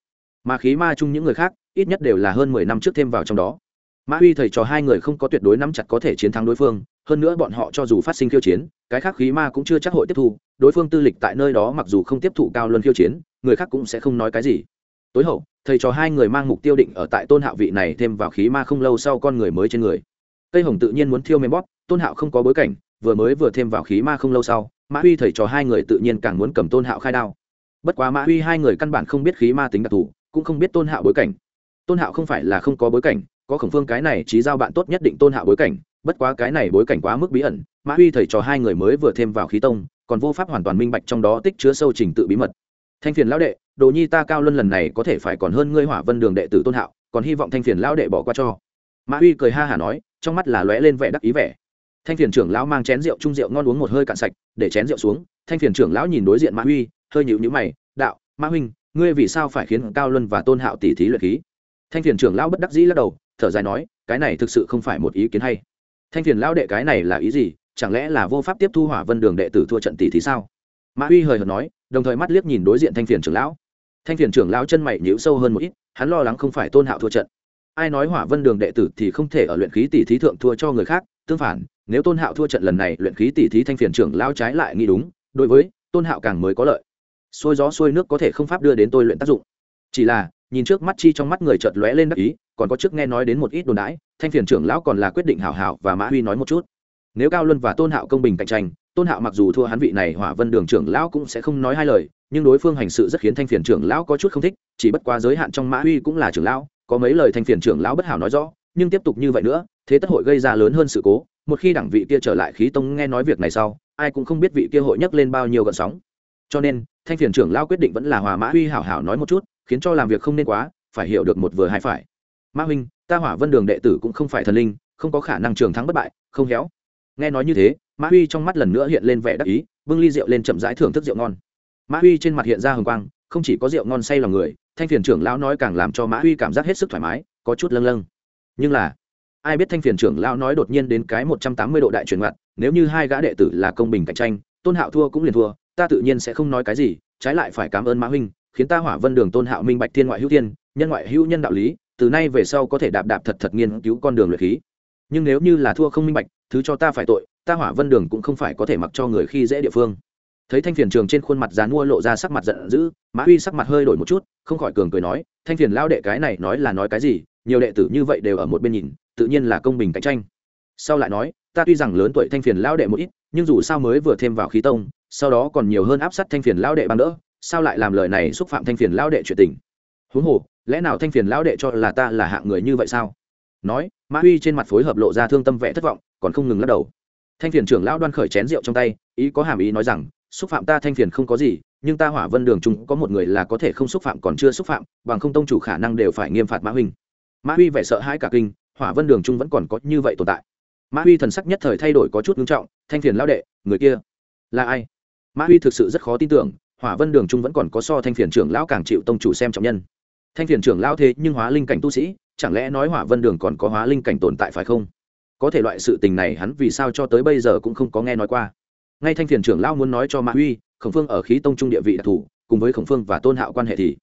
Mà khí ma chung những người khác, ít nhất đều là hơn mười năm trước thêm vào trong đó. Mã huy thầy trò hai người không có tuyệt đối nắm chặt có thể chiến thắng đối phương, hơn nữa bọn họ cho dù phát sinh khiêu chiến, cái khác khí ma cũng chưa chắc hội tiếp thu, đối phương tư lịch tại nơi đó mặc dù không tiếp thụ cao luân khiêu chiến, người khác cũng sẽ không nói cái gì. Tối hậu, thầy trò hai người mang mục tiêu định ở tại tôn hạo vị này thêm vào khí ma không lâu sau con người mới trên người. Tây hồng tự nhiên muốn thiêu mềm bóp tôn hạo không có bối cảnh, vừa mới vừa thêm vào khí ma không lâu sau, mã huy thầy trò hai người tự nhiên càng muốn cầm tôn hạo khai đao. Bất quá mã huy hai người căn bản không biết khí ma tính đặc thù, cũng không biết tôn hạo bối cảnh. Tôn hạo không phải là không có bối cảnh, có khổng phương cái này trí giao bạn tốt nhất định tôn hạo bối cảnh, bất quá cái này bối cảnh quá mức bí ẩn, mã huy thầy trò hai người mới vừa thêm vào khí tông, còn vô pháp hoàn toàn minh bạch trong đó tích chứa sâu trình tự bí mật. Thanh phiền lão đệ, đồ nhi ta cao luân lần này có thể phải còn hơn ngươi hỏa vân đường đệ tử tôn hạo, còn hy vọng thanh phiền lão đệ bỏ qua cho. Mã huy cười ha hả nói, trong mắt là lóe lên vẻ đắc ý vẻ thanh phiền trưởng lão mang chén rượu trung rượu ngon uống một hơi cạn sạch, để chén rượu xuống, thanh phiền trưởng lão nhìn đối diện mã huy, hơi nhịu nhữ mày, đạo mã huynh, ngươi vì sao phải khiến cao luân và tôn hạo tỷ thí luyện khí? Thanh phiền trưởng lão bất đắc dĩ lắc đầu, thở dài nói, cái này thực sự không phải một ý kiến hay. Thanh phiền lão đệ cái này là ý gì? Chẳng lẽ là vô pháp tiếp thu hỏa vân đường đệ tử thua trận tỷ thí sao? Mã huy hời hợt nói, đồng thời mắt liếc nhìn đối diện thanh phiền trưởng lão. Thanh phiền trưởng lão chân mày nhíu sâu hơn một ít, hắn lo lắng không phải tôn hạo thua trận. Ai nói hỏa vân đường đệ tử thì không thể ở luyện khí tỷ thí thượng thua cho người khác, tương phản nếu tôn hạo thua trận lần này, luyện khí tỷ thí thanh phiền trưởng lão trái lại nghĩ đúng, đối với tôn hạo càng mới có lợi. Xôi gió xôi nước có thể không pháp đưa đến tôi luyện tác dụng. Chỉ là, nhìn trước mắt chi trong mắt người chợt lóe lên đắc ý, còn có trước nghe nói đến một ít đồn đãi, thanh phiền trưởng lão còn là quyết định hảo hảo và mã huy nói một chút. Nếu cao luân và tôn hạo công bình cạnh tranh, tôn hạo mặc dù thua hắn vị này hỏa vân đường trưởng lão cũng sẽ không nói hai lời, nhưng đối phương hành sự rất khiến thanh phiền trưởng lão có chút không thích, chỉ bất quá giới hạn trong mã huy cũng là trưởng lão, có mấy lời thanh phiền trưởng lão bất hảo nói rõ, nhưng tiếp tục như vậy nữa, thế tất hội gây ra lớn hơn sự cố một khi đảng vị kia trở lại khí tông nghe nói việc này sau, ai cũng không biết vị kia hội nhấc lên bao nhiêu gợn sóng. Cho nên, thanh phiền trưởng lao quyết định vẫn là hòa mã huy hảo hảo nói một chút, khiến cho làm việc không nên quá, phải hiểu được một vừa hai phải. Mã huynh, ta hỏa vân đường đệ tử cũng không phải thần linh, không có khả năng trường thắng bất bại, không héo. Nghe nói như thế, mã huy trong mắt lần nữa hiện lên vẻ đắc ý, bưng ly rượu lên chậm rãi thưởng thức rượu ngon. Mã huy trên mặt hiện ra hồng quang, không chỉ có rượu ngon say lòng người, thanh phiền trưởng lão nói càng làm cho mã huy cảm giác hết sức thoải mái, có chút lâng lâng. Nhưng là ai biết thanh phiền trưởng lão nói đột nhiên đến cái một trăm tám mươi độ đại chuyển ngoặt, nếu như hai gã đệ tử là công bình cạnh tranh, tôn hạo thua cũng liền thua, ta tự nhiên sẽ không nói cái gì, trái lại phải cảm ơn mã huynh, khiến ta hỏa vân đường tôn hạo minh bạch thiên ngoại hữu thiên, nhân ngoại hữu nhân đạo lý, từ nay về sau có thể đạp đạp thật thật nghiên cứu con đường luyện khí. Nhưng nếu như là thua không minh bạch, thứ cho ta phải tội, ta hỏa vân đường cũng không phải có thể mặc cho người khi dễ địa phương. Thấy thanh phiền trường trên khuôn mặt dán mua lộ ra sắc mặt giận dữ, mã huy sắc mặt hơi đổi một chút, không khỏi cường cười nói, thanh phiền lao đệ cái này nói là nói cái gì? Nhiều đệ tử như vậy đều ở một bên nhìn tự nhiên là công bình cạnh tranh. Sau lại nói, ta tuy rằng lớn tuổi thanh phiền lao đệ một ít, nhưng dù sao mới vừa thêm vào khí tông, sau đó còn nhiều hơn áp sát thanh phiền lao đệ bằng đỡ, sao lại làm lời này xúc phạm thanh phiền lao đệ chuyện tình? Huống hồ, lẽ nào thanh phiền lao đệ cho là ta là hạng người như vậy sao? Nói, mã huy trên mặt phối hợp lộ ra thương tâm vẽ thất vọng, còn không ngừng lắc đầu. Thanh phiền trưởng lão đoan khởi chén rượu trong tay, ý có hàm ý nói rằng, xúc phạm ta thanh phiền không có gì, nhưng ta hỏa vân đường chúng có một người là có thể không xúc phạm còn chưa xúc phạm, bằng không tông chủ khả năng đều phải nghiêm phạt mã huynh. Mã huy vẻ sợ hãi cả kinh hỏa vân đường trung vẫn còn có như vậy tồn tại. Mã huy thần sắc nhất thời thay đổi có chút nghiêm trọng, thanh phiền lao đệ, người kia là ai? Mã huy thực sự rất khó tin tưởng, hỏa vân đường trung vẫn còn có so thanh phiền trưởng lão càng chịu tông chủ xem trọng nhân. Thanh phiền trưởng lão thế nhưng hóa linh cảnh tu sĩ, chẳng lẽ nói hỏa vân đường còn có hóa linh cảnh tồn tại phải không? Có thể loại sự tình này hắn vì sao cho tới bây giờ cũng không có nghe nói qua. Ngay thanh phiền trưởng lão muốn nói cho mã huy, khổng phương ở khí tông trung địa vị đặc thù, cùng với khổng phương và tôn hạo quan hệ thì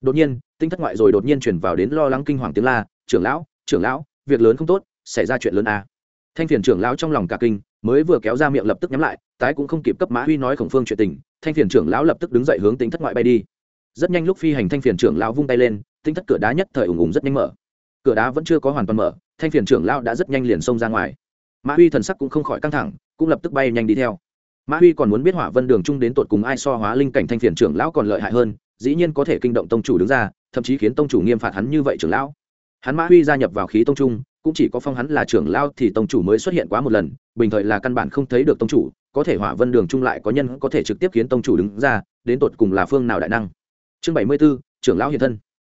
đột nhiên, tinh thất ngoại rồi đột nhiên chuyển vào đến lo lắng kinh hoàng tiếng la, trưởng lão trưởng lão việc lớn không tốt, xảy ra chuyện lớn à. thanh phiền trưởng lão trong lòng cả kinh, mới vừa kéo ra miệng lập tức nhắm lại, tái cũng không kịp cấp mã huy nói khổng phương chuyện tình, thanh phiền trưởng lão lập tức đứng dậy hướng tính thất ngoại bay đi. Rất nhanh lúc phi hành thanh phiền trưởng lão vung tay lên tinh thất cửa đá nhất thời ủng ủng rất nhanh mở. Cửa đá vẫn chưa có hoàn toàn mở, thanh phiền trưởng lão đã rất nhanh liền xông ra ngoài. Mã huy thần sắc cũng không khỏi căng thẳng, cũng lập tức bay nhanh đi theo. Mã huy còn muốn biết hỏa vân đường chung đến tột cùng ai so hóa linh cảnh thanh phiền trưởng lão còn lợi hại hơn, dĩ nhiên có thể kinh động tông chủ đứng ra, thậm chí khiến tông chủ nghiêm phạt hắn như vậy trưởng lão hắn mã huy gia nhập vào khí tông trung, cũng chỉ có phong hắn là trưởng lão thì tông chủ mới xuất hiện quá một lần, bình thời là căn bản không thấy được tông chủ, có thể hỏa vân đường trung lại có nhân có thể trực tiếp khiến tông chủ đứng ra, đến tột cùng là phương nào đại năng. Chương bảy mươi b ố trưởng lão hiện thân.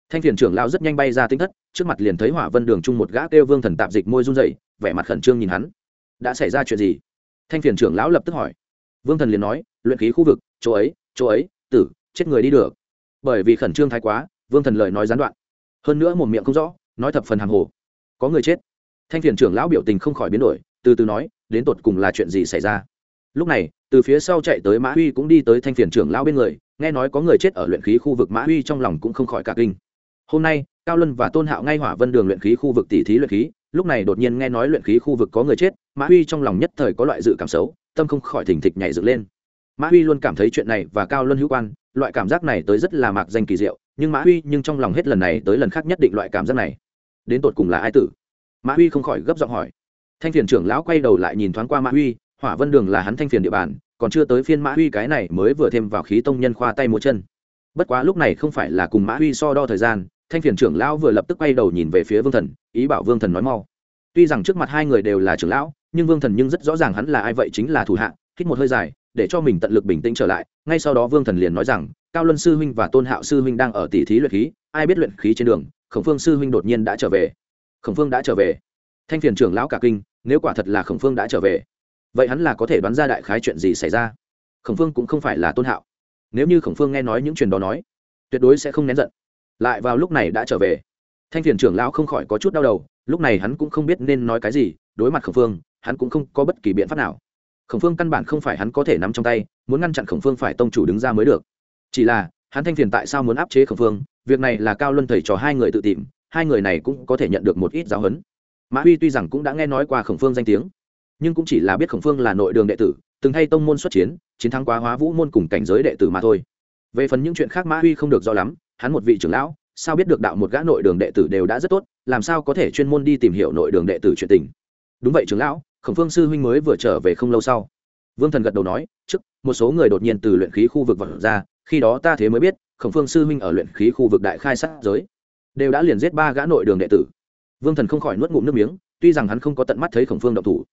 Thanh phiền trưởng lão rất nhanh bay ra tính thất, trước mặt liền thấy hỏa vân đường trung một gã kêu vương thần tạp dịch môi run dậy vẻ mặt khẩn trương nhìn hắn. Đã xảy ra chuyện gì? Thanh phiền trưởng lão lập tức hỏi. Vương thần liền nói, luyện khí khu vực, chỗ ấy chỗ ấy, tử, chết người đi được. Bởi vì khẩn trương thái quá, vương thần lời nói gián đoạn. Hơn nữa một miệng không rõ nói thập phần hàng hồ. Có người chết. Thanh phiền trưởng lão biểu tình không khỏi biến đổi, từ từ nói, đến tột cùng là chuyện gì xảy ra? Lúc này, từ phía sau chạy tới mã huy cũng đi tới thanh phiền trưởng lão bên người, nghe nói có người chết ở luyện khí khu vực mã huy trong lòng cũng không khỏi cả kinh. Hôm nay, cao luân và tôn hạo ngay hỏa vân đường luyện khí khu vực tỷ thí luyện khí, lúc này đột nhiên nghe nói luyện khí khu vực có người chết, mã huy trong lòng nhất thời có loại dự cảm xấu, tâm không khỏi thỉnh thịch nhảy dựng lên. Mã huy luôn cảm thấy chuyện này và cao luân hữu quan, loại cảm giác này tới rất là mạc danh kỳ diệu, nhưng mã huy nhưng trong lòng hết lần này tới lần khác nhất định loại cảm giác này đến tột cùng là ai tử? Mã huy không khỏi gấp giọng hỏi. Thanh phiền trưởng lão quay đầu lại nhìn thoáng qua mã huy, hỏa vân đường là hắn thanh phiền địa bàn, còn chưa tới phiên mã huy cái này mới vừa thêm vào khí tông nhân khoa tay múa chân. Bất quá lúc này không phải là cùng mã huy so đo thời gian, thanh phiền trưởng lão vừa lập tức quay đầu nhìn về phía vương thần, ý bảo vương thần nói mau. Tuy rằng trước mặt hai người đều là trưởng lão, nhưng vương thần nhưng rất rõ ràng hắn là ai vậy chính là thủ hạ, hít một hơi dài, để cho mình tận lực bình tĩnh trở lại. Ngay sau đó vương thần liền nói rằng, cao luân sư huynh và tôn hạo sư huynh đang ở tỷ thí luyện khí, ai biết luyện khí trên đường khổng phương sư huynh đột nhiên đã trở về. Khổng phương đã trở về. Thanh phiền trưởng lão cả kinh, nếu quả thật là khổng phương đã trở về, vậy hắn là có thể đoán ra đại khái chuyện gì xảy ra? Khổng phương cũng không phải là tôn hạo. Nếu như khổng phương nghe nói những chuyện đó nói, tuyệt đối sẽ không nén giận. Lại vào lúc này đã trở về. Thanh phiền trưởng lão không khỏi có chút đau đầu, lúc này hắn cũng không biết nên nói cái gì, đối mặt khổng phương, hắn cũng không có bất kỳ biện pháp nào. Khổng phương căn bản không phải hắn có thể nắm trong tay, muốn ngăn chặn khổng phương phải tông chủ đứng ra mới được. Chỉ là, hắn thanh phiền tại sao muốn áp chế khổng phương việc này là cao luân thầy trò hai người tự tìm, hai người này cũng có thể nhận được một ít giáo huấn. Mã huy tuy rằng cũng đã nghe nói qua khổng phương danh tiếng, nhưng cũng chỉ là biết khổng phương là nội đường đệ tử, từng thay tông môn xuất chiến chiến thắng quá hóa vũ môn cùng cảnh giới đệ tử mà thôi. Về phần những chuyện khác mã huy không được rõ lắm, hắn một vị trưởng lão, sao biết được đạo một gã nội đường đệ tử đều đã rất tốt, làm sao có thể chuyên môn đi tìm hiểu nội đường đệ tử chuyện tình. Đúng vậy trưởng lão, khổng phương sư huynh mới vừa trở về không lâu sau. Vương thần gật đầu nói, trước, một số người đột nhiên từ luyện khí khu vực vật ra, khi đó ta thế mới biết khổng phương sư huynh ở luyện khí khu vực đại khai sát giới, đều đã liền giết ba gã nội đường đệ tử. Vương thần không khỏi nuốt ngụm nước miếng, tuy rằng hắn không có tận mắt thấy khổng phương động thủ,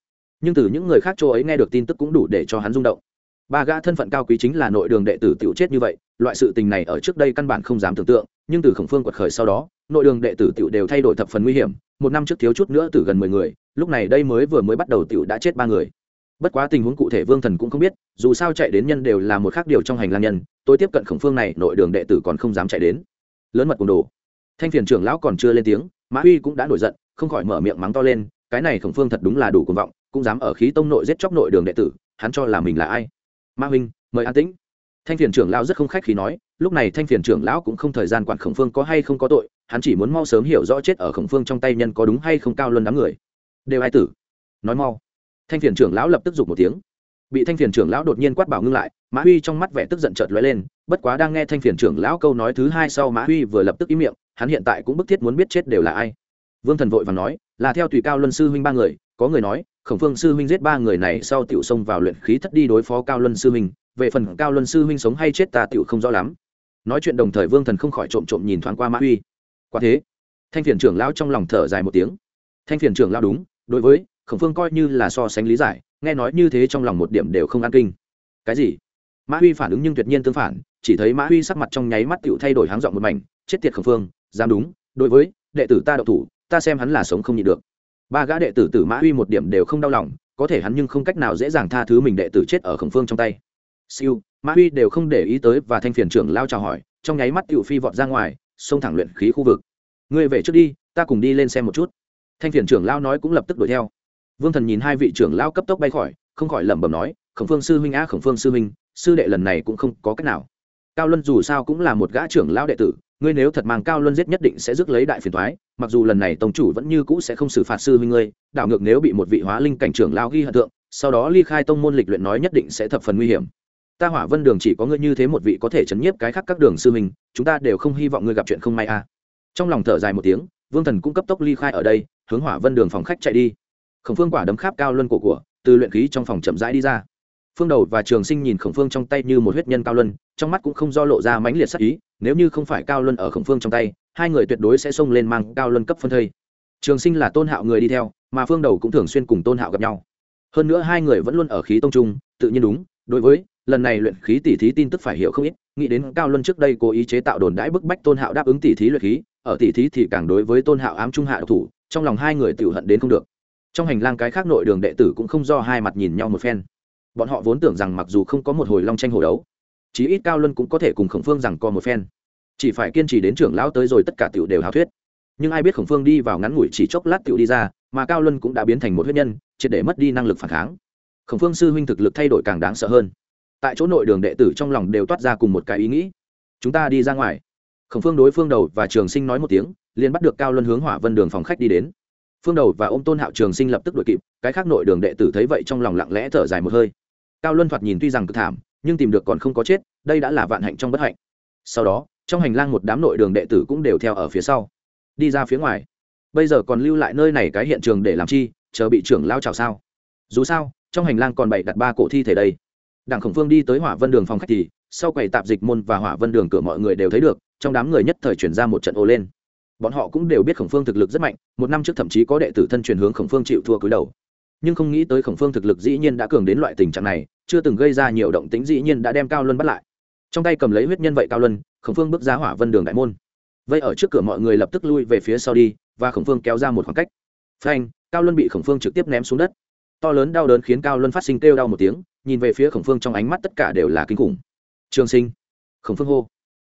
nhưng từ những người khác chỗ ấy nghe được tin tức cũng đủ để cho hắn rung động. Ba gã thân phận cao quý chính là nội đường đệ tử tiểu chết như vậy, loại sự tình này ở trước đây căn bản không dám tưởng tượng, nhưng từ khổng phương quật khởi sau đó, nội đường đệ tử tiểu đều thay đổi thập phần nguy hiểm, một năm trước thiếu chút nữa từ gần mười người, lúc này đây mới vừa mới bắt đầu tiểu đã chết ba người bất quá tình huống cụ thể vương thần cũng không biết, dù sao chạy đến nhân đều là một khác điều trong hành lang nhân, tôi tiếp cận khổng phương này, nội đường đệ tử còn không dám chạy đến. Lớn mật cùng đồ. Thanh phiền trưởng lão còn chưa lên tiếng, mã huy cũng đã nổi giận, không khỏi mở miệng mắng to lên, cái này khổng phương thật đúng là đủ cuồng vọng, cũng dám ở khí tông nội giết chóc nội đường đệ tử, hắn cho là mình là ai? Ma huynh, mời an tĩnh. Thanh phiền trưởng lão rất không khách khi nói, lúc này thanh phiền trưởng lão cũng không thời gian quản khổng phương có hay không có tội, hắn chỉ muốn mau sớm hiểu rõ chết ở khổng phương trong tay nhân có đúng hay không cao luân đám người. Đều ai tử? Nói mau thanh phiền trưởng lão lập tức giục một tiếng. Bị thanh phiền trưởng lão đột nhiên quát bảo ngưng lại, mã huy trong mắt vẻ tức giận chợt lóe lên, bất quá đang nghe thanh phiền trưởng lão câu nói thứ hai sau mã huy vừa lập tức ý miệng, hắn hiện tại cũng bức thiết muốn biết chết đều là ai. Vương thần vội và nói, là theo tùy cao luân sư huynh ba người, có người nói, khổng phương sư huynh giết ba người này sau tiểu xông vào luyện khí thất đi đối phó cao luân sư huynh, về phần cao luân sư huynh sống hay chết ta tiểu không rõ lắm. Nói chuyện đồng thời vương thần không khỏi trộm trộm nhìn thoáng qua mã huy. Quả thế. Thanh phiền trưởng lão trong lòng thở dài một tiếng. Thanh phiền trưởng lão đúng, đối với khổng phương coi như là so sánh lý giải, nghe nói như thế trong lòng một điểm đều không an kinh. Cái gì? Mã huy phản ứng nhưng tuyệt nhiên tương phản, chỉ thấy mã huy sắc mặt trong nháy mắt tựu thay đổi háng dọn một mảnh, chết tiệt khổng phương, dám đúng, đối với, đệ tử ta đậu thủ, ta xem hắn là sống không nhịn được. Ba gã đệ tử tử mã Huy một điểm đều không đau lòng, có thể hắn nhưng không cách nào dễ dàng tha thứ mình đệ tử chết ở khổng phương trong tay. Siêu, mã Huy đều không để ý tới và thanh phiền trưởng lao chào hỏi, trong nháy mắt tựu phi vọt ra ngoài, xông thẳng luyện khí khu vực. Ngươi về trước đi, ta cùng đi lên xem một chút. Thanh phiền trưởng lao nói cũng lập tức đuổi theo vương thần nhìn hai vị trưởng lao cấp tốc bay khỏi, không khỏi lẩm bẩm nói, khổng phương sư huynh a khổng phương sư huynh, sư đệ lần này cũng không có cách nào. Cao luân dù sao cũng là một gã trưởng lao đệ tử, ngươi nếu thật mang cao luân giết nhất định sẽ rước lấy đại phiền thoái mặc dù lần này tổng chủ vẫn như cũ sẽ không xử phạt sư huynh ngươi, đảo ngược nếu bị một vị hóa linh cảnh trưởng lao ghi hận tượng sau đó ly khai tông môn lịch luyện nói nhất định sẽ thập phần nguy hiểm. Ta hỏa vân đường chỉ có ngươi như thế một vị có thể chấn nhiếp cái khác các đường sư huynh, chúng ta đều không hy vọng ngươi gặp chuyện không may a. Trong lòng thở dài một tiếng, vương thần cũng cấp tốc ly khai ở đây, hướng hỏa vân đường phòng khách chạy đi khổng phương quả đấm kháp cao luân cổ của, từ luyện khí trong phòng chậm rãi đi ra. Phương đầu và trường sinh nhìn khổng phương trong tay như một huyết nhân cao luân, trong mắt cũng không do lộ ra mãnh liệt sắc ý, nếu như không phải cao luân ở khổng phương trong tay, hai người tuyệt đối sẽ xông lên mang cao luân cấp phân thây. Trường sinh là tôn hạo người đi theo, mà phương đầu cũng thường xuyên cùng tôn hạo gặp nhau. Hơn nữa hai người vẫn luôn ở khí tông trung, tự nhiên đúng, đối với, lần này luyện khí tỷ thí tin tức phải hiểu không ít, nghĩ đến cao luân trước đây cố ý chế tạo đồn đãi bức bách tôn hạo đáp ứng tỷ thí luyện khí, ở tỷ thí thì càng đối với tôn hạo ám trung hạ độc thủ, trong lòng hai người tự hận đến không được trong hành lang cái khác nội đường đệ tử cũng không do hai mặt nhìn nhau một phen. Bọn họ vốn tưởng rằng mặc dù không có một hồi long tranh hồ đấu, chí ít cao luân cũng có thể cùng khổng phương rằng co một phen. Chỉ phải kiên trì đến trưởng lão tới rồi tất cả tiểu đều hào thuyết. Nhưng ai biết khổng phương đi vào ngắn ngủi chỉ chốc lát tiểu đi ra, mà cao luân cũng đã biến thành một huyết nhân, triệt để mất đi năng lực phản kháng. Khổng phương sư huynh thực lực thay đổi càng đáng sợ hơn. Tại chỗ nội đường đệ tử trong lòng đều toát ra cùng một cái ý nghĩ. Chúng ta đi ra ngoài. Khổng phương đối phương đầu và trường sinh nói một tiếng, liền bắt được cao luân hướng hỏa vân đường phòng khách đi đến phương đầu và ô m tôn hạo trường sinh lập tức đuổi kịp, cái khác nội đường đệ tử thấy vậy trong lòng lặng lẽ thở dài một hơi. Cao luân thoạt nhìn tuy rằng cực thảm, nhưng tìm được còn không có chết, đây đã là vạn hạnh trong bất hạnh. Sau đó, trong hành lang một đám nội đường đệ tử cũng đều theo ở phía sau, đi ra phía ngoài. Bây giờ còn lưu lại nơi này cái hiện trường để làm chi, chờ bị trưởng lao chào sao? Dù sao, trong hành lang còn bày đặt ba cổ thi thể đây. Đảng khổng phương đi tới hỏa vân đường phòng khách thì, sau quầy tạp dịch môn và hỏa vân đường cửa mọi người đều thấy được, trong đám người nhất thời chuyển ra một trận ô lên bọn họ cũng đều biết khổng phương thực lực rất mạnh, một năm trước thậm chí có đệ tử thân truyền hướng khổng phương chịu thua cúi đầu. Nhưng không nghĩ tới khổng phương thực lực dĩ nhiên đã cường đến loại tình trạng này, chưa từng gây ra nhiều động tính dĩ nhiên đã đem cao luân bắt lại. Trong tay cầm lấy huyết nhân vậy cao luân, khổng phương bước ra hỏa vân đường đại môn. Vây ở trước cửa mọi người lập tức lui về phía sau đi, và khổng phương kéo ra một khoảng cách. Phanh, cao luân bị khổng phương trực tiếp ném xuống đất. To lớn đau đớn khiến cao luân phát sinh kêu đau một tiếng, nhìn về phía khổng phương trong ánh mắt tất cả đều là kinh khủng. Trường sinh. Khổng phương hô.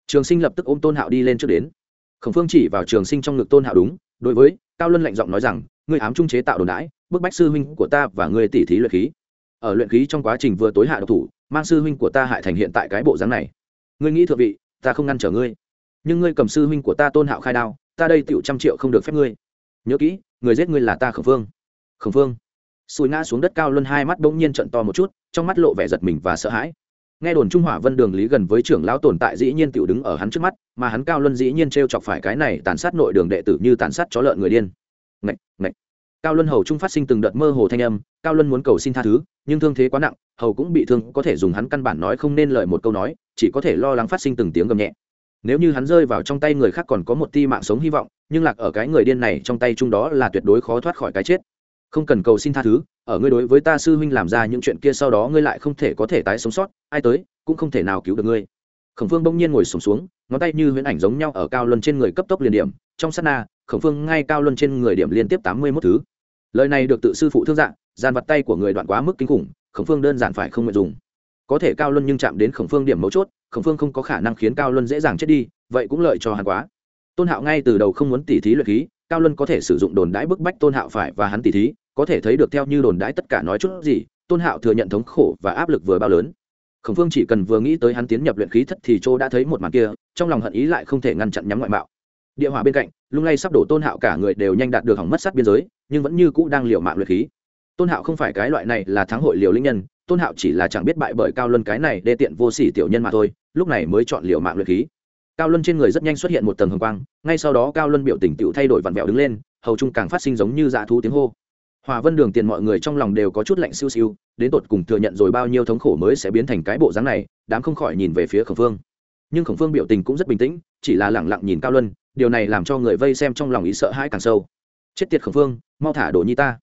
Trường sinh lập tức ôm tôn hạo đi lên trước đến khổng phương chỉ vào trường sinh trong ngực tôn hạo đúng, đối với cao luân lạnh giọng nói rằng, ngươi ám trung chế tạo đồn đãi, bức bách sư huynh của ta và ngươi tỉ thí luyện khí. Ở luyện khí trong quá trình vừa tối hạ độc thủ, mang sư huynh của ta hại thành hiện tại cái bộ dáng này. Ngươi nghĩ thượng vị, ta không ngăn trở ngươi. Nhưng ngươi cầm sư huynh của ta tôn hạo khai đao, ta đây tựu trăm triệu không được phép ngươi. Nhớ kỹ, người giết ngươi là ta khổng phương. Khổng phương sùi ngã xuống đất, cao luân hai mắt bỗng nhiên trận to một chút, trong mắt lộ vẻ giật mình và sợ hãi nghe đồn trung hỏa vân đường lý gần với trưởng lão tồn tại dĩ nhiên tiểu đứng ở hắn trước mắt, mà hắn cao luân dĩ nhiên t r e o chọc phải cái này tàn sát nội đường đệ tử như tàn sát chó lợn người điên. Ngạch ngạch. Cao luân hầu trung phát sinh từng đợt mơ hồ thanh âm, cao luân muốn cầu xin tha thứ, nhưng thương thế quá nặng, hầu cũng bị thương, có thể dùng hắn căn bản nói không nên lời một câu nói, chỉ có thể lo lắng phát sinh từng tiếng gầm nhẹ. Nếu như hắn rơi vào trong tay người khác còn có một ti mạng sống hy vọng, nhưng lạc ở cái người điên này trong tay chung đó là tuyệt đối khó thoát khỏi cái chết không cần cầu xin tha thứ ở ngươi đối với ta sư huynh làm ra những chuyện kia sau đó ngươi lại không thể có thể tái sống sót ai tới cũng không thể nào cứu được ngươi. Khổng phương bỗng nhiên ngồi sùng xuống, xuống ngón tay như huyễn ảnh giống nhau ở cao luân trên người cấp tốc liền điểm trong sát na khổng phương ngay cao luân trên người điểm liên tiếp tám mươi mốt thứ. Lời này được tự sư phụ thương dạng gian vặt tay của người đoạn quá mức kinh khủng khổng phương đơn giản phải không nguyện dùng. Có thể cao luân nhưng chạm đến khổng phương điểm mấu chốt khổng phương không có khả năng khiến cao luân dễ dàng chết đi vậy cũng lợi cho hắn quá. Tôn hạo ngay từ đầu không muốn tỉ thí luyện khí cao luân có thể sử dụng đồn đãi bức bách tôn hạo phải và hắn tỉ thí có thể thấy được theo như đồn đãi tất cả nói chút gì, tôn hạo thừa nhận thống khổ và áp lực vừa bao lớn. Khổng phương chỉ cần vừa nghĩ tới hắn tiến nhập luyện khí thất thì châu đã thấy một màn kia, trong lòng hận ý lại không thể ngăn chặn nhắm ngoại mạo. Địa hỏa bên cạnh, lung lay sắp đổ tôn hạo cả người đều nhanh đạt được hỏng mất sát biên giới, nhưng vẫn như cũ đang liều mạng luyện khí. Tôn hạo không phải cái loại này là thắng hội liều linh nhân, tôn hạo chỉ là chẳng biết bại bởi cao luân cái này đê tiện vô sỉ tiểu nhân mà thôi, lúc này mới chọn liều mạng luyện khí. Cao luân trên người rất nhanh xuất hiện một tầng hồng quang, ngay sau đó cao luân biểu tình tựu thay đổi vặn vẹo đứng lên, hầu trung càng phát sinh giống như dạ thú tiếng hô hòa vân đường tiền mọi người trong lòng đều có chút lạnh siêu siêu, đến tột cùng thừa nhận rồi bao nhiêu thống khổ mới sẽ biến thành cái bộ dáng này, đám không khỏi nhìn về phía khổng phương. Nhưng khổng phương biểu tình cũng rất bình tĩnh, chỉ là lẳng lặng nhìn cao luân, điều này làm cho người vây xem trong lòng ý sợ hãi càng sâu. Chết tiệt khổng phương, mau thả đồ nhi ta.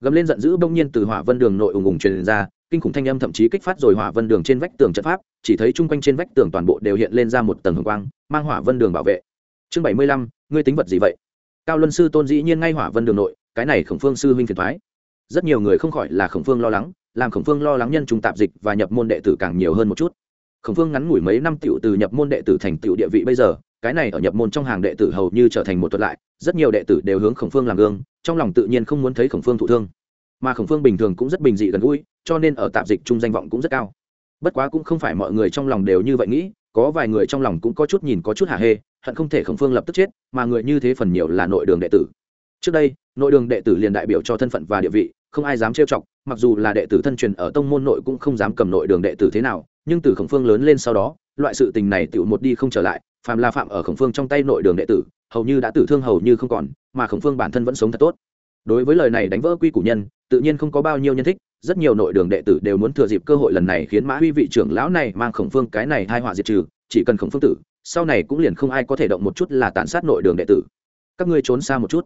Gầm lên giận dữ bỗng nhiên từ hỏa vân đường nội ùng ùng truyền ra, kinh khủng thanh âm thậm chí kích phát rồi hỏa vân đường trên vách tường trận pháp, chỉ thấy chung quanh trên vách tường toàn bộ đều hiện lên ra một tầng hồng quang, mang hỏa vân đường bảo vệ. Chương bảy mươi lăm, ngươi tính vật gì vậy? Cao luân sư tôn dĩ nhiên ngay hỏa vân đường nội cái này khổng phương sư huynh phiền thoái. Rất nhiều người không khỏi là khổng phương lo lắng, làm khổng phương lo lắng nhân trùng tạp dịch và nhập môn đệ tử càng nhiều hơn một chút. Khổng phương ngắn ngủi mấy năm tiểu từ nhập môn đệ tử thành tiểu địa vị bây giờ, cái này ở nhập môn trong hàng đệ tử hầu như trở thành một thuật lại, rất nhiều đệ tử đều hướng khổng phương làm gương, trong lòng tự nhiên không muốn thấy khổng phương thụ thương. Mà khổng phương bình thường cũng rất bình dị gần gũi, cho nên ở tạp dịch chung danh vọng cũng rất cao. Bất quá cũng không phải mọi người trong lòng đều như vậy nghĩ, có vài người trong lòng cũng có chút nhìn có chút hả hê, hận không thể khổng phương lập tức chết, mà người như thế phần nhiều là nội đường đệ tử. Trước đây nội đường đệ tử liền đại biểu cho thân phận và địa vị, không ai dám trêu chọc, mặc dù là đệ tử thân truyền ở tông môn nội cũng không dám cầm nội đường đệ tử thế nào, nhưng từ khổng phương lớn lên sau đó, loại sự tình này tựu một đi không trở lại, phàm là phạm ở khổng phương trong tay nội đường đệ tử, hầu như đã tử thương hầu như không còn, mà khổng phương bản thân vẫn sống thật tốt. Đối với lời này đánh vỡ quy củ nhân, tự nhiên không có bao nhiêu nhân thích, rất nhiều nội đường đệ tử đều muốn thừa dịp cơ hội lần này khiến mã huy vị trưởng lão này mang khổng phương cái này thai họa diệt trừ, chỉ cần khổng phương tử, sau này cũng liền không ai có thể động một chút là tàn sát nội đường đệ tử. Các ngươi trốn xa một chút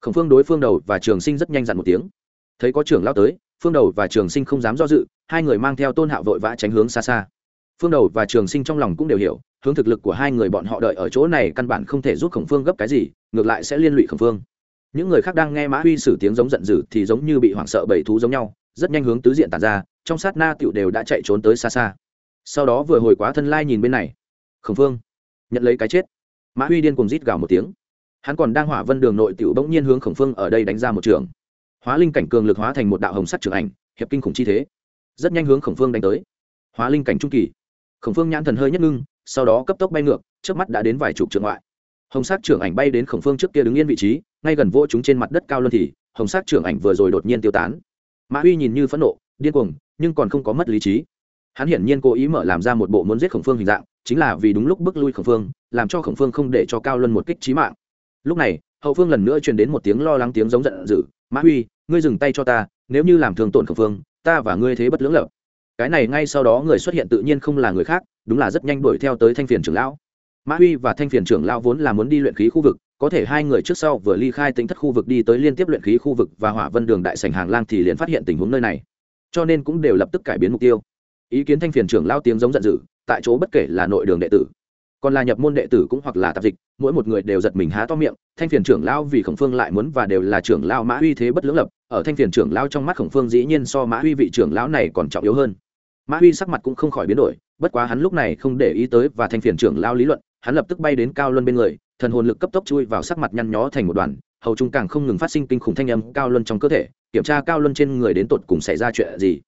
khổng phương đối phương đầu và trường sinh rất nhanh dặn một tiếng. Thấy có trưởng lao tới, phương đầu và trường sinh không dám do dự, hai người mang theo tôn hạo vội vã tránh hướng xa xa. Phương đầu và trường sinh trong lòng cũng đều hiểu, hướng thực lực của hai người bọn họ đợi ở chỗ này căn bản không thể giúp khổng phương gấp cái gì, ngược lại sẽ liên lụy khổng phương. Những người khác đang nghe mã huy sử tiếng giống giận dữ thì giống như bị hoảng sợ bầy thú giống nhau, rất nhanh hướng tứ diện tàn ra, trong sát na tựu đều đã chạy trốn tới xa xa. Sau đó vừa hồi quá thân lai nhìn bên này. Khổng phương, nhận lấy cái chết. Mã huy điên cùng rít gào một tiếng hắn còn đang hỏa vân đường nội tiểu bỗng nhiên hướng khổng phương ở đây đánh ra một trường. Hóa linh cảnh cường lực hóa thành một đạo hồng sắt trường ảnh, hiệp kinh khủng chi thế. Rất nhanh hướng khổng phương đánh tới. Hóa linh cảnh trung kỳ. Khổng phương nhãn thần hơi nhất ngưng, sau đó cấp tốc bay ngược, trước mắt đã đến vài chục trường ngoại. Hồng sắc trưởng ảnh bay đến khổng phương trước kia đứng yên vị trí, ngay gần vô chúng trên mặt đất cao luân thì, hồng sắc trưởng ảnh vừa rồi đột nhiên tiêu tán. Mã huy nhìn như phẫn nộ, điên cuồng, nhưng còn không có mất lý trí. Hắn hiển nhiên cố ý mở làm ra một bộ muốn giết khổng phương hình dạng, chính là vì đúng lúc bước lui khổng phương, làm cho khổng phương không để cho cao luân một kích trí mạng lúc này, hậu phương lần nữa truyền đến một tiếng lo lắng tiếng giống giận dữ, mã huy, ngươi dừng tay cho ta, nếu như làm thương tổn khẩu phương, ta và ngươi thế bất lưỡng lập. Cái này ngay sau đó người xuất hiện tự nhiên không là người khác, đúng là rất nhanh đuổi theo tới thanh phiền trưởng lão. Mã huy và thanh phiền trưởng lão vốn là muốn đi luyện khí khu vực, có thể hai người trước sau vừa ly khai tính thất khu vực đi tới liên tiếp luyện khí khu vực và hỏa vân đường đại sảnh hàng lang thì liền phát hiện tình huống nơi này. Cho nên cũng đều lập tức cải biến mục tiêu. Ý kiến thanh phiền trưởng lao tiếng giống giận dữ, tại chỗ bất kể là nội đường đệ tử còn là nhập môn đệ tử cũng hoặc là tạp dịch, mỗi một người đều giật mình há to miệng, thanh phiền trưởng lao vì khổng phương lại muốn và đều là trưởng lao mã huy thế bất lưỡng lập, ở thanh phiền trưởng lao trong mắt khổng phương dĩ nhiên so mã huy vị trưởng lão này còn trọng yếu hơn. Mã huy sắc mặt cũng không khỏi biến đổi, bất quá hắn lúc này không để ý tới và thanh phiền trưởng lao lý luận, hắn lập tức bay đến cao luân bên người, thần hồn lực cấp tốc chui vào sắc mặt nhăn nhó thành một đoàn, hầu trung càng không ngừng phát sinh kinh khủng thanh âm cao luân trong cơ thể, kiểm tra cao luân trên người đến tột cùng xảy ra chuyện gì.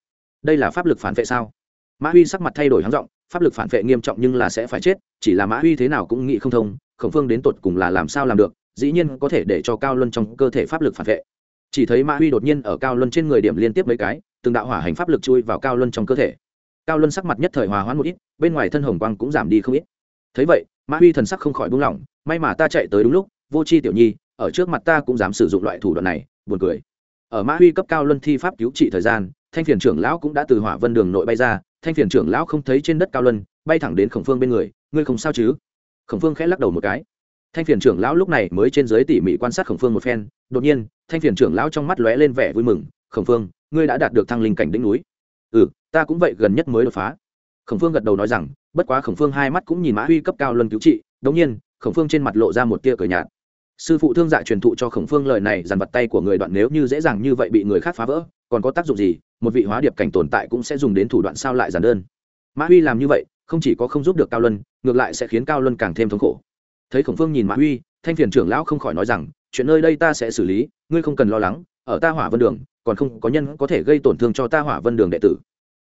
Đây là pháp lực phản vệ sao? Mã huy sắc mặt thay đổi hắn giọng pháp lực phản vệ nghiêm trọng nhưng là sẽ phải chết, chỉ là mã huy thế nào cũng nghĩ không thông, khổng phương đến tột cùng là làm sao làm được, dĩ nhiên có thể để cho cao luân trong cơ thể pháp lực phản vệ. Chỉ thấy mã huy đột nhiên ở cao luân trên người điểm liên tiếp mấy cái, từng đạo hỏa hành pháp lực chui vào cao luân trong cơ thể. Cao luân sắc mặt nhất thời hòa hoãn một ít, bên ngoài thân hồng quang cũng giảm đi không ít. Thấy vậy, mã huy thần sắc không khỏi buông lỏng, may mà ta chạy tới đúng lúc, vô c h i tiểu nhi, ở trước mặt ta cũng dám sử dụng loại thủ đoạn này, buồn cười. Ở mã huy cấp cao luân thi pháp cứu trị thời gian, thanh phiền trưởng lão cũng đã từ hỏa vân đường nội bay ra thanh phiền trưởng lão không thấy trên đất cao luân, bay thẳng đến khổng phương bên người, ngươi không sao chứ? Khổng phương khẽ lắc đầu một cái. Thanh phiền trưởng lão lúc này mới trên giới tỉ mỉ quan sát khổng phương một phen, đột nhiên, thanh phiền trưởng lão trong mắt lóe lên vẻ vui mừng, khổng phương, ngươi đã đạt được thăng linh cảnh đỉnh núi. Ừ ta cũng vậy, gần nhất mới đột phá. Khổng phương gật đầu nói rằng, bất quá khổng phương hai mắt cũng nhìn mã huy cấp cao luân cứu trị đống nhiên, khổng phương trên mặt lộ ra một tia cờ nhạt sư phụ thương dạ truyền thụ cho khổng phương lời này dằn vặt tay của người đoạn nếu như dễ dàng như vậy bị người khác phá vỡ, còn có tác dụng gì, một vị hóa điệp cảnh tồn tại cũng sẽ dùng đến thủ đoạn sao lại giản đơn. Mã huy làm như vậy, không chỉ có không giúp được cao luân, ngược lại sẽ khiến cao luân càng thêm thống khổ. Thấy khổng phương nhìn mã huy, thanh phiền trưởng lão không khỏi nói rằng, chuyện nơi đây ta sẽ xử lý, ngươi không cần lo lắng, ở ta hỏa vân đường, còn không có nhân có thể gây tổn thương cho ta hỏa vân đường đệ tử.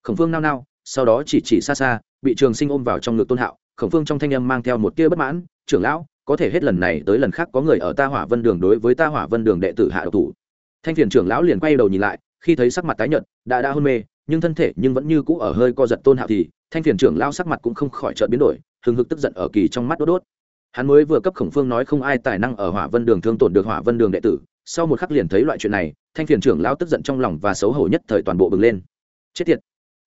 Khổng phương nao nao, sau đó chỉ chỉ xa xa, bị trường sinh ôm vào trong ngực tôn hạo. Khổng phương trong thanh âm mang theo một tia bất mãn, trưởng lão có thể hết lần này tới lần khác có người ở ta hỏa vân đường đối với ta hỏa vân đường đệ tử hạ độc thủ. Thanh phiền trưởng lão liền quay đầu nhìn lại, khi thấy sắc mặt tái nhợt, đã đã hôn mê, nhưng thân thể nhưng vẫn như cũ ở hơi co giật tôn hạo thì, thanh phiền trưởng lão sắc mặt cũng không khỏi chợt biến đổi, hừng hực tức giận ở kỳ trong mắt đốt đốt. Hắn mới vừa cấp khổng phương nói không ai tài năng ở hỏa vân đường thương tổn được hỏa vân đường đệ tử, sau một khắc liền thấy loại chuyện này, thanh phiền trưởng lão tức giận trong lòng và xấu hổ nhất thời toàn bộ bừng lên. Chết tiệt!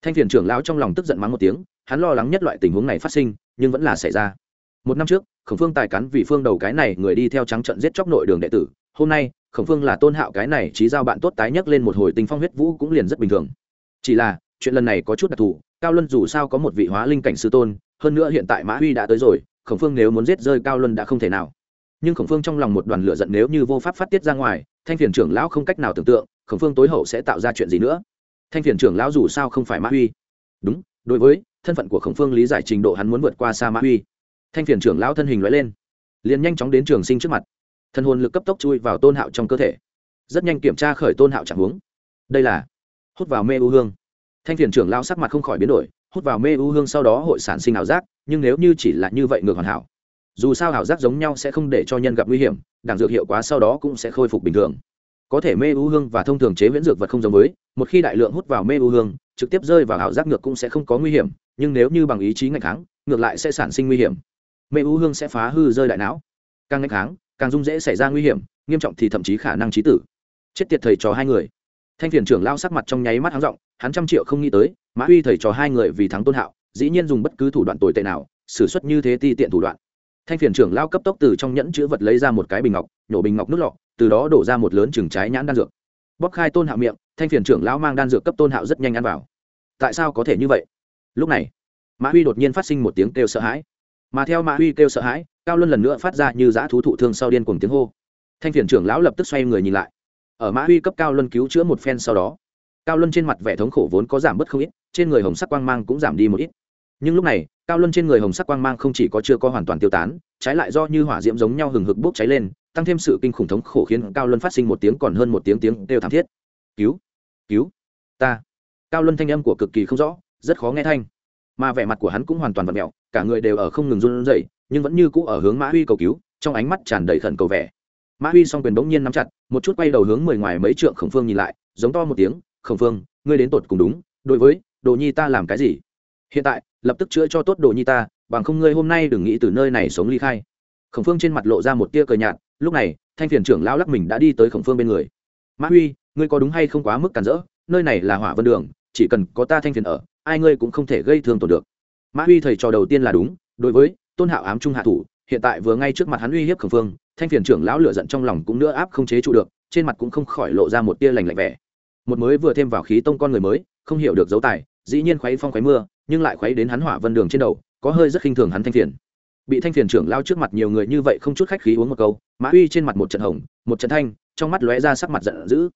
Thanh phiền trưởng lão trong lòng tức giận mắng một tiếng, hắn lo lắng nhất loại tình huống này phát sinh, nhưng vẫn là xảy ra một năm trước, khổng phương tài cắn vì phương đầu cái này người đi theo trắng trận giết chóc nội đường đệ tử. Hôm nay, khổng phương là tôn hạo cái này trí giao bạn tốt tái nhắc lên một hồi tình phong huyết vũ cũng liền rất bình thường. Chỉ là, chuyện lần này có chút đặc thù, cao luân dù sao có một vị hóa linh cảnh sư tôn, hơn nữa hiện tại mã huy đã tới rồi, khổng phương nếu muốn giết rơi cao luân đã không thể nào. Nhưng khổng phương trong lòng một đoàn lửa giận nếu như vô pháp phát tiết ra ngoài, thanh phiền trưởng lão không cách nào tưởng tượng, khổng phương tối hậu sẽ tạo ra chuyện gì nữa. Thanh phiền trưởng lão dù sao không phải mã huy. Đúng, đối với, thân phận của khổng phương lý giải trình độ hắn muốn vượt qua xa mã huy thanh phiền trưởng lão thân hình loại lên, liền nhanh chóng đến trường sinh trước mặt. Thân hồn lực cấp tốc chui vào tôn hạo trong cơ thể, rất nhanh kiểm tra khởi tôn hạo trạng huống. Đây là hút vào mê u hương. Thanh phiền trưởng lão sắc mặt không khỏi biến đổi, hút vào mê u hương sau đó hội sản sinh ảo giác, nhưng nếu như chỉ là như vậy ngược hoàn hảo, dù sao ảo giác giống nhau sẽ không để cho nhân gặp nguy hiểm đảng dược hiệu quả sau đó cũng sẽ khôi phục bình thường. Có thể mê u hương và thông thường chế viễn dược vật không giống với, một khi đại lượng hút vào mê u hương, trực tiếp rơi vào ảo giác ngược cũng sẽ không có nguy hiểm, nhưng nếu như bằng ý chí ngày kháng, ngược lại sẽ sản sinh nguy hiểm mê u hương sẽ phá hư rơi đại não. Càng ngày kháng, càng dung dễ xảy ra nguy hiểm, nghiêm trọng thì thậm chí khả năng trí tử. Chết tiệt thầy trò hai người. Thanh phiền trưởng lao sắc mặt trong nháy mắt hắn giọng, hắn trăm triệu không nghĩ tới, mã uy thầy trò hai người vì thắng tôn hạo, dĩ nhiên dùng bất cứ thủ đoạn tồi tệ nào, xử suất như thế ti tiện thủ đoạn. Thanh phiền trưởng lao cấp tốc từ trong nhẫn chữ vật lấy ra một cái bình ngọc, nhổ bình ngọc nước lọ, từ đó đổ ra một lớn chừng trái nhãn đan dược. Bóc khai tôn hạo miệng, thanh phiền trưởng lão mang đan dược cấp tôn hạo rất nhanh ăn vào. Tại sao có thể như vậy? Lúc này, mã huy đột nhiên phát sinh một tiếng kêu sợ hãi mà theo mã huy kêu sợ hãi, cao luân lần nữa phát ra như dã thú thụ thương sau điên cùng tiếng hô. Thanh phiền trưởng lão lập tức xoay người nhìn lại. Ở mã huy cấp cao luân cứu chữa một phen sau đó, cao luân trên mặt vẻ thống khổ vốn có giảm bớt không ít, trên người hồng sắc quang mang cũng giảm đi một ít. Nhưng lúc này, cao luân trên người hồng sắc quang mang không chỉ có chưa có hoàn toàn tiêu tán, trái lại do như hỏa diễm giống nhau hừng hực bốc cháy lên, tăng thêm sự kinh khủng thống khổ khiến cao luân phát sinh một tiếng còn hơn một tiếng tiếng đều thảm thiết. Cứu cứu, ta. Cao luân thanh âm của cực kỳ không rõ, rất khó nghe thanh mà vẻ mặt của hắn cũng hoàn toàn vật mẹo, cả người đều ở không ngừng run rẩy, nhưng vẫn như cũ ở hướng mã huy cầu cứu, trong ánh mắt tràn đầy khẩn cầu vẻ. Mã huy s o n g quyền bỗng nhiên nắm chặt, một chút quay đầu hướng mười ngoài mấy trượng khổng phương nhìn lại, giống to một tiếng, khổng phương, ngươi đến tột cùng đúng, đối với đồ nhi ta làm cái gì? Hiện tại, lập tức chữa cho tốt đồ nhi ta, bằng không ngươi hôm nay đừng nghĩ từ nơi này sống ly khai. Khổng phương trên mặt lộ ra một tia cờ nhạt, lúc này, thanh phiền trưởng lao lắc mình đã đi tới khổng phương bên người. Mã huy, ngươi có đúng hay không quá mức cản rỡ, nơi này là hỏa vân đường, chỉ cần có ta thanh phiền ở ai ngươi cũng không thể gây thương tổn được. Mã huy thầy trò đầu tiên là đúng, đối với tôn hạo ám trung hạ thủ, hiện tại vừa ngay trước mặt hắn uy hiếp khổng phương, thanh phiền trưởng lão lửa giận trong lòng cũng nữa áp không chế trụ được, trên mặt cũng không khỏi lộ ra một tia lành lạnh vẻ. Một mới vừa thêm vào khí tông con người mới, không hiểu được dấu tài, dĩ nhiên khuấy phong khuấy mưa, nhưng lại khuấy đến hắn hỏa vân đường trên đầu, có hơi rất khinh thường hắn thanh phiền. Bị thanh phiền trưởng lao trước mặt nhiều người như vậy không chút khách khí uống một câu, mã uy trên mặt một trận hồng, một trận thanh, trong mắt lóe ra sắc mặt giận dữ.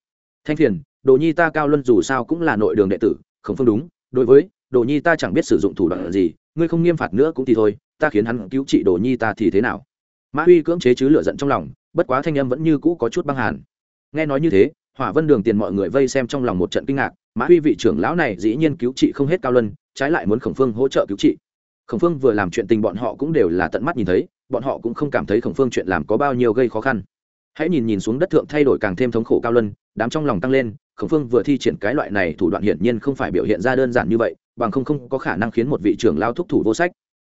Thanh phiền, đồ nhi ta cao luân dù sao cũng là nội đường đệ tử, khổng phương đúng đối với, đồ nhi ta chẳng biết sử dụng thủ đoạn gì, ngươi không nghiêm phạt nữa cũng thì thôi, ta khiến hắn cứu trị đồ nhi ta thì thế nào? Mã Huy cưỡng chế chứ lựa giận trong lòng, bất quá thanh âm vẫn như cũ có chút băng hàn. Nghe nói như thế, hỏa vân đường tiền mọi người vây xem trong lòng một trận kinh ngạc, mã Huy vị trưởng lão này dĩ nhiên cứu trị không hết cao luân, trái lại muốn khổng phương hỗ trợ cứu trị. Khổng phương vừa làm chuyện tình bọn họ cũng đều là tận mắt nhìn thấy, bọn họ cũng không cảm thấy khổng phương chuyện làm có bao nhiêu gây khó khăn hãy nhìn nhìn xuống đất thượng thay đổi càng thêm thống khổ cao luân, đám trong lòng tăng lên, khổng phương vừa thi triển cái loại này thủ đoạn hiển nhiên không phải biểu hiện ra đơn giản như vậy, bằng không không có khả năng khiến một vị trưởng lao thúc thủ vô sách.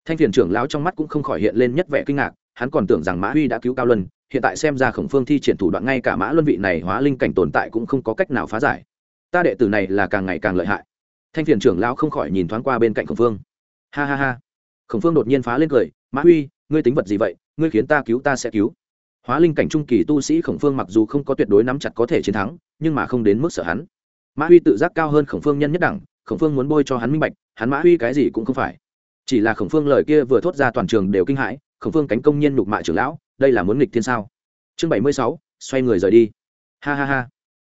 Thanh phiền trưởng lão trong mắt cũng không khỏi hiện lên nhất vẻ kinh ngạc, hắn còn tưởng rằng mã huy đã cứu cao luân, hiện tại xem ra khổng phương thi triển thủ đoạn ngay cả mã luân vị này hóa linh cảnh tồn tại cũng không có cách nào phá giải. Ta đệ tử này là càng ngày càng lợi hại. Thanh phiền trưởng lão không khỏi nhìn thoáng qua bên cạnh khổng phương. Ha ha ha. Khổng phương đột nhiên phá lên cười, mã huy, ngươi tính vật gì vậy? Ngươi khiến ta cứu ta sẽ cứu hóa linh cảnh trung kỳ tu sĩ khổng phương mặc dù không có tuyệt đối nắm chặt có thể chiến thắng, nhưng mà không đến mức sợ hắn. Mã huy tự giác cao hơn khổng phương nhân nhất đẳng, khổng phương muốn bôi cho hắn minh bạch, hắn mã huy cái gì cũng không phải. Chỉ là khổng phương lời kia vừa thốt ra toàn trường đều kinh hãi, khổng phương cánh công nhiên nhục mạ trưởng lão, đây là muốn nghịch thiên sao? Chương bảy mươi sáu, xoay người rời đi. Ha ha ha.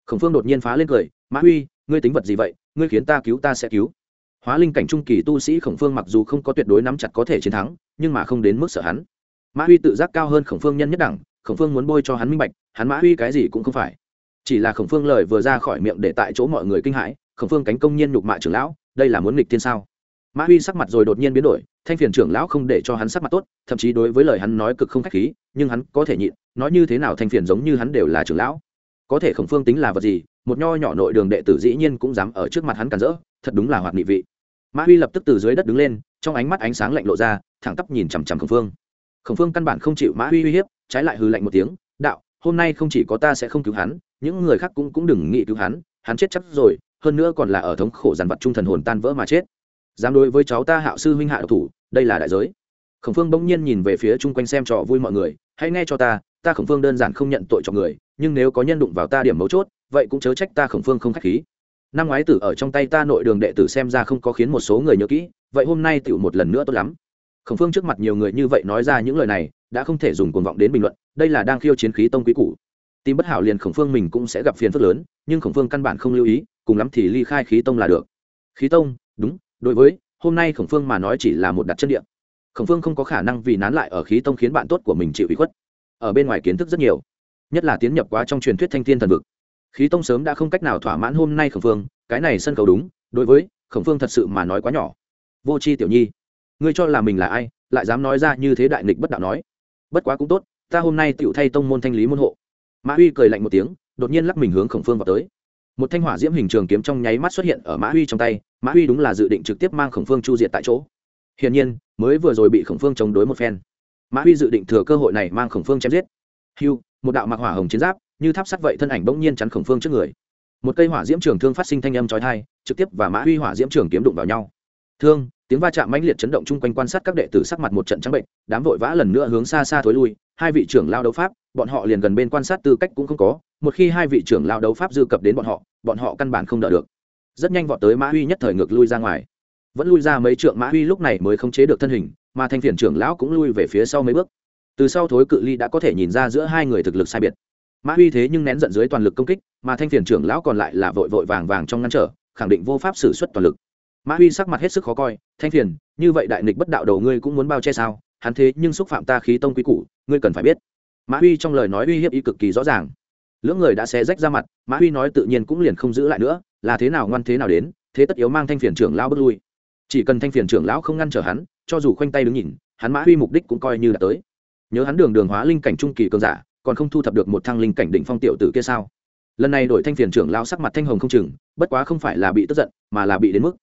Khổng phương đột nhiên phá lên cười, mã huy, ngươi tính vật gì vậy? Ngươi khiến ta cứu ta sẽ cứu. Hóa linh cảnh trung kỳ tu sĩ khổng phương mặc dù không có tuyệt đối nắm chặt có thể chiến thắng, nhưng mà không đến mức sợ hắn. Mã huy tự giác cao hơn khổng phương nhân nhất đẳng khổng phương muốn bôi cho hắn minh bạch, hắn mã huy cái gì cũng không phải. Chỉ là khổng phương lời vừa ra khỏi miệng để tại chỗ mọi người kinh hãi, khổng phương cánh công nhiên nhục mạ trưởng lão, đây là muốn nghịch thiên sao? Mã huy sắc mặt rồi đột nhiên biến đổi, thanh phiền trưởng lão không để cho hắn sắc mặt tốt, thậm chí đối với lời hắn nói cực không k h á c h khí, nhưng hắn có thể nhịn, nói như thế nào thanh phiền giống như hắn đều là trưởng lão. Có thể khổng phương tính là vật gì, một nho nhỏ nội đường đệ tử dĩ nhiên cũng dám ở trước mặt hắn cản rỡ, thật đúng là hoạt nghị vị. Mã huy lập tức từ dưới đất đứng lên, trong ánh mắt ánh sáng lạnh lộ ra, thẳng tắp nhìn chằm chằm khổng phương. Khổng phương căn bản không chịu mã huy uy hiếp trái lại hư lạnh một tiếng, đạo, hôm nay không chỉ có ta sẽ không cứu hắn, những người khác cũng cũng đừng nghĩ cứu hắn hắn chết chắc rồi, hơn nữa còn là ở thống khổ giàn vật trung thần hồn tan vỡ mà chết. Dám đối với cháu ta hạo sư huynh hạ độc thủ, đây là đại giới. Khổng phương bỗng nhiên nhìn về phía chung quanh xem trò vui mọi người, hãy nghe cho ta ta khổng phương đơn giản không nhận tội cho người, nhưng nếu có nhân đụng vào ta điểm mấu chốt, vậy cũng chớ trách ta khổng phương không k h á c h khí. Năm ngoái tử ở trong tay ta nội đường đệ tử xem ra không có khiến một số người nhớ kỹ, vậy hôm nay tựu một lần nữa tốt lắm. Khổng phương trước mặt nhiều người như vậy nói ra những lời này đã không thể dùng cuồng vọng đến bình luận, đây là đang khiêu chiến khí tông quý cũ tìm bất hảo liền khổng phương mình cũng sẽ gặp phiền phức lớn, nhưng khổng phương căn bản không lưu ý, cùng lắm thì ly khai khí tông là được. Khí tông, đúng, đối với, hôm nay khổng phương mà nói chỉ là một đặt chân địa. Khổng phương không có khả năng vì nán lại ở khí tông khiến bạn tốt của mình chịu ủy khuất. Ở bên ngoài kiến thức rất nhiều, nhất là tiến nhập quá trong truyền thuyết thanh thiên thần vực. Khí tông sớm đã không cách nào thỏa mãn hôm nay khổng phương, cái này sân khấu đúng, đối với, khổng phương thật sự mà nói quá nhỏ. Vô c h i tiểu nhi, ngươi cho là mình là ai, lại dám nói ra như thế đại nghịch bất đạo nói bất quá cũng tốt, ta hôm nay tựu thay tông môn thanh lý môn hộ. Mã huy cười lạnh một tiếng, đột nhiên lắc mình hướng khổng phương vào tới. Một thanh hỏa diễm hình trường kiếm trong nháy mắt xuất hiện ở mã huy trong tay, mã huy đúng là dự định trực tiếp mang khổng phương chu diệt tại chỗ. Hiển nhiên, mới vừa rồi bị khổng phương chống đối một phen. Mã huy dự định thừa cơ hội này mang khổng phương chém giết. Hưu, một đạo mặc hỏa hồng chiến giáp, như tháp sắt vậy thân ảnh bỗng nhiên chắn khổng phương trước người. Một cây hỏa diễm trường thương phát sinh thanh âm trói thai trực tiếp và mã huy hỏa diễm trường kiếm đụng vào nhau. Thương tiếng va chạm mãnh liệt chấn động chung quanh quan sát các đệ tử sắc mặt một trận trắng bệnh, đám vội vã lần nữa hướng xa xa thối lui. Hai vị trưởng lao đấu pháp, bọn họ liền gần bên quan sát tư cách cũng không có. Một khi hai vị trưởng lao đấu pháp dư cập đến bọn họ bọn họ căn bản không đỡ được. Rất nhanh vọt tới mã huy nhất thời ngược lui ra ngoài. Vẫn lui ra mấy trượng, mã huy lúc này mới không chế được thân hình, mà thanh phiền trưởng lão cũng lui về phía sau mấy bước. Từ sau thối cự ly đã có thể nhìn ra giữa hai người thực lực sai biệt. Mã huy thế nhưng nén giận dưới toàn lực công kích, mà thanh phiền trưởng lão còn lại là vội vội vàng vàng trong ngăn trở, khẳng định vô pháp xử suất toàn lực mã huy sắc mặt hết sức khó coi, thanh phiền, như vậy đại nghịch bất đạo đầu ngươi cũng muốn bao che sao? Hắn thế nhưng xúc phạm ta khí tông quý củ, ngươi cần phải biết. Mã huy trong lời nói uy hiếp ý cực kỳ rõ ràng. Lưỡng người đã xé rách ra mặt, mã huy nói tự nhiên cũng liền không giữ lại nữa, là thế nào ngoan thế nào đến, thế tất yếu mang thanh phiền trưởng lão bước lui. Chỉ cần thanh phiền trưởng lão không ngăn trở hắn, cho dù khoanh tay đứng nhìn, hắn mã huy mục đích cũng coi như đã tới. Nhớ hắn đường đường hóa linh cảnh trung kỳ cường giả, còn không thu thập được một thăng linh cảnh đỉnh phong tiểu tử kia sao? Lần này đổi thanh phiền trưởng lão sắc mặt thanh hồng không chừng, bất quá không phải là bị tức giận, mà là bị đến mức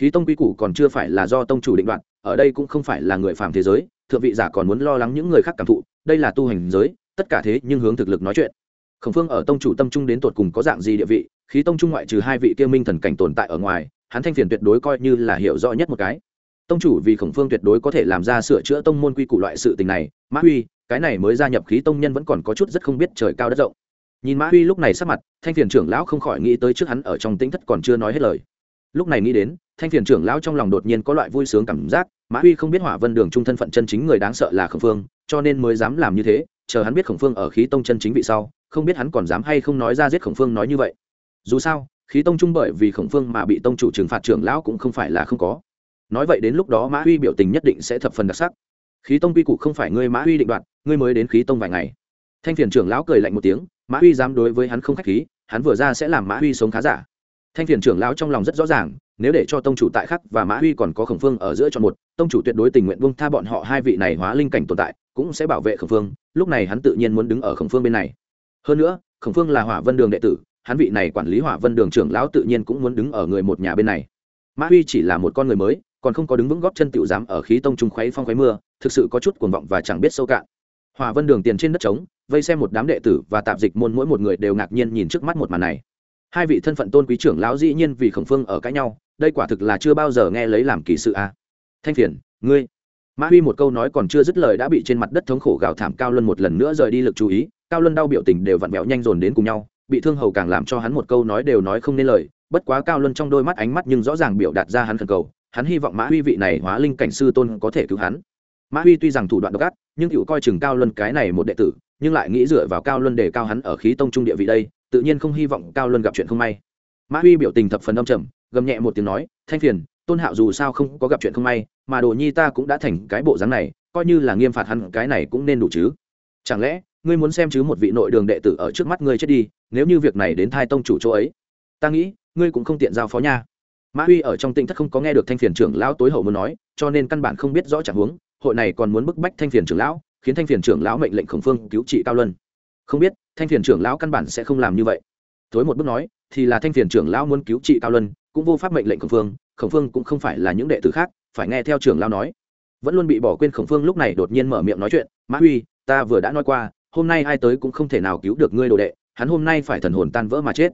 khí tông quy củ còn chưa phải là do tông chủ định đoạt, ở đây cũng không phải là người phàm thế giới, thượng vị giả còn muốn lo lắng những người khác cảm thụ, đây là tu hành giới, tất cả thế nhưng hướng thực lực nói chuyện. Khổng phương ở tông chủ tâm trung đến tột cùng có dạng gì địa vị, khí tông trung ngoại trừ hai vị kia minh thần cảnh tồn tại ở ngoài, hắn thanh phiền tuyệt đối coi như là hiểu rõ nhất một cái. Tông chủ vì khổng phương tuyệt đối có thể làm ra sửa chữa tông môn quy củ loại sự tình này, mã huy, cái này mới gia nhập khí tông nhân vẫn còn có chút rất không biết trời cao đất rộng. Nhìn mã huy lúc này sắc mặt, thanh phiền trưởng lão không khỏi nghĩ tới trước hắn ở trong tính thất còn chưa nói hết lời lúc này nghĩ đến, thanh phiền trưởng lão trong lòng đột nhiên có loại vui sướng cảm giác, mã huy không biết hỏa vân đường trung thân phận chân chính người đáng sợ là khổng phương, cho nên mới dám làm như thế, chờ hắn biết khổng phương ở khí tông chân chính vị sau, không biết hắn còn dám hay không nói ra giết khổng phương nói như vậy. Dù sao, khí tông trung bởi vì khổng phương mà bị tông chủ trừng phạt trưởng lão cũng không phải là không có. Nói vậy đến lúc đó mã huy biểu tình nhất định sẽ thập phần đặc sắc. Khí tông quy củ không phải ngươi mã huy định đoạt, ngươi mới đến khí tông vài ngày. Thanh phiền trưởng lão cười lạnh một tiếng, mã huy dám đối với hắn không khách khí, hắn vừa ra sẽ làm mã huy sống khá giả thanh phiền trưởng lão trong lòng rất rõ ràng, nếu để cho tông chủ tại khắc và mã huy còn có khổng phương ở giữa chọn một, tông chủ tuyệt đối tình nguyện buông tha bọn họ hai vị này hóa linh cảnh tồn tại, cũng sẽ bảo vệ khổng phương, lúc này hắn tự nhiên muốn đứng ở khổng phương bên này. Hơn nữa, khổng phương là hỏa vân đường đệ tử, hắn vị này quản lý hỏa vân đường trưởng lão tự nhiên cũng muốn đứng ở người một nhà bên này. Mã huy chỉ là một con người mới, còn không có đứng vững góp chân tiểu dám ở khí tông trung khuấy phong khuấy mưa, thực sự có chút cuồng vọng và chẳng biết sâu cạn. Hỏa vân đường tiền trên đất trống, vây xem một đám đệ tử và tạp dịch môn mỗi một người đều ngạc nhiên nhìn trước mắt một màn này hai vị thân phận tôn quý trưởng lão dĩ nhiên vì khổng phương ở cãi nhau, đây quả thực là chưa bao giờ nghe lấy làm kỳ sự a à. thanh phiền, ngươi mã huy một câu nói còn chưa dứt lời đã bị trên mặt đất thống khổ gào thảm cao luân một lần nữa rời đi lực chú ý, cao luân đau biểu tình đều vặn vẹo nhanh dồn đến cùng nhau, bị thương hầu càng làm cho hắn một câu nói đều nói không nên lời, bất quá cao luân trong đôi mắt ánh mắt nhưng rõ ràng biểu đạt ra hắn khẩn cầu, hắn hy vọng mã huy vị này hóa linh cảnh sư tôn có thể cứu hắn mã huy tuy rằng thủ đoạn độc ác, nhưng cựu coi chừng cao luân cái này một đệ tử, nhưng lại nghĩ dựa vào cao luân để cao hắn ở khí tông trung địa vị đây tự nhiên không hy vọng cao luân gặp chuyện không may. Mã huy biểu tình thập phần âm trầm, gầm nhẹ một tiếng nói, thanh phiền, tôn hạo dù sao không có gặp chuyện không may, mà đồ nhi ta cũng đã thành cái bộ dáng này, coi như là nghiêm phạt hắn, cái này cũng nên đủ chứ. Chẳng lẽ, ngươi muốn xem chứ một vị nội đường đệ tử ở trước mắt ngươi chết đi, nếu như việc này đến thai tông chủ chỗ ấy? Ta nghĩ, ngươi cũng không tiện giao phó nha. Mã huy ở trong tinh thất không có nghe được thanh phiền trưởng lão tối hậu muốn nói, cho nên căn bản không biết rõ trạng huống, hội này còn muốn bức bách thanh phiền trưởng lão, khiến thanh phiền trưởng lão mệnh lệnh khổng phương cứu trị cao luân. Không biết thanh phiền trưởng lão căn bản sẽ không làm như vậy. Tối một bước nói, thì là thanh phiền trưởng lão muốn cứu trị cao luân, cũng vô pháp mệnh lệnh khổng phương khổng phương cũng không phải là những đệ tử khác, phải nghe theo trưởng lão nói. Vẫn luôn bị bỏ quên khổng phương lúc này đột nhiên mở miệng nói chuyện, mã huy, ta vừa đã nói qua, hôm nay ai tới cũng không thể nào cứu được ngươi đồ đệ, hắn hôm nay phải thần hồn tan vỡ mà chết.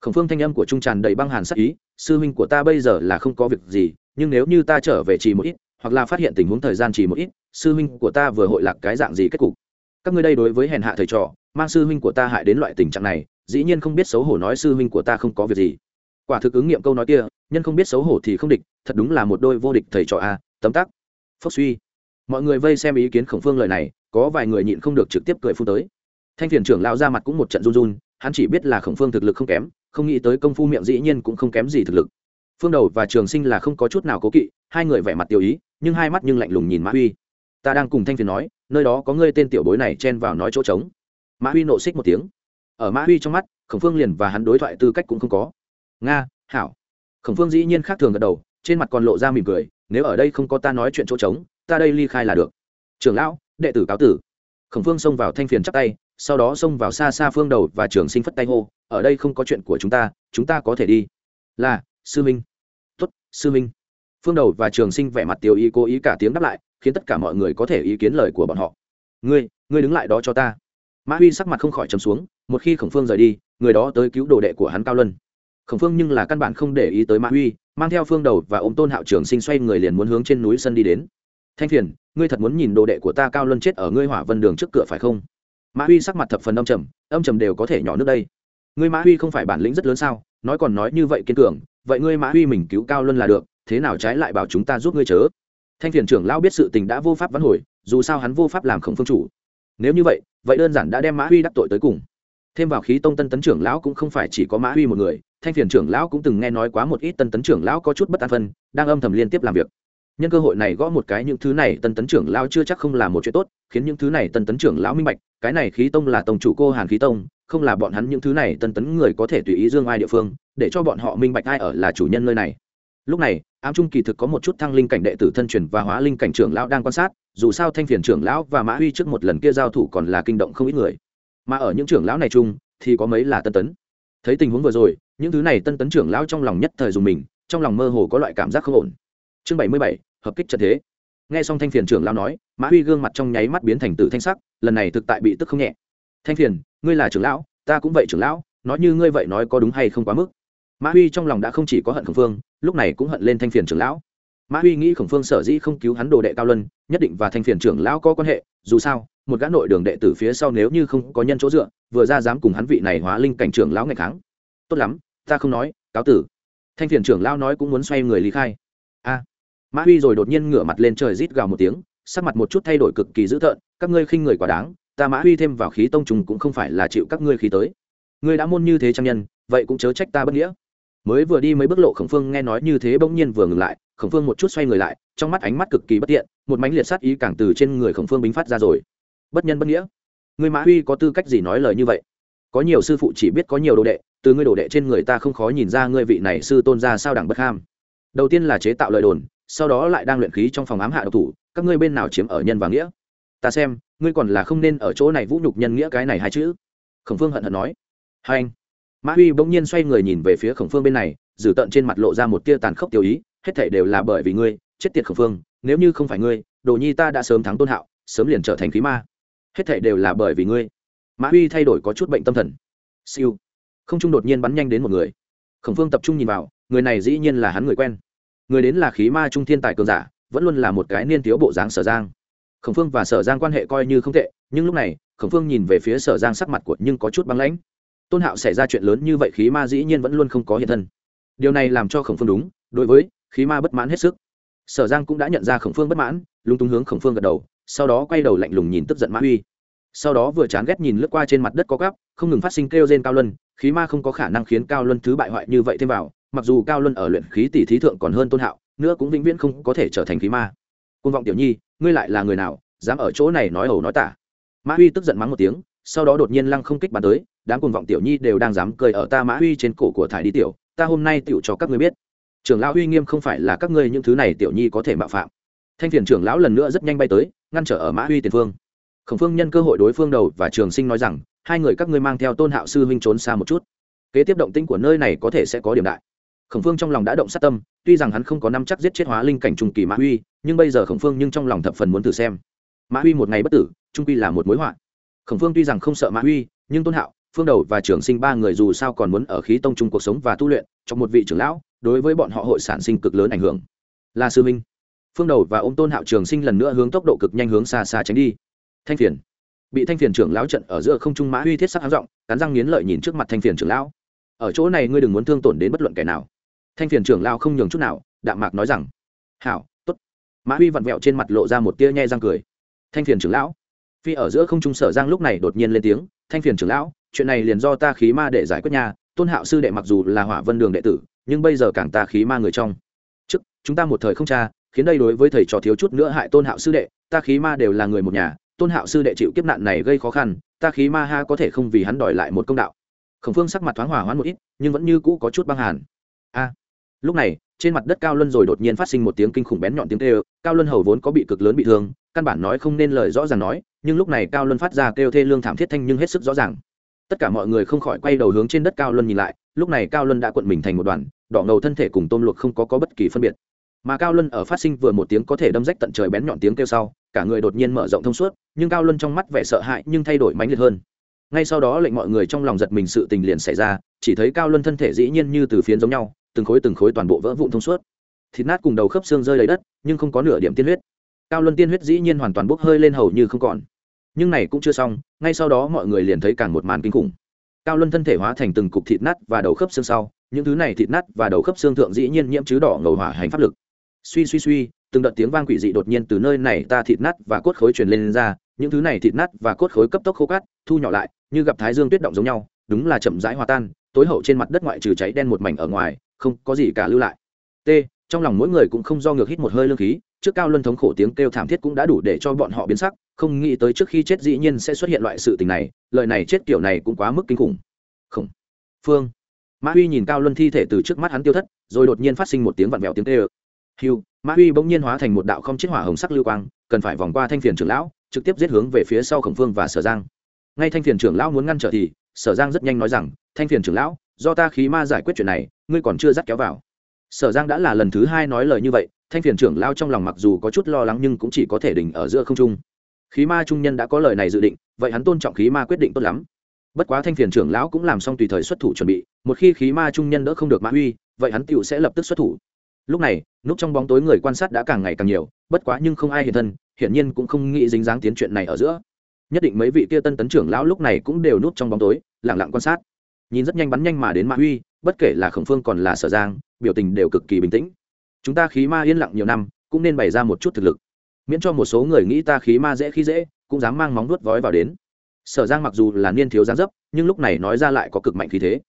Khổng phương thanh âm của trung tràn đầy băng hàn sắc ý, sư huynh của ta bây giờ là không có việc gì, nhưng nếu như ta trở về chỉ một ít, hoặc là phát hiện tình huống thời gian chỉ một ít, sư huynh của ta vừa hội lạc cái dạng gì kết cục? Các ngươi đây đối với hèn hạ thầy trò mang sư huynh của ta hại đến loại tình trạng này, dĩ nhiên không biết xấu hổ nói sư huynh của ta không có việc gì. Quả thực ứng nghiệm câu nói kia, nhân không biết xấu hổ thì không địch, thật đúng là một đôi vô địch thầy trò a, tấm tắc. Phốc suy. Mọi người vây xem ý kiến khổng phương lời này, có vài người nhịn không được trực tiếp cười phu tới. Thanh phiền trưởng lao ra mặt cũng một trận run run, hắn chỉ biết là khổng phương thực lực không kém, không nghĩ tới công phu miệng dĩ nhiên cũng không kém gì thực lực. Phương đầu và trường sinh là không có chút nào cố kỵ, hai người vẻ mặt tiểu ý, nhưng hai mắt nhưng lạnh lùng nhìn mã huy. Ta đang cùng thanh phiền nói, nơi đó có ngươi tên tiểu bối này chen vào nói chỗ trống mã huy nộ xích một tiếng. Ở mã huy trong mắt, khổng phương liền và hắn đối thoại tư cách cũng không có. Nga, hảo. Khổng phương dĩ nhiên khác thường gật đầu, trên mặt còn lộ ra mỉm cười, nếu ở đây không có ta nói chuyện chỗ trống, ta đây ly khai là được. Trưởng lão, đệ tử cáo tử. Khổng phương xông vào thanh phiền chắp tay, sau đó xông vào xa xa phương đầu và trường sinh phất tay hô, ở đây không có chuyện của chúng ta chúng ta có thể đi. Là, sư minh. Tuất sư minh. Phương đầu và trường sinh vẻ mặt tiêu ý cố ý cả tiếng đáp lại, khiến tất cả mọi người có thể ý kiến lời của bọn họ. Ngươi ngươi đứng lại đó cho ta mã huy sắc mặt không khỏi trầm xuống, một khi khổng phương rời đi, người đó tới cứu đồ đệ của hắn cao luân. Khổng phương nhưng là căn bản không để ý tới mã huy, mang theo phương đầu và ô m tôn hạo trường sinh xoay người liền muốn hướng trên núi sân đi đến. Thanh phiền, ngươi thật muốn nhìn đồ đệ của ta cao luân chết ở ngươi hỏa vân đường trước cửa phải không? Mã huy sắc mặt thập phần âm trầm âm trầm đều có thể nhỏ nước đây. Ngươi mã huy không phải bản lĩnh rất lớn sao? Nói còn nói như vậy kiên cường, vậy ngươi mã huy mình cứu cao luân là được, thế nào trái lại bảo chúng ta giúp ngươi chớ? Thanh phiền trưởng lão biết sự tình đã vô pháp vãn hồi, dù sao hắn vô pháp làm khổng phương chủ. Nếu như vậy vậy đơn giản đã đem mã huy đắc tội tới cùng. Thêm vào khí tông tân tấn trưởng lão cũng không phải chỉ có mã huy một người, thanh phiền trưởng lão cũng từng nghe nói quá một ít tân tấn trưởng lão có chút bất an phân, đang âm thầm liên tiếp làm việc. Nhân cơ hội này gõ một cái những thứ này tân tấn trưởng lão chưa chắc không là một chuyện tốt, khiến những thứ này tân tấn trưởng lão minh bạch, cái này khí tông là tông chủ cô hàn khí tông, không là bọn hắn những thứ này tân tấn người có thể tùy ý dương ai địa phương, để cho bọn họ minh bạch ai ở là chủ nhân nơi này lúc này, ám trung kỳ thực có một chút thăng linh cảnh đệ tử thân truyền và hóa linh cảnh trưởng lão đang quan sát, dù sao thanh phiền trưởng lão và mã huy trước một lần kia giao thủ còn là kinh động không ít người. Mà ở những trưởng lão này chung, thì có mấy là tân tấn. Thấy tình huống vừa rồi, những thứ này tân tấn trưởng lão trong lòng nhất thời dùng mình, trong lòng mơ hồ có loại cảm giác không ổn. Chương bảy mươi bảy, hợp kích trận thế. Nghe xong thanh phiền trưởng lão nói, mã huy gương mặt trong nháy mắt biến thành tử thanh sắc, lần này thực tại bị tức không nhẹ. Thanh phiền, ngươi là trưởng lão, ta cũng vậy trưởng lão, nói như ngươi vậy nói có đúng hay không quá mức? Mã huy trong lòng đã không chỉ có hận khổng phương, lúc này cũng hận lên thanh phiền trưởng lão. mã huy nghĩ khổng phương sở dĩ không cứu hắn đồ đệ cao luân, nhất định và thanh phiền trưởng lão có quan hệ, dù sao, một gã nội đường đệ tử phía sau nếu như không có nhân chỗ dựa, vừa ra dám cùng hắn vị này hóa linh cảnh trưởng lão ngày kháng. tốt lắm, ta không nói, cáo tử. thanh phiền trưởng lão nói cũng muốn xoay người lý khai. a, mã huy rồi đột nhiên ngửa mặt lên trời rít gào một tiếng, sắc mặt một chút thay đổi cực kỳ dữ tợn, các ngươi khinh người quá đáng, ta mã huy thêm vào khí tông trùng cũng không phải là chịu các ngươi khí tới. ngươi đã môn như thế trang nhân, vậy cũng chớ trách ta bất nghĩa mới vừa đi mấy bước lộ khổng phương nghe nói như thế bỗng nhiên vừa ngừng lại, khổng phương một chút xoay người lại, trong mắt ánh mắt cực kỳ bất tiện, một mánh liệt sát ý càng từ trên người khổng phương bính phát ra rồi. Bất nhân bất nghĩa. Người mã huy có tư cách gì nói lời như vậy? Có nhiều sư phụ chỉ biết có nhiều đồ đệ, từ ngươi đồ đệ trên người ta không khó nhìn ra ngươi vị này sư tôn ra sao đẳng bất ham. Đầu tiên là chế tạo lời đồn, sau đó lại đang luyện khí trong phòng ám hạ độc thủ, các ngươi bên nào chiếm ở nhân và nghĩa? Ta xem, ngươi còn là không nên ở chỗ này vũ nhục nhân nghĩa cái này hai chữ khổng phương hận hận nói. Hai anh mã huy bỗng nhiên xoay người nhìn về phía khổng phương bên này dử tận trên mặt lộ ra một tia tàn khốc tiêu ý, hết thể đều là bởi vì ngươi, chết tiệt khổng phương, nếu như không phải ngươi, đồ nhi ta đã sớm thắng tôn hạo, sớm liền trở thành khí ma. Hết thể đều là bởi vì ngươi. Mã huy thay đổi có chút bệnh tâm thần. Siêu. Không trung đột nhiên bắn nhanh đến một người. Khổng phương tập trung nhìn vào, người này dĩ nhiên là hắn người quen. Người đến là khí ma trung thiên tài cường giả, vẫn luôn là một cái niên thiếu bộ dáng sở giang. Khổng phương và sở giang quan hệ coi như không tệ, nhưng lúc này, khổng phương nhìn về phía sở giang sắc mặt của nhưng có chút băng lãnh tôn hạo xảy ra chuyện lớn như vậy khí ma dĩ nhiên vẫn luôn không có hiện thân. Điều này làm cho khổng phương đúng, đối với khí ma bất mãn hết sức. Sở giang cũng đã nhận ra khổng phương bất mãn, lúng túng hướng khổng phương gật đầu, sau đó quay đầu lạnh lùng nhìn tức giận mã huy. Sau đó vừa chán ghét nhìn lướt qua trên mặt đất có gắp không ngừng phát sinh kêu trên cao luân, khí ma không có khả năng khiến cao luân thứ bại hoại như vậy thêm vào, mặc dù cao luân ở luyện khí tỷ thí thượng còn hơn tôn hạo, nữa cũng vĩnh viễn không có thể trở thành khí ma. Côn vọng tiểu nhi, ngươi lại là người nào, dám ở chỗ này nói ẩu nói tả. Mã huy tức giận mắng một tiếng, sau đó đột nhiên lăng không kích bắn tới đám cuồng vọng tiểu nhi đều đang dám cười ở ta mã huy trên cổ của thải đi tiểu, ta hôm nay tiểu cho các ngươi biết. Trưởng lão huy nghiêm không phải là các ngươi những thứ này tiểu nhi có thể mạo phạm. Thanh phiền trưởng lão lần nữa rất nhanh bay tới, ngăn trở ở mã huy tiền phương. Khổng phương nhân cơ hội đối phương đầu và trường sinh nói rằng, hai người các ngươi mang theo tôn hạo sư huynh trốn xa một chút. Kế tiếp động tĩnh của nơi này có thể sẽ có điểm đại. Khổng phương trong lòng đã động sát tâm, tuy rằng hắn không có năm chắc giết chết hóa linh cảnh trùng kỳ mã huy, nhưng bây giờ khổng phương nhưng trong lòng thập phần muốn thử xem. Mã huy một ngày bất tử, trung quy là một mối họa. Khổng phương tuy rằng không sợ mã huy, nhưng tôn hạo phương đầu và trường sinh ba người dù sao còn muốn ở khí tông chung cuộc sống và tu luyện trong một vị trưởng lão, đối với bọn họ hội sản sinh cực lớn ảnh hưởng. Là sư minh, phương đầu và ô m tôn hạo trường sinh lần nữa hướng tốc độ cực nhanh hướng xa xa tránh đi. Thanh phiền, bị thanh phiền trưởng lão trận ở giữa không trung mã huy thiết sắc áo r ộ n g cắn răng nghiến lợi nhìn trước mặt thanh phiền trưởng lão. Ở chỗ này ngươi đừng muốn thương tổn đến bất luận kẻ nào. Thanh phiền trưởng lão không nhường chút nào, đạm mạc nói rằng, hảo t ố t mã huy vặn vẹo trên mặt lộ ra một tia nhai răng cười. Thanh phiền trưởng lão, phi ở giữa không trung sở giang lúc này đột nhiên lên tiếng, thanh phiền trưởng lão chuyện này liền do ta khí ma để giải quyết nhà tôn hạo sư đệ mặc dù là hỏa vân đường đệ tử, nhưng bây giờ càng ta khí ma người trong. Trước, chúng ta một thời không cha khiến đây đối với thầy trò thiếu chút nữa hại tôn hạo sư đệ, ta khí ma đều là người một nhà. Tôn hạo sư đệ chịu kiếp nạn này gây khó khăn, ta khí ma ha có thể không vì hắn đòi lại một công đạo. Khổng phương sắc mặt thoáng hỏa hoãn một ít, nhưng vẫn như cũ có chút băng hàn. A, lúc này, trên mặt đất cao luân rồi đột nhiên phát sinh một tiếng kinh khủng bén nhọn tiếng kêu, cao luân hầu vốn có bị cực lớn bị thương, căn bản nói không nên lời rõ ràng nói, nhưng lúc này cao luân phát ra kêu thê lương thảm thiết thanh nhưng hết sức rõ ràng tất cả mọi người không khỏi quay đầu hướng trên đất cao luân nhìn lại lúc này cao luân đã cuộn mình thành một đoàn đỏ ngầu thân thể cùng tôm luộc không có, có bất kỳ phân biệt. Mà cao luân ở phát sinh vừa một tiếng có thể đâm rách tận trời bén nhọn tiếng kêu sau cả người đột nhiên mở rộng thông suốt nhưng cao luân trong mắt vẻ sợ hãi nhưng thay đổi mãnh liệt hơn. Ngay sau đó lệnh mọi người trong lòng giật mình sự tình liền xảy ra chỉ thấy cao luân thân thể dĩ nhiên như từ phiến giống nhau từng khối từng khối toàn bộ vỡ vụn thông suốt. Thịt nát cùng đầu khớp xương rơi lấy đất nhưng không có nửa điểm tiên huyết. Cao luân tiên huyết dĩ nhiên hoàn toàn bốc hơi lên hầu như không còn nhưng này cũng chưa xong, ngay sau đó mọi người liền thấy càng một màn kinh khủng. Cao luân thân thể hóa thành từng cục thịt nát và đầu khớp xương sau, những thứ này thịt nát và đầu khớp xương thượng dĩ nhiên nhiễm chứ đỏ ngầu hỏa hành pháp lực. Suy suy suy, từng đợt tiếng vang quỷ dị đột nhiên từ nơi này ta thịt nát và cốt khối truyền lên ra, những thứ này thịt nát và cốt khối cấp tốc khô cát, thu nhỏ lại, như gặp thái dương tuyết động giống nhau, đúng là chậm rãi hòa tan, tối hậu trên mặt đất ngoại trừ cháy đen một mảnh ở ngoài, không có gì cả lưu lại. T, trong lòng mỗi người cũng không do ngược hít một hơi lương khí, trước cao luân thống khổ tiếng kêu thảm thiết cũng đã đủ để cho bọn họ biến sắc không nghĩ tới trước khi chết dĩ nhiên sẽ xuất hiện loại sự tình này, lời này chết kiểu này cũng quá mức kinh khủng. Khủng. Phương. Mã huy nhìn cao luân thi thể từ trước mắt hắn tiêu thất, rồi đột nhiên phát sinh một tiếng vặn vẹo tiếng kêu. Hiu mã huy bỗng nhiên hóa thành một đạo không chiếc hỏa hồng sắc lưu quang, cần phải vòng qua thanh phiền trưởng lão, trực tiếp giết hướng về phía sau khổng phương và sở giang. Ngay thanh phiền trưởng lão muốn ngăn trở thì, sở giang rất nhanh nói rằng, thanh phiền trưởng lão, do ta khí ma giải quyết chuyện này, ngươi còn chưa dắt kéo vào. Sở giang đã là lần thứ hai nói lời như vậy, thanh phiền trưởng lao trong lòng mặc dù có chút lo lắng nhưng cũng chỉ có thể đỉnh ở giữa không trung khí ma trung nhân đã có lời này dự định, vậy hắn tôn trọng khí ma quyết định tốt lắm. Bất quá thanh phiền trưởng lão cũng làm xong tùy thời xuất thủ chuẩn bị, một khi khí ma trung nhân đỡ không được mã uy, vậy hắn tựu sẽ lập tức xuất thủ. Lúc này, núp trong bóng tối người quan sát đã càng ngày càng nhiều, bất quá nhưng không ai hiện thân, hiển nhiên cũng không nghĩ dính dáng tiến chuyện này ở giữa. Nhất định mấy vị kia tân tấn trưởng lão lúc này cũng đều núp trong bóng tối lẳng lặng quan sát. Nhìn rất nhanh bắn nhanh mà đến mã uy, bất kể là khổng phương còn là sở giang, biểu tình đều cực kỳ bình tĩnh. Chúng ta khí ma yên lặng nhiều năm, cũng nên bày ra một chút thực lực miễn cho một số người nghĩ ta khí ma dễ khi dễ, cũng dám mang móng nuốt vói vào đến. Sở giang mặc dù là niên thiếu gián dấp, nhưng lúc này nói ra lại có cực mạnh khí thế.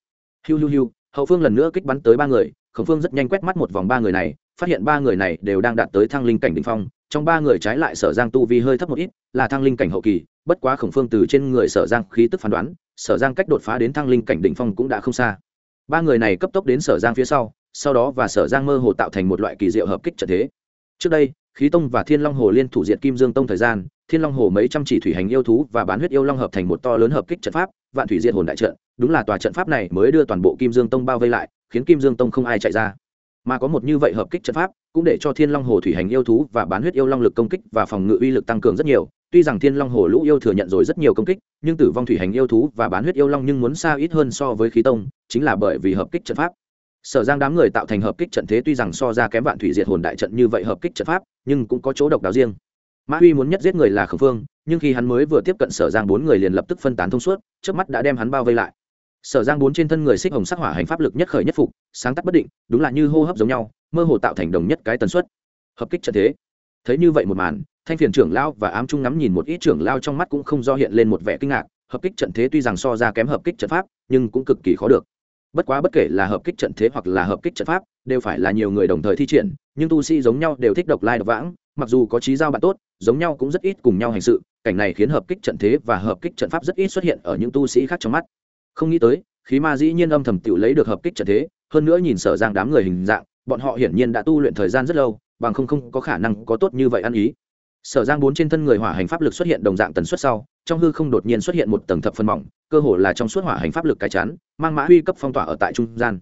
Hiu hiu hiu, hậu phương lần nữa kích bắn tới ba người, khổng phương rất nhanh quét mắt một vòng ba người này, phát hiện ba người này đều đang đạt tới thăng linh cảnh đ ỉ n h phong, trong ba người trái lại sở giang tu vi hơi thấp một ít, là thăng linh cảnh hậu kỳ, bất quá khổng phương từ trên người sở giang khí tức phán đoán, sở giang cách đột phá đến thăng linh cảnh đ ỉ n h phong cũng đã không xa. Ba người này cấp tốc đến sở giang phía sau sau đó và sở giang mơ hồ tạo thành một loại kỳ diệu hợp kích trận thế. Trước đây khí tông và thiên long hồ liên thủ diệt kim dương tông thời gian, thiên long hồ mấy trăm chỉ thủy hành yêu thú và bán huyết yêu long hợp thành một to lớn hợp kích trận pháp, vạn thủy diệt hồn đại trận. Đúng là tòa trận pháp này mới đưa toàn bộ kim dương tông bao vây lại, khiến kim dương tông không ai chạy ra. Mà có một như vậy hợp kích trận pháp, cũng để cho thiên long hồ thủy hành yêu thú và bán huyết yêu long lực công kích và phòng ngự uy lực tăng cường rất nhiều. Tuy rằng thiên long hồ lũ yêu thừa nhận rồi rất nhiều công kích, nhưng tử vong thủy hành yêu thú và bán huyết yêu long nhưng muốn xa ít hơn so với khí tông, chính là bởi vì hợp kích trận pháp sở giang đám người tạo thành hợp kích trận thế tuy rằng so ra kém vạn thủy diệt hồn đại trận như vậy hợp kích trận pháp, nhưng cũng có chỗ độc đáo riêng. Mã huy muốn nhất giết người là khẩn phương, nhưng khi hắn mới vừa tiếp cận sở giang bốn người liền lập tức phân tán thông suốt, trước mắt đã đem hắn bao vây lại. Sở giang bốn trên thân người xích hồng sắc hỏa hành pháp lực nhất khởi nhất phục, sáng tắt bất định, đúng là như hô hấp giống nhau, mơ hồ tạo thành đồng nhất cái tần suất. Hợp kích trận thế. Thấy như vậy một màn, thanh phiền trưởng lao và ám trung ngắm nhìn một ít trưởng lao trong mắt cũng không do hiện lên một vẻ kinh ngạc, hợp kích trận thế tuy rằng so ra kém hợp kích trận pháp, nhưng cũng cực kỳ khó được bất quá bất kể là hợp kích trận thế hoặc là hợp kích trận pháp, đều phải là nhiều người đồng thời thi triển, nhưng tu sĩ giống nhau đều thích độc lai độc vãng, mặc dù có trí giao bạn tốt, giống nhau cũng rất ít cùng nhau hành sự, cảnh này khiến hợp kích trận thế và hợp kích trận pháp rất ít xuất hiện ở những tu sĩ khác trong mắt. Không nghĩ tới, khí ma dĩ nhiên âm thầm tự lấy được hợp kích trận thế, hơn nữa nhìn sở giang đám người hình dạng, bọn họ hiển nhiên đã tu luyện thời gian rất lâu, bằng không không có khả năng có tốt như vậy ăn ý sở giang bốn trên thân người hỏa hành pháp lực xuất hiện đồng dạng tần suất sau, trong hư không đột nhiên xuất hiện một tầng thập phân mỏng, cơ hồ là trong suốt hỏa hành pháp lực cái chắn mang mã huy cấp phong tỏa ở tại trung gian.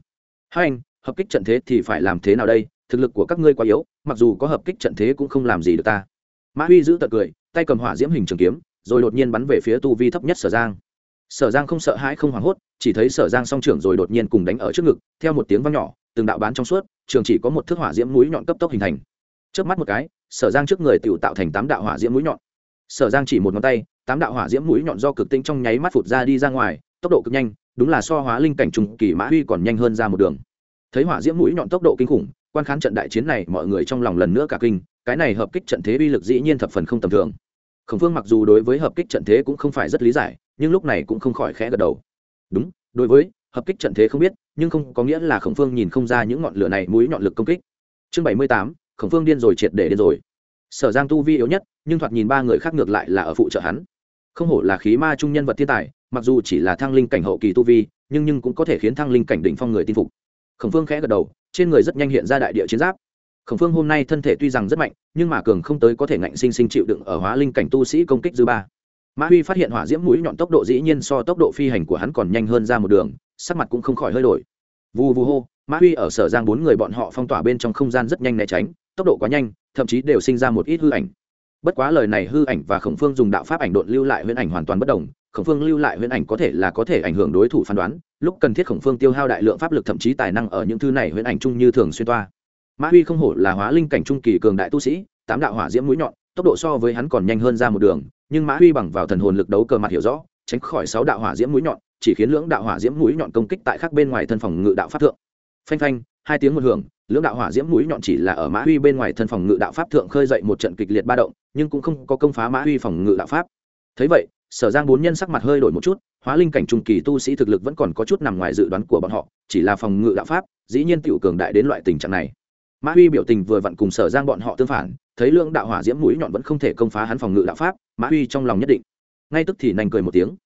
Hai anh, hợp kích trận thế thì phải làm thế nào đây? Thực lực của các ngươi quá yếu, mặc dù có hợp kích trận thế cũng không làm gì được ta. Mã huy giữ tật cười, tay cầm hỏa diễm hình trường kiếm, rồi đột nhiên bắn về phía tu vi thấp nhất sở giang. Sở giang không sợ hãi, không hoảng hốt, chỉ thấy sở giang song trưởng rồi đột nhiên cùng đánh ở trước ngực, theo một tiếng vang nhỏ, từng đạo bán trong suốt, trường chỉ có một thước hỏa diễm mũi nhọn cấp tốc hình thành. Trước mắt một cái sở giang trước người tự tạo thành tám đạo hỏa diễm mũi nhọn. Sở giang chỉ một ngón tay, tám đạo hỏa diễm mũi nhọn do cực tinh trong nháy mắt phụt ra đi ra ngoài, tốc độ cực nhanh, đúng là so hóa linh cảnh trùng kỳ mã huy còn nhanh hơn ra một đường. Thấy hỏa diễm mũi nhọn tốc độ kinh khủng, quan khán trận đại chiến này mọi người trong lòng lần nữa cả kinh, cái này hợp kích trận thế uy lực dĩ nhiên thập phần không tầm thường. Khổng phương mặc dù đối với hợp kích trận thế cũng không phải rất lý giải, nhưng lúc này cũng không khỏi khẽ gật đầu. Đúng, đối với hợp kích trận thế không biết, nhưng không có nghĩa là khổng phương nhìn không ra những ngọn lửa này mũi nhọn lực công kích. Chương bảy mươi tám khổng phương điên rồi, triệt để điên rồi. Sở giang tu vi yếu nhất, nhưng thoạt nhìn ba người khác ngược lại là ở phụ trợ hắn. Không hổ là khí ma trung nhân vật thiên tài, mặc dù chỉ là thăng linh cảnh hậu kỳ tu vi, nhưng nhưng cũng có thể khiến thăng linh cảnh đỉnh phong người tin phục. Khổng phương khẽ gật đầu, trên người rất nhanh hiện ra đại địa chiến giáp. Khổng phương hôm nay thân thể tuy rằng rất mạnh, nhưng mà cường không tới có thể ngạnh sinh sinh chịu đựng ở hóa linh cảnh tu sĩ công kích dư ba. Mã huy phát hiện hỏa diễm mũi nhọn tốc độ dĩ nhiên so tốc độ phi hành của hắn còn nhanh hơn ra một đường, sắc mặt cũng không khỏi hơi đổi. Vù vù hô mã huy ở sở giang bốn người bọn họ phong tỏa bên trong không gian rất nhanh né tránh tốc độ quá nhanh, thậm chí đều sinh ra một ít hư ảnh. Bất quá lời này hư ảnh và khổng phương dùng đạo pháp ảnh độn lưu lại huyễn ảnh hoàn toàn bất đồng. Khổng phương lưu lại huyễn ảnh có thể là có thể ảnh hưởng đối thủ phán đoán. Lúc cần thiết khổng phương tiêu hao đại lượng pháp lực thậm chí tài năng ở những thư này huyễn ảnh chung như thường xuyên toa. Mã huy không hổ là hóa linh cảnh trung kỳ cường đại tu sĩ, tám đạo hỏa diễm mũi nhọn, tốc độ so với hắn còn nhanh hơn ra một đường, nhưng mã huy bằng vào thần hồn lực đấu cờ mặt hiểu rõ, tránh khỏi sáu đạo hỏa diễm mũi nhọn, chỉ khiến lưỡng đạo hỏa diễm mũi nhọn công kích tại khác bên ngoài thân phòng ngự đạo pháp thượng. Phanh phanh, hai tiếng một hưởng lưỡng đạo hỏa diễm mũi nhọn chỉ là ở mã huy bên ngoài thân phòng ngự đạo pháp thượng khơi dậy một trận kịch liệt ba động, nhưng cũng không có công phá mã huy phòng ngự đạo pháp. Thấy vậy, sở giang bốn nhân sắc mặt hơi đổi một chút, hóa linh cảnh trung kỳ tu sĩ thực lực vẫn còn có chút nằm ngoài dự đoán của bọn họ, chỉ là phòng ngự đạo pháp, dĩ nhiên tiểu cường đại đến loại tình trạng này. Mã huy biểu tình vừa vặn cùng sở giang bọn họ tương phản, thấy lưỡng đạo hỏa diễm mũi nhọn vẫn không thể công phá hắn phòng ngự đạo pháp, mã huy trong lòng nhất định. Ngay tức thì nành cười một tiếng,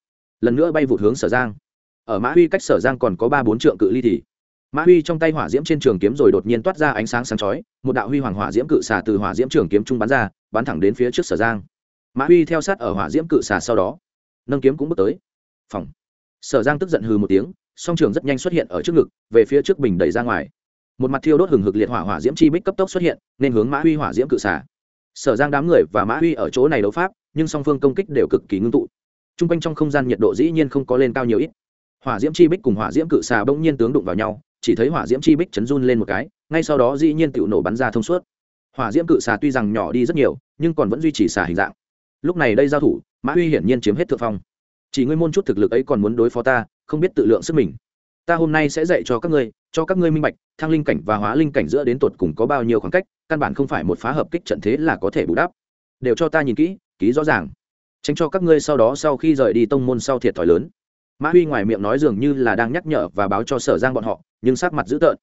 lần nữa bay vụt hướng sở giang. Ở mã huy cách sở giang còn có ba bốn trượng cự ly thì mã huy trong tay hỏa diễm trên trường kiếm rồi đột nhiên toát ra ánh sáng sáng chói, một đạo huy hoàng hỏa diễm cự xà từ hỏa diễm trường kiếm trung bắn ra, bắn thẳng đến phía trước sở giang. Mã huy theo sát ở hỏa diễm cự xà sau đó, nâng kiếm cũng bước tới. Phòng sở giang tức giận hừ một tiếng, song trường rất nhanh xuất hiện ở trước ngực, về phía trước bình đẩy ra ngoài. Một mặt thiêu đốt hừng hực liệt hỏa hỏa diễm chi bích cấp tốc xuất hiện, nên hướng mã huy hỏa diễm cự xà. Sở giang đám người và mã huy ở chỗ này đấu pháp, nhưng song phương công kích đều cực kỳ ngưng tụ. T r u n g quanh trong không gian nhiệt độ dĩ nhiên không có lên cao nhiều ít. Hỏa diễm chi bích cùng hỏa diễm cự xà bỗng nhiên tướng đụng vào nhau chỉ thấy hỏa diễm chi bích chấn run lên một cái, ngay sau đó dĩ nhiên tựu nổ bắn ra thông suốt. Hỏa diễm cự xà tuy rằng nhỏ đi rất nhiều, nhưng còn vẫn duy trì xà hình dạng. Lúc này đây giao thủ, mã huy hiển nhiên chiếm hết thượng phong. Chỉ ngươi môn chút thực lực ấy còn muốn đối phó ta, không biết tự lượng sức mình. Ta hôm nay sẽ dạy cho các ngươi, cho các ngươi minh bạch, thăng linh cảnh và hóa linh cảnh giữa đến tột cùng có bao nhiêu khoảng cách, căn bản không phải một phá hợp kích trận thế là có thể bù đắp. Đều cho ta nhìn kỹ, ký rõ ràng. Tránh cho các ngươi sau đó sau khi rời đi tông môn sau thiệt thòi lớn mã huy ngoài miệng nói dường như là đang nhắc nhở và báo cho sở giang bọn họ, nhưng sát mặt dữ tợn.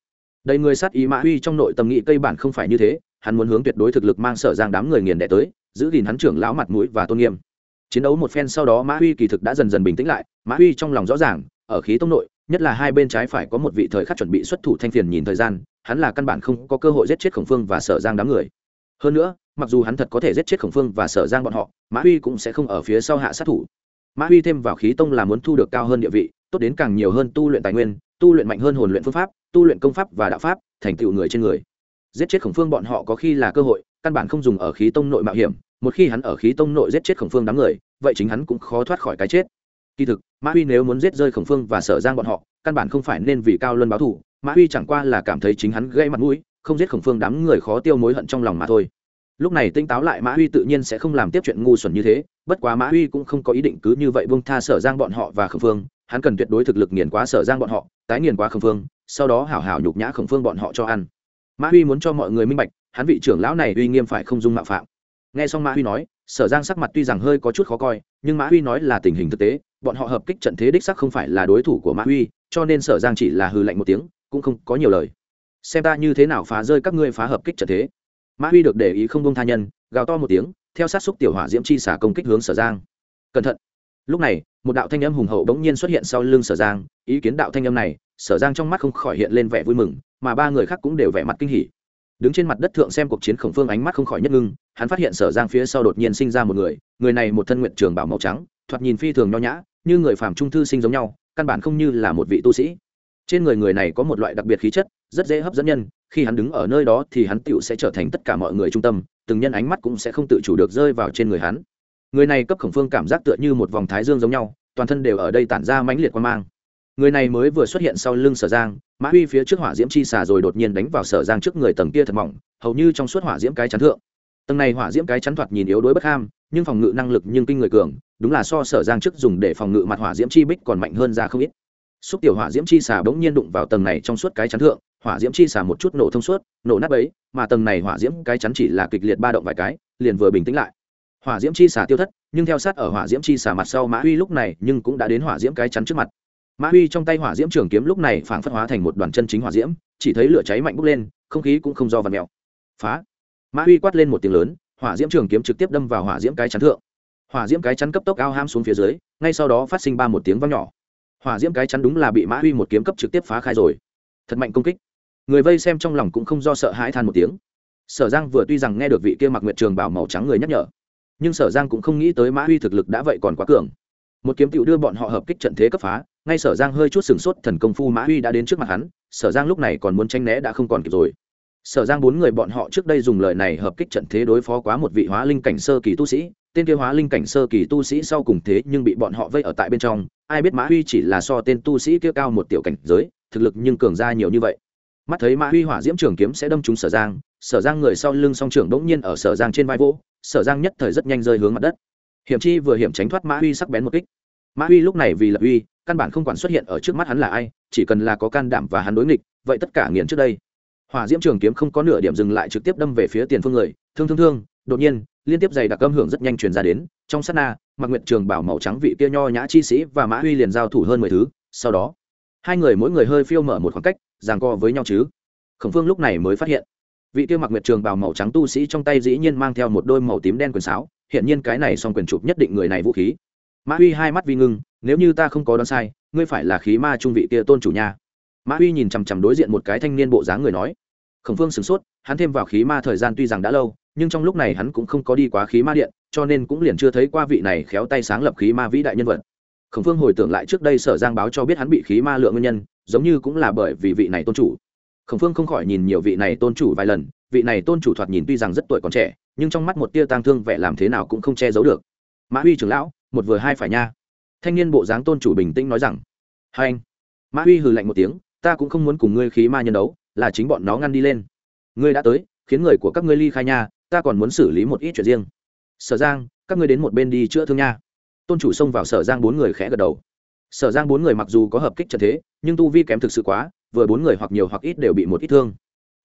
Đầy người sát ý mã huy trong nội tâm nghĩ cây bản không phải như thế, hắn muốn hướng tuyệt đối thực lực mang sở giang đám người nghiền đẻ tới, giữ gìn hắn trưởng lão mặt mũi và tôn nghiêm. Chiến đấu một phen sau đó mã huy kỳ thực đã dần dần bình tĩnh lại, mã huy trong lòng rõ ràng, ở khí tông nội, nhất là hai bên trái phải có một vị thời khắc chuẩn bị xuất thủ thanh phiền nhìn thời gian, hắn là căn bản không có cơ hội giết chết khổng phương và sở giang đám người. Hơn nữa, mặc dù hắn thật có thể giết chết khổng phương và sở giang bọn họ, mã huy cũng sẽ không ở phía sau hạ sát thủ mã huy thêm vào khí tông là muốn thu được cao hơn địa vị, tốt đến càng nhiều hơn tu luyện tài nguyên, tu luyện mạnh hơn hồn luyện phương pháp, tu luyện công pháp và đạo pháp, thành tựu người trên người. Giết chết khổng phương bọn họ có khi là cơ hội, căn bản không dùng ở khí tông nội mạo hiểm, một khi hắn ở khí tông nội giết chết khổng phương đám người, vậy chính hắn cũng khó thoát khỏi cái chết. Kỳ thực, mã huy nếu muốn giết rơi khổng phương và sở giang bọn họ, căn bản không phải nên vì cao luân báo thù, mã huy chẳng qua là cảm thấy chính hắn gây mặt mũi, không giết khổng phương đám người khó tiêu mối hận trong lòng mà thôi lúc này tinh táo lại mã huy tự nhiên sẽ không làm tiếp chuyện ngu xuẩn như thế, bất quá mã huy cũng không có ý định cứ như vậy buông tha sở giang bọn họ và khẩn phương, hắn cần tuyệt đối thực lực nghiền quá sở giang bọn họ, tái nghiền quá khẩn phương, sau đó hảo hảo nhục nhã khẩn phương bọn họ cho ăn. Mã huy muốn cho mọi người minh bạch, hắn vị trưởng lão này uy nghiêm phải không dung mạo phạm. Nghe xong mã huy nói, sở giang sắc mặt tuy rằng hơi có chút khó coi, nhưng mã huy nói là tình hình thực tế, bọn họ hợp kích trận thế đích sắc không phải là đối thủ của mã huy, cho nên sở giang chỉ là hư lạnh một tiếng, cũng không có nhiều lời. Xem ta như thế nào phá rơi các ngươi phá hợp kích trận thế mã huy được để ý không bông tha nhân, gào to một tiếng, theo sát xúc tiểu hỏa diễm chi xả công kích hướng sở giang. Cẩn thận! Lúc này, một đạo thanh âm hùng hậu bỗng nhiên xuất hiện sau lưng sở giang, ý kiến đạo thanh âm này, sở giang trong mắt không khỏi hiện lên vẻ vui mừng, mà ba người khác cũng đều vẻ mặt kinh hỉ. Đứng trên mặt đất thượng xem cuộc chiến khổng phương ánh mắt không khỏi nhất ngưng, hắn phát hiện sở giang phía sau đột nhiên sinh ra một người người này một thân nguyện trường bảo màu trắng, thoạt nhìn phi thường nho nhã, như người phàm trung thư sinh giống nhau, căn bản không như là một vị tu sĩ. Trên người người này có một loại đặc biệt khí chất rất dễ hấp dẫn nhân, khi hắn đứng ở nơi đó thì hắn tựu sẽ trở thành tất cả mọi người trung tâm, từng nhân ánh mắt cũng sẽ không tự chủ được rơi vào trên người hắn. Người này cấp khổng phương cảm giác tựa như một vòng thái dương giống nhau, toàn thân đều ở đây tản ra mãnh liệt quan mang. Người này mới vừa xuất hiện sau lưng sở giang, mã huy phía trước hỏa diễm chi xà rồi đột nhiên đánh vào sở giang trước người tầng kia thật mỏng, hầu như trong suốt hỏa diễm cái chắn thượng. Tầng này hỏa diễm cái chắn thoạt nhìn yếu đuối bất ham, nhưng phòng ngự năng lực nhưng kinh người cường, đúng là so sở giang trước dùng để phòng ngự mặt hỏa diễm chi bích còn mạnh hơn ra không ít xúc tiểu hỏa diễm chi xà bỗng nhiên đụng vào tầng này trong suốt cái chắn thượng, hỏa diễm chi xà một chút nổ thông suốt, nổ nát ấy mà tầng này hỏa diễm cái chắn chỉ là kịch liệt ba động vài cái, liền vừa bình tĩnh lại. Hỏa diễm chi xà tiêu thất, nhưng theo sát ở hỏa diễm chi xả mặt sau mã huy lúc này nhưng cũng đã đến hỏa diễm cái chắn trước mặt. Mã huy trong tay hỏa diễm trường kiếm lúc này phảng phất hóa thành một đoàn chân chính hỏa diễm, chỉ thấy lửa cháy mạnh bốc lên, không khí cũng không do vặt mèo. Phá! Mã huy quát lên một tiếng lớn, hỏa diễm trường kiếm trực tiếp đâm vào hỏa diễm cái chắn thượng. Hỏa diễm cái chắn cấp tốc ao ham xuống phía dưới, ngay sau đó phát sinh ba một tiếng vang nhỏ hỏa diễm cái chắn đúng là bị mã huy một kiếm cấp trực tiếp phá khai rồi. Thật mạnh công kích. Người vây xem trong lòng cũng không do sợ hãi than một tiếng. Sở giang vừa tuy rằng nghe được vị kia mặc nguyện trường bảo màu trắng người nhắc nhở, nhưng sở giang cũng không nghĩ tới mã huy thực lực đã vậy còn quá cường. Một kiếm tựu đưa bọn họ hợp kích trận thế cấp phá, ngay sở giang hơi chút sừng sốt, thần công phu mã huy đã đến trước mặt hắn, sở giang lúc này còn muốn tranh né đã không còn kịp rồi. Sở giang bốn người bọn họ trước đây dùng lời này hợp kích trận thế đối phó quá một vị hóa linh cảnh sơ kỳ tu sĩ tên kia hóa linh cảnh sơ kỳ tu sĩ sau cùng thế nhưng bị bọn họ vây ở tại bên trong, ai biết mã huy chỉ là so tên tu sĩ kia cao một tiểu cảnh giới, thực lực nhưng cường ra nhiều như vậy. Mắt thấy mã huy hỏa diễm trường kiếm sẽ đâm trúng sở giang sở giang người sau lưng song trưởng g nhiên ở sở giang trên vai vỗ, sở giang nhất thời rất nhanh rơi hướng mặt đất. Hiểm chi vừa hiểm tránh thoát mã huy sắc bén một kích. Mã huy lúc này vì lập uy, căn bản không quản xuất hiện ở trước mắt hắn là ai, chỉ cần là có can đảm và hắn đối nghịch, vậy tất cả nghiền trước đây. Hỏa diễm trường kiếm không có nửa điểm dừng lại trực tiếp đâm về phía tiền phương người, thương thương thương, đột nhiên liên tiếp dày đặc âm hưởng rất nhanh truyền ra đến, trong sát na mặc nguyện trường bảo màu trắng vị kia nho nhã chi sĩ và mã huy liền giao thủ hơn mười thứ, sau đó, hai người mỗi người hơi phiêu mở một khoảng cách ràng co với nhau chứ. Khổng phương lúc này mới phát hiện, vị kia mặc nguyệt trường bảo màu trắng tu sĩ trong tay dĩ nhiên mang theo một đôi màu tím đen quyền sáo hiện nhiên cái này song quyền chụp nhất định người này vũ khí. Mã huy hai mắt vi ngưng, nếu như ta không có đoán sai, ngươi phải là khí ma trung vị kia tôn chủ nhà mã huy nhìn chằm chằm đối diện một cái thanh niên bộ dáng người nói. Khổng phương sửng sốt, hắn thêm vào khí ma thời gian tuy rằng đã lâu nhưng trong lúc này hắn cũng không có đi quá khí ma điện, cho nên cũng liền chưa thấy qua vị này khéo tay sáng lập khí ma vĩ đại nhân vật. Khổng phương hồi tưởng lại trước đây sở giang báo cho biết hắn bị khí ma lượng nguyên nhân, giống như cũng là bởi vì vị này tôn chủ. Khổng phương không khỏi nhìn nhiều vị này tôn chủ vài lần, vị này tôn chủ thoạt nhìn tuy rằng rất tuổi còn trẻ, nhưng trong mắt một tia tang thương vẻ làm thế nào cũng không che giấu được. Mã huy trưởng lão, một vừa hai phải nha. Thanh niên bộ dáng tôn chủ bình tĩnh nói rằng, hai anh. Mã huy hừ lạnh một tiếng, ta cũng không muốn cùng ngươi khí ma nhân đấu, là chính bọn nó ngăn đi lên. Ngươi đã tới, khiến người của các ngươi ly khai nha ta còn muốn xử lý một ít chuyện riêng. Sở giang, các ngươi đến một bên đi chữa thương nha. Tôn chủ xông vào sở giang bốn người khẽ gật đầu. Sở giang bốn người mặc dù có hợp kích trận thế, nhưng tu vi kém thực sự quá, vừa bốn người hoặc nhiều hoặc ít đều bị một ít thương.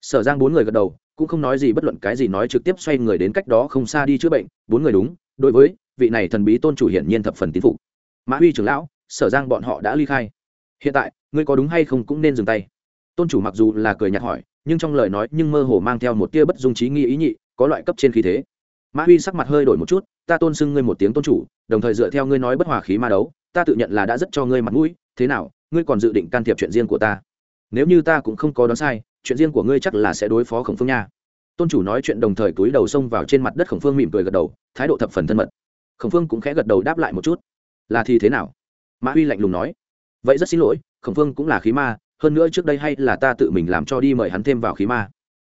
Sở giang bốn người gật đầu, cũng không nói gì bất luận cái gì nói trực tiếp xoay người đến cách đó không xa đi chữa bệnh, bốn người đúng, đối với vị này thần bí tôn chủ hiển nhiên thập phần tín phục. Mã huy trưởng lão, sở giang bọn họ đã ly khai. Hiện tại, ngươi có đúng hay không cũng nên dừng tay. Tôn chủ mặc dù là cười nhạt hỏi, nhưng trong lời nói nhưng mơ hồ mang theo một tia bất dung trí nghi ý nhị có loại cấp trên khí thế. Mã huy sắc mặt hơi đổi một chút, ta tôn xưng ngươi một tiếng tôn chủ, đồng thời dựa theo ngươi nói bất hòa khí ma đấu, ta tự nhận là đã rất cho ngươi mặt mũi, thế nào, ngươi còn dự định can thiệp chuyện riêng của ta? Nếu như ta cũng không có đoán sai, chuyện riêng của ngươi chắc là sẽ đối phó khổng phương nha. Tôn chủ nói chuyện đồng thời túi đầu xông vào trên mặt đất khổng phương mỉm cười gật đầu, thái độ thập phần thân mật. Khổng phương cũng khẽ gật đầu đáp lại một chút. Là thì thế nào? Mã huy lạnh lùng nói. Vậy rất xin lỗi, khổng phương cũng là khí ma, hơn nữa trước đây hay là ta tự mình làm cho đi mời hắn thêm vào khí ma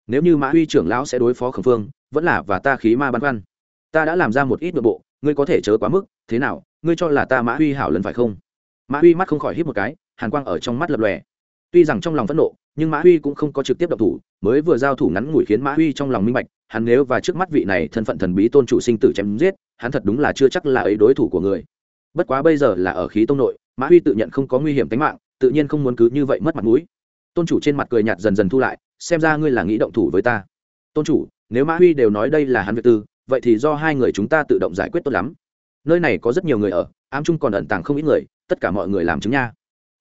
nếu như mã huy trưởng lão sẽ đối phó khẩn phương, vẫn là và ta khí ma băn khoăn. Ta đã làm ra một ít nội bộ, ngươi có thể chớ quá mức, thế nào, ngươi cho là ta mã huy hảo lần phải không? Mã huy mắt không khỏi hít một cái, hàn quang ở trong mắt lập lòe. Tuy rằng trong lòng phẫn nộ, nhưng mã huy cũng không có trực tiếp độc thủ, mới vừa giao thủ ngắn ngủi khiến mã huy trong lòng minh bạch, hắn nếu và trước mắt vị này thân phận thần bí tôn chủ sinh tử chém giết, hắn thật đúng là chưa chắc là ấy đối thủ của người. Bất quá bây giờ là ở khí tông nội, mã huy tự nhận không có nguy hiểm tính mạng, tự nhiên không muốn cứ như vậy mất mặt mũi. Tôn chủ trên mặt cười nhạt dần dần thu lại xem ra ngươi là nghĩ động thủ với ta. Tôn chủ, nếu mã huy đều nói đây là hắn việc tư, vậy thì do hai người chúng ta tự động giải quyết tốt lắm. Nơi này có rất nhiều người ở, ám trung còn ẩn tàng không ít người, tất cả mọi người làm chứng nha.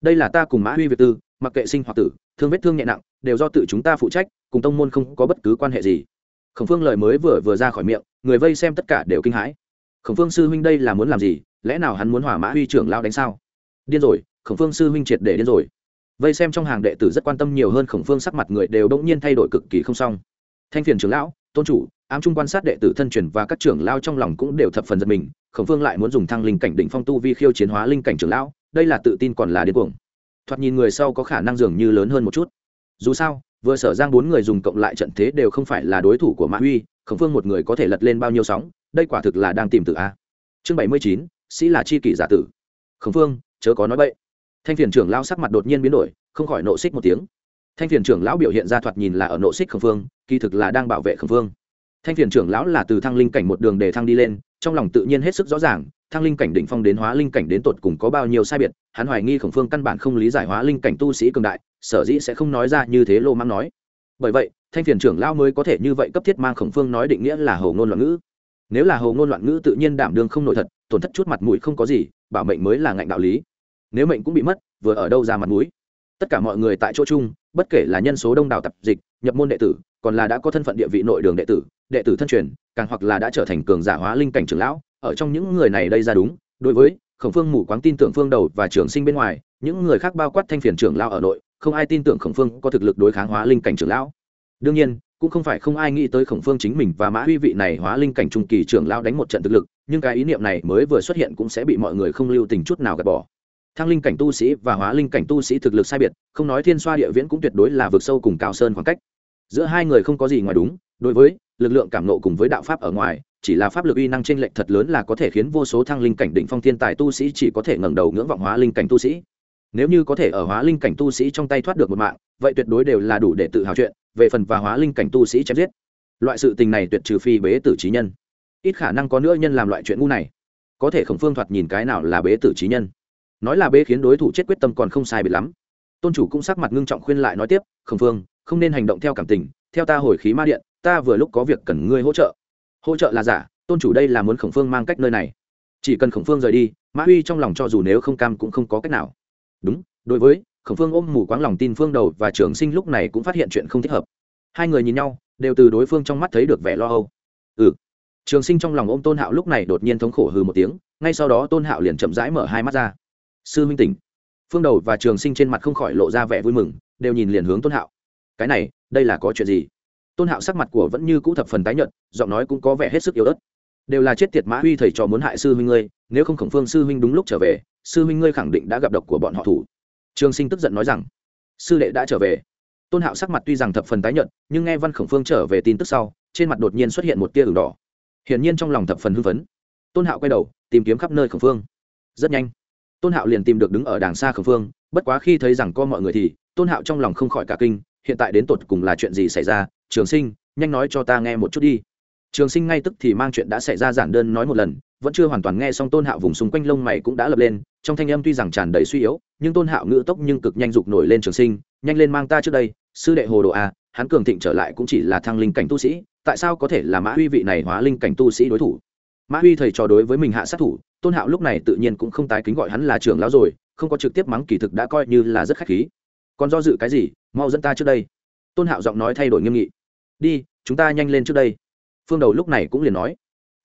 Đây là ta cùng mã huy việt tư, mặc kệ sinh hoặc tử, thương vết thương nhẹ nặng, đều do tự chúng ta phụ trách, cùng tông môn không có bất cứ quan hệ gì. Khổng phương lời mới vừa vừa ra khỏi miệng, người vây xem tất cả đều kinh hãi. Khổng phương sư huynh đây là muốn làm gì? Lẽ nào hắn muốn hỏa mã huy trưởng lao đánh sao? Điên rồi, khổng phương sư huynh triệt để điên rồi vây xem trong hàng đệ tử rất quan tâm nhiều hơn khổng phương sắc mặt người đều đông nhiên thay đổi cực kỳ không xong. Thanh phiền trưởng lão, tôn chủ, ám trung quan sát đệ tử thân truyền và các trưởng lao trong lòng cũng đều thập phần giật mình, khổng phương lại muốn dùng thăng linh cảnh đỉnh phong tu vi khiêu chiến hóa linh cảnh trưởng lão, đây là tự tin còn là điên cuồng. Thoạt nhìn người sau có khả năng dường như lớn hơn một chút. Dù sao, vừa sở giang bốn người dùng cộng lại trận thế đều không phải là đối thủ của mã huy, khổng phương một người có thể lật lên bao nhiêu sóng, đây quả thực là đang tìm tự a. Chương bảy mươi chín, sĩ là chi kỷ giả tử. Khổng phương, chớ có nói vậy thanh phiền trưởng lao sắc mặt đột nhiên biến đổi, không khỏi nộ xích một tiếng. Thanh phiền trưởng lão biểu hiện ra thoạt nhìn là ở nộ xích khổng phương kỳ thực là đang bảo vệ khổng phương thanh phiền trưởng lão là từ thăng linh cảnh một đường để thăng đi lên, trong lòng tự nhiên hết sức rõ ràng, thăng linh cảnh đỉnh phong đến hóa linh cảnh đến tột cùng có bao nhiêu sai biệt, hắn hoài nghi khổng phương căn bản không lý giải hóa linh cảnh tu sĩ cường đại, sở dĩ sẽ không nói ra như thế lô mang nói. Bởi vậy, thanh phiền trưởng lão mới có thể như vậy cấp thiết mang khổng phương nói định nghĩa là hầu ngôn loạn ngữ. Nếu là hầu ngôn loạn ngữ tự nhiên đảm đương không nổi thật, tổn thất chút mặt mũi không có gì, bảo mệnh mới là ngạnh đạo lý nếu mệnh cũng bị mất, vừa ở đâu ra mặt mũi. Tất cả mọi người tại chỗ chung, bất kể là nhân số đông đảo tập dịch, nhập môn đệ tử, còn là đã có thân phận địa vị nội đường đệ tử đệ tử thân truyền, càng hoặc là đã trở thành cường giả hóa linh cảnh trưởng lão, ở trong những người này đây ra đúng, đối với khổng phương mù quáng tin tưởng phương đầu và trường sinh bên ngoài, những người khác bao quát thanh phiền trưởng lão ở nội, không ai tin tưởng khổng phương có thực lực đối kháng hóa linh cảnh trưởng lão. Đương nhiên, cũng không phải không ai nghĩ tới khổng phương chính mình và mã huy vị này hóa linh cảnh trung kỳ trưởng lão đánh một trận thực lực, nhưng cái ý niệm này mới vừa xuất hiện cũng sẽ bị mọi người không lưu tình chút nào gạt bỏ thăng linh cảnh tu sĩ và hóa linh cảnh tu sĩ thực lực sai biệt, không nói thiên xoa địa viễn cũng tuyệt đối là vượt sâu cùng cao sơn khoảng cách. Giữa hai người không có gì ngoài đúng, đối với lực lượng cảm nộ cùng với đạo pháp ở ngoài, chỉ là pháp lực uy năng t r ê n lệch thật lớn là có thể khiến vô số thăng linh cảnh định phong thiên tài tu sĩ chỉ có thể ngẩng đầu ngưỡng vọng hóa linh cảnh tu sĩ. Nếu như có thể ở hóa linh cảnh tu sĩ trong tay thoát được một mạng, vậy tuyệt đối đều là đủ để tự hào chuyện, về phần và hóa linh cảnh tu sĩ chém giết. Loại sự tình này tuyệt trừ phi bế tử trí nhân. Ít khả năng có nữa nhân làm loại chuyện ngu này. Có thể khổng phương thoạt nhìn cái nào là bế tử trí nhân? Nói là bê khiến đối thủ chết quyết tâm còn không sai biệt lắm. Tôn chủ cũng sắc mặt ngưng trọng khuyên lại nói tiếp, khổng phương không nên hành động theo cảm tình, theo ta hồi khí ma điện, ta vừa lúc có việc cần ngươi hỗ trợ. Hỗ trợ là giả, tôn chủ đây là muốn khổng phương mang cách nơi này. Chỉ cần khổng phương rời đi, mã huy trong lòng cho dù nếu không cam cũng không có cách nào. Đúng, đối với khổng phương ôm mù quáng lòng tin phương đầu và trường sinh lúc này cũng phát hiện chuyện không thích hợp. Hai người nhìn nhau, đều từ đối phương trong mắt thấy được vẻ lo âu. Ừ. Trường sinh trong lòng ôm tôn hạo lúc này đột nhiên thống khổ hừ một tiếng, ngay sau đó tôn hạo liền chậm rãi mở hai mắt ra sư minh tỉnh. Phương đầu và trường sinh trên mặt không khỏi lộ ra vẻ vui mừng, đều nhìn liền hướng tôn hạo. Cái này, đây là có chuyện gì? Tôn hạo sắc mặt của vẫn như cũ thập phần tái nhợt, giọng nói cũng có vẻ hết sức yếu ớt. Đều là chết tiệt mã huy thầy trò muốn hại sư huynh ngươi, nếu không khổng phương sư huynh đúng lúc trở về, sư huynh ngươi khẳng định đã gặp độc của bọn họ thủ. Trường sinh tức giận nói rằng, sư đệ đã trở về. Tôn hạo sắc mặt tuy rằng thập phần tái nhợt, nhưng nghe văn khổng phương trở về tin tức sau, trên mặt đột nhiên xuất hiện một tia ửng đỏ. Hiển nhiên trong lòng thập phần hưng phấn. Tôn hạo quay đầu, tìm kiếm khắp nơi khổng phương. Rất nhanh tôn hạo liền tìm được đứng ở đàng xa khẩn phương, bất quá khi thấy rằng có mọi người thì, tôn hạo trong lòng không khỏi cả kinh, hiện tại đến tột cùng là chuyện gì xảy ra? Trường sinh, nhanh nói cho ta nghe một chút đi. Trường sinh ngay tức thì mang chuyện đã xảy ra giản đơn nói một lần, vẫn chưa hoàn toàn nghe xong tôn hạo vùng xung quanh lông mày cũng đã lập lên, trong thanh âm tuy rằng tràn đầy suy yếu, nhưng tôn hạo ngữ tốc nhưng cực nhanh dục nổi lên trường sinh, nhanh lên mang ta trước đây, sư đệ hồ đồ a hắn cường thịnh trở lại cũng chỉ là thăng linh cảnh tu sĩ, tại sao có thể là mã huy vị này hóa linh cảnh tu sĩ đối thủ? Mã huy thầy trò đối với mình hạ sát thủ, tôn hạo lúc này tự nhiên cũng không tái kính gọi hắn là trưởng lão rồi, không có trực tiếp mắng kỳ thực đã coi như là rất khách khí. Còn do dự cái gì, mau dẫn ta trước đây. Tôn hạo giọng nói thay đổi nghiêm nghị. Đi, chúng ta nhanh lên trước đây. Phương đầu lúc này cũng liền nói.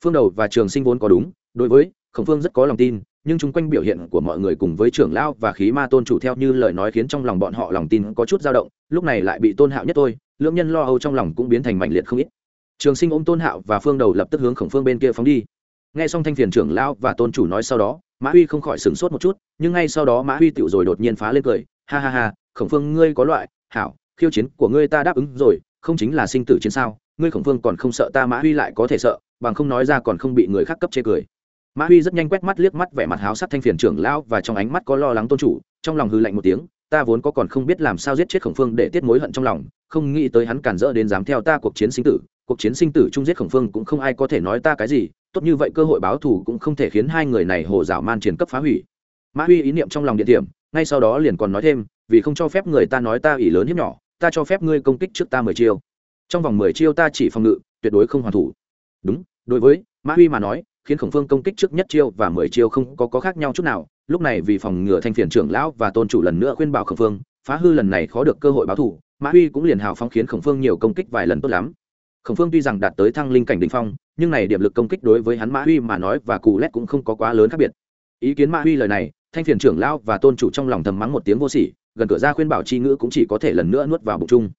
Phương đầu và trường sinh vốn có đúng, đối với khổng phương rất có lòng tin, nhưng chung quanh biểu hiện của mọi người cùng với trưởng lão và khí ma tôn chủ theo như lời nói khiến trong lòng bọn họ lòng tin có chút dao động, lúc này lại bị tôn hạo nhất tôi lưỡng nhân lo âu trong lòng cũng biến thành mạnh liệt không ít. Trường sinh ôm tôn hạo và phương đầu lập tức hướng khổng phương bên kia phóng đi nghe xong thanh phiền trưởng lão và tôn chủ nói sau đó, mã huy không khỏi sửng sốt một chút, nhưng ngay sau đó mã huy tựu rồi đột nhiên phá lên cười, ha ha ha, khổng phương, ngươi có loại hảo, khiêu chiến của ngươi ta đáp ứng rồi, không chính là sinh tử chiến sao, ngươi khổng phương còn không sợ ta mã huy lại có thể sợ, bằng không nói ra còn không bị người khác cấp chê cười. Mã huy rất nhanh quét mắt liếc mắt vẻ mặt háo sắc thanh phiền trưởng lão và trong ánh mắt có lo lắng tôn chủ, trong lòng hư lạnh một tiếng, ta vốn có còn không biết làm sao giết chết khổng phương để tiết mối hận trong lòng, không nghĩ tới hắn cản rỡ đến dám theo ta cuộc chiến sinh tử cuộc chiến sinh tử chung giết khổng phương cũng không ai có thể nói ta cái gì tốt như vậy cơ hội báo thù cũng không thể khiến hai người này hồ dạo man triển cấp phá hủy. Mã huy ý niệm trong lòng địa điểm ngay sau đó liền còn nói thêm vì không cho phép người ta nói ta ỷ lớn hiếp nhỏ ta cho phép ngươi công kích trước ta mười chiêu. Trong vòng mười chiêu ta chỉ phòng ngự tuyệt đối không hoàn thủ. Đúng đối với mã huy mà nói khiến khổng phương công kích trước nhất chiêu và mười chiêu không có, có khác nhau chút nào lúc này vì phòng ngừa thanh phiền trưởng lão và tôn chủ lần nữa khuyên bảo khổng phương phá hư lần này khó được cơ hội báo thù mã huy cũng liền hào phóng khiến khổng phương nhiều công kích vài lần tốt lắm khổng phương tuy rằng đạt tới thăng linh cảnh đỉnh phong, nhưng này điểm lực công kích đối với hắn mã huy mà nói và cù lét cũng không có quá lớn khác biệt. Ý kiến mã huy lời này, thanh phiền trưởng lão và tôn chủ trong lòng thầm mắng một tiếng vô sỉ, gần cửa ra khuyên bảo chi ngữ cũng chỉ có thể lần nữa nuốt vào bụng chung.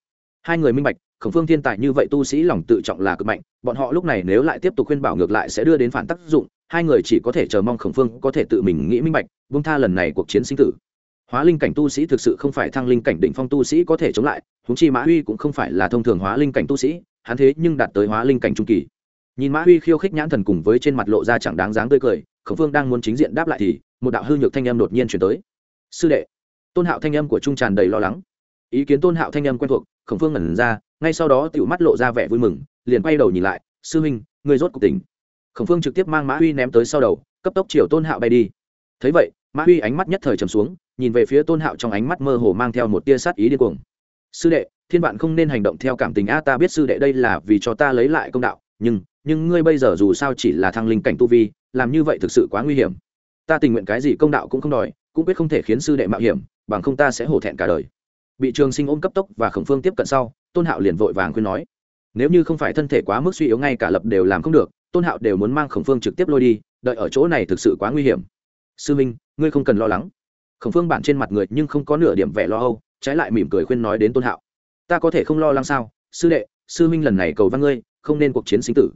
Hai người minh bạch, khổng phương thiên tài như vậy tu sĩ lòng tự trọng là cực mạnh, bọn họ lúc này nếu lại tiếp tục khuyên bảo ngược lại sẽ đưa đến phản tác dụng, hai người chỉ có thể chờ mong khổng phương có thể tự mình nghĩ minh bạch, buông tha lần này cuộc chiến sinh tử. Hóa linh cảnh tu sĩ thực sự không phải thăng linh cảnh đỉnh phong tu sĩ có thể chống lại húng chi mã huy cũng không phải là thông thường hóa linh cảnh tu sĩ hắn thế nhưng đạt tới hóa linh cảnh trung kỳ. Nhìn mã huy khiêu khích nhãn thần cùng với trên mặt lộ ra chẳng đáng dáng tươi cười, khổng phương đang muốn chính diện đáp lại thì, một đạo hư nhược thanh âm đột nhiên chuyển tới. Sư đệ. Tôn hạo thanh âm của trung tràn đầy lo lắng. Ý kiến tôn hạo thanh âm quen thuộc, khổng phương ngẩn ra, ngay sau đó tựu mắt lộ ra vẻ vui mừng, liền quay đầu nhìn lại, sư huynh người rốt cuộc tỉnh. Khổng phương trực tiếp mang mã huy ném tới sau đầu, cấp tốc chiều tôn hạo bay đi. Thấy vậy, mã huy ánh mắt nhất thời trầm xuống, nhìn về phía tôn hạo trong ánh mắt mơ hồ mang theo một tia sát ý điên cuồng sư đệ, thiên bạn không nên hành động theo cảm tình. A, ta biết sư đệ đây là vì cho ta lấy lại công đạo, nhưng nhưng ngươi bây giờ dù sao chỉ là thăng linh cảnh tu vi, làm như vậy thực sự quá nguy hiểm. Ta tình nguyện cái gì công đạo cũng không đòi, cũng biết không thể khiến sư đệ mạo hiểm, bằng không ta sẽ hổ thẹn cả đời. Bị trường sinh ôm cấp tốc và khổng phương tiếp cận sau, tôn hạo liền vội vàng khuyên nói, nếu như không phải thân thể quá mức suy yếu ngay cả lập đều làm không được, tôn hạo đều muốn mang khổng phương trực tiếp lôi đi, đợi ở chỗ này thực sự quá nguy hiểm. Sư minh, ngươi không cần lo lắng. Khổng phương bản trên mặt người nhưng không có nửa điểm vẻ lo âu trái lại mỉm cười khuyên nói đến tôn hạo ta có thể không lo lắng sao sư đệ sư minh lần này cầu văn ngươi không nên cuộc chiến sinh tử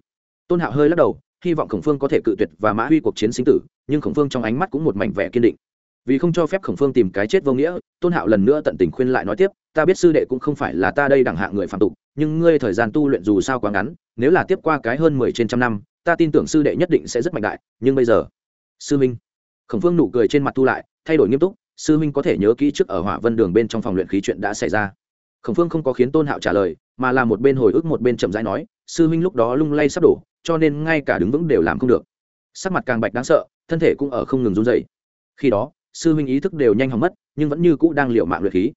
tôn hạo hơi lắc đầu hy vọng khổng phương có thể cự tuyệt và mã huy cuộc chiến sinh tử nhưng khổng phương trong ánh mắt cũng một mảnh vẻ kiên định vì không cho phép khổng phương tìm cái chết vô nghĩa tôn hạo lần nữa tận tình khuyên lại nói tiếp ta biết sư đệ cũng không phải là ta đây đẳng hạng người phạm tục nhưng ngươi thời gian tu luyện dù sao quá ngắn nếu là tiếp qua cái hơn mười trên trăm năm ta tin tưởng sư đệ nhất định sẽ rất mạnh đại nhưng bây giờ sư minh khổng phương nụ cười trên mặt tu lại thay đổi nghiêm túc sư minh có thể nhớ kỹ trước ở hỏa vân đường bên trong phòng luyện khí chuyện đã xảy ra. Khổng phương không có khiến tôn hạo trả lời, mà là một bên hồi ức một bên chậm rãi nói, sư minh lúc đó lung lay sắp đổ, cho nên ngay cả đứng vững đều làm không được. Sắc mặt càng bạch đáng sợ, thân thể cũng ở không ngừng run dày khi đó, sư minh ý thức đều nhanh hỏng mất, nhưng vẫn như cũ đang liệu mạng luyện khí.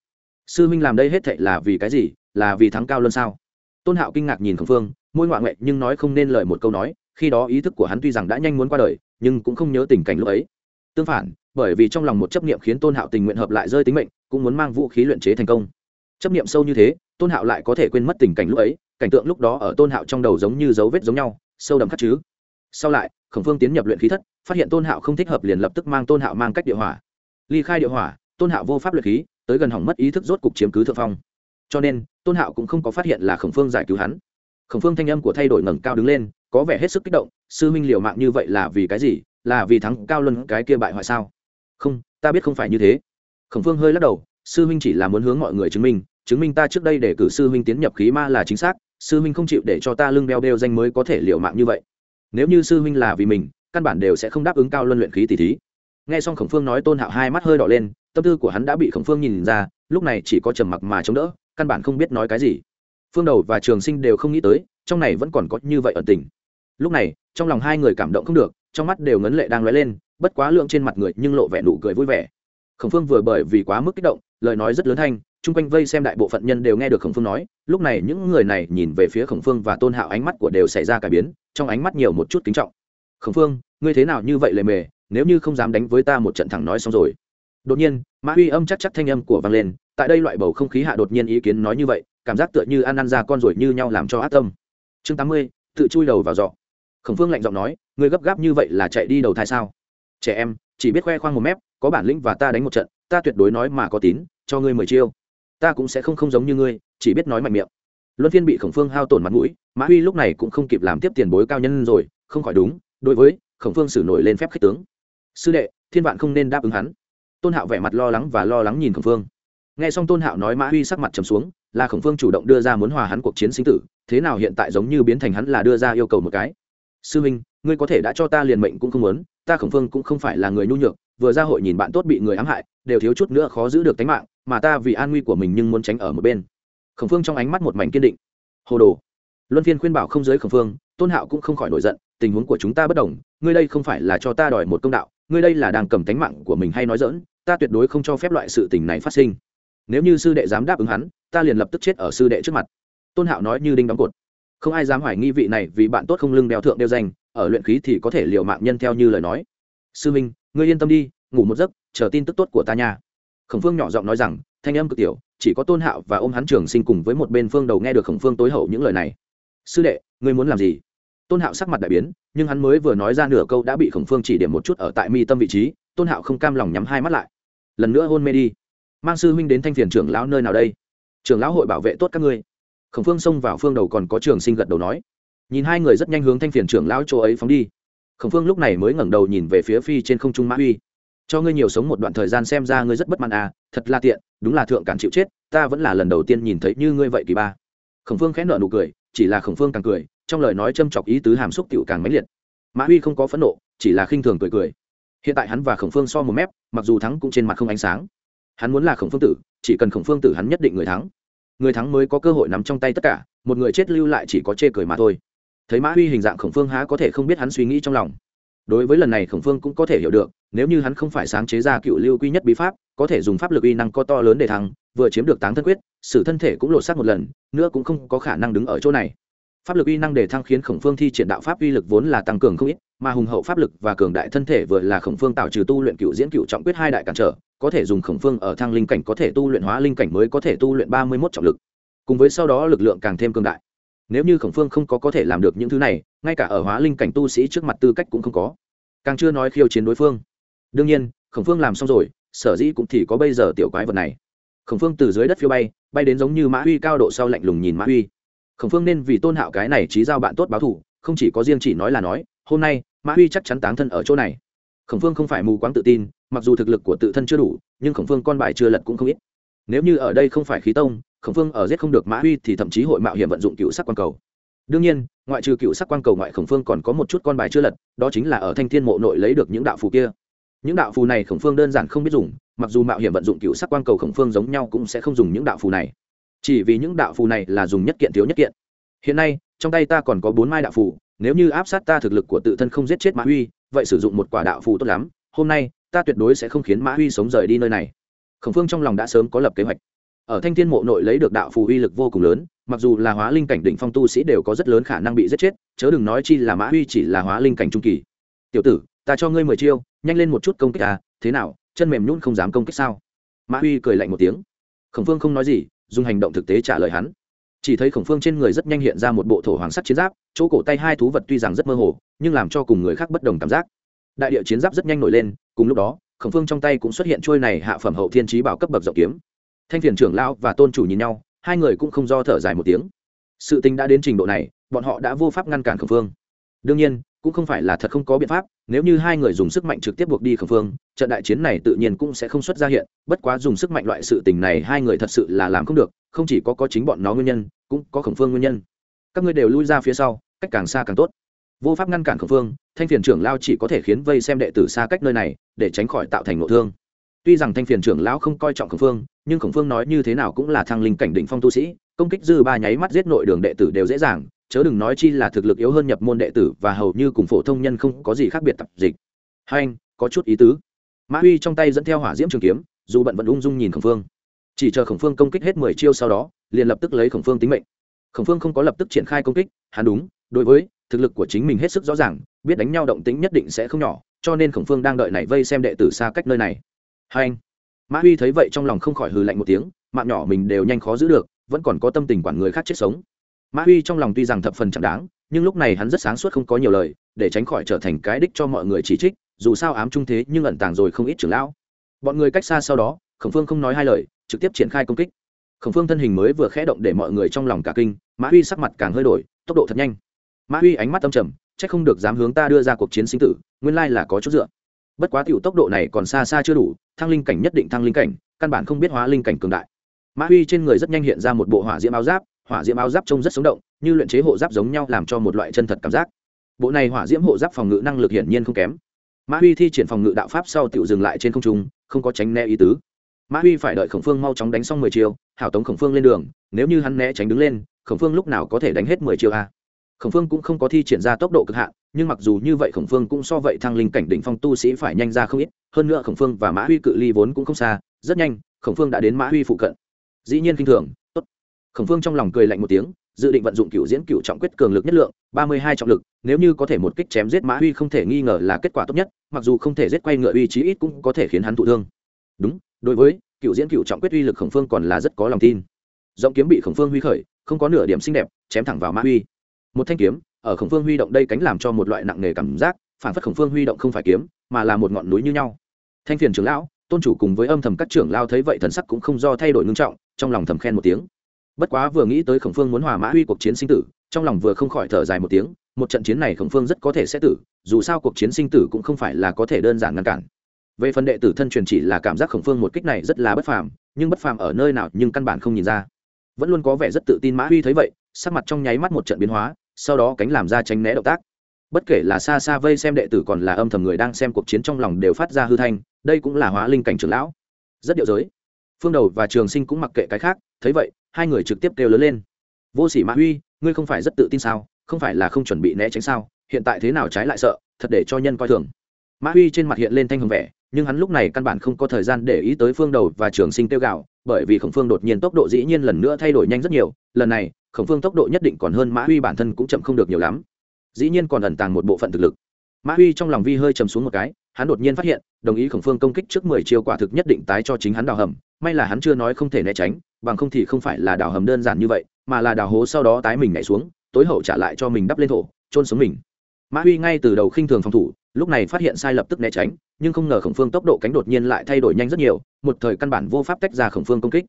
Sư minh làm đây hết thệ là vì cái gì? Là vì thắng cao luân sao? Tôn hạo kinh ngạc nhìn khổng phương, môi ngoạ ngoại nhưng nói không nên lời một câu nói, khi đó ý thức của hắn tuy rằng đã nhanh muốn qua đời, nhưng cũng không nhớ tình cảnh lúc ấy tương phản, bởi vì trong lòng một chấp niệm khiến tôn hạo tình nguyện hợp lại rơi tính mệnh, cũng muốn mang vũ khí luyện chế thành công. Chấp niệm sâu như thế, tôn hạo lại có thể quên mất tình cảnh lúc ấy, cảnh tượng lúc đó ở tôn hạo trong đầu giống như dấu vết giống nhau, sâu đậm khắc chứ. Sau lại, khổng phương tiến nhập luyện khí thất, phát hiện tôn hạo không thích hợp liền lập tức mang tôn hạo mang cách địa hỏa. Ly khai địa hỏa, tôn hạo vô pháp luyện khí, tới gần hỏng mất ý thức rốt cục chiếm cứ thượng phong. Cho nên, tôn hạo cũng không có phát hiện là khổng phương giải cứu hắn. Khổng phương thanh âm của thay đổi ngẩng cao đứng lên, có vẻ hết sức kích động, sư minh liều mạng như vậy là vì cái gì? Là vì thắng cao luân cái kia bại hoại sao? Không, ta biết không phải như thế. Khổng phương hơi lắc đầu, sư huynh chỉ là muốn hướng mọi người chứng minh chứng minh ta trước đây để cử sư huynh tiến nhập khí ma là chính xác, sư huynh không chịu để cho ta lưng đeo đeo danh mới có thể liều mạng như vậy. Nếu như sư huynh là vì mình, căn bản đều sẽ không đáp ứng cao luân luyện khí tỷ thí. Nghe xong khổng phương nói tôn hạo hai mắt hơi đỏ lên, tâm tư của hắn đã bị khổng phương nhìn ra, lúc này chỉ có trầm mặc mà chống đỡ, căn bản không biết nói cái gì. Phương đầu và trường sinh đều không nghĩ tới, trong này vẫn còn có như vậy ẩn tình. Lúc này, trong lòng hai người cảm động không được trong mắt đều ngấn lệ đang lóe lên, bất quá lượng trên mặt người nhưng lộ vẻ nụ cười vui vẻ. Khổng phương vừa bởi vì quá mức kích động, lời nói rất lớn thanh, chung quanh vây xem đại bộ phận nhân đều nghe được khổng phương nói, lúc này những người này nhìn về phía khổng phương và tôn hạo ánh mắt của đều xảy ra cải biến, trong ánh mắt nhiều một chút kính trọng. Khổng phương, ngươi thế nào như vậy lề mề, nếu như không dám đánh với ta một trận thẳng nói xong rồi. Đột nhiên, mã huy âm chắc chắc thanh âm của vang lên, tại đây loại bầu không khí hạ đột nhiên ý kiến nói như vậy, cảm giác tựa như ăn ăn ra con rồi như nhau làm cho ác tâm. Chương tám mươi, tự chui đầu vào giọ khổng phương lạnh giọng nói, ngươi gấp gáp như vậy là chạy đi đầu thai sao? Trẻ em, chỉ biết khoe khoang một mép, có bản lĩnh và ta đánh một trận, ta tuyệt đối nói mà có tín, cho ngươi mười chiêu. Ta cũng sẽ không không giống như ngươi, chỉ biết nói mạnh miệng. Luân phiên bị khổng phương hao tổn mặt mũi, mã huy lúc này cũng không kịp làm tiếp tiền bối cao nhân rồi, không khỏi đúng, đối với khổng phương xử nổi lên phép khích tướng. Sư đệ, thiên vạn không nên đáp ứng hắn. Tôn hạo vẻ mặt lo lắng và lo lắng nhìn khổng phương. Nghe xong tôn hạo nói mã huy sắc mặt trầm xuống, là khổng phương chủ động đưa ra muốn hòa hắn cuộc chiến sinh tử, thế nào hiện tại giống như biến thành hắn là đưa ra yêu cầu một cái sư minh ngươi có thể đã cho ta liền mệnh cũng không muốn, ta khổng phương cũng không phải là người nhu nhược, vừa ra hội nhìn bạn tốt bị người ám hại, đều thiếu chút nữa khó giữ được tính mạng, mà ta vì an nguy của mình nhưng muốn tránh ở một bên. Khổng phương trong ánh mắt một mảnh kiên định. Hồ đồ. Luân phiên khuyên bảo không giới khổng phương, tôn hạo cũng không khỏi nổi giận, tình huống của chúng ta bất đồng, ngươi đây không phải là cho ta đòi một công đạo, ngươi đây là đang cầm tánh mạng của mình hay nói dỡn ta tuyệt đối không cho phép loại sự tình này phát sinh. Nếu như sư đệ dám đáp ứng hắn, ta liền lập tức chết ở sư đệ trước mặt. Tôn hạo nói như đinh đóng cột không ai dám hoài nghi vị này vì bạn tốt không lưng đeo thượng đeo danh, ở luyện khí thì có thể liều mạng nhân theo như lời nói. Sư minh, ngươi yên tâm đi, ngủ một giấc, chờ tin tức tốt của ta nha. Khổng phương nhỏ giọng nói rằng, thanh âm cực tiểu, chỉ có tôn hạo và ôm hắn trường sinh cùng với một bên phương đầu nghe được khổng phương tối hậu những lời này. Sư đệ, ngươi muốn làm gì? Tôn hạo sắc mặt đại biến, nhưng hắn mới vừa nói ra nửa câu đã bị khổng phương chỉ điểm một chút ở tại mi tâm vị trí, tôn hạo không cam lòng nhắm hai mắt lại. Lần nữa hôn mê đi. Mang sư huynh đến thanh phiền trưởng lão nơi nào đây? Trưởng lão hội bảo vệ tốt các ngươi khổng phương xông vào phương đầu còn có trường sinh gật đầu nói. Nhìn hai người rất nhanh hướng thanh phiền trưởng lão chỗ ấy phóng đi. Khổng phương lúc này mới ngẩng đầu nhìn về phía phi trên không trung mã uy. Cho ngươi nhiều sống một đoạn thời gian xem ra ngươi rất bất mãn à thật là tiện, đúng là thượng cản chịu chết, ta vẫn là lần đầu tiên nhìn thấy như ngươi vậy kỳ ba. Khổng phương khẽ nợ nụ cười, chỉ là khổng phương càng cười, trong lời nói châm chọc ý tứ hàm xúc tiểu càng mãnh liệt. Mã huy không có phẫn nộ, chỉ là khinh thường cười cười. Hiện tại hắn và khổng phương so một mép, mặc dù thắng cũng trên mặt không ánh sáng. Hắn muốn là khổng phương tử, chỉ cần khổng phương tử hắn nhất định người thắng người thắng mới có cơ hội nắm trong tay tất cả, một người chết lưu lại chỉ có chê cười mà thôi. Thấy mã huy hình dạng khổng phương há có thể không biết hắn suy nghĩ trong lòng. Đối với lần này khổng phương cũng có thể hiểu được, nếu như hắn không phải sáng chế ra cựu lưu quy nhất bí pháp, có thể dùng pháp lực uy năng có to lớn để thắng, vừa chiếm được táng thân quyết sự thân thể cũng lột xác một lần, nữa cũng không có khả năng đứng ở chỗ này. Pháp lực uy năng để thăng khiến khổng phương thi triển đạo pháp uy lực vốn là tăng cường không ít mà hùng hậu pháp lực và cường đại thân thể vừa là khổng phương tạo trừ tu luyện cựu diễn cựu trọng quyết hai đại cản trở, có thể dùng khổng phương ở thăng linh cảnh có thể tu luyện hóa linh cảnh mới có thể tu luyện ba mươi mốt trọng lực. Cùng với sau đó lực lượng càng thêm cường đại. Nếu như khổng phương không có có thể làm được những thứ này, ngay cả ở hóa linh cảnh tu sĩ trước mặt tư cách cũng không có. Càng chưa nói khiêu chiến đối phương. Đương nhiên, khổng phương làm xong rồi, sở dĩ cũng thì có bây giờ tiểu quái vật này. Khổng phương từ dưới đất phiêu bay bay đến giống như mã huy cao độ sau lạnh lùng nhìn mã huy khổng phương nên vì tôn hạo cái này trí giao bạn tốt báo thủ không chỉ có riêng chỉ nói là nói hôm nay, mã huy chắc chắn táng thân ở chỗ này. Khổng phương không phải mù quáng tự tin, mặc dù thực lực của tự thân chưa đủ, nhưng khổng phương con bài chưa lật cũng không ít. Nếu như ở đây không phải khí tông, khổng phương ở giết không được mã huy thì thậm chí hội mạo hiểm vận dụng cựu sắc quan cầu. Đương nhiên, ngoại trừ cựu sắc quan cầu ngoại khổng phương còn có một chút con bài chưa lật, đó chính là ở thanh thiên mộ nội lấy được những đạo phù kia. Những đạo phù này khổng phương đơn giản không biết dùng, mặc dù mạo hiểm vận dụng cựu sắc quan cầu khổng phương giống nhau cũng sẽ không dùng những đạo phù này. Chỉ vì những đạo phù này là dùng nhất kiện thiếu nhất kiện. Hiện nay, trong tay ta còn có bốn mai đạo phù nếu như áp sát ta thực lực của tự thân không giết chết mã huy, vậy sử dụng một quả đạo phù tốt lắm, hôm nay, ta tuyệt đối sẽ không khiến mã huy sống rời đi nơi này. Khổng phương trong lòng đã sớm có lập kế hoạch. Ở thanh thiên mộ nội lấy được đạo phù uy lực vô cùng lớn, mặc dù là hóa linh cảnh đỉnh phong tu sĩ đều có rất lớn khả năng bị giết chết, chớ đừng nói chi là mã huy chỉ là hóa linh cảnh trung kỳ. Tiểu tử, ta cho ngươi mười chiêu, nhanh lên một chút công kích à thế nào, chân mềm nhún không dám công kích sao? Mã huy cười lạnh một tiếng. Khổng phương không nói gì, dùng hành động thực tế trả lời hắn chỉ thấy khổng phương trên người rất nhanh hiện ra một bộ thổ hoàng sắt chiến giáp, chỗ cổ tay hai thú vật tuy rằng rất mơ hồ, nhưng làm cho cùng người khác bất đồng cảm giác. Đại địa chiến giáp rất nhanh nổi lên, cùng lúc đó, khổng phương trong tay cũng xuất hiện trôi này hạ phẩm hậu thiên trí bảo cấp bậc rộng kiếm. Thanh thiền trưởng lao và tôn chủ nhìn nhau, hai người cũng không do thở dài một tiếng. Sự tình đã đến trình độ này, bọn họ đã vô pháp ngăn cản khổng phương. Đương nhiên, cũng không phải là thật không có biện pháp, nếu như hai người dùng sức mạnh trực tiếp buộc đi khổng phương, trận đại chiến này tự nhiên cũng sẽ không xuất ra hiện, bất quá dùng sức mạnh loại sự tình này hai người thật sự là làm không được, không chỉ có có chính bọn nó nguyên nhân cũng có khổng phương nguyên nhân. Các ngươi đều lui ra phía sau, cách càng xa càng tốt. Vô pháp ngăn cản khổng phương, thanh phiền trưởng lao chỉ có thể khiến vây xem đệ tử xa cách nơi này, để tránh khỏi tạo thành nội thương. Tuy rằng thanh phiền trưởng lão không coi trọng khổng phương, nhưng khổng phương nói như thế nào cũng là thăng linh cảnh định phong tu sĩ, công kích dư ba nháy mắt giết nội đường đệ tử đều dễ dàng, chớ đừng nói chi là thực lực yếu hơn nhập môn đệ tử và hầu như cùng phổ thông nhân không có gì khác biệt tập dịch. Hai anh, có chút ý tứ. Mã huy trong tay dẫn theo hỏa diễm trường kiếm, dù bận vẫn ung dung nhìn khổng phương chỉ chờ khổng phương công kích hết mười chiêu sau đó, liền lập tức lấy khổng phương tính mệnh. Khổng phương không có lập tức triển khai công kích, hắn đúng, đối với thực lực của chính mình hết sức rõ ràng, biết đánh nhau động tính nhất định sẽ không nhỏ, cho nên khổng phương đang đợi này vây xem đệ tử xa cách nơi này. Hai anh, mã huy thấy vậy trong lòng không khỏi hừ lạnh một tiếng, mạng nhỏ mình đều nhanh khó giữ được, vẫn còn có tâm tình quản người khác chết sống. Mã huy trong lòng tuy rằng thập phần chẳng đáng, nhưng lúc này hắn rất sáng suốt không có nhiều lời, để tránh khỏi trở thành cái đích cho mọi người chỉ trích, dù sao ám trung thế nhưng ẩn tàng rồi không ít trưởng lão. Bọn người cách xa sau đó khổng phương không nói hai lời, trực tiếp triển khai công kích. Khổng phương thân hình mới vừa khẽ động để mọi người trong lòng cả kinh, mã huy sắc mặt càng hơi đổi, tốc độ thật nhanh. Mã huy ánh mắt tâm trầm c h ắ c không được dám hướng ta đưa ra cuộc chiến sinh tử, nguyên lai là có chút dựa. Bất quá t tốc độ này còn xa xa chưa đủ, thăng linh cảnh nhất định thăng linh cảnh, căn bản không biết hóa linh cảnh cường đại. Mã huy trên người rất nhanh hiện ra một bộ hỏa diễm áo giáp, hỏa diễm áo giáp trông rất sống động, như luyện chế hộ giáp giống nhau làm cho một loại chân thật cảm giác. Bộ này hỏa diễm hộ giáp phòng ngự năng lực hiển nhiên không kém. Mã huy thi triển phòng ngự đạo pháp sau tự dừng lại trên không trung, không có tránh né ý tứ mã huy phải đợi khổng phương mau chóng đánh xong mười chiều hảo tống khổng phương lên đường, nếu như hắn né tránh đứng lên, khổng phương lúc nào có thể đánh hết mười chiều a? Khổng phương cũng không có thi triển ra tốc độ cực hạn, nhưng mặc dù như vậy khổng phương cũng so vậy thăng linh cảnh đỉnh phong tu sĩ phải nhanh ra không ít, hơn nữa khổng phương và mã huy cự ly vốn cũng không xa, rất nhanh, khổng phương đã đến mã huy phụ cận. Dĩ nhiên kinh thường, tốt. Khổng phương trong lòng cười lạnh một tiếng, dự định vận dụng cựu diễn cựu trọng quyết cường lực nhất lượng, ba mươi hai trọng lực, nếu như có thể một kích chém giết mã huy không thể nghi ngờ là kết quả tốt nhất, mặc dù không thể giết quay ngựa uy chí ít cũng có thể khiến hắn thụ thương. Đúng đối với, cựu diễn cựu trọng quyết uy lực khổng phương còn là rất có lòng tin. Giọng kiếm bị khổng phương huy khởi, không có nửa điểm xinh đẹp, chém thẳng vào mã huy một thanh kiếm, ở khổng phương huy động đây cánh làm cho một loại nặng nề cảm giác, phản phất khổng phương huy động không phải kiếm, mà là một ngọn núi như nhau. Thanh phiền trưởng lão, tôn chủ cùng với âm thầm các trưởng lao thấy vậy thần sắc cũng không do thay đổi ngưng trọng, trong lòng thầm khen một tiếng. Bất quá vừa nghĩ tới khổng phương muốn hòa mã huy cuộc chiến sinh tử, trong lòng vừa không khỏi thở dài một tiếng, một trận chiến này khổng phương rất có thể sẽ tử, dù sao cuộc chiến sinh tử cũng không phải là có thể đơn giản ngăn cản về phần đệ tử thân truyền chỉ là cảm giác khổng phương một kích này rất là bất phàm, nhưng bất phàm ở nơi nào nhưng căn bản không nhìn ra. Vẫn luôn có vẻ rất tự tin mã huy thấy vậy, sắc mặt trong nháy mắt một trận biến hóa, sau đó cánh làm ra tránh né động tác. Bất kể là xa xa vây xem đệ tử còn là âm thầm người đang xem cuộc chiến trong lòng đều phát ra hư thanh, đây cũng là hóa linh cảnh trưởng lão. Rất điệu giới. Phương đầu và trường sinh cũng mặc kệ cái khác, thấy vậy, hai người trực tiếp kêu lớn lên. Vô sỉ mã huy, ngươi không phải rất tự tin sao? Không phải là không chuẩn bị né tránh sao? Hiện tại thế nào trái lại sợ, thật để cho nhân coi thường. Mã huy trên mặt hiện lên thanh hồng vẻ nhưng hắn lúc này căn bản không có thời gian để ý tới phương đầu và trường sinh tiêu gạo bởi vì khổng phương đột nhiên tốc độ dĩ nhiên lần nữa thay đổi nhanh rất nhiều, lần này, khổng phương tốc độ nhất định còn hơn mã huy bản thân cũng chậm không được nhiều lắm. Dĩ nhiên còn ẩn tàng một bộ phận thực lực. Mã huy trong lòng vi hơi chầm xuống một cái, hắn đột nhiên phát hiện, đồng ý khổng phương công kích trước mười chiêu quả thực nhất định tái cho chính hắn đào hầm, may là hắn chưa nói không thể né tránh, bằng không thì không phải là đào hầm đơn giản như vậy, mà là đào hố sau đó tái mình nhảy xuống, tối hậu trả lại cho mình đắp lên thổ trôn xuống mình mã huy ngay từ đầu khinh thường phòng thủ, lúc này phát hiện sai lập tức né tránh, nhưng không ngờ khổng phương tốc độ cánh đột nhiên lại thay đổi nhanh rất nhiều, một thời căn bản vô pháp tách ra khổng phương công kích.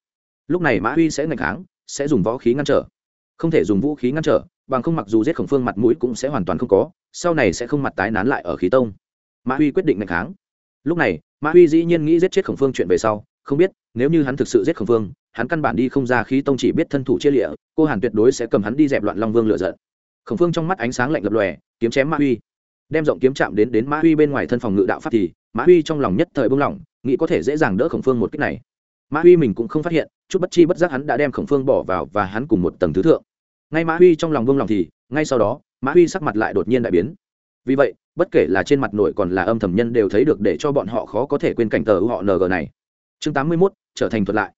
Lúc này mã huy sẽ ngạch kháng, sẽ dùng võ khí ngăn trở. Không thể dùng vũ khí ngăn trở, bằng không mặc dù giết khổng phương mặt mũi cũng sẽ hoàn toàn không có, sau này sẽ không mặt tái nán lại ở khí tông. Mã huy quyết định ngạch kháng. Lúc này, mã huy dĩ nhiên nghĩ giết chết khổng phương chuyện về sau, không biết, nếu như hắn thực sự giết khổng phương, hắn căn bản đi không ra khí tông chỉ biết thân thủ chia lịa, cô hàn tuyệt đối sẽ cầm hắn đi dẹp loạn long vương lựa giận khổng phương trong mắt ánh sáng lạnh lập lòe kiếm chém mã huy. Đem rộng kiếm chạm đến đến mã huy bên ngoài thân phòng ngự đạo pháp thì mã huy trong lòng nhất thời bung lỏng nghĩ có thể dễ dàng đỡ khổng phương một cách này. Mã huy mình cũng không phát hiện chút bất chi bất giác hắn đã đem khổng phương bỏ vào và hắn cùng một tầng thứ thượng. Ngay mã huy trong lòng bung lòng thì ngay sau đó mã huy sắc mặt lại đột nhiên đại biến. Vì vậy bất kể là trên mặt nội còn là âm thầm nhân đều thấy được để cho bọn họ khó có thể quên cảnh tờ họ ng này. Chương tám mươi 81, trở thành thuật lại.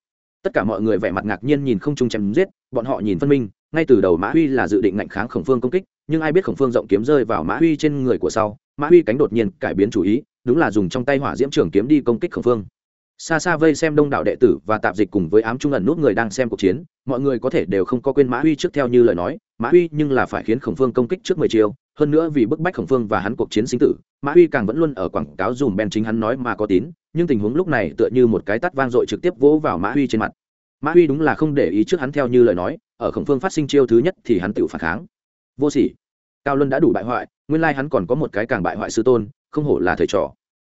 Tất cả mọi người vẻ mặt ngạc nhiên nhìn không chung chém giết bọn họ nhìn phân minh ngay từ đầu mã huy là dự định ngạnh kháng khổng phương công kích, nhưng ai biết khổng phương rộng kiếm rơi vào mã huy trên người của sau, mã huy cánh đột nhiên cải biến chủ ý, đúng là dùng trong tay hỏa diễm trường kiếm đi công kích khổng phương. Xa xa vây xem đông đảo đệ tử và tạp dịch cùng với ám trung ẩn nút người đang xem cuộc chiến, mọi người có thể đều không có quên mã huy trước theo như lời nói, mã huy nhưng là phải khiến khổng phương công kích trước mười chiều hơn nữa vì bức bách khổng phương và hắn cuộc chiến sinh tử, mã huy càng vẫn luôn ở quảng cáo dùm ben chính hắn nói mà có tín, nhưng tình huống lúc này tựa như một cái tắt vang dội trực tiếp vỗ vào mã huy trên mặt mã huy đúng là không để ý trước hắn theo như lời nói, ở khổng phương phát sinh chiêu thứ nhất thì hắn tự phản kháng. Vô sỉ. Cao luân đã đủ bại hoại, nguyên lai hắn còn có một cái càng bại hoại sư tôn, không hổ là thầy trò.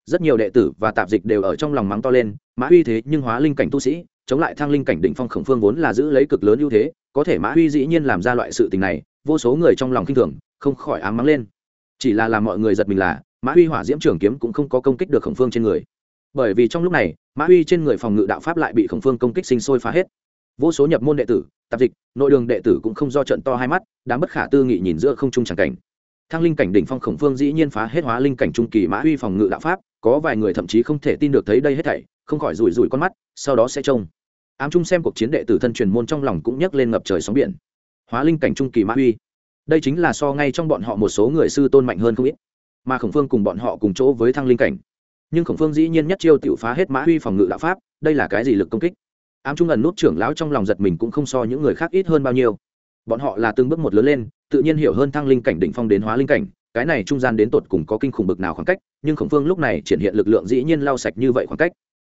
Rất nhiều đệ tử và tạp dịch đều ở trong lòng mắng to lên, mã huy thế nhưng hóa linh cảnh tu sĩ, chống lại thang linh cảnh đỉnh phong khổng phương vốn là giữ lấy cực lớn ưu thế, có thể mã huy dĩ nhiên làm ra loại sự tình này, vô số người trong lòng k i n h thường, không khỏi ám mắng lên. Chỉ là làm mọi người giật mình là, mã huy hỏa diễm trường kiếm cũng không có công kích được khổng phương trên người bởi vì trong lúc này, mã huy trên người phòng ngự đạo pháp lại bị khổng phương công kích sinh sôi phá hết. Vô số nhập môn đệ tử, tạp dịch, nội đường đệ tử cũng không do trận to hai mắt đáng bất khả tư nghị nhìn giữa không trung tràng cảnh. Thang linh cảnh đỉnh phong khổng phương dĩ nhiên phá hết hóa linh cảnh trung kỳ mã huy phòng ngự đạo pháp, có vài người thậm chí không thể tin được thấy đây hết thảy, không khỏi rủi rủi con mắt, sau đó sẽ trông. Ám trung xem cuộc chiến đệ tử thân truyền môn trong lòng cũng nhấc lên ngập trời sóng biển. Hóa linh cảnh trung kỳ mã huy, đây chính là so ngay trong bọn họ một số người sư tôn mạnh hơn không ít, mà khổng phương cùng bọn họ cùng chỗ với thăng linh cảnh nhưng khổng phương dĩ nhiên nhất chiêu tự phá hết mã huy phòng ngự đạo pháp, đây là cái gì lực công kích? Ám trung ẩn nút trưởng lão trong lòng giật mình cũng không so những người khác ít hơn bao nhiêu. Bọn họ là từng bước một lớn lên, tự nhiên hiểu hơn thăng linh cảnh đỉnh phong đến hóa linh cảnh, cái này trung gian đến tột cùng có kinh khủng bực nào khoảng cách, nhưng khổng phương lúc này triển hiện lực lượng dĩ nhiên lau sạch như vậy khoảng cách.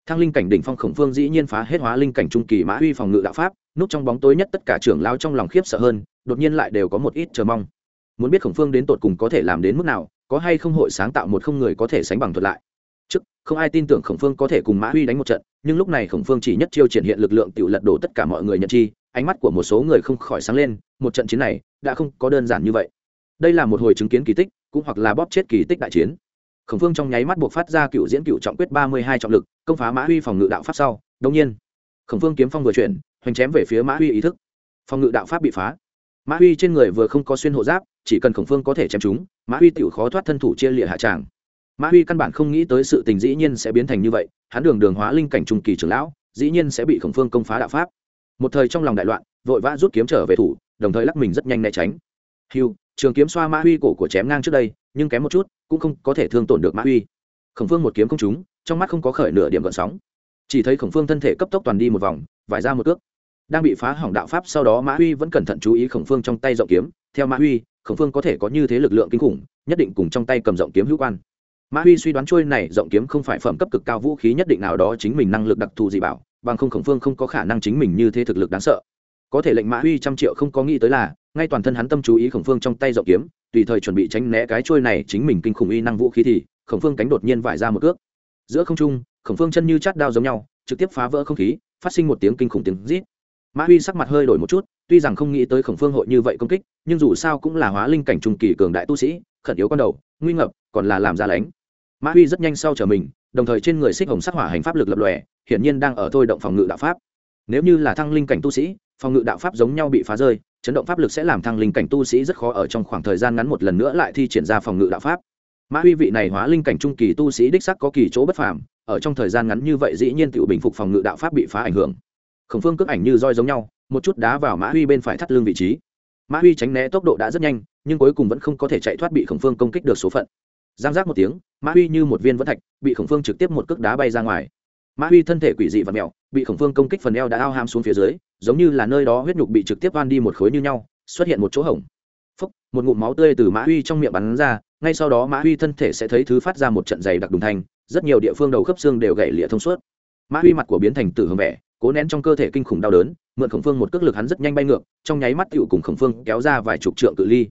Thăng linh cảnh đỉnh phong khổng phương dĩ nhiên phá hết hóa linh cảnh trung kỳ mã huy phòng ngự đạo pháp, núp trong bóng tối nhất tất cả trưởng lao trong lòng khiếp sợ hơn, đột nhiên lại đều có một ít chờ mong. Muốn biết khổng phương đến tột cùng có thể làm đến mức nào, có hay không hội sáng tạo một không người có thể sánh bằng thuật lại trước, không ai tin tưởng khổng phương có thể cùng mã huy đánh một trận, nhưng lúc này khổng phương chỉ nhất chiêu triển hiện lực lượng tự lật đổ tất cả mọi người nhận chi, ánh mắt của một số người không khỏi sáng lên, một trận chiến này đã không có đơn giản như vậy. Đây là một hồi chứng kiến kỳ tích, cũng hoặc là bóp chết kỳ tích đại chiến. Khổng phương trong nháy mắt buộc phát ra cựu diễn cựu trọng quyết ba mươi hai trọng lực, công phá mã huy phòng ngự đạo pháp sau đông nhiên, khổng phương kiếm phong vừa chuyển, hoành chém về phía mã huy ý thức. Phòng ngự đạo pháp bị phá. Mã huy trên người vừa không có xuyên hộ giáp, chỉ cần khổng phương có thể chém chúng, mã huy tự khó thoát thân thủ chia lịa hạ tràng mã huy căn bản không nghĩ tới sự tình dĩ nhiên sẽ biến thành như vậy, hắn đường đường hóa linh cảnh trung kỳ trưởng lão, dĩ nhiên sẽ bị khổng phương công phá đạo pháp. Một thời trong lòng đại loạn, vội vã rút kiếm trở về thủ, đồng thời lắc mình rất nhanh né tránh. Hiu trường kiếm xoa mã huy cổ của chém ngang trước đây, nhưng kém một chút, cũng không có thể thương tổn được mã huy. Khổng phương một kiếm không trúng, trong mắt không có khởi nửa điểm gợn sóng. Chỉ thấy khổng phương thân thể cấp tốc toàn đi một vòng, vải ra một cước. Đang bị phá hỏng đạo pháp sau đó mã huy vẫn cẩn thận chú ý khổng phương trong tay rộng kiếm. Theo mã huy, khổng phương có thể có như thế lực lượng kinh khủng, nhất định cùng trong tay cầm rộng kiếm hữu quan mã huy suy đoán trôi này rộng kiếm không phải phẩm cấp cực cao vũ khí nhất định nào đó chính mình năng lực đặc thù gì bảo, bằng không khổng phương không có khả năng chính mình như thế thực lực đáng sợ. Có thể lệnh mã huy trăm triệu không có nghĩ tới là, ngay toàn thân hắn tâm chú ý khổng phương trong tay rộng kiếm, tùy thời chuẩn bị tránh né cái trôi này chính mình kinh khủng y năng vũ khí thì, khổng phương cánh đột nhiên vải ra một cước. Giữa không trung, khổng phương chân như chát đao giống nhau, trực tiếp phá vỡ không khí, phát sinh một tiếng kinh khủng tiếng rít. Mã huy sắc mặt hơi đổi một chút, tuy rằng không nghĩ tới khổng phương hội như vậy công kích, nhưng dù sao cũng là hóa linh cảnh trung kỳ cường đại tu sĩ, khẩn yếu con đầu, nguy ngập, còn là làm ra lánh mã huy rất nhanh sau trở mình, đồng thời trên người xích hồng sắc hỏa hành pháp lực lập lòe, hiển nhiên đang ở thôi động phòng ngự đạo pháp. Nếu như là thăng linh cảnh tu sĩ, phòng ngự đạo pháp giống nhau bị phá rơi, chấn động pháp lực sẽ làm thăng linh cảnh tu sĩ rất khó ở trong khoảng thời gian ngắn một lần nữa lại thi triển ra phòng ngự đạo pháp. Mã huy vị này hóa linh cảnh trung kỳ tu sĩ đích sắc có kỳ chỗ bất phàm, ở trong thời gian ngắn như vậy dĩ nhiên tự bình phục phòng ngự đạo pháp bị phá ảnh hưởng. Khổng phương cước ảnh như roi giống nhau, một chút đá vào mã huy bên phải thắt lưng vị trí. Mã huy tránh né tốc độ đã rất nhanh, nhưng cuối cùng vẫn không có thể chạy thoát bị khổng phương công kích được số phận giang giác một tiếng, mã huy như một viên vẫn thạch, bị khổng phương trực tiếp một cước đá bay ra ngoài. Mã huy thân thể quỷ dị và mẹo, bị khổng phương công kích phần eo đã ao ham xuống phía dưới, giống như là nơi đó huyết nhục bị trực tiếp van đi một khối như nhau, xuất hiện một chỗ hổng. Phúc, một ngụm máu tươi từ mã huy trong miệng bắn ra, ngay sau đó mã huy thân thể sẽ thấy thứ phát ra một trận dày đặc đùng thanh rất nhiều địa phương đầu khớp xương đều gãy lịa thông suốt. Mã huy mặt của biến thành tử hưởng vẻ, cố nén trong cơ thể kinh khủng đau đớn, mượn khổng phương một cước lực hắn rất nhanh bay ngược, trong nháy mắt tựu cùng khổng phương kéo ra vài chục trượng cự ly.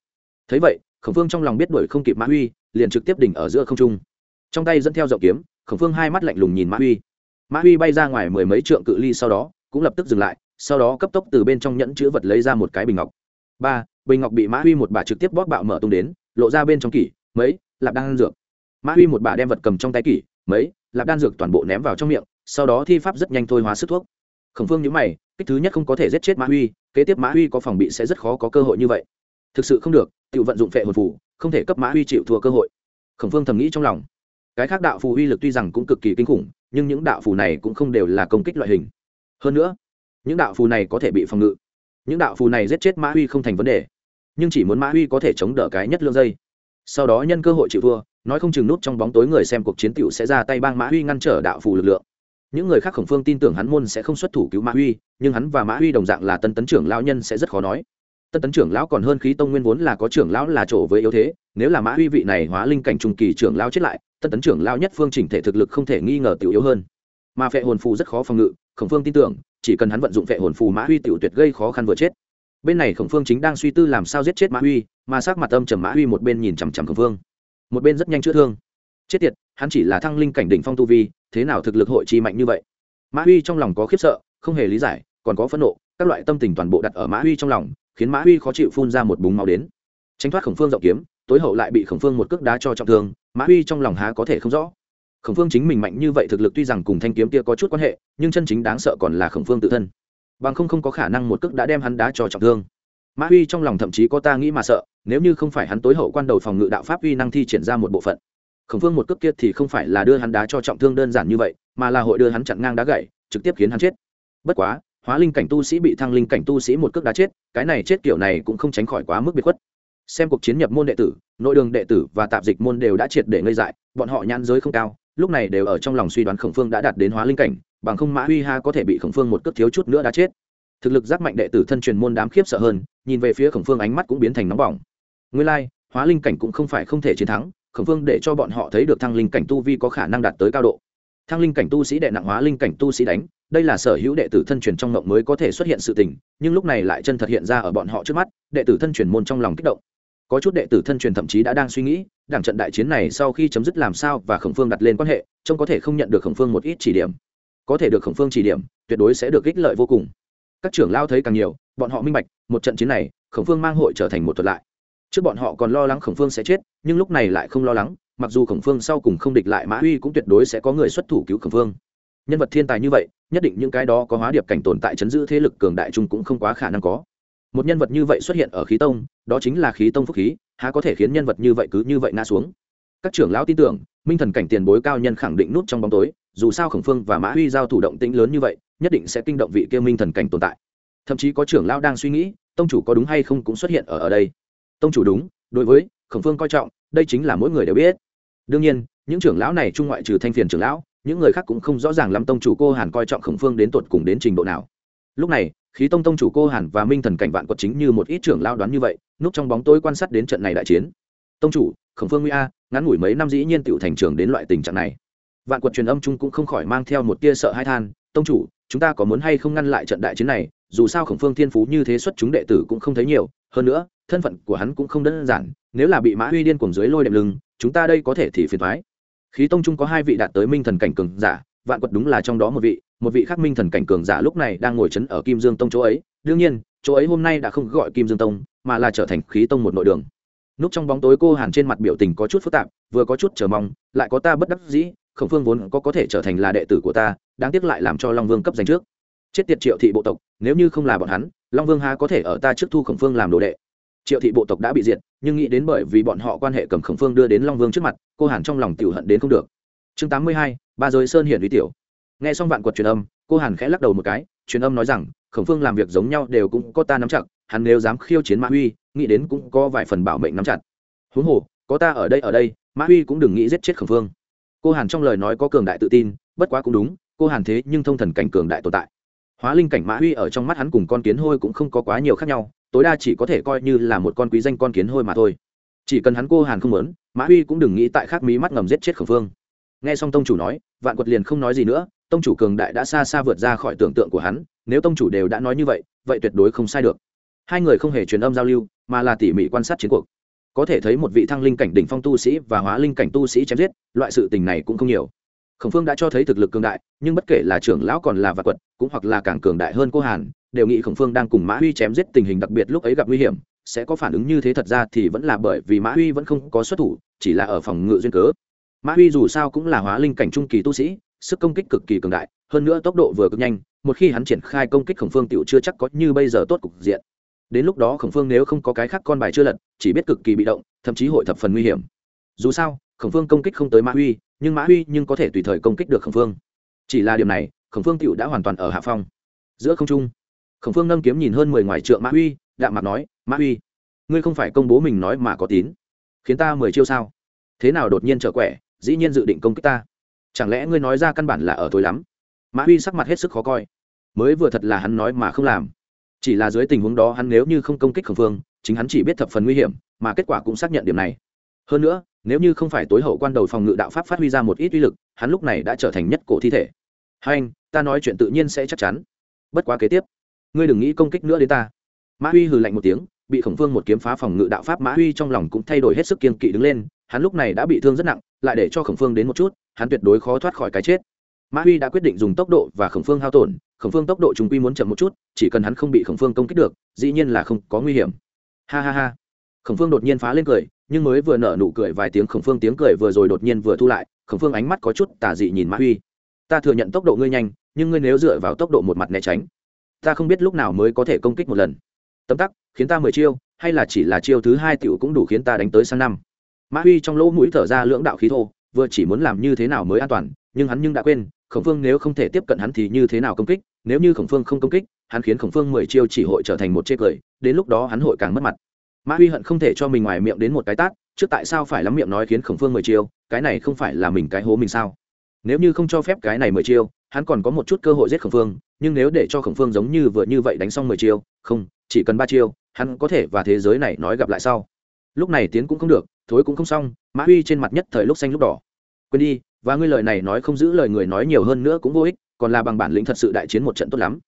Thấy vậy khổng phương trong lòng biết đuổi không kịp mã huy liền trực tiếp đỉnh ở giữa không trung. Trong tay dẫn theo dậu kiếm, khổng phương hai mắt lạnh lùng nhìn mã huy mã huy bay ra ngoài mười mấy trượng cự ly sau đó, cũng lập tức dừng lại, sau đó cấp tốc từ bên trong nhẫn chữ vật lấy ra một cái bình ngọc. Ba, bình ngọc bị mã huy một bà trực tiếp bóp bạo mở tung đến, lộ ra bên trong kỷ, mấy, lạp đan dược. Mã huy một bà đem vật cầm trong tay kỷ, mấy, lạp đan dược toàn bộ ném vào trong miệng, sau đó thi pháp rất nhanh thôi hóa sức thuốc. Khổng phương nhữ mày, kích thứ nhất không có thể giết chết mã huy kế tiếp mã huy có phòng bị sẽ rất khó có cơ hội như vậy thực sự không được tự vận dụng phệ hồn phủ không thể cấp mã huy chịu thua cơ hội. Khổng phương thầm nghĩ trong lòng. Cái khác đạo phù uy lực tuy rằng cũng cực kỳ kinh khủng, nhưng những đạo phù này cũng không đều là công kích loại hình. Hơn nữa, những đạo phù này có thể bị phòng ngự. Những đạo phù này giết chết mã huy không thành vấn đề. Nhưng chỉ muốn mã huy có thể chống đỡ cái nhất lương dây. Sau đó nhân cơ hội chịu thua, nói không chừng nút trong bóng tối người xem cuộc chiến tiểu sẽ ra tay bang mã huy ngăn trở đạo phù lực lượng. Những người khác khổng phương tin tưởng hắn môn sẽ không xuất thủ cứu mã huy nhưng hắn và mã huy đồng dạng là tân tấn trưởng lão nhân sẽ rất khó nói tân tấn trưởng lão còn hơn khí tông nguyên vốn là có trưởng lão là chỗ với yếu thế, nếu là mã huy vị này hóa linh cảnh trung kỳ trưởng lão chết lại, tân tấn trưởng lão nhất phương chỉnh thể thực lực không thể nghi ngờ tiểu yếu hơn. Mà phệ hồn phù rất khó phòng ngự, khổng phương tin tưởng, chỉ cần hắn vận dụng phệ hồn phù mã huy tiểu tuyệt gây khó khăn vừa chết. Bên này khổng phương chính đang suy tư làm sao giết chết mã huy mà sắc mặt âm trầm mã huy một bên nhìn chằm chằm khổng phương. Một bên rất nhanh chữa thương. Chết tiệt, hắn chỉ là thăng linh cảnh đỉnh phong tu vi, thế nào thực lực hội chi mạnh như vậy? Mã huy trong lòng có khiếp sợ, không hề lý giải, còn có phẫn nộ, các loại tâm tình toàn bộ đặt ở mã huy trong lòng khiến mã huy khó chịu phun ra một búng máu đến. Tránh thoát khổng phương rộng kiếm, tối hậu lại bị khổng phương một cước đá cho trọng thương, mã huy trong lòng há có thể không rõ. Khổng phương chính mình mạnh như vậy thực lực tuy rằng cùng thanh kiếm kia có chút quan hệ, nhưng chân chính đáng sợ còn là khổng phương tự thân. Bằng không không có khả năng một cước đã đem hắn đá cho trọng thương. Mã huy trong lòng thậm chí có ta nghĩ mà sợ, nếu như không phải hắn tối hậu quan đầu phòng ngự đạo pháp uy năng thi triển ra một bộ phận. Khổng phương một cước kia thì không phải là đưa hắn đá cho trọng thương đơn giản như vậy, mà là hội đưa hắn chặn ngang đá gậy trực tiếp khiến hắn chết. Bất quá hóa linh cảnh tu sĩ bị thăng linh cảnh tu sĩ một cước đá chết, cái này chết kiểu này cũng không tránh khỏi quá mức biệt khuất. Xem cuộc chiến nhập môn đệ tử, nội đường đệ tử và tạp dịch môn đều đã triệt để ngây dại, bọn họ nhãn giới không cao, lúc này đều ở trong lòng suy đoán khổng phương đã đạt đến hóa linh cảnh, bằng không mã huy ha có thể bị khổng phương một cước thiếu chút nữa đã chết. Thực lực giác mạnh đệ tử thân truyền môn đám khiếp sợ hơn, nhìn về phía khổng phương ánh mắt cũng biến thành nóng bỏng. Nguyên lai, hóa linh cảnh cũng không phải không thể chiến thắng, khổng phương để cho bọn họ thấy được thăng linh cảnh tu vi có khả năng đạt tới cao độ thăng linh cảnh tu sĩ đệ nặng hóa linh cảnh tu sĩ đánh, đây là sở hữu đệ tử thân truyền trong ngộng mới có thể xuất hiện sự tình, nhưng lúc này lại chân thật hiện ra ở bọn họ trước mắt, đệ tử thân truyền môn trong lòng kích động. Có chút đệ tử thân truyền thậm chí đã đang suy nghĩ, đảng trận đại chiến này sau khi chấm dứt làm sao và khổng phương đặt lên quan hệ, trông có thể không nhận được khổng phương một ít chỉ điểm. Có thể được khổng phương chỉ điểm, tuyệt đối sẽ được ích lợi vô cùng. Các trưởng lao thấy càng nhiều, bọn họ minh bạch, một trận chiến này, khổng phương mang hội trở thành một thuật lại. Trước bọn họ còn lo lắng khổng phương sẽ chết, nhưng lúc này lại không lo lắng mặc dù khổng phương sau cùng không địch lại, mã huy cũng tuyệt đối sẽ có người xuất thủ cứu khổng phương. Nhân vật thiên tài như vậy, nhất định những cái đó có hóa điệp cảnh tồn tại chấn giữ thế lực cường đại trung cũng không quá khả năng có. Một nhân vật như vậy xuất hiện ở khí tông, đó chính là khí tông phúc khí, há có thể khiến nhân vật như vậy cứ như vậy ngã xuống? Các trưởng lão tin tưởng, minh thần cảnh tiền bối cao nhân khẳng định nút trong bóng tối, dù sao khổng phương và mã huy giao thủ động tĩnh lớn như vậy, nhất định sẽ kinh động vị kia minh thần cảnh tồn tại. Thậm chí có trưởng lão đang suy nghĩ, tông chủ có đúng hay không cũng xuất hiện ở ở đây. Tông chủ đúng, đối với khổng phương coi trọng, đây chính là mỗi người đều biết đương nhiên, những trưởng lão này trung ngoại trừ thanh phiền trưởng lão, những người khác cũng không rõ ràng lắm tông chủ cô hàn coi trọng khổng phương đến tột cùng đến trình độ nào. Lúc này, khí tông tông chủ cô hàn và minh thần cảnh vạn quật chính như một ít trưởng lao đoán như vậy, núp trong bóng tối quan sát đến trận này đại chiến. Tông chủ, khổng phương nguy a, ngắn ngủi mấy năm dĩ nhiên tựu thành trưởng đến loại tình trạng này. Vạn quật truyền âm chung cũng không khỏi mang theo một tia sợ hai than, tông chủ, chúng ta có muốn hay không ngăn lại trận đại chiến này, dù sao khổng phương thiên phú như thế xuất chúng đệ tử cũng không thấy nhiều, hơn nữa thân phận của hắn cũng không đơn giản, nếu là bị mã huy điên cuồng dưới lôi đệm lưng, chúng ta đây có thể thì phiền thoái khí tông trung có hai vị đạt tới minh thần cảnh cường giả, vạn quật đúng là trong đó một vị một vị khác minh thần cảnh cường giả lúc này đang ngồi chấn ở kim dương tông chỗ ấy. Đương nhiên, chỗ ấy hôm nay đã không gọi kim dương tông, mà là trở thành khí tông một nội đường. Núp trong bóng tối cô hàn trên mặt biểu tình có chút phức tạp, vừa có chút chờ mong, lại có ta bất đắc dĩ, khổng phương vốn có có thể trở thành là đệ tử của ta, đáng tiếc lại làm cho long vương cấp danh trước. Chết tiệt triệu thị bộ tộc, nếu như không là bọn hắn, long vương ha có thể ở ta trước thu khổng phương làm đồ đệ triệu thị bộ tộc đã bị diệt, nhưng nghĩ đến bởi vì bọn họ quan hệ cầm khổng phương đưa đến long vương trước mặt, cô hàn trong lòng tiểu hận đến không được. Chương tám mươi hai, ba giới sơn hiển uy tiểu. Nghe xong vạn quật truyền âm, cô hàn khẽ lắc đầu một cái, truyền âm nói rằng, khổng phương làm việc giống nhau đều cũng có ta nắm chặt, hắn nếu dám khiêu chiến mã huy, nghĩ đến cũng có vài phần bảo mệnh nắm chặt. Huống hồ, có ta ở đây ở đây, mã huy cũng đừng nghĩ giết chết khổng phương. Cô hàn trong lời nói có cường đại tự tin, bất quá cũng đúng, cô hàn thế nhưng thông thần cảnh cường đại tồn tại. Hóa linh cảnh mã huy ở trong mắt hắn cùng con kiến hôi cũng không có quá nhiều khác nhau tối đa chỉ có thể coi như là một con quý danh con kiến hôi mà thôi. Chỉ cần hắn cô hàn không muốn, mã huy cũng đừng nghĩ tại khác mí mắt ngầm giết chết khẩn phương nghe xong tông chủ nói, vạn quật liền không nói gì nữa, tông chủ cường đại đã xa xa vượt ra khỏi tưởng tượng của hắn, nếu tông chủ đều đã nói như vậy vậy tuyệt đối không sai được. Hai người không hề truyền âm giao lưu, mà là tỉ mỉ quan sát chiến cuộc. Có thể thấy một vị thăng linh cảnh đỉnh phong tu sĩ và hóa linh cảnh tu sĩ chém giết, loại sự tình này cũng không nhiều. Khổng phương đã cho thấy thực lực cường đại, nhưng bất kể là trưởng lão còn là vạn quật, cũng hoặc là càng cường đại hơn cô hàn đều nghĩ khổng phương đang cùng mã huy chém giết tình hình đặc biệt lúc ấy gặp nguy hiểm, sẽ có phản ứng như thế thật ra thì vẫn là bởi vì mã huy vẫn không có xuất thủ, chỉ là ở phòng ngự duyên cớ. Mã huy dù sao cũng là hóa linh cảnh trung kỳ tu sĩ, sức công kích cực kỳ cường đại, hơn nữa tốc độ vừa cực nhanh, một khi hắn triển khai công kích khổng phương tựu chưa chắc có như bây giờ tốt cục diện. Đến lúc đó khổng phương nếu không có cái khác con bài chưa lật, chỉ biết cực kỳ bị động, thậm chí hội thập phần nguy hiểm. Dù sao, khổng phương công kích không tới mã huy, nhưng mã huy nhưng có thể tùy thời công kích được khổng phương. Chỉ là điểm này, khổng phương tựu đã hoàn toàn ở hạ phong. Giữa không trung khổng phương nâng kiếm nhìn hơn mười ngoài trượng mã huy đạm mặt nói, mã huy ngươi không phải công bố mình nói mà có tín, khiến ta mười chiêu sao? Thế nào đột nhiên trở quẻ, dĩ nhiên dự định công kích ta. Chẳng lẽ ngươi nói ra căn bản là ở tối lắm? Mã huy sắc mặt hết sức khó coi. Mới vừa thật là hắn nói mà không làm. Chỉ là dưới tình huống đó hắn nếu như không công kích Khổng phương, chính hắn chỉ biết thập phần nguy hiểm, mà kết quả cũng xác nhận điểm này. Hơn nữa, nếu như không phải tối hậu quan đầu phòng ngự đạo pháp phát huy ra một ít uy lực, hắn lúc này đã trở thành nhất cổ thi thể. Hai anh, ta nói chuyện tự nhiên sẽ chắc chắn. Bất quá kế tiếp ngươi đừng nghĩ công kích nữa đến ta. Mã huy hừ lạnh một tiếng, bị khổng phương một kiếm phá phòng ngự đạo pháp, mã huy trong lòng cũng thay đổi hết sức kiên kỵ đứng lên, hắn lúc này đã bị thương rất nặng, lại để cho khổng phương đến một chút, hắn tuyệt đối khó thoát khỏi cái chết. Mã huy đã quyết định dùng tốc độ và khổng phương hao tổn, khổng phương tốc độ chúng quy muốn chậm một chút, chỉ cần hắn không bị khổng phương công kích được, dĩ nhiên là không có nguy hiểm. Ha ha ha. Khổng phương đột nhiên phá lên cười, nhưng mới vừa nở nụ cười vài tiếng, khổng phương tiếng cười vừa rồi đột nhiên vừa thu lại, khổng phương ánh mắt có chút tà dị nhìn mã huy. Ta thừa nhận tốc độ ngươi nhanh, nhưng ngươi nếu dựa vào tốc độ một mặt né tránh ta không biết lúc nào mới có thể công kích một lần. Tấm tắc, khiến ta mười chiêu, hay là chỉ là chiêu thứ hai tiểu cũng đủ khiến ta đánh tới sang năm. Mã huy trong lỗ mũi thở ra lưỡng đạo khí thô, vừa chỉ muốn làm như thế nào mới an toàn, nhưng hắn nhưng đã quên, khổng phương nếu không thể tiếp cận hắn thì như thế nào công kích, nếu như khổng phương không công kích, hắn khiến khổng phương mười chiêu chỉ hội trở thành một chê cười, đến lúc đó hắn hội càng mất mặt. Mã huy hận không thể cho mình ngoài miệng đến một cái tát, trước tại sao phải lắm miệng nói khiến khổng phương mười chiêu, cái này không phải là mình cái hố mình sao? Nếu như không cho phép cái này mười chiêu, hắn còn có một chút cơ hội giết khổng phương, nhưng nếu để cho khổng phương giống như vừa như vậy đánh xong mười chiêu, không, chỉ cần ba chiêu, hắn có thể và thế giới này nói gặp lại sau. Lúc này tiến cũng không được, thối cũng không xong, mã huy trên mặt nhất thời lúc xanh lúc đỏ. Quên đi, và ngươi lời này nói không giữ lời người nói nhiều hơn nữa cũng vô ích, còn là bằng bản lĩnh thật sự đại chiến một trận tốt lắm.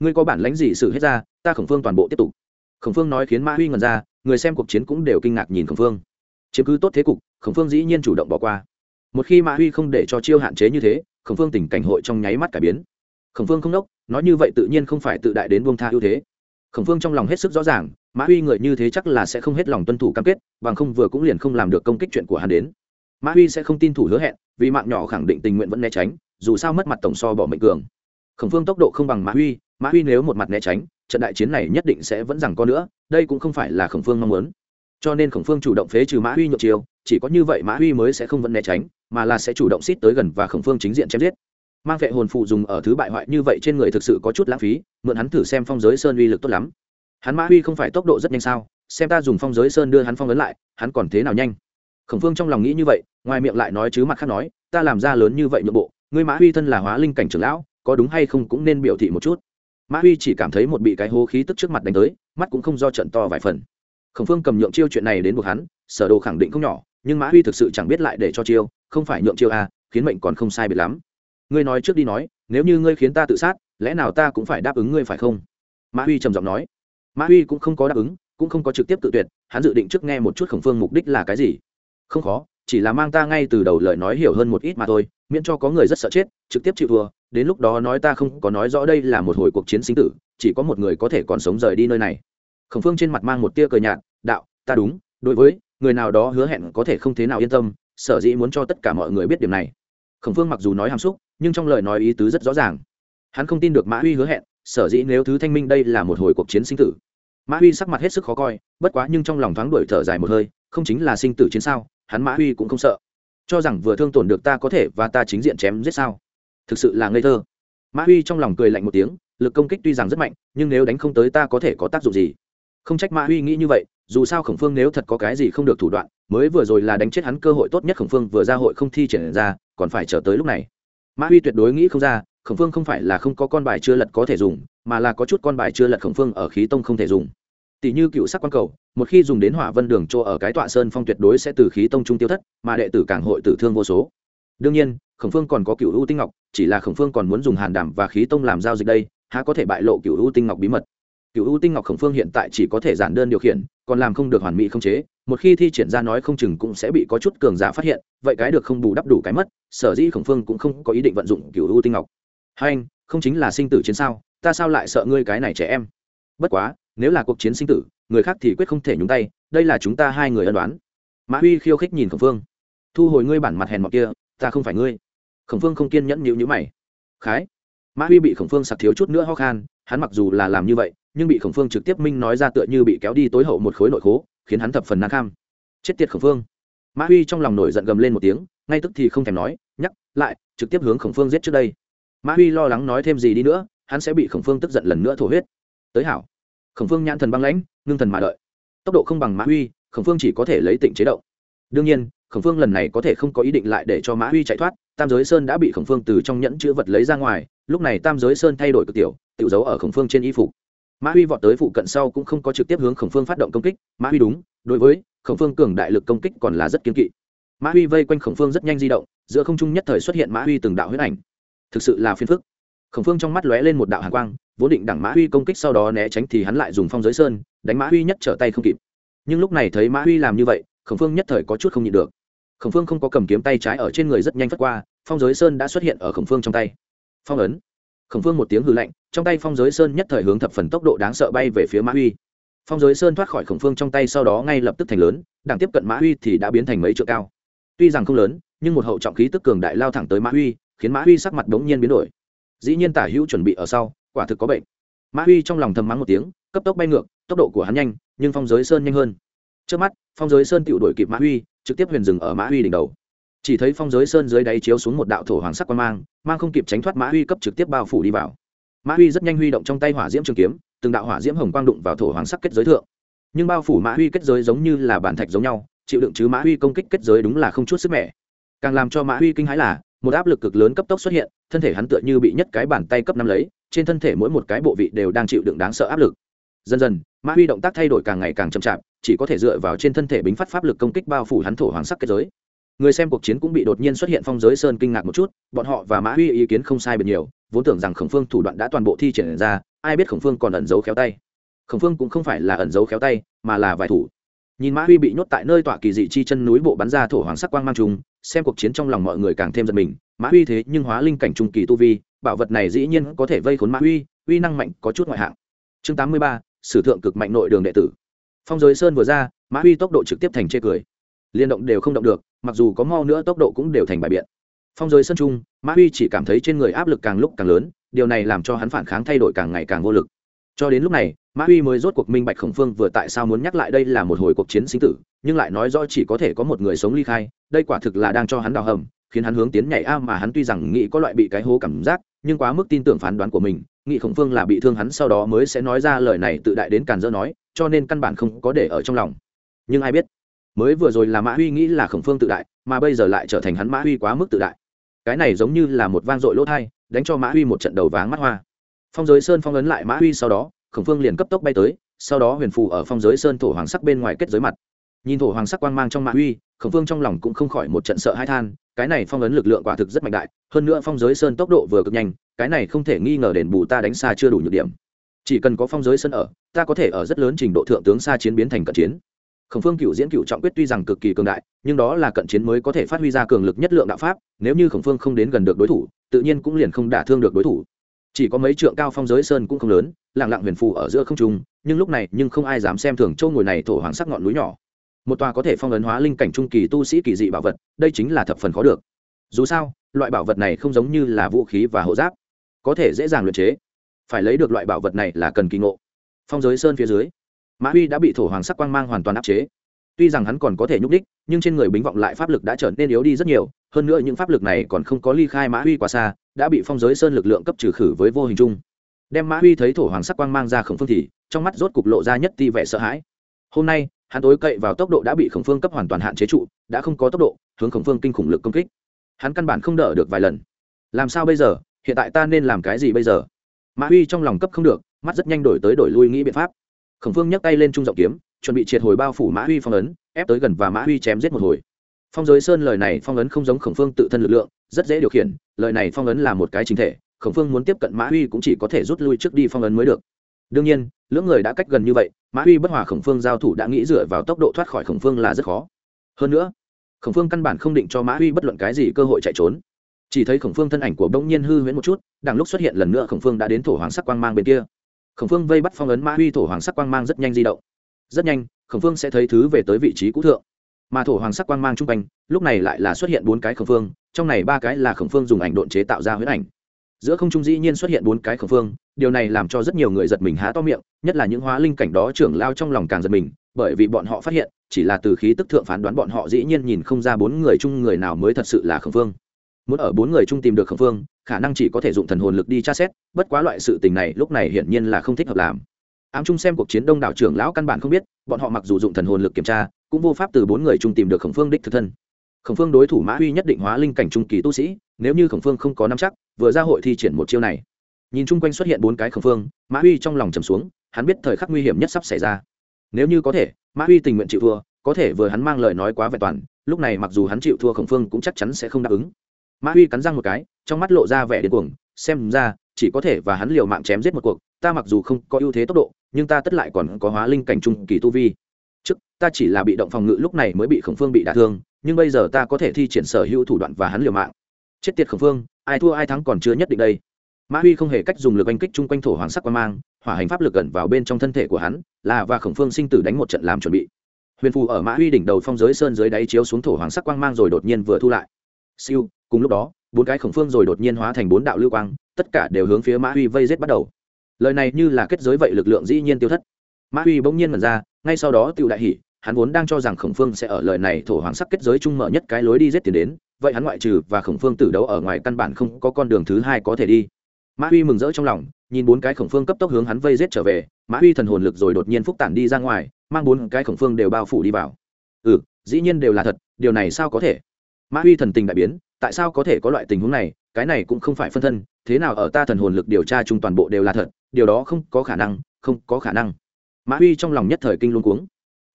Ngươi có bản lãnh gì xử hết ra, ta khổng phương toàn bộ tiếp tục. Khổng phương nói khiến mã huy ngần ra, người xem cuộc chiến cũng đều kinh ngạc nhìn khổng phương. Chiếm cứ tốt thế cục, khổng phương dĩ nhiên chủ động bỏ qua một khi mã huy không để cho chiêu hạn chế như thế, khổng phương tình cảnh hội trong nháy mắt cải biến. Khổng phương không đốc, nói như vậy tự nhiên không phải tự đại đến buông tha ưu thế. Khổng phương trong lòng hết sức rõ ràng, mã huy người như thế chắc là sẽ không hết lòng tuân thủ cam kết, bằng không vừa cũng liền không làm được công kích chuyện của hắn đến. Mã huy sẽ không tin thủ hứa hẹn, vì mạng nhỏ khẳng định tình nguyện vẫn né tránh, dù sao mất mặt tổng so bỏ mệnh cường. Khổng phương tốc độ không bằng mã huy mã huy nếu một mặt né tránh, trận đại chiến này nhất định sẽ vẫn rằng có nữa, đây cũng không phải là khổng phương mong muốn. Cho nên khổng phương chủ động phế trừ mã huy nhộn chiều chỉ có như vậy mã huy mới sẽ không vẫn né tránh mà là sẽ chủ động xít tới gần và khổng phương chính diện chém giết. Mang vệ hồn phụ dùng ở thứ bại hoại như vậy trên người thực sự có chút lãng phí, mượn hắn thử xem phong giới sơn uy lực tốt lắm. Hắn mã huy không phải tốc độ rất nhanh sao? Xem ta dùng phong giới sơn đưa hắn phong ấn lại, hắn còn thế nào nhanh? Khổng phương trong lòng nghĩ như vậy, ngoài miệng lại nói chứ mặt khác nói, ta làm ra lớn như vậy nội bộ, ngươi mã huy thân là hóa linh cảnh trưởng lão, có đúng hay không cũng nên biểu thị một chút. Mã huy chỉ cảm thấy một bị cái hố khí tức trước mặt đánh tới, mắt cũng không do trận to vài phần. Khổng phương cầm nhượng chiêu chuyện này đến buộc hắn, sở đồ khẳng định không nhỏ, nhưng mã huy thực sự chẳng biết lại để cho chiêu không phải nhượng chiêu a, khiến mệnh còn không sai biệt lắm. Ngươi nói trước đi nói, nếu như ngươi khiến ta tự sát, lẽ nào ta cũng phải đáp ứng ngươi phải không? Mã huy trầm giọng nói. Mã huy cũng không có đáp ứng, cũng không có trực tiếp tự tuyệt, hắn dự định trước nghe một chút khổng phương mục đích là cái gì. Không khó, chỉ là mang ta ngay từ đầu lời nói hiểu hơn một ít mà thôi, miễn cho có người rất sợ chết, trực tiếp chịu thua, đến lúc đó nói ta không có nói rõ đây là một hồi cuộc chiến sinh tử, chỉ có một người có thể còn sống rời đi nơi này. Khổng phương trên mặt mang một tia cờ nhạt, đạo, ta đúng, đối với, người nào đó hứa hẹn có thể không thế nào yên tâm sở dĩ muốn cho tất cả mọi người biết điểm này. Khổng phương mặc dù nói hàm xúc, nhưng trong lời nói ý tứ rất rõ ràng. Hắn không tin được mã huy hứa hẹn, sở dĩ nếu thứ thanh minh đây là một hồi cuộc chiến sinh tử. Mã huy sắc mặt hết sức khó coi, bất quá nhưng trong lòng thoáng đuổi thở dài một hơi, không chính là sinh tử chiến sao, hắn mã huy cũng không sợ. Cho rằng vừa thương tổn được ta có thể và ta chính diện chém giết sao? Thực sự là ngây thơ. Mã huy trong lòng cười lạnh một tiếng, lực công kích tuy rằng rất mạnh, nhưng nếu đánh không tới ta có thể có tác dụng gì? Không trách mã huy nghĩ như vậy, dù sao khổng phương nếu thật có cái gì không được thủ đoạn, mới vừa rồi là đánh chết hắn cơ hội tốt nhất khổng phương vừa ra hội không thi triển ra, còn phải chờ tới lúc này. Mã huy tuyệt đối nghĩ không ra, khổng phương không phải là không có con bài chưa lật có thể dùng, mà là có chút con bài chưa lật khổng phương ở khí tông không thể dùng. Tỷ như cựu sắc quan cầu, một khi dùng đến hỏa vân đường chỗ ở cái tọa sơn phong tuyệt đối sẽ từ khí tông trung tiêu thất, mà đệ tử càng hội tử thương vô số. Đương nhiên, khổng phương còn có cựu u tinh ngọc, chỉ là khổng phương còn muốn dùng hàn đảm và khí tông làm giao dịch đây, há có thể bại lộ cựu u tinh ngọc bí mật cựu ưu tinh ngọc khổng phương hiện tại chỉ có thể giản đơn điều khiển, còn làm không được hoàn mỹ không chế, một khi thi triển ra nói không chừng cũng sẽ bị có chút cường giả phát hiện, vậy cái được không bù đắp đủ cái mất, sở dĩ khổng phương cũng không có ý định vận dụng cựu ưu tinh ngọc. Hai anh, không chính là sinh tử chiến sao, ta sao lại sợ ngươi cái này trẻ em? Bất quá, nếu là cuộc chiến sinh tử, người khác thì quyết không thể nhúng tay, đây là chúng ta hai người ân đoán. Mã huy khiêu khích nhìn khổng phương. Thu hồi ngươi bản mặt hèn mọc kia, ta không phải ngươi. Khổng phương không kiên nhẫn nhịu nhữ mày. Khái. Mã huy bị khổng phương sặc thiếu chút nữa ho khan, hắn mặc dù là làm như vậy nhưng bị khổng phương trực tiếp minh nói ra tựa như bị kéo đi tối hậu một khối nội khố, khiến hắn thập phần nan kham. Chết tiệt khổng phương. Mã huy trong lòng nổi giận gầm lên một tiếng, ngay tức thì không thèm nói, nhắc lại, trực tiếp hướng khổng phương giết trước đây. Mã huy lo lắng nói thêm gì đi nữa, hắn sẽ bị khổng phương tức giận lần nữa thổ huyết. Tới hảo. Khổng phương nhãn thần băng lãnh, ngưng thần mà đợi. Tốc độ không bằng mã huy, khổng phương chỉ có thể lấy tịnh chế động. Đương nhiên, khổng phương lần này có thể không có ý định lại để cho mã huy chạy thoát, tam giới sơn đã bị khổng phương từ trong nhẫn chữ vật lấy ra ngoài, lúc này tam giới sơn thay đổi cực tiểu tự giấu ở khổng phương trên y phục mã huy vọt tới phụ cận sau cũng không có trực tiếp hướng khổng phương phát động công kích. Mã huy đúng, đối với khổng phương cường đại lực công kích còn là rất kiên kỵ. Mã huy vây quanh khổng phương rất nhanh di động, giữa không trung nhất thời xuất hiện mã huy từng đạo huyết ảnh. Thực sự là phiền phức. Khổng phương trong mắt lóe lên một đạo hàn quang, vốn định đẳng mã huy công kích sau đó né tránh thì hắn lại dùng phong giới sơn, đánh mã huy nhất trở tay không kịp. Nhưng lúc này thấy mã huy làm như vậy, khổng phương nhất thời có chút không nhịn được. Khổng phương không có cầm kiếm tay trái ở trên người rất nhanh phất qua, phong giới sơn đã xuất hiện ở khổng phương trong tay. Phong ấn khổng phương một tiếng hư lạnh, trong tay phong giới sơn nhất thời hướng thập phần tốc độ đáng sợ bay về phía mã huy phong giới sơn thoát khỏi khổng phương trong tay sau đó ngay lập tức thành lớn đảng tiếp cận mã huy thì đã biến thành mấy trượng cao. Tuy rằng không lớn, nhưng một hậu trọng khí tức cường đại lao thẳng tới mã huy khiến mã huy sắc mặt đống nhiên biến đổi. Dĩ nhiên tả hữu chuẩn bị ở sau, quả thực có bệnh. Mã huy trong lòng thầm mắng một tiếng, cấp tốc bay ngược, tốc độ của hắn nhanh, nhưng phong giới sơn nhanh hơn. Trước mắt, phong giới sơn tự đổi kịp mã huy trực tiếp huyền dừng ở mã huy đỉnh đầu chỉ thấy phong giới sơn dưới đáy chiếu xuống một đạo thổ hoàng sắc quan mang mang không kịp tránh thoát mã huy cấp trực tiếp bao phủ đi vào. Mã huy rất nhanh huy động trong tay hỏa diễm trường kiếm, từng đạo hỏa diễm hồng quang đụng vào thổ hoàng sắc kết giới thượng. Nhưng bao phủ mã huy kết giới giống như là bản thạch giống nhau, chịu đựng chứ mã huy công kích kết giới đúng là không chút sức mẻ. Càng làm cho mã huy kinh hãi là, một áp lực cực lớn cấp tốc xuất hiện, thân thể hắn tựa như bị nhất cái bàn tay cấp năm lấy, trên thân thể mỗi một cái bộ vị đều đang chịu đựng đáng sợ áp lực. Dần dần, mã huy động tác thay đổi càng ngày càng chậm chạp, chỉ có thể dựa vào trên thân thể bính phát pháp lực công kích bao phủ hắn thổ hoàng sắc kết giới người xem cuộc chiến cũng bị đột nhiên xuất hiện phong giới sơn kinh ngạc một chút, bọn họ và mã huy ý kiến không sai biệt nhiều, vốn tưởng rằng khổng phương thủ đoạn đã toàn bộ thi triển ra, ai biết khổng phương còn ẩn giấu khéo tay. Khổng phương cũng không phải là ẩn giấu khéo tay, mà là vài thủ. Nhìn mã huy bị nhốt tại nơi tọa kỳ dị chi chân núi bộ bắn ra thổ hoàng sắc quang mang trùng, xem cuộc chiến trong lòng mọi người càng thêm giật mình, mã huy thế nhưng hóa linh cảnh trung kỳ tu vi, bảo vật này dĩ nhiên có thể vây khốn mã huy, uy năng mạnh có chút ngoại hạng. Chương tám mươi ba, sử thượng cực mạnh nội đường đệ tử. Phong giới sơn vừa ra, mã huy tốc độ trực tiếp thành chê cười. Liên động đều không động được mặc dù có mau nữa tốc độ cũng đều thành bài biện. Phong giới sân trung, mã huy chỉ cảm thấy trên người áp lực càng lúc càng lớn, điều này làm cho hắn phản kháng thay đổi càng ngày càng vô lực. Cho đến lúc này, mã huy mới rốt cuộc minh bạch khổng phương vừa tại sao muốn nhắc lại đây là một hồi cuộc chiến sinh tử, nhưng lại nói rõ chỉ có thể có một người sống ly khai, đây quả thực là đang cho hắn đào hầm, khiến hắn hướng tiến nhảy a mà hắn tuy rằng nghĩ có loại bị cái hố cảm giác, nhưng quá mức tin tưởng phán đoán của mình, nghĩ khổng phương là bị thương hắn sau đó mới sẽ nói ra lời này tự đại đến càn dỡ nói, cho nên căn bản không có để ở trong lòng. Nhưng ai biết? Mới vừa rồi là mã huy nghĩ là khổng phương tự đại, mà bây giờ lại trở thành hắn mã huy quá mức tự đại. Cái này giống như là một vang dội lỗ thai, đánh cho mã huy một trận đầu váng mắt hoa. Phong giới sơn phong ấn lại mã huy sau đó, khổng phương liền cấp tốc bay tới, sau đó huyền phù ở phong giới sơn thổ hoàng sắc bên ngoài kết giới mặt. Nhìn thổ hoàng sắc quang mang trong mã huy khổng phương trong lòng cũng không khỏi một trận sợ hai than, cái này phong ấn lực lượng quả thực rất mạnh đại, hơn nữa phong giới sơn tốc độ vừa cực nhanh, cái này không thể nghi ngờ đền bù ta đánh xa chưa đủ nhược điểm. Chỉ cần có phong giới sơn ở, ta có thể ở rất lớn trình độ thượng tướng xa chiến biến thành cận chiến khổng phương cựu diễn cựu trọng quyết tuy rằng cực kỳ cường đại, nhưng đó là cận chiến mới có thể phát huy ra cường lực nhất lượng đạo pháp, nếu như khổng phương không đến gần được đối thủ, tự nhiên cũng liền không đả thương được đối thủ. Chỉ có mấy trượng cao phong giới sơn cũng không lớn lạng lặng huyền phù ở giữa không trung, nhưng lúc này nhưng không ai dám xem thường châu ngồi này thổ hoàng sắc ngọn núi nhỏ. Một tòa có thể phong ấn hóa linh cảnh trung kỳ tu sĩ kỳ dị bảo vật, đây chính là thập phần khó được. Dù sao, loại bảo vật này không giống như là vũ khí và hộ giáp, có thể dễ dàng luyện chế. Phải lấy được loại bảo vật này là cần kỳ ngộ. Phong giới sơn phía dưới mã huy đã bị thổ hoàng sắc quang mang hoàn toàn áp chế. Tuy rằng hắn còn có thể nhúc đích nhưng trên người bính vọng lại pháp lực đã trở nên yếu đi rất nhiều, hơn nữa những pháp lực này còn không có ly khai mã huy quá xa, đã bị phong giới sơn lực lượng cấp trừ khử với vô hình chung. Đem mã huy thấy thổ hoàng sắc quang mang ra khổng phương thì, trong mắt rốt cục lộ ra nhất ti vẻ sợ hãi. Hôm nay, hắn tối cậy vào tốc độ đã bị khổng phương cấp hoàn toàn hạn chế trụ, đã không có tốc độ, hướng khổng phương kinh khủng lực công kích. Hắn căn bản không đỡ được vài lần. Làm sao bây giờ? Hiện tại ta nên làm cái gì bây giờ? Mã huy trong lòng cấp không được, mắt rất nhanh đổi tới đổi lui nghĩ biện pháp khổng phương nhấc tay lên trung rộng kiếm, chuẩn bị triệt hồi bao phủ mã huy phong ấn, ép tới gần và mã huy chém giết một hồi. Phong giới sơn lời này, phong ấn không giống khổng phương tự thân lực lượng, rất dễ điều khiển, lời này phong ấn là một cái chính thể, khổng phương muốn tiếp cận mã huy cũng chỉ có thể rút lui trước đi phong ấn mới được. Đương nhiên, lưỡng người đã cách gần như vậy, mã huy bất hòa khổng phương giao thủ đã nghĩ dựa vào tốc độ thoát khỏi khổng phương là rất khó. Hơn nữa, khổng phương căn bản không định cho mã huy bất luận cái gì cơ hội chạy trốn. Chỉ thấy khổng phương thân ảnh của bỗng nhiên hư huyễn một chút, đằng lúc xuất hiện lần nữa khổng phương đã đến thổ hoàng sắc quang mang bên kia khổng phương vây bắt phong ấn mã huy thổ hoàng sắc quang mang rất nhanh di động. Rất nhanh, khổng phương sẽ thấy thứ về tới vị trí cũ thượng. Mà thổ hoàng sắc quang mang chung quanh, lúc này lại là xuất hiện bốn cái khổng phương, trong này ba cái là khổng phương dùng ảnh độn chế tạo ra huyết ảnh. Giữa không trung dĩ nhiên xuất hiện bốn cái khổng phương, điều này làm cho rất nhiều người giật mình há to miệng, nhất là những hóa linh cảnh đó trưởng lao trong lòng càng giật mình, bởi vì bọn họ phát hiện, chỉ là từ khí tức thượng phán đoán bọn họ dĩ nhiên nhìn không ra bốn người chung người nào mới thật sự là khổng phương muốn ở bốn người chung tìm được khổng phương, khả năng chỉ có thể dụng thần hồn lực đi tra xét, bất quá loại sự tình này lúc này hiển nhiên là không thích hợp làm. Ám chung xem cuộc chiến đông đảo trưởng lão căn bản không biết, bọn họ mặc dù dụng thần hồn lực kiểm tra, cũng vô pháp từ bốn người chung tìm được khổng phương đích thực thân. Khổng phương đối thủ mã huy nhất định hóa linh cảnh trung kỳ tu sĩ, nếu như khổng phương không có nắm chắc, vừa ra hội thi triển một chiêu này. Nhìn chung quanh xuất hiện bốn cái khổng phương, mã huy trong lòng trầm xuống, hắn biết thời khắc nguy hiểm nhất sắp xảy ra. Nếu như có thể, mã huy tình nguyện chịu thua, có thể vừa hắn mang lời nói quá vẹn toàn, lúc này mặc dù hắn chịu thua khổng phương cũng chắc chắn sẽ không đáp ứng mã huy cắn răng một cái, trong mắt lộ ra vẻ điên cuồng, xem ra, chỉ có thể và hắn liều mạng chém giết một cuộc, ta mặc dù không có ưu thế tốc độ, nhưng ta tất lại còn có hóa linh cảnh trung kỳ tu vi. Trước, ta chỉ là bị động phòng ngự lúc này mới bị khổng phương bị đả thương, nhưng bây giờ ta có thể thi triển sở hữu thủ đoạn và hắn liều mạng. Chết tiệt khổng phương, ai thua ai thắng còn chưa nhất định đây. Mã huy không hề cách dùng lực oanh kích chung quanh thổ hoàng sắc quan mang, hỏa hành pháp lực gần vào bên trong thân thể của hắn, là và khổng phương sinh tử đánh một trận làm chuẩn bị. Huyền phù ở mã huy đỉnh đầu phong giới sơn dưới đáy chiếu xuống thổ hoàng sắc quang mang rồi đột nhiên vừa thu lại. Siêu cùng lúc đó, bốn cái khổng phương rồi đột nhiên hóa thành bốn đạo lưu quang, tất cả đều hướng phía mã huy vây rết bắt đầu. Lời này như là kết giới vậy lực lượng dĩ nhiên tiêu thất. Mã huy bỗng nhiên mật ra, ngay sau đó tự đại hỷ hắn vốn đang cho rằng khổng phương sẽ ở lời này thổ hoàng sắc kết giới chung mở nhất cái lối đi rết tiền đến, vậy hắn ngoại trừ và khổng phương tử đấu ở ngoài căn bản không có con đường thứ hai có thể đi. Mã huy mừng rỡ trong lòng, nhìn bốn cái khổng phương cấp tốc hướng hắn vây rết trở về, mã huy thần hồn lực rồi đột nhiên phúc tản đi ra ngoài, mang bốn cái khổng phương đều bao phủ đi vào. Ừ dĩ nhiên đều là thật, điều này sao có thể? Mã huy thần tình đại biến tại sao có thể có loại tình huống này, cái này cũng không phải phân thân, thế nào ở ta thần hồn lực điều tra chung toàn bộ đều là thật, điều đó không có khả năng, không có khả năng. Mã huy trong lòng nhất thời kinh luôn cuống.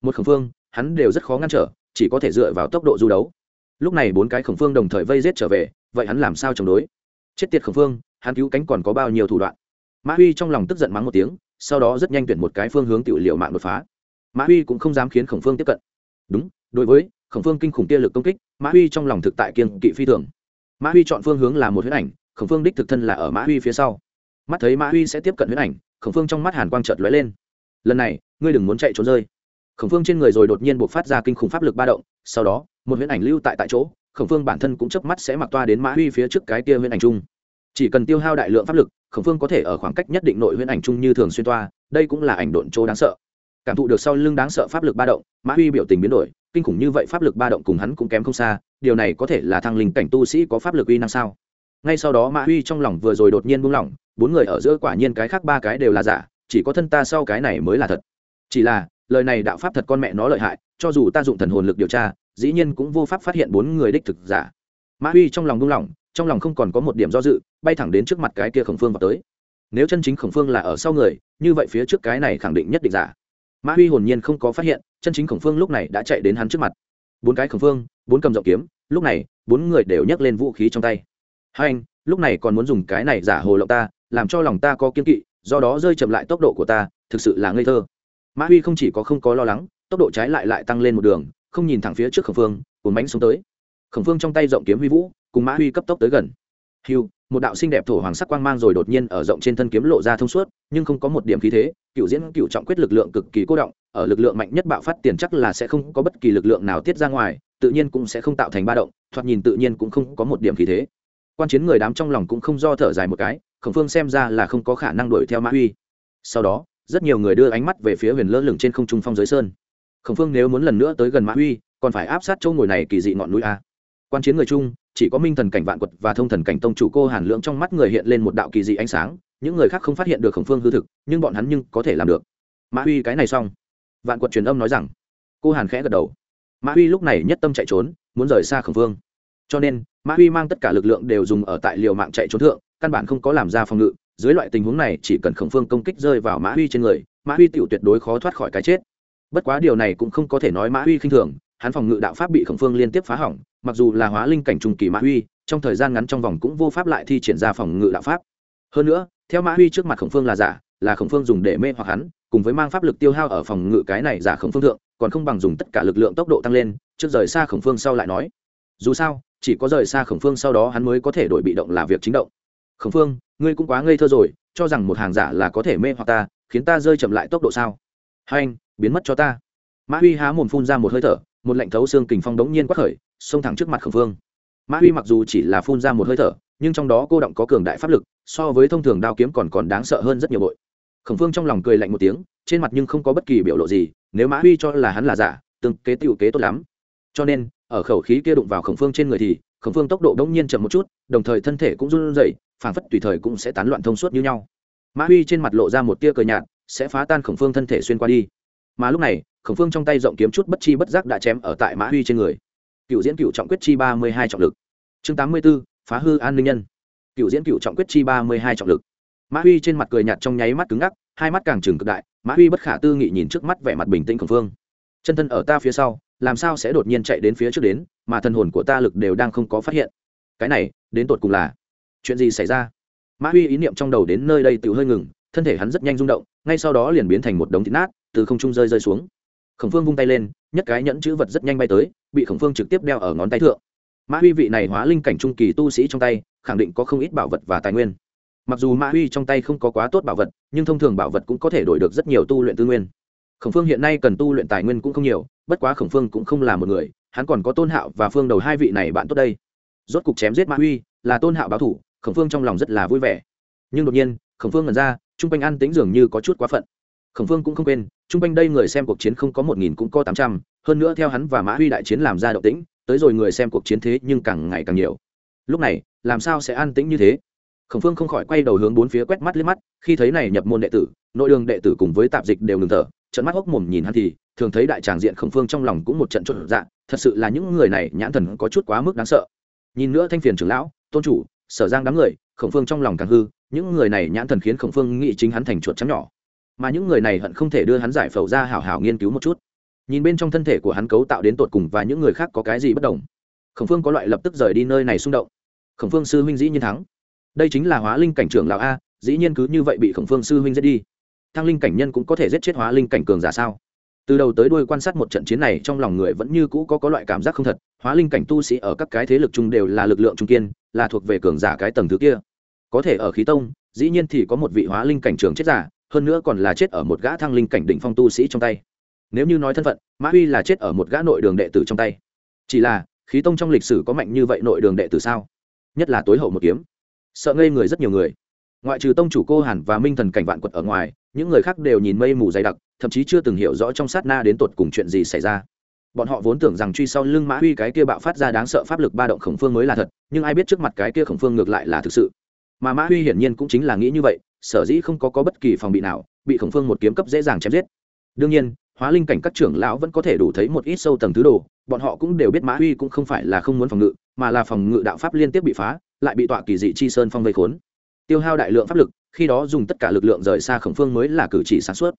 Một khẩn phương, hắn đều rất khó ngăn trở, chỉ có thể dựa vào tốc độ du đấu. Lúc này bốn cái khổng phương đồng thời vây rết trở về, vậy hắn làm sao chống đối? Chết tiệt khổng phương, hắn cứu cánh còn có bao nhiêu thủ đoạn? Mã huy trong lòng tức giận mắng một tiếng, sau đó rất nhanh tuyển một cái phương hướng tự liệu mạng đột phá. Mã huy cũng không dám khiến khổng phương tiếp cận. Đúng, đối với, khổng phương kinh khủng kia lực công kích mã huy trong lòng thực tại kiên kỵ phi thường. Mã huy chọn phương hướng là một huyết ảnh, khổng phương đích thực thân là ở mã huy phía sau. Mắt thấy mã huy sẽ tiếp cận huyết ảnh, khổng phương trong mắt hàn quang trợt lóe lên. Lần này, ngươi đừng muốn chạy trốn rơi. Khổng phương trên người rồi đột nhiên buộc phát ra kinh khủng pháp lực ba động, sau đó, một huyễn ảnh lưu tại tại chỗ, khổng phương bản thân cũng chớp mắt sẽ mặc toa đến mã huy phía trước cái kia huyễn ảnh chung. Chỉ cần tiêu hao đại lượng pháp lực, khổng phương có thể ở khoảng cách nhất định nội huyễn ảnh chung như thường xuyên toa, đây cũng là ảnh độn chỗ đáng sợ cảm thụ được sau lưng đáng sợ pháp lực ba động, mã huy biểu tình biến đổi, kinh khủng như vậy pháp lực ba động cùng hắn cũng kém không xa, điều này có thể là thăng linh cảnh tu sĩ có pháp lực uy năng sao? Ngay sau đó mã huy trong lòng vừa rồi đột nhiên buông lỏng, bốn người ở giữa quả nhiên cái khác ba cái đều là giả, chỉ có thân ta sau cái này mới là thật. Chỉ là, lời này đạo pháp thật con mẹ nó lợi hại, cho dù ta dụng thần hồn lực điều tra, dĩ nhiên cũng vô pháp phát hiện bốn người đích thực giả. Mã huy trong lòng buông lỏng, trong lòng không còn có một điểm do dự, bay thẳng đến trước mặt cái kia khổng phương vào tới. Nếu chân chính khổng phương là ở sau người, như vậy phía trước cái này khẳng định nhất định giả mã huy hồn nhiên không có phát hiện, chân chính khổng phương lúc này đã chạy đến hắn trước mặt. Bốn cái khổng phương, bốn cầm rộng kiếm, lúc này, bốn người đều nhấc lên vũ khí trong tay. Hai anh, lúc này còn muốn dùng cái này giả hồ lộng ta, làm cho lòng ta có kiên kỵ, do đó rơi chậm lại tốc độ của ta, thực sự là ngây thơ. Mã huy không chỉ có không có lo lắng, tốc độ trái lại lại tăng lên một đường, không nhìn thẳng phía trước khổng phương, cuốn bánh xuống tới. Khổng phương trong tay rộng kiếm huy vũ, cùng mã huy cấp tốc tới gần. Hiu một đạo sinh đẹp thổ hoàng sắc quang mang rồi đột nhiên ở rộng trên thân kiếm lộ ra thông suốt, nhưng không có một điểm khí thế, cựu diễn cựu trọng quyết lực lượng cực kỳ cố động, ở lực lượng mạnh nhất bạo phát tiền chắc là sẽ không có bất kỳ lực lượng nào tiết ra ngoài, tự nhiên cũng sẽ không tạo thành ba động, thoạt nhìn tự nhiên cũng không có một điểm khí thế. Quan chiến người đám trong lòng cũng không do thở dài một cái, khổng phương xem ra là không có khả năng đuổi theo mã huy. Sau đó, rất nhiều người đưa ánh mắt về phía huyền lơ lửng trên không trung phong giới sơn. Khổng phương nếu muốn lần nữa tới gần mã huy, còn phải áp sát chỗ ngồi này kỳ dị ngọn núi a. Quan chiến người chung chỉ có minh thần cảnh vạn quật và thông thần cảnh tông chủ cô hàn lượng trong mắt người hiện lên một đạo kỳ dị ánh sáng, những người khác không phát hiện được khổng phương hư thực, nhưng bọn hắn nhưng có thể làm được. Mã huy, cái này xong. Vạn quật truyền âm nói rằng. Cô hàn khẽ gật đầu. Mã huy lúc này nhất tâm chạy trốn, muốn rời xa khổng phương. Cho nên, mã huy mang tất cả lực lượng đều dùng ở tại liều mạng chạy trốn thượng, căn bản không có làm ra phòng ngự. Dưới loại tình huống này, chỉ cần khổng phương công kích rơi vào mã huy trên người, mã huy tựu tuyệt đối khó thoát khỏi cái chết. Bất quá điều này cũng không có thể nói mã huy khinh thường hắn phòng ngự đạo pháp bị khổng phương liên tiếp phá hỏng, mặc dù là hóa linh cảnh trung kỳ mã huy, trong thời gian ngắn trong vòng cũng vô pháp lại thi triển ra phòng ngự đạo pháp. Hơn nữa, theo mã huy trước mặt khổng phương là giả, là khổng phương dùng để mê hoặc hắn, cùng với mang pháp lực tiêu hao ở phòng ngự cái này giả khổng phương thượng, còn không bằng dùng tất cả lực lượng tốc độ tăng lên, trước rời xa khổng phương sau lại nói. Dù sao, chỉ có rời xa khổng phương sau đó hắn mới có thể đổi bị động là việc chính động. Khổng phương, ngươi cũng quá ngây thơ rồi, cho rằng một hàng giả là có thể mê hoặc ta, khiến ta rơi chậm lại tốc độ sao? Hai anh, biến mất cho ta. Mã huy há mồm phun ra một hơi thở một lệnh thấu xương kình phong đống nhiên quát khởi, xông thẳng trước mặt khổng phương mã huy mặc dù chỉ là phun ra một hơi thở, nhưng trong đó cô động có cường đại pháp lực, so với thông thường đao kiếm còn còn đáng sợ hơn rất nhiều bội. Khổng phương trong lòng cười lạnh một tiếng, trên mặt nhưng không có bất kỳ biểu lộ gì, nếu mã huy cho là hắn là giả từng kế tựu kế tốt lắm. Cho nên, ở khẩu khí kia đụng vào khổng phương trên người thì, khổng phương tốc độ đông nhiên chậm một chút, đồng thời thân thể cũng run rẩy, phảng phất tùy thời cũng sẽ tán loạn thông suốt như nhau. Mã huy trên mặt lộ ra một tia cờ nhạt, sẽ phá tan khổng phương thân thể xuyên qua đi mà lúc này, khổng phương trong tay rộng kiếm chút bất chi bất giác đã chém ở tại mã huy trên người. Cựu diễn cựu trọng quyết chi ba mươi hai trọng lực. Chương tám mươi b ố phá hư an ninh nhân. Cựu diễn cựu trọng quyết chi ba mươi hai trọng lực. Mã huy trên mặt cười nhạt trong nháy mắt cứng ngắc, hai mắt càng trừng cực đại, mã huy bất khả tư nghị nhìn trước mắt vẻ mặt bình tĩnh khổng phương. Chân thân ở ta phía sau, làm sao sẽ đột nhiên chạy đến phía trước đến, mà thần hồn của ta lực đều đang không có phát hiện. Cái này, đến tột cùng là chuyện gì xảy ra? Mã huy ý niệm trong đầu đến nơi đây tự hơi ngừng, thân thể hắn rất nhanh rung động, ngay sau đó liền biến thành một đống thịt nát từ không trung rơi rơi xuống. Khổng phương vung tay lên, nhất cái nhẫn chữ vật rất nhanh bay tới, bị khổng phương trực tiếp đeo ở ngón tay thượng. Mã huy vị này hóa linh cảnh trung kỳ tu sĩ trong tay, khẳng định có không ít bảo vật và tài nguyên. Mặc dù mã huy trong tay không có quá tốt bảo vật, nhưng thông thường bảo vật cũng có thể đổi được rất nhiều tu luyện tư nguyên. Khổng phương hiện nay cần tu luyện tài nguyên cũng không nhiều, bất quá khổng phương cũng không là một người, hắn còn có tôn hạo và phương đầu hai vị này bạn tốt đây. Rốt cục chém giết mã huy, là tôn hạo báo thủ, khổng phương trong lòng rất là vui vẻ. Nhưng đột nhiên, khổng phương ngẩn ra, Trung quanh ăn tính dường như có chút quá phận. Khổng phương cũng không quên chung quanh đây người xem cuộc chiến không có một nghìn cũng có tám trăm, hơn nữa theo hắn và mã huy đại chiến làm ra động tĩnh, tới rồi người xem cuộc chiến thế nhưng càng ngày càng nhiều. Lúc này, làm sao sẽ an tĩnh như thế? Khổng phương không khỏi quay đầu hướng bốn phía quét mắt liếc mắt, khi thấy này nhập môn đệ tử, nội đường đệ tử cùng với tạp dịch đều ngừng thở trận mắt hốc mồm nhìn hắn thì, thường thấy đại tràng diện khổng phương trong lòng cũng một trận chốt dạ thật sự là những người này nhãn thần có chút quá mức đáng sợ. Nhìn nữa thanh phiền trưởng lão, tôn chủ, sở giang đám người, khổng phương trong lòng càng hư, những người này nhãn thần khiến khổng phương nghĩ chính hắn thành chuột chấm nhỏ mà những người này hận không thể đưa hắn giải phẫu ra hảo hảo nghiên cứu một chút. Nhìn bên trong thân thể của hắn cấu tạo đến tột cùng và những người khác có cái gì bất đồng. Khổng phương có loại lập tức rời đi nơi này xung động. Khổng phương sư huynh dĩ nhiên thắng. Đây chính là hóa linh cảnh trưởng lão a, dĩ nhiên cứ như vậy bị khổng phương sư huynh giết đi. Thăng linh cảnh nhân cũng có thể giết chết hóa linh cảnh cường giả sao? Từ đầu tới đuôi quan sát một trận chiến này, trong lòng người vẫn như cũ có có loại cảm giác không thật. Hóa linh cảnh tu sĩ ở các cái thế lực chung đều là lực lượng trung kiên, là thuộc về cường giả cái tầng thứ kia. Có thể ở khí tông, dĩ nhiên thì có một vị hóa linh cảnh trường chết giả hơn nữa còn là chết ở một gã thăng linh cảnh đỉnh phong tu sĩ trong tay. Nếu như nói thân phận mã huy là chết ở một gã nội đường đệ tử trong tay. Chỉ là, khí tông trong lịch sử có mạnh như vậy nội đường đệ tử sao? Nhất là tối hậu một kiếm. Sợ ngây người rất nhiều người. Ngoại trừ tông chủ cô hàn và minh thần cảnh vạn quật ở ngoài, những người khác đều nhìn mây mù dày đặc, thậm chí chưa từng hiểu rõ trong sát na đến tột cùng chuyện gì xảy ra. Bọn họ vốn tưởng rằng truy sau lưng mã huy cái kia bạo phát ra đáng sợ pháp lực ba động khổng phương mới là thật, nhưng ai biết trước mặt cái kia khổng phương ngược lại là thực sự. Mà mã huy hiển nhiên cũng chính là nghĩ như vậy sở dĩ không có, có bất kỳ phòng bị nào bị khổng phương một kiếm cấp dễ dàng chém giết. Đương nhiên hóa linh cảnh các trưởng lão vẫn có thể đủ thấy một ít sâu tầng thứ đồ bọn họ cũng đều biết mã huy cũng không phải là không muốn phòng ngự mà là phòng ngự đạo pháp liên tiếp bị phá lại bị tọa kỳ dị chi sơn phong vây khốn. Tiêu hao đại lượng pháp lực khi đó dùng tất cả lực lượng rời xa khổng phương mới là cử chỉ sản xuất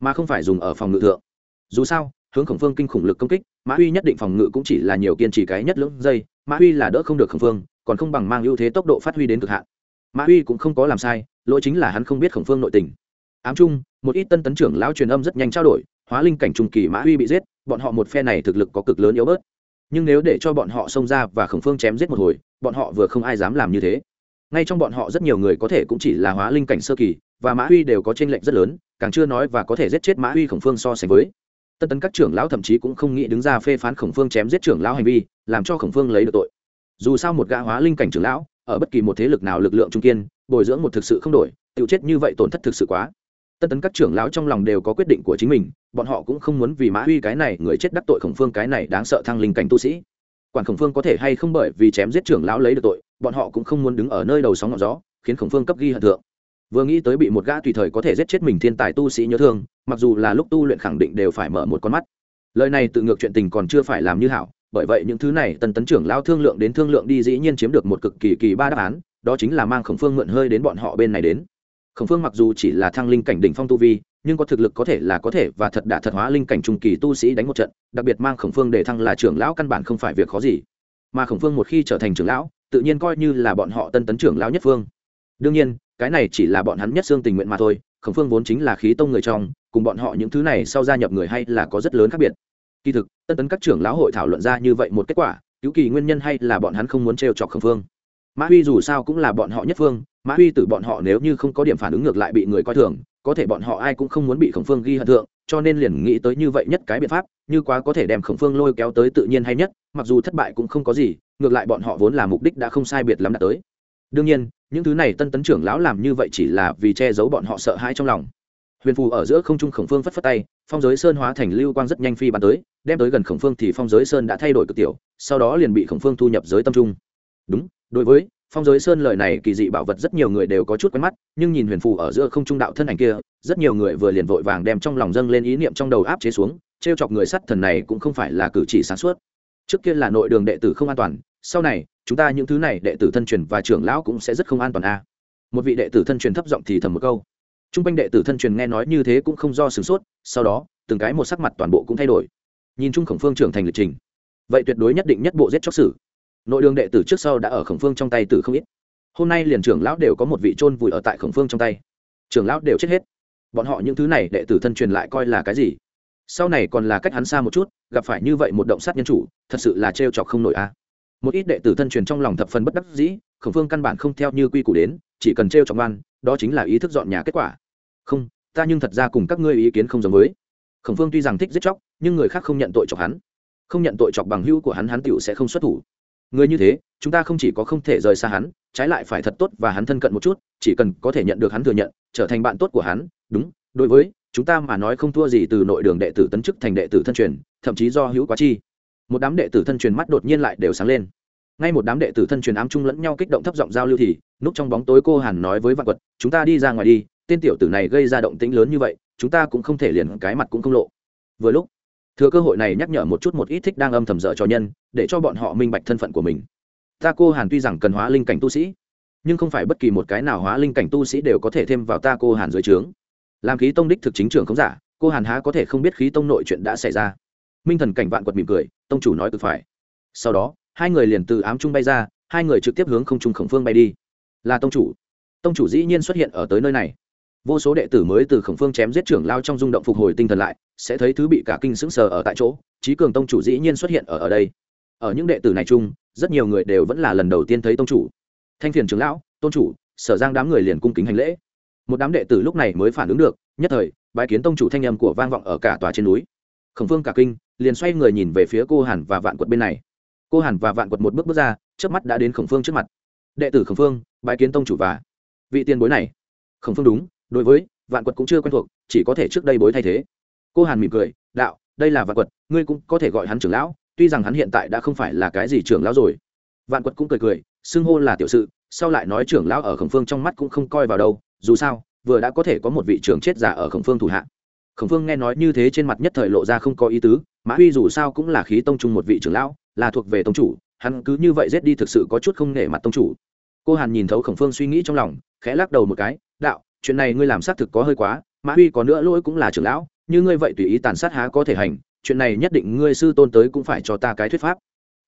mà không phải dùng ở phòng ngự thượng. Dù sao hướng khổng phương kinh khủng lực công kích mã huy nhất định phòng ngự cũng chỉ là nhiều kiên trì cái nhất lưỡng giây mã huy là đỡ không được khổng phương còn không bằng mang ưu thế tốc độ phát huy đến cực hạn. Mã huy cũng không có làm sai lỗi chính là hắn không biết khổng phương nội tình. Ám chung, một ít tân tấn trưởng lão truyền âm rất nhanh trao đổi, hóa linh cảnh trung kỳ mã huy bị giết, bọn họ một phe này thực lực có cực lớn yếu bớt. Nhưng nếu để cho bọn họ xông ra và khổng phương chém giết một hồi, bọn họ vừa không ai dám làm như thế. Ngay trong bọn họ rất nhiều người có thể cũng chỉ là hóa linh cảnh sơ kỳ, và mã huy đều có t r ê n lệch rất lớn, càng chưa nói và có thể giết chết mã huy khổng phương so sánh với. Tân tấn các trưởng lão thậm chí cũng không nghĩ đứng ra phê phán khổng phương chém giết trưởng lão hành vi, làm cho khổng phương lấy được tội. Dù sao một gã hóa linh cảnh trưởng lão, ở bất kỳ một thế lực nào lực lượng trung kiên bồi dưỡng một thực sự không đổi tự chết như vậy tổn thất thực sự quá. Tân tấn các trưởng lão trong lòng đều có quyết định của chính mình, bọn họ cũng không muốn vì mã huy cái này người chết đắc tội khổng phương cái này đáng sợ thăng linh cảnh tu sĩ. Quản khổng phương có thể hay không bởi vì chém giết trưởng lão lấy được tội, bọn họ cũng không muốn đứng ở nơi đầu sóng ngọn gió, khiến khổng phương cấp ghi hận thượng. Vừa nghĩ tới bị một gã tùy thời có thể giết chết mình thiên tài tu sĩ nhớ thương, mặc dù là lúc tu luyện khẳng định đều phải mở một con mắt. Lời này tự ngược chuyện tình còn chưa phải làm như hảo, bởi vậy những thứ này tần tấn trưởng lao thương lượng đến thương lượng đi dĩ nhiên chiếm được một cực kỳ kỳ ba đáp án đó chính là mang khổng phương mượn hơi đến bọn họ bên này đến. Khổng phương mặc dù chỉ là thăng linh cảnh đỉnh phong tu vi, nhưng có thực lực có thể là có thể và thật đả thật hóa linh cảnh trung kỳ tu sĩ đánh một trận, đặc biệt mang khổng phương để thăng là trưởng lão căn bản không phải việc khó gì. Mà khổng phương một khi trở thành trưởng lão, tự nhiên coi như là bọn họ tân tấn trưởng lão nhất phương. Đương nhiên, cái này chỉ là bọn hắn nhất xương tình nguyện mà thôi, khổng phương vốn chính là khí tông người trong, cùng bọn họ những thứ này sau gia nhập người hay là có rất lớn khác biệt. Kỳ thực, tân tấn các trưởng lão hội thảo luận ra như vậy một kết quả, cứu kỳ nguyên nhân hay là bọn hắn không muốn trêu chọc khổng phương mã huy dù sao cũng là bọn họ nhất phương, mã huy từ bọn họ nếu như không có điểm phản ứng ngược lại bị người coi thường, có thể bọn họ ai cũng không muốn bị khổng phương ghi hận thượng, cho nên liền nghĩ tới như vậy nhất cái biện pháp, như quá có thể đem khổng phương lôi kéo tới tự nhiên hay nhất, mặc dù thất bại cũng không có gì, ngược lại bọn họ vốn là mục đích đã không sai biệt lắm đã tới. Đương nhiên, những thứ này tân tấn trưởng lão làm như vậy chỉ là vì che giấu bọn họ sợ hãi trong lòng. Huyền phù ở giữa không trung khổng phương phất phất tay, phong giới sơn hóa thành lưu quang rất nhanh phi bắn tới, đem tới gần khổng phương thì phong giới sơn đã thay đổi cực tiểu, sau đó liền bị khổng phương thu nhập giới tâm trung. Đúng đối với phong giới sơn lời này, kỳ dị bảo vật rất nhiều người đều có chút quen mắt, nhưng nhìn huyền phù ở giữa không trung đạo thân ảnh kia, rất nhiều người vừa liền vội vàng đem trong lòng dâng lên ý niệm trong đầu áp chế xuống t r e o chọc người sắt thần này cũng không phải là cử chỉ sáng suốt. Trước kia là nội đường đệ tử không an toàn, sau này, chúng ta những thứ này đệ tử thân truyền và trưởng lão cũng sẽ rất không an toàn a. Một vị đệ tử thân truyền thấp giọng thì thầm một câu. T r u n g quanh đệ tử thân truyền nghe nói như thế cũng không do sửng sốt, sau đó, từng cái một sắc mặt toàn bộ cũng thay đổi. Nhìn chung khổng phương trưởng thành lịch trình. Vậy tuyệt đối nhất định nhất bộ giết chóc sử nội đường đệ tử trước sau đã ở khổng phương trong tay từ không ít. Hôm nay liền trưởng lão đều có một vị trôn vùi ở tại khổng phương trong tay. Trưởng lão đều chết hết. Bọn họ những thứ này đệ tử thân truyền lại coi là cái gì? Sau này còn là cách hắn xa một chút, gặp phải như vậy một động sát nhân chủ, thật sự là trêu chọc không nổi a. Một ít đệ tử thân truyền trong lòng thập phần bất đắc dĩ, khổng phương căn bản không theo như quy củ đến, chỉ cần t r e o ngoan, đó chính là ý thức dọn nhà kết quả. Không, ta nhưng thật ra cùng các ngươi ý kiến không giống với. Khổng phương tuy rằng thích giết chóc, nhưng người khác không nhận tội chọc hắn. Không nhận tội chọc bằng hữu của hắn hắn tựu sẽ không xuất thủ người như thế, chúng ta không chỉ có không thể rời xa hắn, trái lại phải thật tốt và hắn thân cận một chút, chỉ cần có thể nhận được hắn thừa nhận, trở thành bạn tốt của hắn, đúng, đối với, chúng ta mà nói không thua gì từ nội đường đệ tử tấn chức thành đệ tử thân truyền, thậm chí do hữu quá chi. Một đám đệ tử thân truyền mắt đột nhiên lại đều sáng lên. Ngay một đám đệ tử thân truyền ám chung lẫn nhau kích động thấp giọng giao lưu thì, núp trong bóng tối cô hàn nói với vạn quật, chúng ta đi ra ngoài đi, tên tiểu tử này gây ra động tĩnh lớn như vậy, chúng ta cũng không thể liền cái mặt cũng không lộ. Vừa lúc thừa cơ hội này nhắc nhở một chút một ít thích đang âm thầm dở cho nhân, để cho bọn họ minh bạch thân phận của mình. Ta cô hàn tuy rằng cần hóa linh cảnh tu sĩ, nhưng không phải bất kỳ một cái nào hóa linh cảnh tu sĩ đều có thể thêm vào ta cô hàn dưới trướng. Làm khí tông đích thực chính trưởng không giả, cô hàn há có thể không biết khí tông nội chuyện đã xảy ra. Minh thần cảnh vạn quật mỉm cười, tông chủ nói cực phải. Sau đó, hai người liền từ ám trung bay ra, hai người trực tiếp hướng không trung khổng phương bay đi. Là tông chủ. Tông chủ dĩ nhiên xuất hiện ở tới nơi này vô số đệ tử mới từ khổng phương chém giết trưởng lao trong rung động phục hồi tinh thần lại, sẽ thấy thứ bị cả kinh sững sờ ở tại chỗ trí cường tông chủ dĩ nhiên xuất hiện ở ở đây. Ở những đệ tử này chung, rất nhiều người đều vẫn là lần đầu tiên thấy tông chủ. Thanh phiền trưởng lão tôn chủ, sở giang đám người liền cung kính hành lễ. Một đám đệ tử lúc này mới phản ứng được, nhất thời, bái kiến tông chủ thanh âm của vang vọng ở cả tòa trên núi. Khổng phương cả kinh, liền xoay người nhìn về phía cô hàn và vạn quật bên này. Cô hàn và vạn quật một bước bước ra, trước mắt đã đến khổng phương trước mặt. Đệ tử khổng phương bãi kiến tông chủ và vị tiền bối này. Khổng phương đúng đối với, vạn quật cũng chưa quen thuộc, chỉ có thể trước đây bối thay thế. Cô hàn mỉm cười, đạo, đây là vạn quật, ngươi cũng có thể gọi hắn trưởng lão, tuy rằng hắn hiện tại đã không phải là cái gì trưởng lão rồi. Vạn quật cũng cười cười, xưng hô là tiểu sự, sau lại nói trưởng lão ở khổng phương trong mắt cũng không coi vào đâu, dù sao, vừa đã có thể có một vị trưởng chết giả ở khổng phương thủ hạ. Khổng phương nghe nói như thế trên mặt nhất thời lộ ra không có ý tứ, mã huy dù sao cũng là khí tông trung một vị trưởng lão, là thuộc về tông chủ, hắn cứ như vậy rét đi thực sự có chút không nể mặt tông chủ. Cô hàn nhìn thấu khổng phương suy nghĩ trong lòng, khẽ lắc đầu một cái, đạo chuyện này ngươi làm xác thực có hơi quá, mã huy có nữa lỗi cũng là trưởng lão, như ngươi vậy tùy ý tàn sát há có thể hành, chuyện này nhất định ngươi sư tôn tới cũng phải cho ta cái thuyết pháp.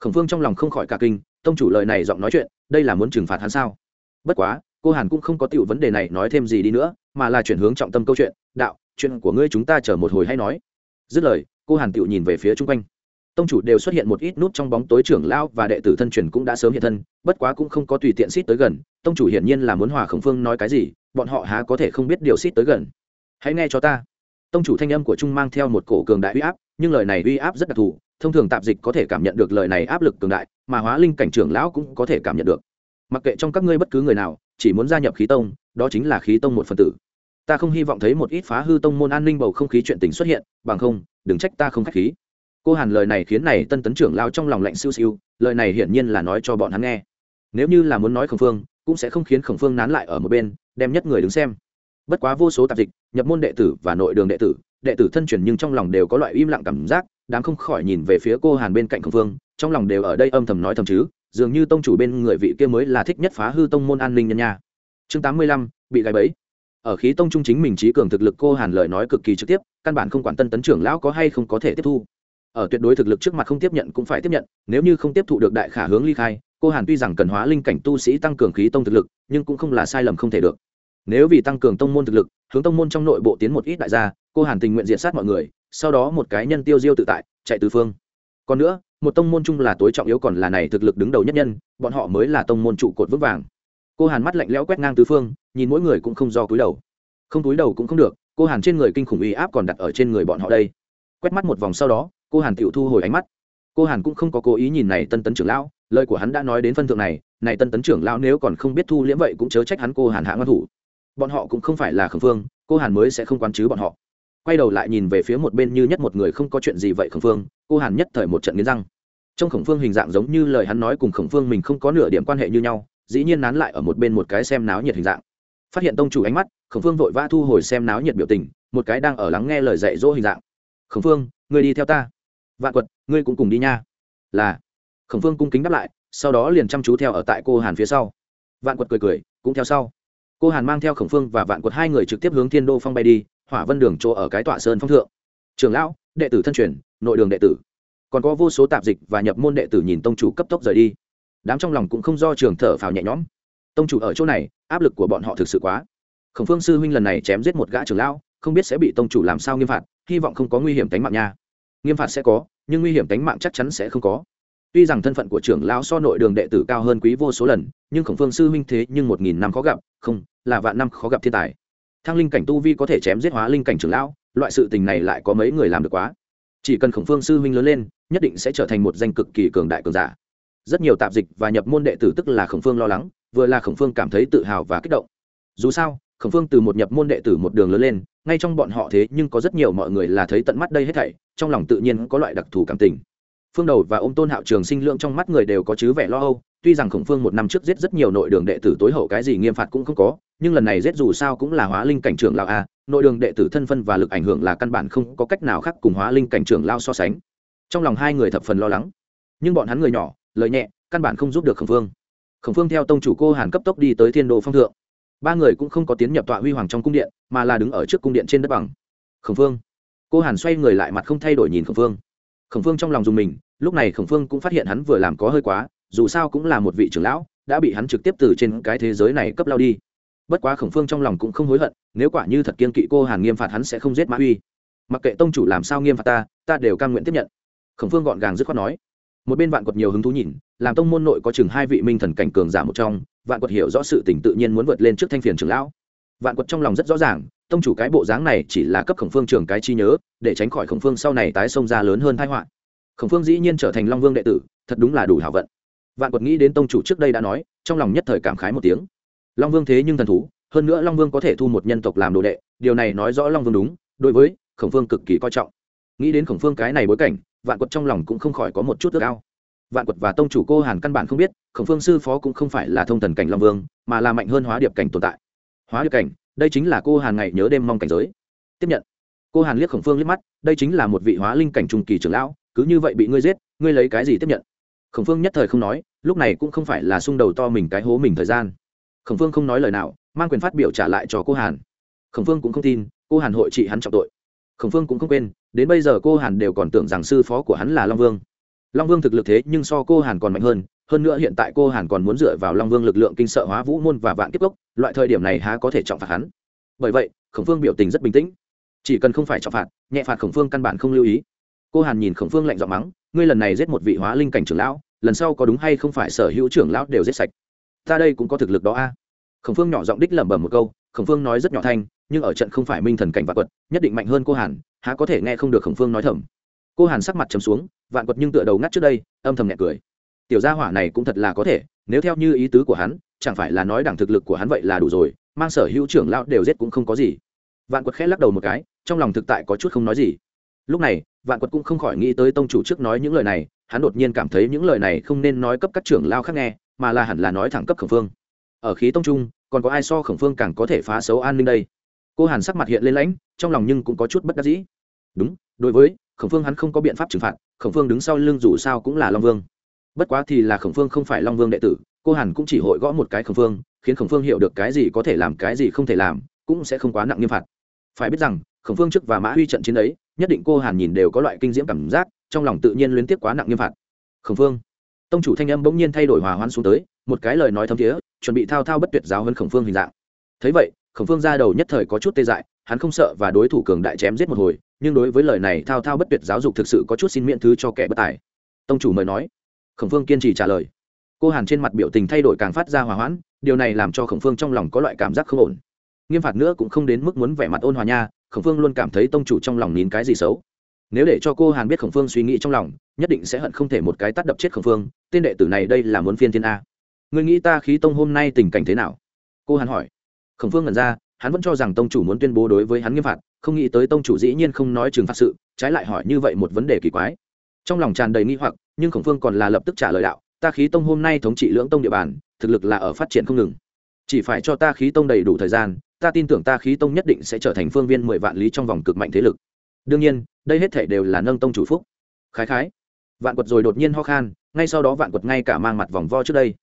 Khổng phương trong lòng không khỏi cả kinh, tông chủ lời này giọng nói chuyện, đây là muốn trừng phạt hắn sao? Bất quá, cô hàn cũng không có tiểu vấn đề này nói thêm gì đi nữa, mà là chuyển hướng trọng tâm câu chuyện, đạo, chuyện của ngươi chúng ta chờ một hồi hay nói. Dứt lời, cô hàn tựu nhìn về phía chung quanh. Tông chủ đều xuất hiện một ít nút trong bóng tối trưởng lão và đệ tử thân truyền cũng đã sớm hiện thân, bất quá cũng không có tùy tiện xít tới gần, tông chủ hiển nhiên là muốn hòa khổng phương nói cái gì bọn họ há có thể không biết điều xít tới gần. Hãy nghe cho ta. Tông chủ thanh âm của trung mang theo một cổ cường đại uy áp, nhưng lời này uy áp rất đặc thù, thông thường tạp dịch có thể cảm nhận được lời này áp lực cường đại, mà hóa linh cảnh trưởng lão cũng có thể cảm nhận được. Mặc kệ trong các ngươi bất cứ người nào, chỉ muốn gia nhập khí tông, đó chính là khí tông một phần tử. Ta không hy vọng thấy một ít phá hư tông môn an ninh bầu không khí chuyện tình xuất hiện, bằng không, đừng trách ta không k h á c h khí. Cô hàn lời này khiến này tân tấn trưởng lao trong lòng lạnh siêu siêu, lời này hiển nhiên là nói cho bọn hắn nghe. Nếu như là muốn nói khổng phương, cũng sẽ không khiến khổng phương nán lại ở một bên đem nhất người đứng xem. Bất quá vô số tạp dịch, nhập môn đệ tử và nội đường đệ tử đệ tử thân truyền nhưng trong lòng đều có loại im lặng cảm giác đáng không khỏi nhìn về phía cô hàn bên cạnh khổng phương trong lòng đều ở đây âm thầm nói thầm chứ, dường như tông chủ bên người vị kia mới là thích nhất phá hư tông môn an ninh nhân nha. Chương tám mươi lăm, bị gáy bẫy. Ở khí tông trung chính mình trí cường thực lực cô hàn lời nói cực kỳ trực tiếp, căn bản không quản tân tấn trưởng lão có hay không có thể tiếp thu. Ở tuyệt đối thực lực trước mặt không tiếp nhận cũng phải tiếp nhận, nếu như không tiếp thụ được đại khả hướng ly khai cô hàn tuy rằng cần hóa linh cảnh tu sĩ tăng cường khí tông thực lực, nhưng cũng không là sai lầm không thể được. Nếu vì tăng cường tông môn thực lực, hướng tông môn trong nội bộ tiến một ít đại gia, cô hàn tình nguyện diện sát mọi người, sau đó một cái nhân tiêu diêu tự tại, chạy tứ phương. Còn nữa, một tông môn chung là tối trọng yếu còn là này thực lực đứng đầu nhất nhân, bọn họ mới là tông môn trụ cột vững vàng. Cô hàn mắt lạnh lẽo quét ngang tứ phương, nhìn mỗi người cũng không do cúi đầu. Không túi đầu cũng không được, cô hàn trên người kinh khủng uy áp còn đặt ở trên người bọn họ đây. Quét mắt một vòng sau đó, cô hàn tựu thu hồi ánh mắt. Cô hàn cũng không có cố ý nhìn này tân tấn trưởng lão lời của hắn đã nói đến phân thượng này này tân tấn trưởng lão nếu còn không biết thu liễm vậy cũng chớ trách hắn cô hàn hạ ngăn thủ. Bọn họ cũng không phải là khẩn phương, cô hàn mới sẽ không quán chứ bọn họ. Quay đầu lại nhìn về phía một bên như nhất một người không có chuyện gì vậy khẩn phương, cô hàn nhất thời một trận nghiến răng. Trong khổng phương hình dạng giống như lời hắn nói cùng khổng phương mình không có nửa điểm quan hệ như nhau, dĩ nhiên nán lại ở một bên một cái xem náo nhiệt hình dạng. Phát hiện tông chủ ánh mắt, khổng phương vội vã thu hồi xem náo nhiệt biểu tình, một cái đang ở lắng nghe lời dạy dỗ hình dạng. Khổng phương người đi theo ta. Vạn quật, ngươi cũng cùng đi nha. Là khổng phương cung kính đáp lại, sau đó liền chăm chú theo ở tại cô hàn phía sau. Vạn quật cười cười, cũng theo sau. Cô hàn mang theo khổng phương và vạn quật hai người trực tiếp hướng thiên đô phong bay đi, hỏa vân đường chỗ ở cái tọa sơn phong thượng. Trường lão, đệ tử thân truyền, nội đường đệ tử. Còn có vô số tạp dịch và nhập môn đệ tử nhìn tông chủ cấp tốc rời đi. Đám trong lòng cũng không do trường thở phào nhẹ nhõm. Tông chủ ở chỗ này, áp lực của bọn họ thực sự quá. Khổng phương sư huynh lần này chém giết một gã trưởng lão, không biết sẽ bị tông chủ làm sao nghiêm phạt, hy vọng không có nguy hiểm tính mạng nha. Nghiêm phạt sẽ có, nhưng nguy hiểm tính mạng chắc chắn sẽ không có tuy rằng thân phận của trưởng lão so nội đường đệ tử cao hơn quý vô số lần, nhưng khổng phương sư huynh thế nhưng một nghìn năm khó gặp, không, là vạn năm khó gặp thiên tài. Thăng linh cảnh tu vi có thể chém giết hóa linh cảnh trưởng lão, loại sự tình này lại có mấy người làm được quá. Chỉ cần khổng phương sư huynh lớn lên, nhất định sẽ trở thành một danh cực kỳ cường đại cường giả. Rất nhiều tạp dịch và nhập môn đệ tử tức là khổng phương lo lắng, vừa là khổng phương cảm thấy tự hào và kích động. Dù sao, khổng phương từ một nhập môn đệ tử một đường lớn lên, ngay trong bọn họ thế nhưng có rất nhiều mọi người là thấy tận mắt đây hết thảy, trong lòng tự nhiên có loại đặc thù cảm tình phương đầu và ô m tôn hạo trường sinh lượng trong mắt người đều có chứ vẻ lo âu, tuy rằng khổng phương một năm trước giết rất nhiều nội đường đệ tử tối hậu cái gì nghiêm phạt cũng không có, nhưng lần này giết dù sao cũng là hóa linh cảnh trưởng lão a, nội đường đệ tử thân phân và lực ảnh hưởng là căn bản không có cách nào khác cùng hóa linh cảnh trưởng lao so sánh. Trong lòng hai người thập phần lo lắng. Nhưng bọn hắn người nhỏ, lời nhẹ, căn bản không giúp được khổng phương. Khổng phương theo tông chủ cô hàn cấp tốc đi tới thiên đồ phong thượng. Ba người cũng không có tiến nhập tọa huy hoàng trong cung điện, mà là đứng ở trước cung điện trên đất bằng. Khổng phương. Cô hàn xoay người lại mặt không thay đổi nhìn khổng phương. Khổng phương trong lòng dùng mình lúc này khổng phương cũng phát hiện hắn vừa làm có hơi quá, dù sao cũng là một vị trưởng lão, đã bị hắn trực tiếp từ trên cái thế giới này cấp lao đi. Bất quá khổng phương trong lòng cũng không hối hận, nếu quả như thật kiên kỵ cô hàn nghiêm phạt hắn sẽ không giết mã uy. Mặc kệ tông chủ làm sao nghiêm phạt ta ta đều cam nguyện tiếp nhận. Khổng phương gọn gàng dứt khoát nói. Một bên vạn quật nhiều hứng thú nhìn, làm tông môn nội có chừng hai vị minh thần cảnh cường giả một trong, vạn quật hiểu rõ sự tỉnh tự nhiên muốn vượt lên trước thanh phiền trưởng lão. Vạn quật trong lòng rất rõ ràng, tông chủ cái bộ dáng này chỉ là cấp khổng phương trường cái chi nhớ, để tránh khỏi khổng phương sau này tái xông ra lớn hơn thái họa khổng phương dĩ nhiên trở thành long vương đệ tử, thật đúng là đủ hảo vận. Vạn quật nghĩ đến tông chủ trước đây đã nói, trong lòng nhất thời cảm khái một tiếng. Long vương thế nhưng thần thú, hơn nữa long vương có thể thu một nhân tộc làm đồ đệ, điều này nói rõ long vương đúng, đối với khổng phương cực kỳ coi trọng. Nghĩ đến khổng phương cái này bối cảnh, vạn quật trong lòng cũng không khỏi có một chút ước ao. Vạn quật và tông chủ cô hàn căn bản không biết, khổng phương sư phó cũng không phải là thông thần cảnh long vương, mà là mạnh hơn hóa điệp cảnh tồn tại. Hóa điệp cảnh, đây chính là cô hàn ngày nhớ đêm mong cảnh giới. Tiếp nhận. Cô hàn liếc khổng phương liếc mắt, đây chính là một vị hóa linh cảnh trung kỳ trưởng lão cứ như vậy bị ngươi giết, ngươi lấy cái gì tiếp nhận? Khổng phương nhất thời không nói, lúc này cũng không phải là xung đầu to mình cái hố mình thời gian. Khổng phương không nói lời nào, mang quyền phát biểu trả lại cho cô hàn. Khổng phương cũng không tin, cô hàn hội trị hắn trọng tội. Khổng phương cũng không quên, đến bây giờ cô hàn đều còn tưởng rằng sư phó của hắn là long vương. Long vương thực lực thế nhưng so cô hàn còn mạnh hơn hơn nữa hiện tại cô hàn còn muốn dựa vào long vương lực lượng kinh sợ hóa vũ môn và vạn kiếp cốc, loại thời điểm này há có thể trọng phạt hắn. Bởi vậy, khổng phương biểu tình rất bình tĩnh. Chỉ cần không phải trọng phạt, nhẹ phạt khổng phương căn bản không lưu ý cô hàn nhìn khổng phương lạnh giọng mắng, ngươi lần này giết một vị hóa linh cảnh trưởng lão, lần sau có đúng hay không phải sở hữu trưởng lão đều giết sạch? Ta đây cũng có thực lực đó a. Khổng phương nhỏ giọng đích lẩm bẩm một câu, khổng phương nói rất nhỏ thanh, nhưng ở trận không phải minh thần cảnh vạn quật, nhất định mạnh hơn cô hàn, há có thể nghe không được khổng phương nói thầm. Cô hàn sắc mặt chấm xuống, vạn quật nhưng tựa đầu ngắt trước đây, âm thầm nhẹ cười. Tiểu gia hỏa này cũng thật là có thể, nếu theo như ý tứ của hắn, chẳng phải là nói đẳng thực lực của hắn vậy là đủ rồi, mang sở hữu trưởng lão đều giết cũng không có gì. Vạn quật khẽ lắc đầu một cái, trong lòng thực tại có chút không nói gì lúc này, vạn quật cũng không khỏi nghĩ tới tông chủ trước nói những lời này, hắn đột nhiên cảm thấy những lời này không nên nói cấp các trưởng lao khác nghe, mà là hẳn là nói thẳng cấp khổng phương. Ở khí tông trung, còn có ai so khổng phương càng có thể phá xấu an ninh đây? Cô hàn sắc mặt hiện lên lãnh, trong lòng nhưng cũng có chút bất đắc dĩ. Đúng, đối với, khổng phương hắn không có biện pháp trừng phạt, khổng phương đứng sau lưng dù sao cũng là long vương. Bất quá thì là khổng phương không phải long vương đệ tử, cô hàn cũng chỉ hội gõ một cái khổng phương, khiến khổng phương hiểu được cái gì có thể làm cái gì không thể làm, cũng sẽ không quá nặng nghiêm phạt. Phải biết rằng, khổng phương trước và mã huy trận chiến ấy nhất định cô hàn nhìn đều có loại kinh diễm cảm giác, trong lòng tự nhiên liên tiếp quá nặng nghiêm phạt. Khổng phương, tông chủ thanh âm bỗng nhiên thay đổi hòa hoãn xuống tới, một cái lời nói thấm thiế, chuẩn bị thao thao bất tuyệt giáo hơn khổng phương hình dạng. Thấy vậy, khổng phương ra đầu nhất thời có chút tê dại, hắn không sợ và đối thủ cường đại chém giết một hồi, nhưng đối với lời này thao thao bất tuyệt giáo dục thực sự có chút xin miễn thứ cho kẻ bất tài. Tông chủ mời nói. Khổng phương kiên trì trả lời. Cô hàn trên mặt biểu tình thay đổi càng phát ra hòa hoãn, điều này làm cho khổng phương trong lòng có loại cảm giác không ổn. Nghiêm phạt nữa cũng không đến mức muốn vẻ mặt ôn hòa nha khổng phương luôn cảm thấy tông chủ trong lòng nín cái gì xấu. Nếu để cho cô hàn biết khổng phương suy nghĩ trong lòng, nhất định sẽ hận không thể một cái tắt đập chết khổng phương, tên đệ tử này đây là muốn phiên thiên a. Người nghĩ ta khí tông hôm nay tình cảnh thế nào? Cô hàn hỏi. Khổng phương ngẩn ra, hắn vẫn cho rằng tông chủ muốn tuyên bố đối với hắn nghiêm phạt, không nghĩ tới tông chủ dĩ nhiên không nói trừng phạt sự, trái lại hỏi như vậy một vấn đề kỳ quái. Trong lòng tràn đầy nghi hoặc, nhưng khổng phương còn là lập tức trả lời đạo, ta khí tông hôm nay thống trị lưỡng tông địa bàn, thực lực là ở phát triển không ngừng. Chỉ phải cho ta khí tông đầy đủ thời gian ta tin tưởng ta khí tông nhất định sẽ trở thành phương viên mười vạn lý trong vòng cực mạnh thế lực. Đương nhiên đây hết thể đều là nâng tông chủ phúc. Khái khái. Vạn quật rồi đột nhiên ho khan ngay sau đó vạn quật ngay cả mang mặt vòng vo trước đây.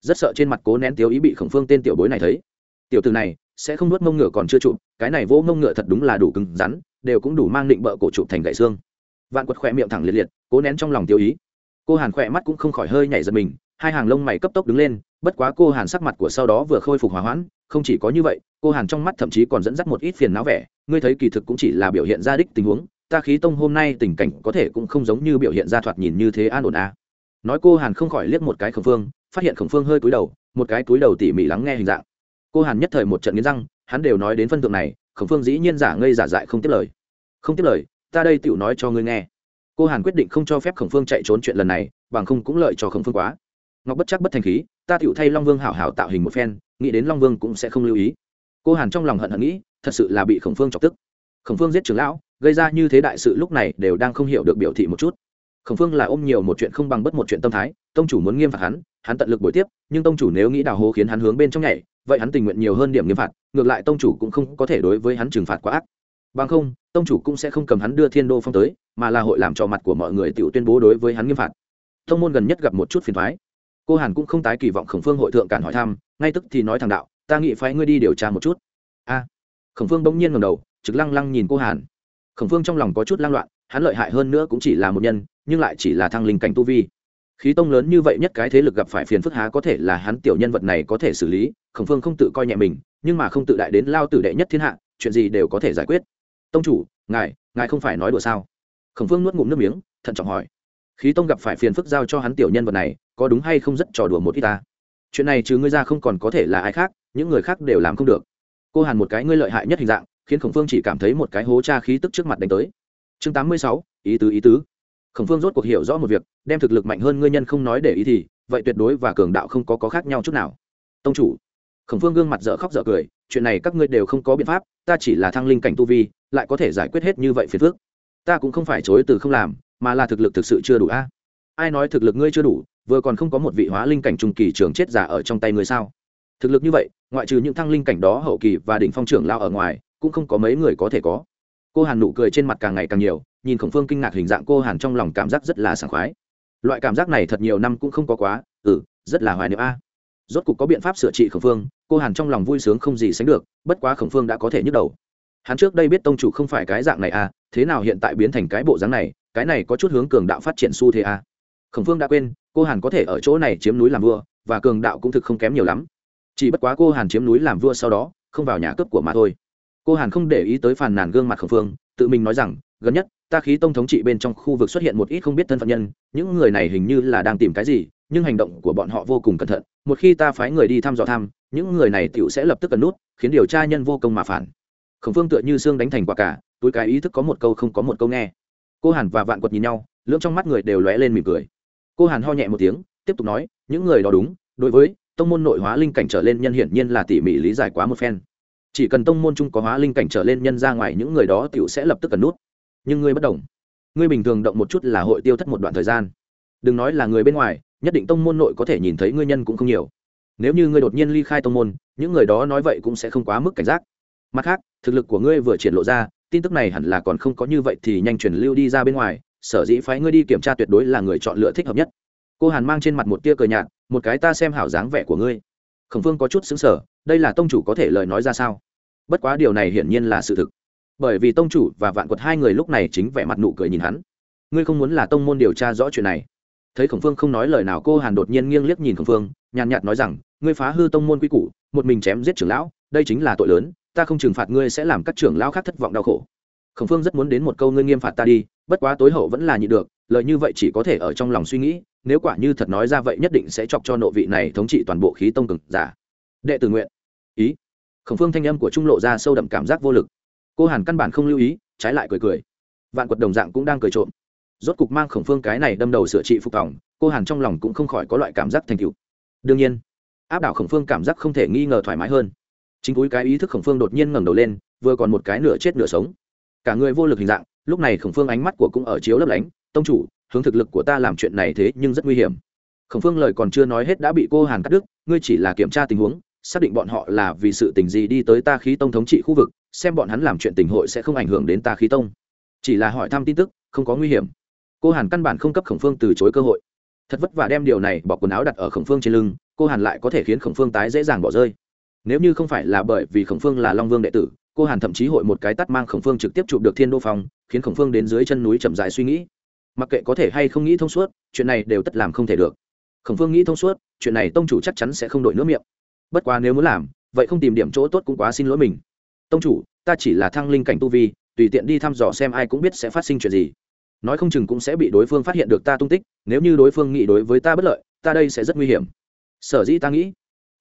Rất sợ trên mặt cố nén tiếu ý bị khổng phương tên tiểu bối này thấy. Tiểu từ này sẽ không nuốt mông ngựa còn chưa trụ, cái này vô mông ngựa thật đúng là đủ cứng rắn đều cũng đủ mang định bợ cổ trụ thành gậy xương. Vạn quật khỏe miệng thẳng liệt liệt cố nén trong lòng tiêu ý. Cô hàn khỏe mắt cũng không khỏi hơi nhảy giật mình hai hàng lông mày cấp tốc đứng lên bất quá cô hàn sắc mặt của sau đó vừa khôi phục hòa hoãn không chỉ có như vậy, cô hàn trong mắt thậm chí còn dẫn dắt một ít phiền não vẻ, ngươi thấy kỳ thực cũng chỉ là biểu hiện ra đích tình huống, ta khí tông hôm nay tình cảnh có thể cũng không giống như biểu hiện ra thoạt nhìn như thế an ổn à? nói cô hàn không khỏi liếc một cái khổng phương, phát hiện khổng phương hơi cúi đầu, một cái cúi đầu tỉ mỉ lắng nghe hình dạng. Cô hàn nhất thời một trận nghiến răng, hắn đều nói đến phân tượng này, khổng phương dĩ nhiên giả ngây giả dại không tiếp lời. Không tiếp lời, ta đây tựu nói cho ngươi nghe. Cô hàn quyết định không cho phép khổng phương chạy trốn chuyện lần này, bằng không cũng lợi cho khổng phương quá ngọc bất chắc bất thành khí, ta tựu thay long vương hảo hảo tạo hình một phen, nghĩ đến long vương cũng sẽ không lưu ý. Cô hàn trong lòng hận hận nghĩ, thật sự là bị khổng phương chọc tức. Khổng phương giết trưởng lão, gây ra như thế đại sự lúc này đều đang không hiểu được biểu thị một chút. Khổng phương là ôm nhiều một chuyện không bằng bất một chuyện tâm thái, tông chủ muốn nghiêm phạt hắn hắn tận lực buổi tiếp, nhưng tông chủ nếu nghĩ đào hố khiến hắn hướng bên trong nhảy, vậy hắn tình nguyện nhiều hơn điểm nghiêm phạt, ngược lại tông chủ cũng không có thể đối với hắn trừng phạt quá ác. Bằng không, tông chủ cũng sẽ không cầm hắn đưa thiên đô phong tới, mà là hội làm cho mặt của mọi người tự tuyên bố đối với hắn nghiêm phạt. Tông môn gần nhất gặp một chút phiền thoái cô hàn cũng không tái kỳ vọng khổng phương hội thượng cản hỏi thăm, ngay tức thì nói thằng đạo, ta nghĩ phái ngươi đi điều tra một chút. A. Khổng phương bỗng nhiên ngầm đầu, trực lăng lăng nhìn cô hàn. Khổng phương trong lòng có chút lăng loạn, hắn lợi hại hơn nữa cũng chỉ là một nhân, nhưng lại chỉ là thăng linh cảnh tu vi. Khí tông lớn như vậy nhất cái thế lực gặp phải phiền phức há có thể là hắn tiểu nhân vật này có thể xử lý, khổng phương không tự coi nhẹ mình, nhưng mà không tự đại đến lao tử đệ nhất thiên hạ, chuyện gì đều có thể giải quyết. Tông chủ, ngài ngài không phải nói đùa sao? Khổng phương nuốt ngụm nước miếng, thận trọng hỏi khí tông gặp phải phiền phức giao cho hắn tiểu nhân vật này có đúng hay không rất trò đùa một ít ta. Chuyện này chứ ngươi ra không còn có thể là ai khác những người khác đều làm không được. Cô hàn một cái ngươi lợi hại nhất hình dạng khiến khổng phương chỉ cảm thấy một cái hố cha khí tức trước mặt đánh tới. Chương tám mươi sáu ý tứ ý tứ. Khổng phương rốt cuộc hiểu rõ một việc đem thực lực mạnh hơn ngươi nhân không nói để ý thì vậy tuyệt đối và cường đạo không có, có khác nhau chút nào. Tông chủ. Khổng phương gương mặt dở khóc dở cười chuyện này các ngươi đều không có biện pháp ta chỉ là thăng linh cảnh tu vi lại có thể giải quyết hết như vậy phiền phước ta cũng không phải chối từ không làm mà là thực lực thực sự chưa đủ a. Ai nói thực lực ngươi chưa đủ, vừa còn không có một vị hóa linh cảnh trung kỳ trường chết giả ở trong tay ngươi sao? Thực lực như vậy, ngoại trừ những thăng linh cảnh đó hậu kỳ và đỉnh phong trưởng lao ở ngoài, cũng không có mấy người có thể có. Cô hàn nụ cười trên mặt càng ngày càng nhiều, nhìn khổng phương kinh ngạc hình dạng cô hàn trong lòng cảm giác rất là sảng khoái. Loại cảm giác này thật nhiều năm cũng không có quá ừ rất là hoài niệm a. Rốt cục có biện pháp sửa trị khổng phương, cô hàn trong lòng vui sướng không gì sánh được, bất quá khổng phương đã có thể nhức đầu hắn trước đây biết tông chủ không phải cái dạng này à thế nào hiện tại biến thành cái bộ dáng này, cái này có chút hướng cường đạo phát triển xu thế à. Khổng phương đã quên, cô hàn có thể ở chỗ này chiếm núi làm vua, và cường đạo cũng thực không kém nhiều lắm. Chỉ bất quá cô hàn chiếm núi làm vua sau đó, không vào nhà cướp của mà thôi. Cô hàn không để ý tới phàn nàn gương mặt khổng phương, tự mình nói rằng, gần nhất, ta khí tông thống trị bên trong khu vực xuất hiện một ít không biết thân phận nhân, những người này hình như là đang tìm cái gì, nhưng hành động của bọn họ vô cùng cẩn thận, một khi ta phái người đi thăm dò thăm, những người này tựu sẽ lập tức cần nút, khiến điều tra nhân vô công mà phản khổng phương tựa như xương đánh thành quả cả, túi cái ý thức có một câu không có một câu nghe. Cô hàn và vạn quật nhìn nhau, lưỡng trong mắt người đều lóe lên mỉm cười. Cô hàn ho nhẹ một tiếng, tiếp tục nói, những người đó đúng, đối với tông môn nội hóa linh cảnh trở lên nhân hiển nhiên là tỉ mỉ lý giải quá một phen. Chỉ cần tông môn chung có hóa linh cảnh trở lên nhân ra ngoài, những người đó t i ể u sẽ lập tức cần nút. Nhưng ngươi bất đồng. Ngươi bình thường động một chút là hội tiêu thất một đoạn thời gian. Đừng nói là người bên ngoài, nhất định tông môn nội có thể nhìn thấy ngươi nhân cũng không nhiều. Nếu như ngươi đột nhiên ly khai tông môn, những người đó nói vậy cũng sẽ không quá mức cảnh giác mặt khác, thực lực của ngươi vừa triển lộ ra, tin tức này hẳn là còn không có như vậy thì nhanh chuyển lưu đi ra bên ngoài, sở dĩ phái ngươi đi kiểm tra tuyệt đối là người chọn lựa thích hợp nhất. Cô hàn mang trên mặt một tia cờ nhạt, một cái ta xem hảo dáng vẻ của ngươi. Khổng phương có chút xứng sở đây là tông chủ có thể lời nói ra sao? Bất quá điều này hiển nhiên là sự thực. Bởi vì tông chủ và vạn quật hai người lúc này chính vẻ mặt nụ cười nhìn hắn. Ngươi không muốn là tông môn điều tra rõ chuyện này. Thấy khổng phương không nói lời nào, cô hàn đột nhiên nghiêng liếc nhìn khổng phương nhàn nhạt nói rằng, ngươi phá hư tông môn quy củ, một mình chém giết trưởng lão, đây chính là tội lớn ta không trừng phạt ngươi sẽ làm các trưởng lão khác thất vọng đau khổ. Khổng phương rất muốn đến một câu ngươi nghiêm phạt ta đi, bất quá tối hậu vẫn là nhị được, lời như vậy chỉ có thể ở trong lòng suy nghĩ, nếu quả như thật nói ra vậy nhất định sẽ chọc cho nộ vị này thống trị toàn bộ khí tông cực giả. Đệ tử nguyện. Ý. Khổng phương thanh âm của trung lộ ra sâu đậm cảm giác vô lực. Cô hàn căn bản không lưu ý, trái lại cười cười. Vạn quật đồng dạng cũng đang cười trộm. Rốt cục mang khổng phương cái này đâm đầu sửa trị phục vòng cô hàn trong lòng cũng không khỏi có loại cảm giác thành cựu đương nhiên, áp đảo khổng phương cảm giác không thể nghi ngờ thoải mái hơn chính cúi cái ý thức khổng phương đột nhiên ngẩng đầu lên, vừa còn một cái nửa chết nửa sống. Cả người vô lực hình dạng, lúc này khổng phương ánh mắt của cũng ở chiếu lấp lánh, tông chủ, hướng thực lực của ta làm chuyện này thế nhưng rất nguy hiểm. Khổng phương lời còn chưa nói hết đã bị cô hàn cắt đứt, ngươi chỉ là kiểm tra tình huống, xác định bọn họ là vì sự tình gì đi tới ta khí tông thống trị khu vực, xem bọn hắn làm chuyện tình hội sẽ không ảnh hưởng đến ta khí tông. Chỉ là hỏi thăm tin tức, không có nguy hiểm. Cô hàn căn bản không cấp khổng phương từ chối cơ hội. Thật vất vả đem điều này bỏ quần áo đặt ở khổng phương trên lưng, cô hàn lại có thể khiến khổng phương tái dễ dàng bỏ rơi nếu như không phải là bởi vì khổng phương là long vương đệ tử, cô hàn thậm chí hội một cái tắt mang khổng phương trực tiếp chụp được thiên đô phong, khiến khổng phương đến dưới chân núi chậm dài suy nghĩ. Mặc kệ có thể hay không nghĩ thông suốt, chuyện này đều tất làm không thể được. Khổng phương nghĩ thông suốt, chuyện này tông chủ chắc chắn sẽ không đổi nước miệng. Bất quá nếu muốn làm, vậy không tìm điểm chỗ tốt cũng quá xin lỗi mình. Tông chủ, ta chỉ là thăng linh cảnh tu vi, tùy tiện đi thăm dò xem ai cũng biết sẽ phát sinh chuyện gì. Nói không chừng cũng sẽ bị đối phương phát hiện được ta tung tích, nếu như đối phương nghĩ đối với ta bất lợi, ta đây sẽ rất nguy hiểm. Sở dĩ ta nghĩ,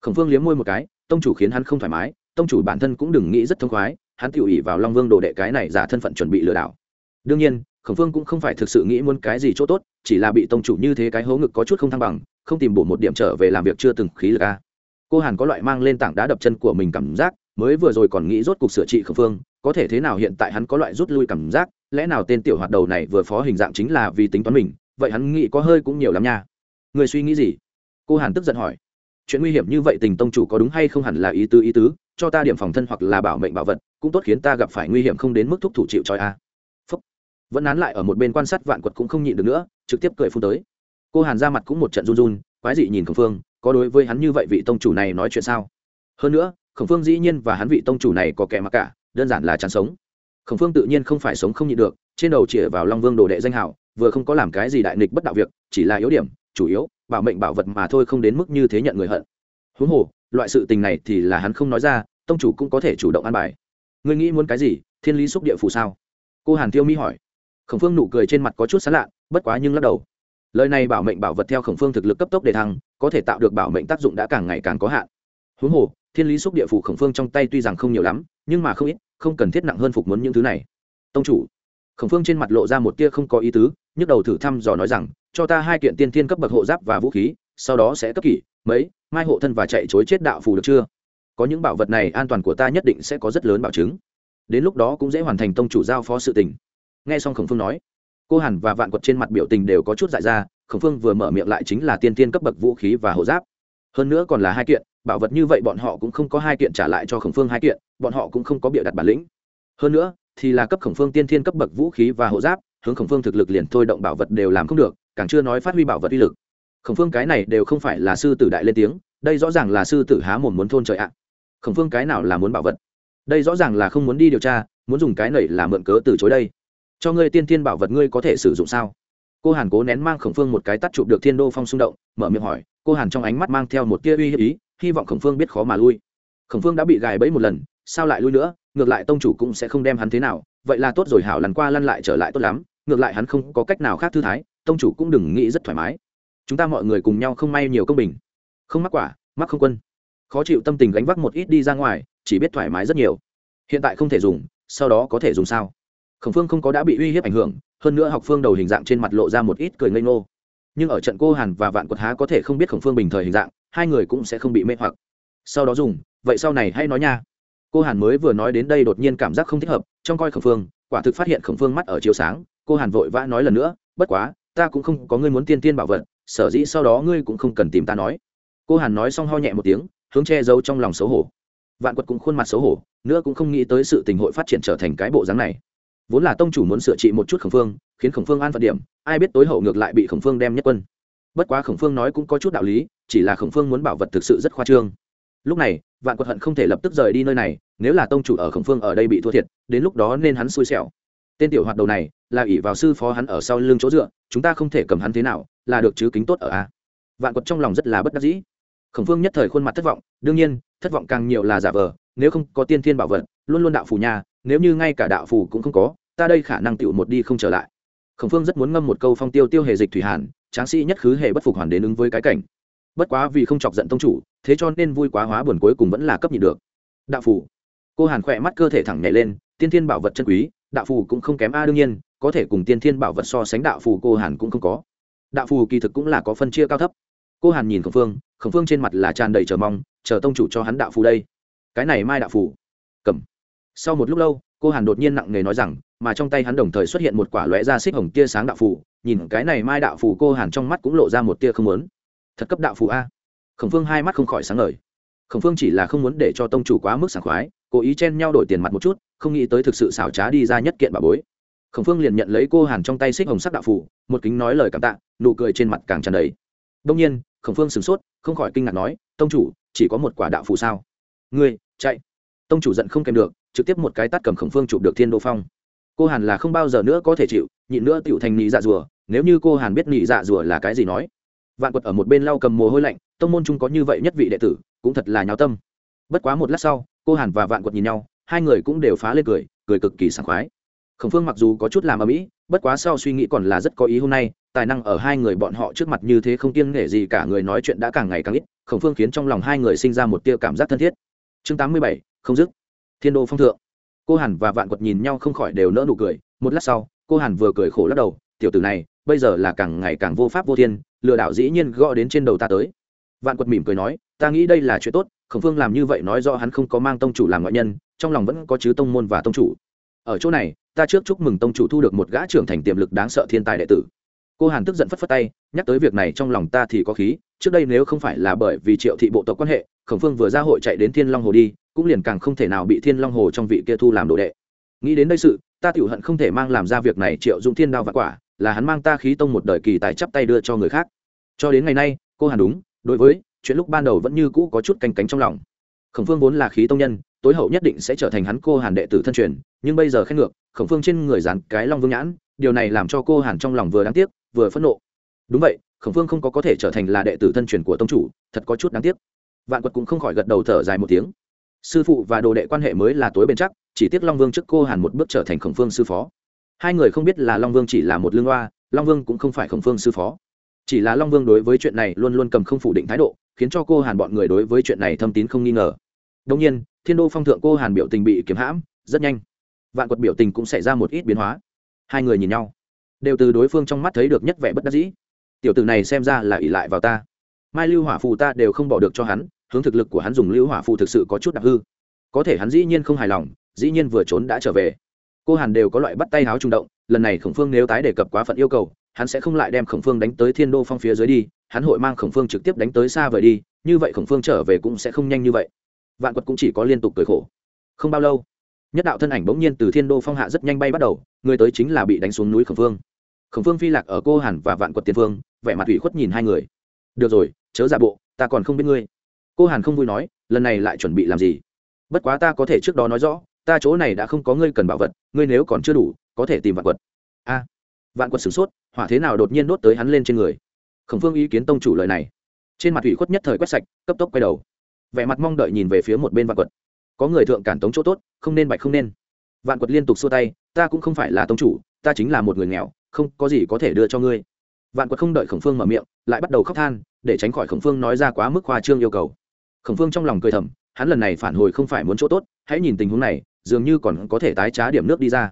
khổng phương liếm môi một cái tông chủ khiến hắn không thoải mái, tông chủ bản thân cũng đừng nghĩ rất thông khoái, hắn tự ủy vào long vương đồ đệ cái này giả thân phận chuẩn bị lừa đảo. Đương nhiên, khổng phương cũng không phải thực sự nghĩ muốn cái gì chỗ tốt, chỉ là bị tông chủ như thế cái hố ngực có chút không thăng bằng, không tìm bổ một điểm trở về làm việc chưa từng khí lực a. Cô hàn có loại mang lên tảng đá đập chân của mình cảm giác, mới vừa rồi còn nghĩ rốt cuộc sửa trị khổng phương, có thể thế nào hiện tại hắn có loại rút lui cảm giác, lẽ nào tên tiểu hoạt đầu này vừa phó hình dạng chính là vì tính toán mình, vậy hắn nghĩ có hơi cũng nhiều lắm nha. Người suy nghĩ gì? Cô hàn tức giận hỏi chuyện nguy hiểm như vậy tình tông chủ có đúng hay không hẳn là ý tứ ý tứ, cho ta điểm phòng thân hoặc là bảo mệnh bảo vật, cũng tốt khiến ta gặp phải nguy hiểm không đến mức thúc thủ chịu trói a. Phúc. vẫn nán lại ở một bên quan sát vạn quật cũng không nhịn được nữa, trực tiếp cười phun tới. Cô hàn ra mặt cũng một trận run run, quái dị nhìn khổng phương, có đối với hắn như vậy vị tông chủ này nói chuyện sao? Hơn nữa, khổng phương dĩ nhiên và hắn vị tông chủ này có kẻ mặc cả, đơn giản là chán sống. Khổng phương tự nhiên không phải sống không nhịn được, trên đầu chĩa vào long vương đồ đệ danh hảo, vừa không có làm cái gì đại nghịch bất đạo việc, chỉ là yếu điểm, chủ yếu bảo mệnh bảo vật mà thôi không đến mức như thế nhận người hận. Huống hồ, loại sự tình này thì là hắn không nói ra, tông chủ cũng có thể chủ động an bài. Ngươi nghĩ muốn cái gì, thiên lý xúc địa phủ sao? Cô hàn tiêu mỹ hỏi. Khổng phương nụ cười trên mặt có chút sán lạ, bất quá nhưng lắc đầu. Lời này bảo mệnh bảo vật theo khổng phương thực lực cấp tốc để thăng, có thể tạo được bảo mệnh tác dụng đã càng ngày càng có hạn. Huống hồ, thiên lý xúc địa phủ khổng phương trong tay tuy rằng không nhiều lắm, nhưng mà không ít, không cần thiết nặng hơn phục muốn những thứ này. Tông chủ. Khổng phương trên mặt lộ ra một tia không có ý tứ nhức đầu thử thăm dò nói rằng, cho ta hai kiện tiên thiên cấp bậc hộ giáp và vũ khí, sau đó sẽ cấp kỷ, mấy, mai hộ thân và chạy chối chết đạo phù được chưa? Có những bảo vật này an toàn của ta nhất định sẽ có rất lớn bảo chứng. Đến lúc đó cũng dễ hoàn thành tông chủ giao phó sự tình. Nghe xong khổng phương nói, cô hàn và vạn quật trên mặt biểu tình đều có chút dại ra, khổng phương vừa mở miệng lại chính là tiên tiên cấp bậc vũ khí và hộ giáp. Hơn nữa còn là hai kiện, bảo vật như vậy bọn họ cũng không có hai kiện trả lại cho khổng phương hai kiện, bọn họ cũng không có bịa đặt bản lĩnh. Hơn nữa thì là cấp khổng phương tiên thiên cấp bậc vũ khí và hộ giáp, hướng khổng phương thực lực liền thôi động bảo vật đều làm không được, càng chưa nói phát huy bảo vật uy lực. Khổng phương cái này đều không phải là sư tử đại lên tiếng, đây rõ ràng là sư tử há mồm muốn thôn trời ạ. Khổng phương cái nào là muốn bảo vật? Đây rõ ràng là không muốn đi điều tra, muốn dùng cái này là mượn cớ từ chối đây. Cho ngươi tiên thiên bảo vật ngươi có thể sử dụng sao? Cô hàn cố nén mang khổng phương một cái tắt chụp được thiên đô phong xung động, mở miệng hỏi, cô hàn trong ánh mắt mang theo một tia uy hiếp ý, hy vọng khổng phương biết khó mà lui. Khổng phương đã bị gài bẫy một lần sao lại lui nữa, ngược lại tông chủ cũng sẽ không đem hắn thế nào, vậy là tốt rồi, hảo lần qua lăn lại trở lại tốt lắm, ngược lại hắn không có cách nào khác thư thái, tông chủ cũng đừng nghĩ rất thoải mái. Chúng ta mọi người cùng nhau không may nhiều công bình. Không mắc quả, mắc không quân. Khó chịu tâm tình gánh vác một ít đi ra ngoài, chỉ biết thoải mái rất nhiều. Hiện tại không thể dùng, sau đó có thể dùng sao? Khổng phương không có đã bị uy hiếp ảnh hưởng, hơn nữa học phương đầu hình dạng trên mặt lộ ra một ít cười ngây ngô. Nhưng ở trận cô hàn và vạn quật há có thể không biết khổng phương bình thời hình dạng, hai người cũng sẽ không bị mê hoặc. Sau đó dùng, vậy sau này hay nói nha cô hàn mới vừa nói đến đây đột nhiên cảm giác không thích hợp, trong coi khổng phương, quả thực phát hiện khổng phương mắt ở chiều sáng, cô hàn vội vã nói lần nữa, bất quá, ta cũng không có ngươi muốn tiên tiên bảo vật, sở dĩ sau đó ngươi cũng không cần tìm ta nói. Cô hàn nói xong ho nhẹ một tiếng, hướng che giấu trong lòng xấu hổ. Vạn quật cũng khuôn mặt xấu hổ, nữa cũng không nghĩ tới sự tình hội phát triển trở thành cái bộ dáng này. Vốn là tông chủ muốn sửa trị một chút khổng phương, khiến khổng phương an phận điểm, ai biết tối hậu ngược lại bị khổng phương đem nhất quân. Bất quá khổng phương nói cũng có chút đạo lý, chỉ là khổng phương muốn bảo vật thực sự rất khoa trương lúc này, vạn quật hận không thể lập tức rời đi nơi này, nếu là tông chủ ở khổng phương ở đây bị thua thiệt, đến lúc đó nên hắn xui xẻo. Tên tiểu hoạt đầu này, là ỷ vào sư phó hắn ở sau lưng chỗ dựa, chúng ta không thể cầm hắn thế nào, là được chứ kính tốt ở a. Vạn quật trong lòng rất là bất đắc dĩ. Khổng phương nhất thời khuôn mặt thất vọng, đương nhiên, thất vọng càng nhiều là giả vờ, nếu không có tiên thiên bảo vật, luôn luôn đạo phù nhà nếu như ngay cả đạo phù cũng không có, ta đây khả năng tựu một đi không trở lại. Khổng phương rất muốn ngâm một câu phong tiêu tiêu hề dịch thủy hàn, tráng sĩ nhất khứ hề bất phục hoàn đến ứng với cái cảnh bất quá vì không chọc giận tông chủ, thế cho nên vui quá hóa buồn cuối cùng vẫn là cấp nhị được. Đạo phủ cô hàn khỏe mắt cơ thể thẳng nhảy lên, tiên thiên bảo vật chân quý, đạo phù cũng không kém a, đương nhiên, có thể cùng tiên thiên bảo vật so sánh đạo phù cô hàn cũng không có. Đạo phù kỳ thực cũng là có phân chia cao thấp. Cô hàn nhìn khổng phương khổng phương trên mặt là tràn đầy chờ mong, chờ tông chủ cho hắn đạo phù đây. Cái này mai đạo phù. Cầm. Sau một lúc lâu, cô hàn đột nhiên nặng nề nói rằng, mà trong tay hắn đồng thời xuất hiện một quả lóe ra xích hồng tia sáng đạo phù, nhìn cái này mai đạo phù cô hàn trong mắt cũng lộ ra một tia không muốn thật cấp đạo phù a. Khổng phương hai mắt không khỏi sáng ngời. Khổng phương chỉ là không muốn để cho tông chủ quá mức sảng khoái, cố ý chen nhau đổi tiền mặt một chút, không nghĩ tới thực sự xảo trá đi ra nhất kiện bà bối. Khổng phương liền nhận lấy cô hàn trong tay xích hồng sắc đạo phù, một kính nói lời cảm tạ, nụ cười trên mặt càng tràn đầy. Đông nhiên, khổng phương sửng sốt, không khỏi kinh ngạc nói, tông chủ, chỉ có một quả đạo phù sao? Ngươi, chạy. Tông chủ giận không kèm được, trực tiếp một cái tắt cầm khổng phương chụp được thiên đô phong. Cô hàn là không bao giờ nữa có thể chịu, nhịn nữa tựu thành nị dạ rùa nếu như cô hàn biết nị dạ rùa là cái gì nói vạn quật ở một bên lau cầm mồ hôi lạnh, tông môn chung có như vậy nhất vị đệ tử, cũng thật là nháo tâm. Bất quá một lát sau, cô hàn và vạn quật nhìn nhau, hai người cũng đều phá lên cười cười cực kỳ sảng khoái. Khổng phương mặc dù có chút làm ở mỹ bất quá sau suy nghĩ còn là rất có ý hôm nay, tài năng ở hai người bọn họ trước mặt như thế không kiêng nể gì cả người nói chuyện đã càng ngày càng ít, khổng phương khiến trong lòng hai người sinh ra một tia cảm giác thân thiết. Chương tám mươi bảy, không dứt. Thiên đô phong thượng. Cô hàn và vạn quật nhìn nhau không khỏi đều nỡ nụ cười. Một lát sau, cô hàn vừa cười khổ lắc đầu, tiểu tử này, bây giờ là càng ngày càng vô pháp vô thiên lừa đảo dĩ nhiên gõ đến trên đầu ta tới. Vạn quật mỉm cười nói, ta nghĩ đây là chuyện tốt, khổng phương làm như vậy nói do hắn không có mang tông chủ làm ngoại nhân, trong lòng vẫn có chứ tông môn và tông chủ. Ở chỗ này, ta trước chúc mừng tông chủ thu được một gã trưởng thành tiềm lực đáng sợ thiên tài đệ tử. Cô hàn tức giận phất phất tay, nhắc tới việc này trong lòng ta thì có khí, trước đây nếu không phải là bởi vì triệu thị bộ tộc quan hệ, khổng phương vừa ra hội chạy đến thiên long hồ đi, cũng liền càng không thể nào bị thiên long hồ trong vị kia thu làm đồ đệ. Nghĩ đến đây sự, ta tiểu hận không thể mang làm ra việc này triệu dụng thiên đao và quả là hắn mang ta khí tông một đời kỳ tài chắp tay đưa cho người khác. Cho đến ngày nay, cô hàn đúng, đối với, chuyện lúc ban đầu vẫn như cũ có chút canh cánh trong lòng. Khổng phương vốn là khí tông nhân, tối hậu nhất định sẽ trở thành hắn cô hàn đệ tử thân truyền, nhưng bây giờ khen ngược, khổng phương trên người dán cái long vương nhãn, điều này làm cho cô hàn trong lòng vừa đáng tiếc, vừa phẫn nộ. Đúng vậy, khổng phương không có có thể trở thành là đệ tử thân truyền của tông chủ, thật có chút đáng tiếc. Vạn quật cũng không khỏi gật đầu thở dài một tiếng. Sư phụ và đồ đệ quan hệ mới là tối bền chắc, chỉ tiếc long vương trước cô hàn một bước trở thành khổng phương sư phó hai người không biết là long vương chỉ là một lương hoa long vương cũng không phải khổng phương sư phó. Chỉ là long vương đối với chuyện này luôn luôn cầm không phủ định thái độ, khiến cho cô hàn bọn người đối với chuyện này thâm tín không nghi ngờ. Đông nhiên, thiên đô phong thượng cô hàn biểu tình bị kiếm hãm rất nhanh. Vạn quật biểu tình cũng xảy ra một ít biến hóa. Hai người nhìn nhau, đều từ đối phương trong mắt thấy được nhất vẻ bất đắc dĩ. Tiểu tử này xem ra là ỷ lại vào ta. Mai lưu hỏa phù ta đều không bỏ được cho hắn, hướng thực lực của hắn dùng lưu hỏa phù thực sự có chút đặc hư. Có thể hắn dĩ nhiên không hài lòng, dĩ nhiên vừa trốn đã trở về cô hàn đều có loại bắt tay háo trung động, lần này khổng phương nếu tái đề cập quá phận yêu cầu, hắn sẽ không lại đem khổng phương đánh tới thiên đô phong phía dưới đi, hắn hội mang khổng phương trực tiếp đánh tới xa vời đi, như vậy khổng phương trở về cũng sẽ không nhanh như vậy. Vạn quật cũng chỉ có liên tục cười khổ. Không bao lâu, nhất đạo thân ảnh bỗng nhiên từ thiên đô phong hạ rất nhanh bay bắt đầu, người tới chính là bị đánh xuống núi khổng phương. Khổng phương phi lạc ở cô hàn và vạn quật tiền phương, vẻ mặt ủy khuất nhìn hai người. Được rồi, chớ giả bộ, ta còn không biết ngươi. Cô hàn không vui nói, lần này lại chuẩn bị làm gì? Bất quá ta có thể trước đó nói rõ ta chỗ này đã không có ngươi cần bảo vật, ngươi nếu còn chưa đủ, có thể tìm vạn quật. A, vạn quật sửng sốt, hỏa thế nào đột nhiên đốt tới hắn lên trên người? Khổng phương ý kiến tông chủ lời này. Trên mặt ủy khuất nhất thời quét sạch, cấp tốc quay đầu. Vẻ mặt mong đợi nhìn về phía một bên vạn quật. Có người thượng cản tống chỗ tốt, không nên bạch không nên. Vạn quật liên tục xua tay, ta cũng không phải là tông chủ, ta chính là một người nghèo, không có gì có thể đưa cho ngươi. Vạn quật không đợi khổng phương mở miệng, lại bắt đầu khóc than, để tránh khỏi khổng phương nói ra quá mức khoa trương yêu cầu. Khổng phương trong lòng cười thầm, hắn lần này phản hồi không phải muốn chỗ tốt, hãy nhìn tình huống này dường như còn có thể tái trá điểm nước đi ra.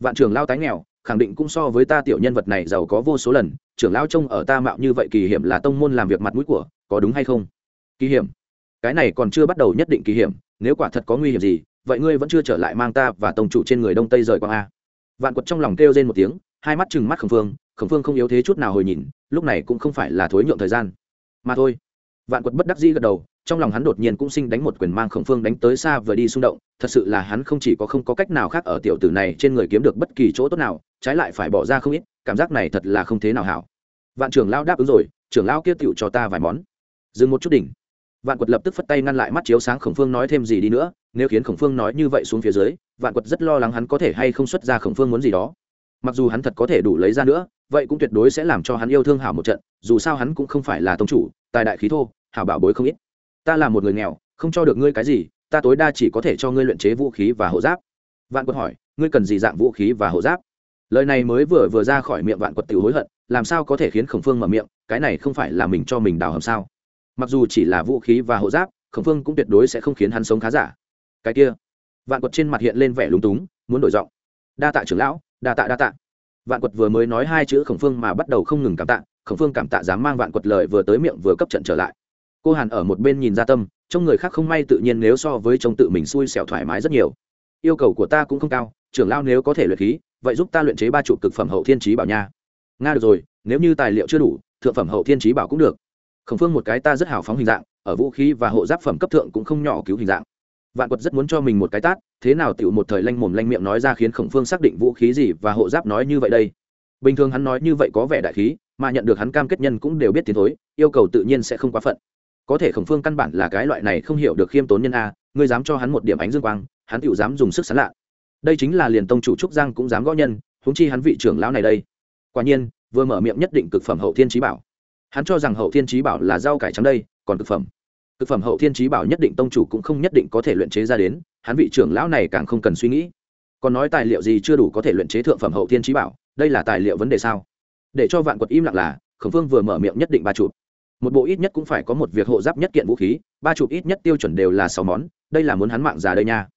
Vạn trường lao tái nghèo, khẳng định cũng so với ta tiểu nhân vật này giàu có vô số lần, trưởng lao trông ở ta mạo như vậy kỳ hiểm là tông môn làm việc mặt mũi của, có đúng hay không? Kỳ hiểm. Cái này còn chưa bắt đầu nhất định kỳ hiểm, nếu quả thật có nguy hiểm gì, vậy ngươi vẫn chưa trở lại mang ta và tông chủ trên người đông tây rời quang a. Vạn quật trong lòng kêu lên một tiếng, hai mắt chừng mắt khổng phương khổng phương không yếu thế chút nào hồi nhìn, lúc này cũng không phải là thối nhượng thời gian. Mà thôi vạn quật bất đắc dĩ gật đầu, trong lòng hắn đột nhiên cũng sinh đánh một quyền mang khổng phương đánh tới xa vừa đi xung động, thật sự là hắn không chỉ có không có cách nào khác ở tiểu tử này trên người kiếm được bất kỳ chỗ tốt nào, trái lại phải bỏ ra không ít, cảm giác này thật là không thế nào hảo. Vạn trưởng lao đáp ứng rồi, trưởng lao kia tựu cho ta vài món. Dừng một chút đỉnh. Vạn quật lập tức phất tay ngăn lại mắt chiếu sáng khổng phương nói thêm gì đi nữa, nếu khiến khổng phương nói như vậy xuống phía dưới, vạn quật rất lo lắng hắn có thể hay không xuất ra khổng phương muốn gì đó. Mặc dù hắn thật có thể đủ lấy ra nữa vậy cũng tuyệt đối sẽ làm cho hắn yêu thương hảo một trận, dù sao hắn cũng không phải là tông chủ, tài đại khí thô, hảo bảo bối không ít. Ta là một người nghèo, không cho được ngươi cái gì, ta tối đa chỉ có thể cho ngươi luyện chế vũ khí và hộ giáp. Vạn quật hỏi, ngươi cần gì dạng vũ khí và hộ giáp? Lời này mới vừa vừa ra khỏi miệng vạn quật tự hối hận, làm sao có thể khiến khổng phương mở miệng, cái này không phải là mình cho mình đào hầm sao? Mặc dù chỉ là vũ khí và hộ giáp, khổng phương cũng tuyệt đối sẽ không khiến hắn sống khá giả. Cái kia, vạn quật trên mặt hiện lên vẻ lúng túng, muốn đổi giọng. Đa tạ trưởng lão, đa tạ đa tạ vạn quật vừa mới nói hai chữ khổng phương mà bắt đầu không ngừng cảm tạ, khổng phương cảm tạ dám mang vạn quật lời vừa tới miệng vừa cấp trận trở lại. Cô hàn ở một bên nhìn ra tâm trong người khác không may tự nhiên nếu so với trông tự mình xui xẻo thoải mái rất nhiều. Yêu cầu của ta cũng không cao, trưởng lao nếu có thể luyện khí, vậy giúp ta luyện chế ba trụ cực phẩm hậu thiên trí bảo nha. Nga được rồi, nếu như tài liệu chưa đủ, thượng phẩm hậu thiên trí bảo cũng được. Khổng phương một cái ta rất hào phóng hình dạng, ở vũ khí và hộ giáp phẩm cấp thượng cũng không nhỏ cứu hình dạng vạn quật rất muốn cho mình một cái tát, thế nào tựu một thời lanh mồm lanh miệng nói ra khiến khổng phương xác định vũ khí gì và hộ giáp nói như vậy đây. Bình thường hắn nói như vậy có vẻ đại khí, mà nhận được hắn cam kết nhân cũng đều biết tiến thối, yêu cầu tự nhiên sẽ không quá phận. Có thể khổng phương căn bản là cái loại này không hiểu được khiêm tốn nhân a, ngươi dám cho hắn một điểm ánh dương quang, hắn tựu dám dùng sức sán lạ. Đây chính là liền tông chủ trúc giang cũng dám gõ nhân húng chi hắn vị trưởng lão này đây. Quả nhiên, vừa mở miệng nhất định cực phẩm hậu thiên trí bảo. Hắn cho rằng hậu thiên trí bảo là rau cải trắng đây, còn cực phẩm thực phẩm hậu thiên trí bảo nhất định tông chủ cũng không nhất định có thể luyện chế ra đến, hắn vị trưởng lão này càng không cần suy nghĩ. Còn nói tài liệu gì chưa đủ có thể luyện chế thượng phẩm hậu thiên trí bảo, đây là tài liệu vấn đề sao? Để cho vạn quật im lặng là, khổng phương vừa mở miệng nhất định ba chụp. Một bộ ít nhất cũng phải có một việc hộ giáp nhất kiện vũ khí, ba chụp ít nhất tiêu chuẩn đều là sáu món, đây là muốn hắn mạng già đây nha.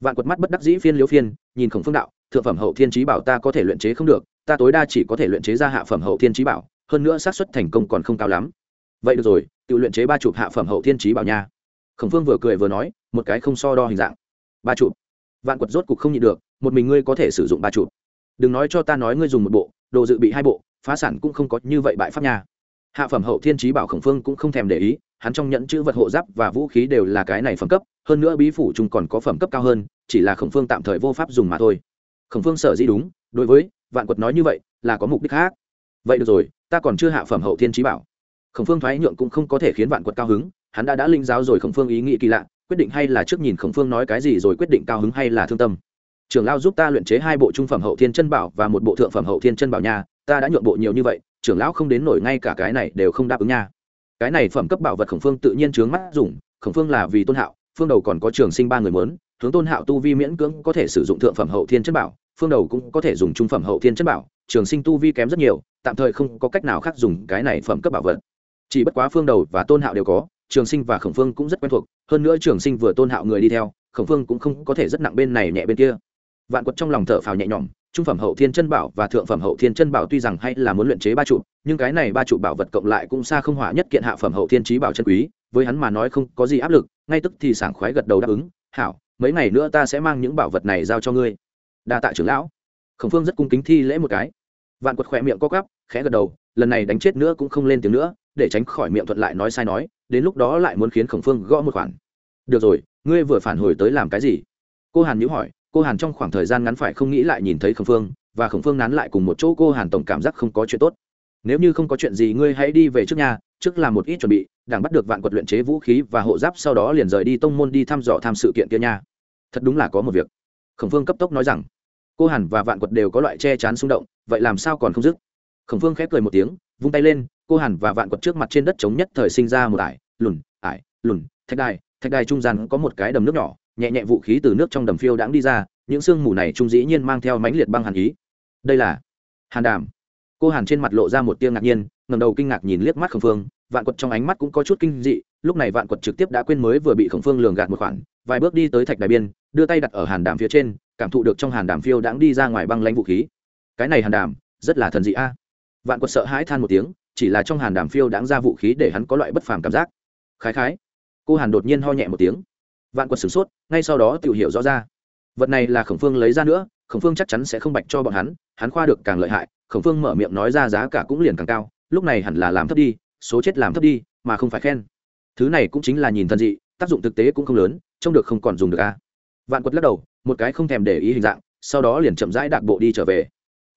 Vạn quật mắt bất đắc dĩ phiên liếu phiên, nhìn khổng phương đạo, thượng phẩm hậu thiên trí bảo ta có thể luyện chế không được, ta tối đa chỉ có thể luyện chế ra hạ phẩm hậu thiên trí bảo, hơn nữa xác suất thành công còn không cao lắm vậy được rồi, tự luyện chế ba chụp hạ phẩm hậu thiên trí bảo nha. Khổng phương vừa cười vừa nói, một cái không so đo hình dạng. Ba chụp. Vạn quật rốt cục không nhịn được, một mình ngươi có thể sử dụng ba chụp. Đừng nói cho ta nói ngươi dùng một bộ, đồ dự bị hai bộ, phá sản cũng không có như vậy bại pháp nha. Hạ phẩm hậu thiên trí bảo khổng phương cũng không thèm để ý, hắn trong nhận chữ vật hộ giáp và vũ khí đều là cái này phẩm cấp, hơn nữa bí phủ chúng còn có phẩm cấp cao hơn, chỉ là khổng phương tạm thời vô pháp dùng mà thôi. Khổng phương sở dĩ đúng, đối với vạn quật nói như vậy là có mục đích khác. Vậy được rồi, ta còn chưa hạ phẩm hậu thiên trí bảo khổng phương thoái nhượng cũng không có thể khiến vạn quật cao hứng, hắn đã đã linh giáo rồi khổng phương ý nghĩ kỳ lạ, quyết định hay là trước nhìn khổng phương nói cái gì rồi quyết định cao hứng hay là thương tâm. Trưởng lao giúp ta luyện chế hai bộ trung phẩm hậu thiên chân bảo và một bộ thượng phẩm hậu thiên chân bảo nha, ta đã nhượng bộ nhiều như vậy trưởng lão không đến nổi ngay cả cái này đều không đáp ứng nha. Cái này phẩm cấp bảo vật khổng phương tự nhiên trướng mắt dùng, khổng phương là vì tôn hạo, phương đầu còn có trường sinh ba người muốn, hướng tôn hạo tu vi miễn cưỡng có thể sử dụng thượng phẩm hậu thiên chân bảo, phương đầu cũng có thể dùng trung phẩm hậu thiên chân bảo, trường sinh tu vi kém rất nhiều, tạm thời không có cách nào khác dùng cái này phẩm cấp bảo vật chỉ bất quá phương đầu và tôn hạo đều có, trường sinh và khổng phương cũng rất quen thuộc, hơn nữa trường sinh vừa tôn hạo người đi theo, khổng phương cũng không có thể rất nặng bên này nhẹ bên kia. Vạn quật trong lòng thở phào nhẹ nhõm, trung phẩm hậu thiên chân bảo và thượng phẩm hậu thiên chân bảo tuy rằng hay là muốn luyện chế ba trụ, nhưng cái này ba trụ bảo vật cộng lại cũng xa không hỏa nhất kiện hạ phẩm hậu thiên trí bảo chân quý, với hắn mà nói không có gì áp lực, ngay tức thì sảng khoái gật đầu đáp ứng, hảo, mấy ngày nữa ta sẽ mang những bảo vật này giao cho ngươi. Đa tạ trưởng lão. Khổng phương rất cung kính thi lễ một cái. Vạn quật khỏe miệng co cắp khẽ gật đầu, lần này đánh chết nữa cũng không lên tiếng nữa để tránh khỏi miệng thuận lại nói sai nói, đến lúc đó lại muốn khiến khổng phương gõ một khoản. Được rồi, ngươi vừa phản hồi tới làm cái gì? Cô hàn nhữ hỏi, cô hàn trong khoảng thời gian ngắn phải không nghĩ lại nhìn thấy khổng phương, và khổng phương nán lại cùng một chỗ cô hàn tổng cảm giác không có chuyện tốt. Nếu như không có chuyện gì ngươi hãy đi về trước nhà trước làm một ít chuẩn bị, đảng bắt được vạn quật luyện chế vũ khí và hộ giáp sau đó liền rời đi tông môn đi thăm dò tham sự kiện kia nha. Thật đúng là có một việc. Khổng phương cấp tốc nói rằng, cô hàn và vạn quật đều có loại che chắn xung động, vậy làm sao còn không dứt? Khổng phương khép cười một tiếng vung tay lên, cô hàn và vạn quật trước mặt trên đất chống nhất thời sinh ra một ải, lùn ải, lùn, thạch đài thạch đài trung gian có một cái đầm nước nhỏ, nhẹ nhẹ vũ khí từ nước trong đầm phiêu đãng đi ra, những sương mù này trung dĩ nhiên mang theo mãnh liệt băng hàn ý. Đây là hàn đàm. Cô hàn trên mặt lộ ra một tiếng ngạc nhiên ngầm đầu kinh ngạc nhìn liếc mắt khổng phương, vạn quật trong ánh mắt cũng có chút kinh dị, lúc này vạn quật trực tiếp đã quên mới vừa bị khổng phương lường gạt một khoản, vài bước đi tới thạch đài biên, đưa tay đặt ở hàn đàm phía trên, cảm thụ được trong hàn đàm phiêu đãng đi ra ngoài băng lãnh vũ khí. Cái này hàn đàm, rất là thần dị a vạn quật sợ hãi than một tiếng, chỉ là trong hàn đàm phiêu đãng ra vũ khí để hắn có loại bất phàm cảm giác. Khái khái, cô hàn đột nhiên ho nhẹ một tiếng. Vạn quật sửng sốt, ngay sau đó tự hiểu rõ ra. Vật này là khổng phương lấy ra nữa, khổng phương chắc chắn sẽ không bạch cho bọn hắn hắn khoa được càng lợi hại, khổng phương mở miệng nói ra giá cả cũng liền càng cao, lúc này hẳn là làm thấp đi, số chết làm thấp đi, mà không phải khen. Thứ này cũng chính là nhìn thân dị, tác dụng thực tế cũng không lớn, trông được không còn dùng được a. Vạn quật lắc đầu, một cái không thèm để ý hình dạng, sau đó liền chậm rãi đạc bộ đi trở về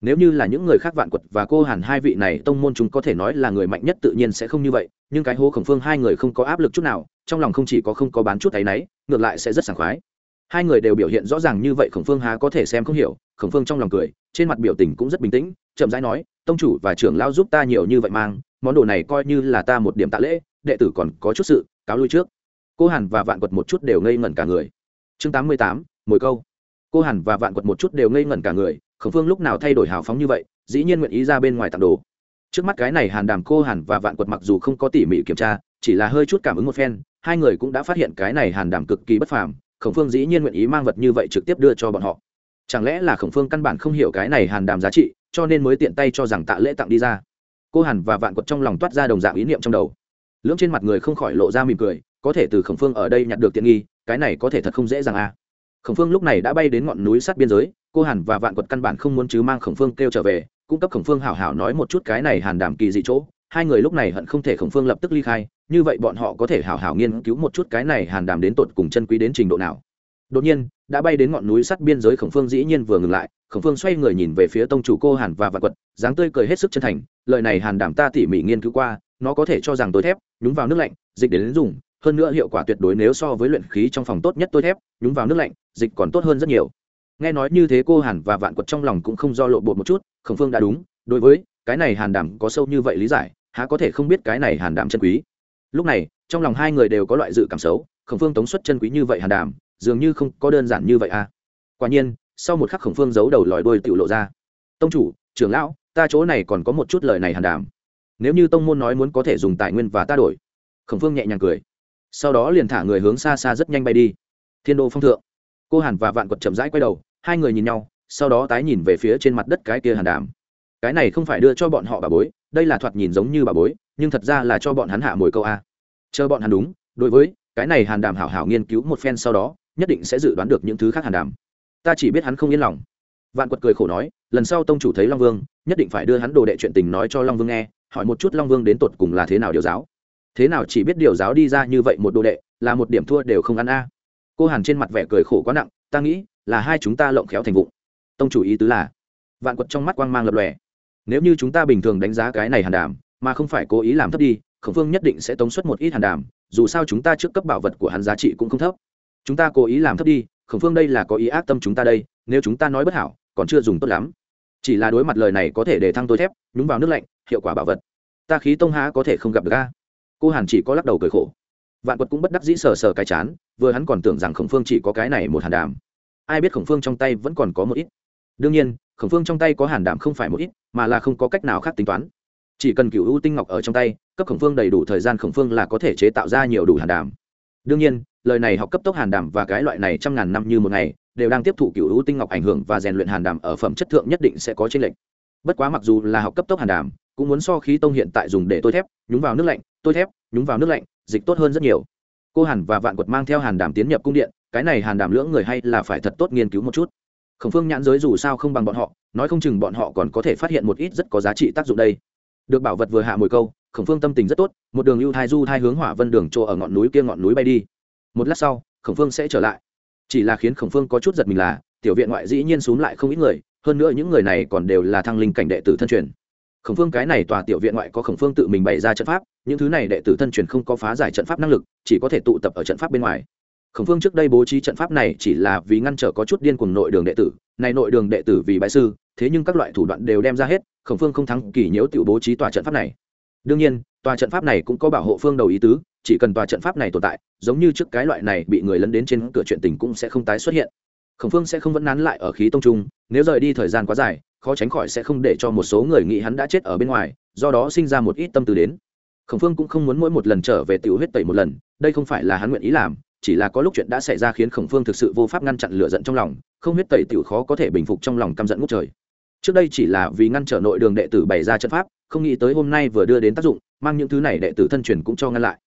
nếu như là những người khác vạn quật và cô hàn hai vị này, tông môn chúng có thể nói là người mạnh nhất tự nhiên sẽ không như vậy, nhưng cái hố khổng phương hai người không có áp lực chút nào, trong lòng không chỉ có không có bán chút áy náy, ngược lại sẽ rất sảng khoái. Hai người đều biểu hiện rõ ràng như vậy, khổng phương há có thể xem không hiểu, khổng phương trong lòng cười, trên mặt biểu tình cũng rất bình tĩnh, chậm rãi nói, tông chủ và trưởng lao giúp ta nhiều như vậy mang, món đồ này coi như là ta một điểm tạ lễ, đệ tử còn có chút sự, cáo lui trước. Cô hàn và vạn quật một chút đều ngây ngẩn cả người. Chương tám mươi tám mỗi câu. Cô hàn và vạn quật một chút đều ngây ngẩn cả người khổng phương lúc nào thay đổi hào phóng như vậy, dĩ nhiên nguyện ý ra bên ngoài tặng đồ. Trước mắt cái này hàn đàm, cô hàn và vạn quật mặc dù không có tỉ mỉ kiểm tra, chỉ là hơi chút cảm ứng một phen, hai người cũng đã phát hiện cái này hàn đàm cực kỳ bất phàm, khổng phương dĩ nhiên nguyện ý mang vật như vậy trực tiếp đưa cho bọn họ. Chẳng lẽ là khổng phương căn bản không hiểu cái này hàn đàm giá trị, cho nên mới tiện tay cho rằng tạ lễ tặng đi ra. Cô hàn và vạn quật trong lòng toát ra đồng dạng ý niệm trong đầu. Lưỡng trên mặt người không khỏi lộ ra mỉm cười, có thể từ khổng phương ở đây nhặt được tiện nghi, cái này có thể thật không dễ dàng a à. khổng phương lúc này đã bay đến ngọn núi sát biên giới cô hàn và vạn quật căn bản không muốn chứ mang khổng phương kêu trở về cung cấp khổng phương hảo hảo nói một chút cái này hàn đàm kỳ dị chỗ. Hai người lúc này hận không thể khổng phương lập tức ly khai như vậy bọn họ có thể hảo hảo nghiên cứu một chút cái này hàn đàm đến tột cùng chân quý đến trình độ nào. Đột nhiên đã bay đến ngọn núi sắt biên giới khổng phương dĩ nhiên vừa ngừng lại khổng phương xoay người nhìn về phía tông chủ cô hàn và vạn quật dáng tươi cười hết sức chân thành lời này hàn đảm ta tỉ mỉ nghiên cứu qua nó có thể cho rằng tối thép nhúng vào nước lạnh dịch đến, đến dùng hơn nữa hiệu quả tuyệt đối nếu so với luyện khí trong phòng tốt nhất tôi thép nhúng vào nước lạnh dịch còn tốt hơn rất nhiều nghe nói như thế cô hàn và vạn quật trong lòng cũng không do lộ bột một chút, khổng phương đã đúng, đối với, cái này hàn đảm có sâu như vậy lý giải, há có thể không biết cái này hàn đảm chân quý. Lúc này, trong lòng hai người đều có loại dự cảm xấu, khổng phương tống xuất chân quý như vậy hàn đảm, dường như không có đơn giản như vậy à. Quả nhiên, sau một khắc khổng phương giấu đầu lòi đôi tự lộ ra. Tông chủ, trưởng lão, ta chỗ này còn có một chút lời này hàn đảm. Nếu như tông môn nói muốn có thể dùng tài nguyên và ta đổi. Khổng phương nhẹ nhàng cười. Sau đó liền thả người hướng xa xa rất nhanh bay đi. Thiên đô phong thượng. Cô hàn và vạn quật chậm rãi quay đầu hai người nhìn nhau sau đó tái nhìn về phía trên mặt đất cái kia hàn Đàm, cái này không phải đưa cho bọn họ bà bối đây là thoạt nhìn giống như bà bối nhưng thật ra là cho bọn hắn hạ mồi câu a. Chờ bọn hắn đúng đối với cái này hàn đàm hảo hảo nghiên cứu một phen sau đó nhất định sẽ dự đoán được những thứ khác hàn đàm. Ta chỉ biết hắn không yên lòng. Vạn quật cười khổ nói lần sau tông chủ thấy long vương nhất định phải đưa hắn đồ đệ chuyện tình nói cho long vương nghe hỏi một chút long vương đến tột cùng là thế nào điều giáo. Thế nào chỉ biết điều giáo đi ra như vậy một đồ đệ là một điểm thua đều không ăn a. Cô hàn trên mặt vẻ cười khổ quá nặng ta nghĩ là hai chúng ta lộng khéo thành vụ. Tông chủ ý tứ là, vạn quật trong mắt quang mang lập lòe. Nếu như chúng ta bình thường đánh giá cái này hàn đàm, mà không phải cố ý làm thấp đi, khổng phương nhất định sẽ tống xuất một ít hàn đàm, dù sao chúng ta trước cấp bảo vật của hắn giá trị cũng không thấp. Chúng ta cố ý làm thấp đi, khổng phương đây là có ý ác tâm chúng ta đây, nếu chúng ta nói bất hảo, còn chưa dùng tốt lắm. Chỉ là đối mặt lời này có thể để thăng tôi thép, nhúng vào nước lạnh, hiệu quả bảo vật. Ta khí tông há có thể không gặp được a. Cô hàn chỉ có lắc đầu cười khổ. Vạn quật cũng bất đắc dĩ sờ sờ cái chán, vừa hắn còn tưởng rằng khổng phương chỉ có cái này một hàn đàm ai biết khổng phương trong tay vẫn còn có một ít. Đương nhiên, khổng phương trong tay có hàn đảm không phải một ít, mà là không có cách nào khác tính toán. Chỉ cần cựu ưu tinh ngọc ở trong tay, cấp khổng phương đầy đủ thời gian khổng phương là có thể chế tạo ra nhiều đủ hàn đảm. Đương nhiên, lời này học cấp tốc hàn đảm và cái loại này trăm ngàn năm như một ngày, đều đang tiếp thụ cựu ưu tinh ngọc ảnh hưởng và rèn luyện hàn đảm ở phẩm chất thượng nhất định sẽ có tranh lệch. Bất quá mặc dù là học cấp tốc hàn đảm, cũng muốn so khí tông hiện tại dùng để tôi thép, nhúng vào nước lạnh, tôi thép, nhúng vào nước lạnh, dịch tốt hơn rất nhiều. Cô hàn và vạn quật mang theo hàn đảm tiến nhập cung điện cái này hàn đàm lưỡng người hay là phải thật tốt nghiên cứu một chút. Khổng phương nhãn giới dù sao không bằng bọn họ, nói không chừng bọn họ còn có thể phát hiện một ít rất có giá trị tác dụng đây. Được bảo vật vừa hạ mồi câu, khổng phương tâm tình rất tốt, một đường lưu thai du thai hướng hỏa vân đường chỗ ở ngọn núi kia ngọn núi bay đi. Một lát sau, khổng phương sẽ trở lại. Chỉ là khiến khổng phương có chút giật mình là, tiểu viện ngoại dĩ nhiên x u ố n g lại không ít người, hơn nữa những người này còn đều là thăng linh cảnh đệ tử thân truyền. Khổng phương cái này tòa tiểu viện ngoại có khổng phương tự mình bày ra trận pháp, những thứ này đệ tử thân truyền không có phá giải trận pháp năng lực, chỉ có thể tụ tập ở trận pháp bên ngoài khổng phương trước đây bố trí trận pháp này chỉ là vì ngăn trở có chút điên cùng nội đường đệ tử, này nội đường đệ tử vì bại sư, thế nhưng các loại thủ đoạn đều đem ra hết, khổng phương không thắng kỳ nhiễu tự bố trí tòa trận pháp này. Đương nhiên, tòa trận pháp này cũng có bảo hộ phương đầu ý tứ, chỉ cần tòa trận pháp này tồn tại, giống như trước cái loại này bị người lấn đến trên cửa chuyện tình cũng sẽ không tái xuất hiện. Khổng phương sẽ không vẫn nán lại ở khí tông trung, nếu rời đi thời gian quá dài, khó tránh khỏi sẽ không để cho một số người nghĩ hắn đã chết ở bên ngoài, do đó sinh ra một ít tâm tư đến. Khổng phương cũng không muốn mỗi một lần trở về tiểu huyết tẩy một lần, đây không phải là hắn nguyện ý làm chỉ là có lúc chuyện đã xảy ra khiến khổng phương thực sự vô pháp ngăn chặn lửa giận trong lòng, không huyết tẩy tiểu khó có thể bình phục trong lòng căm giận ngút trời. Trước đây chỉ là vì ngăn trở nội đường đệ tử bày ra trận pháp, không nghĩ tới hôm nay vừa đưa đến tác dụng, mang những thứ này đệ tử thân truyền cũng cho ngăn lại.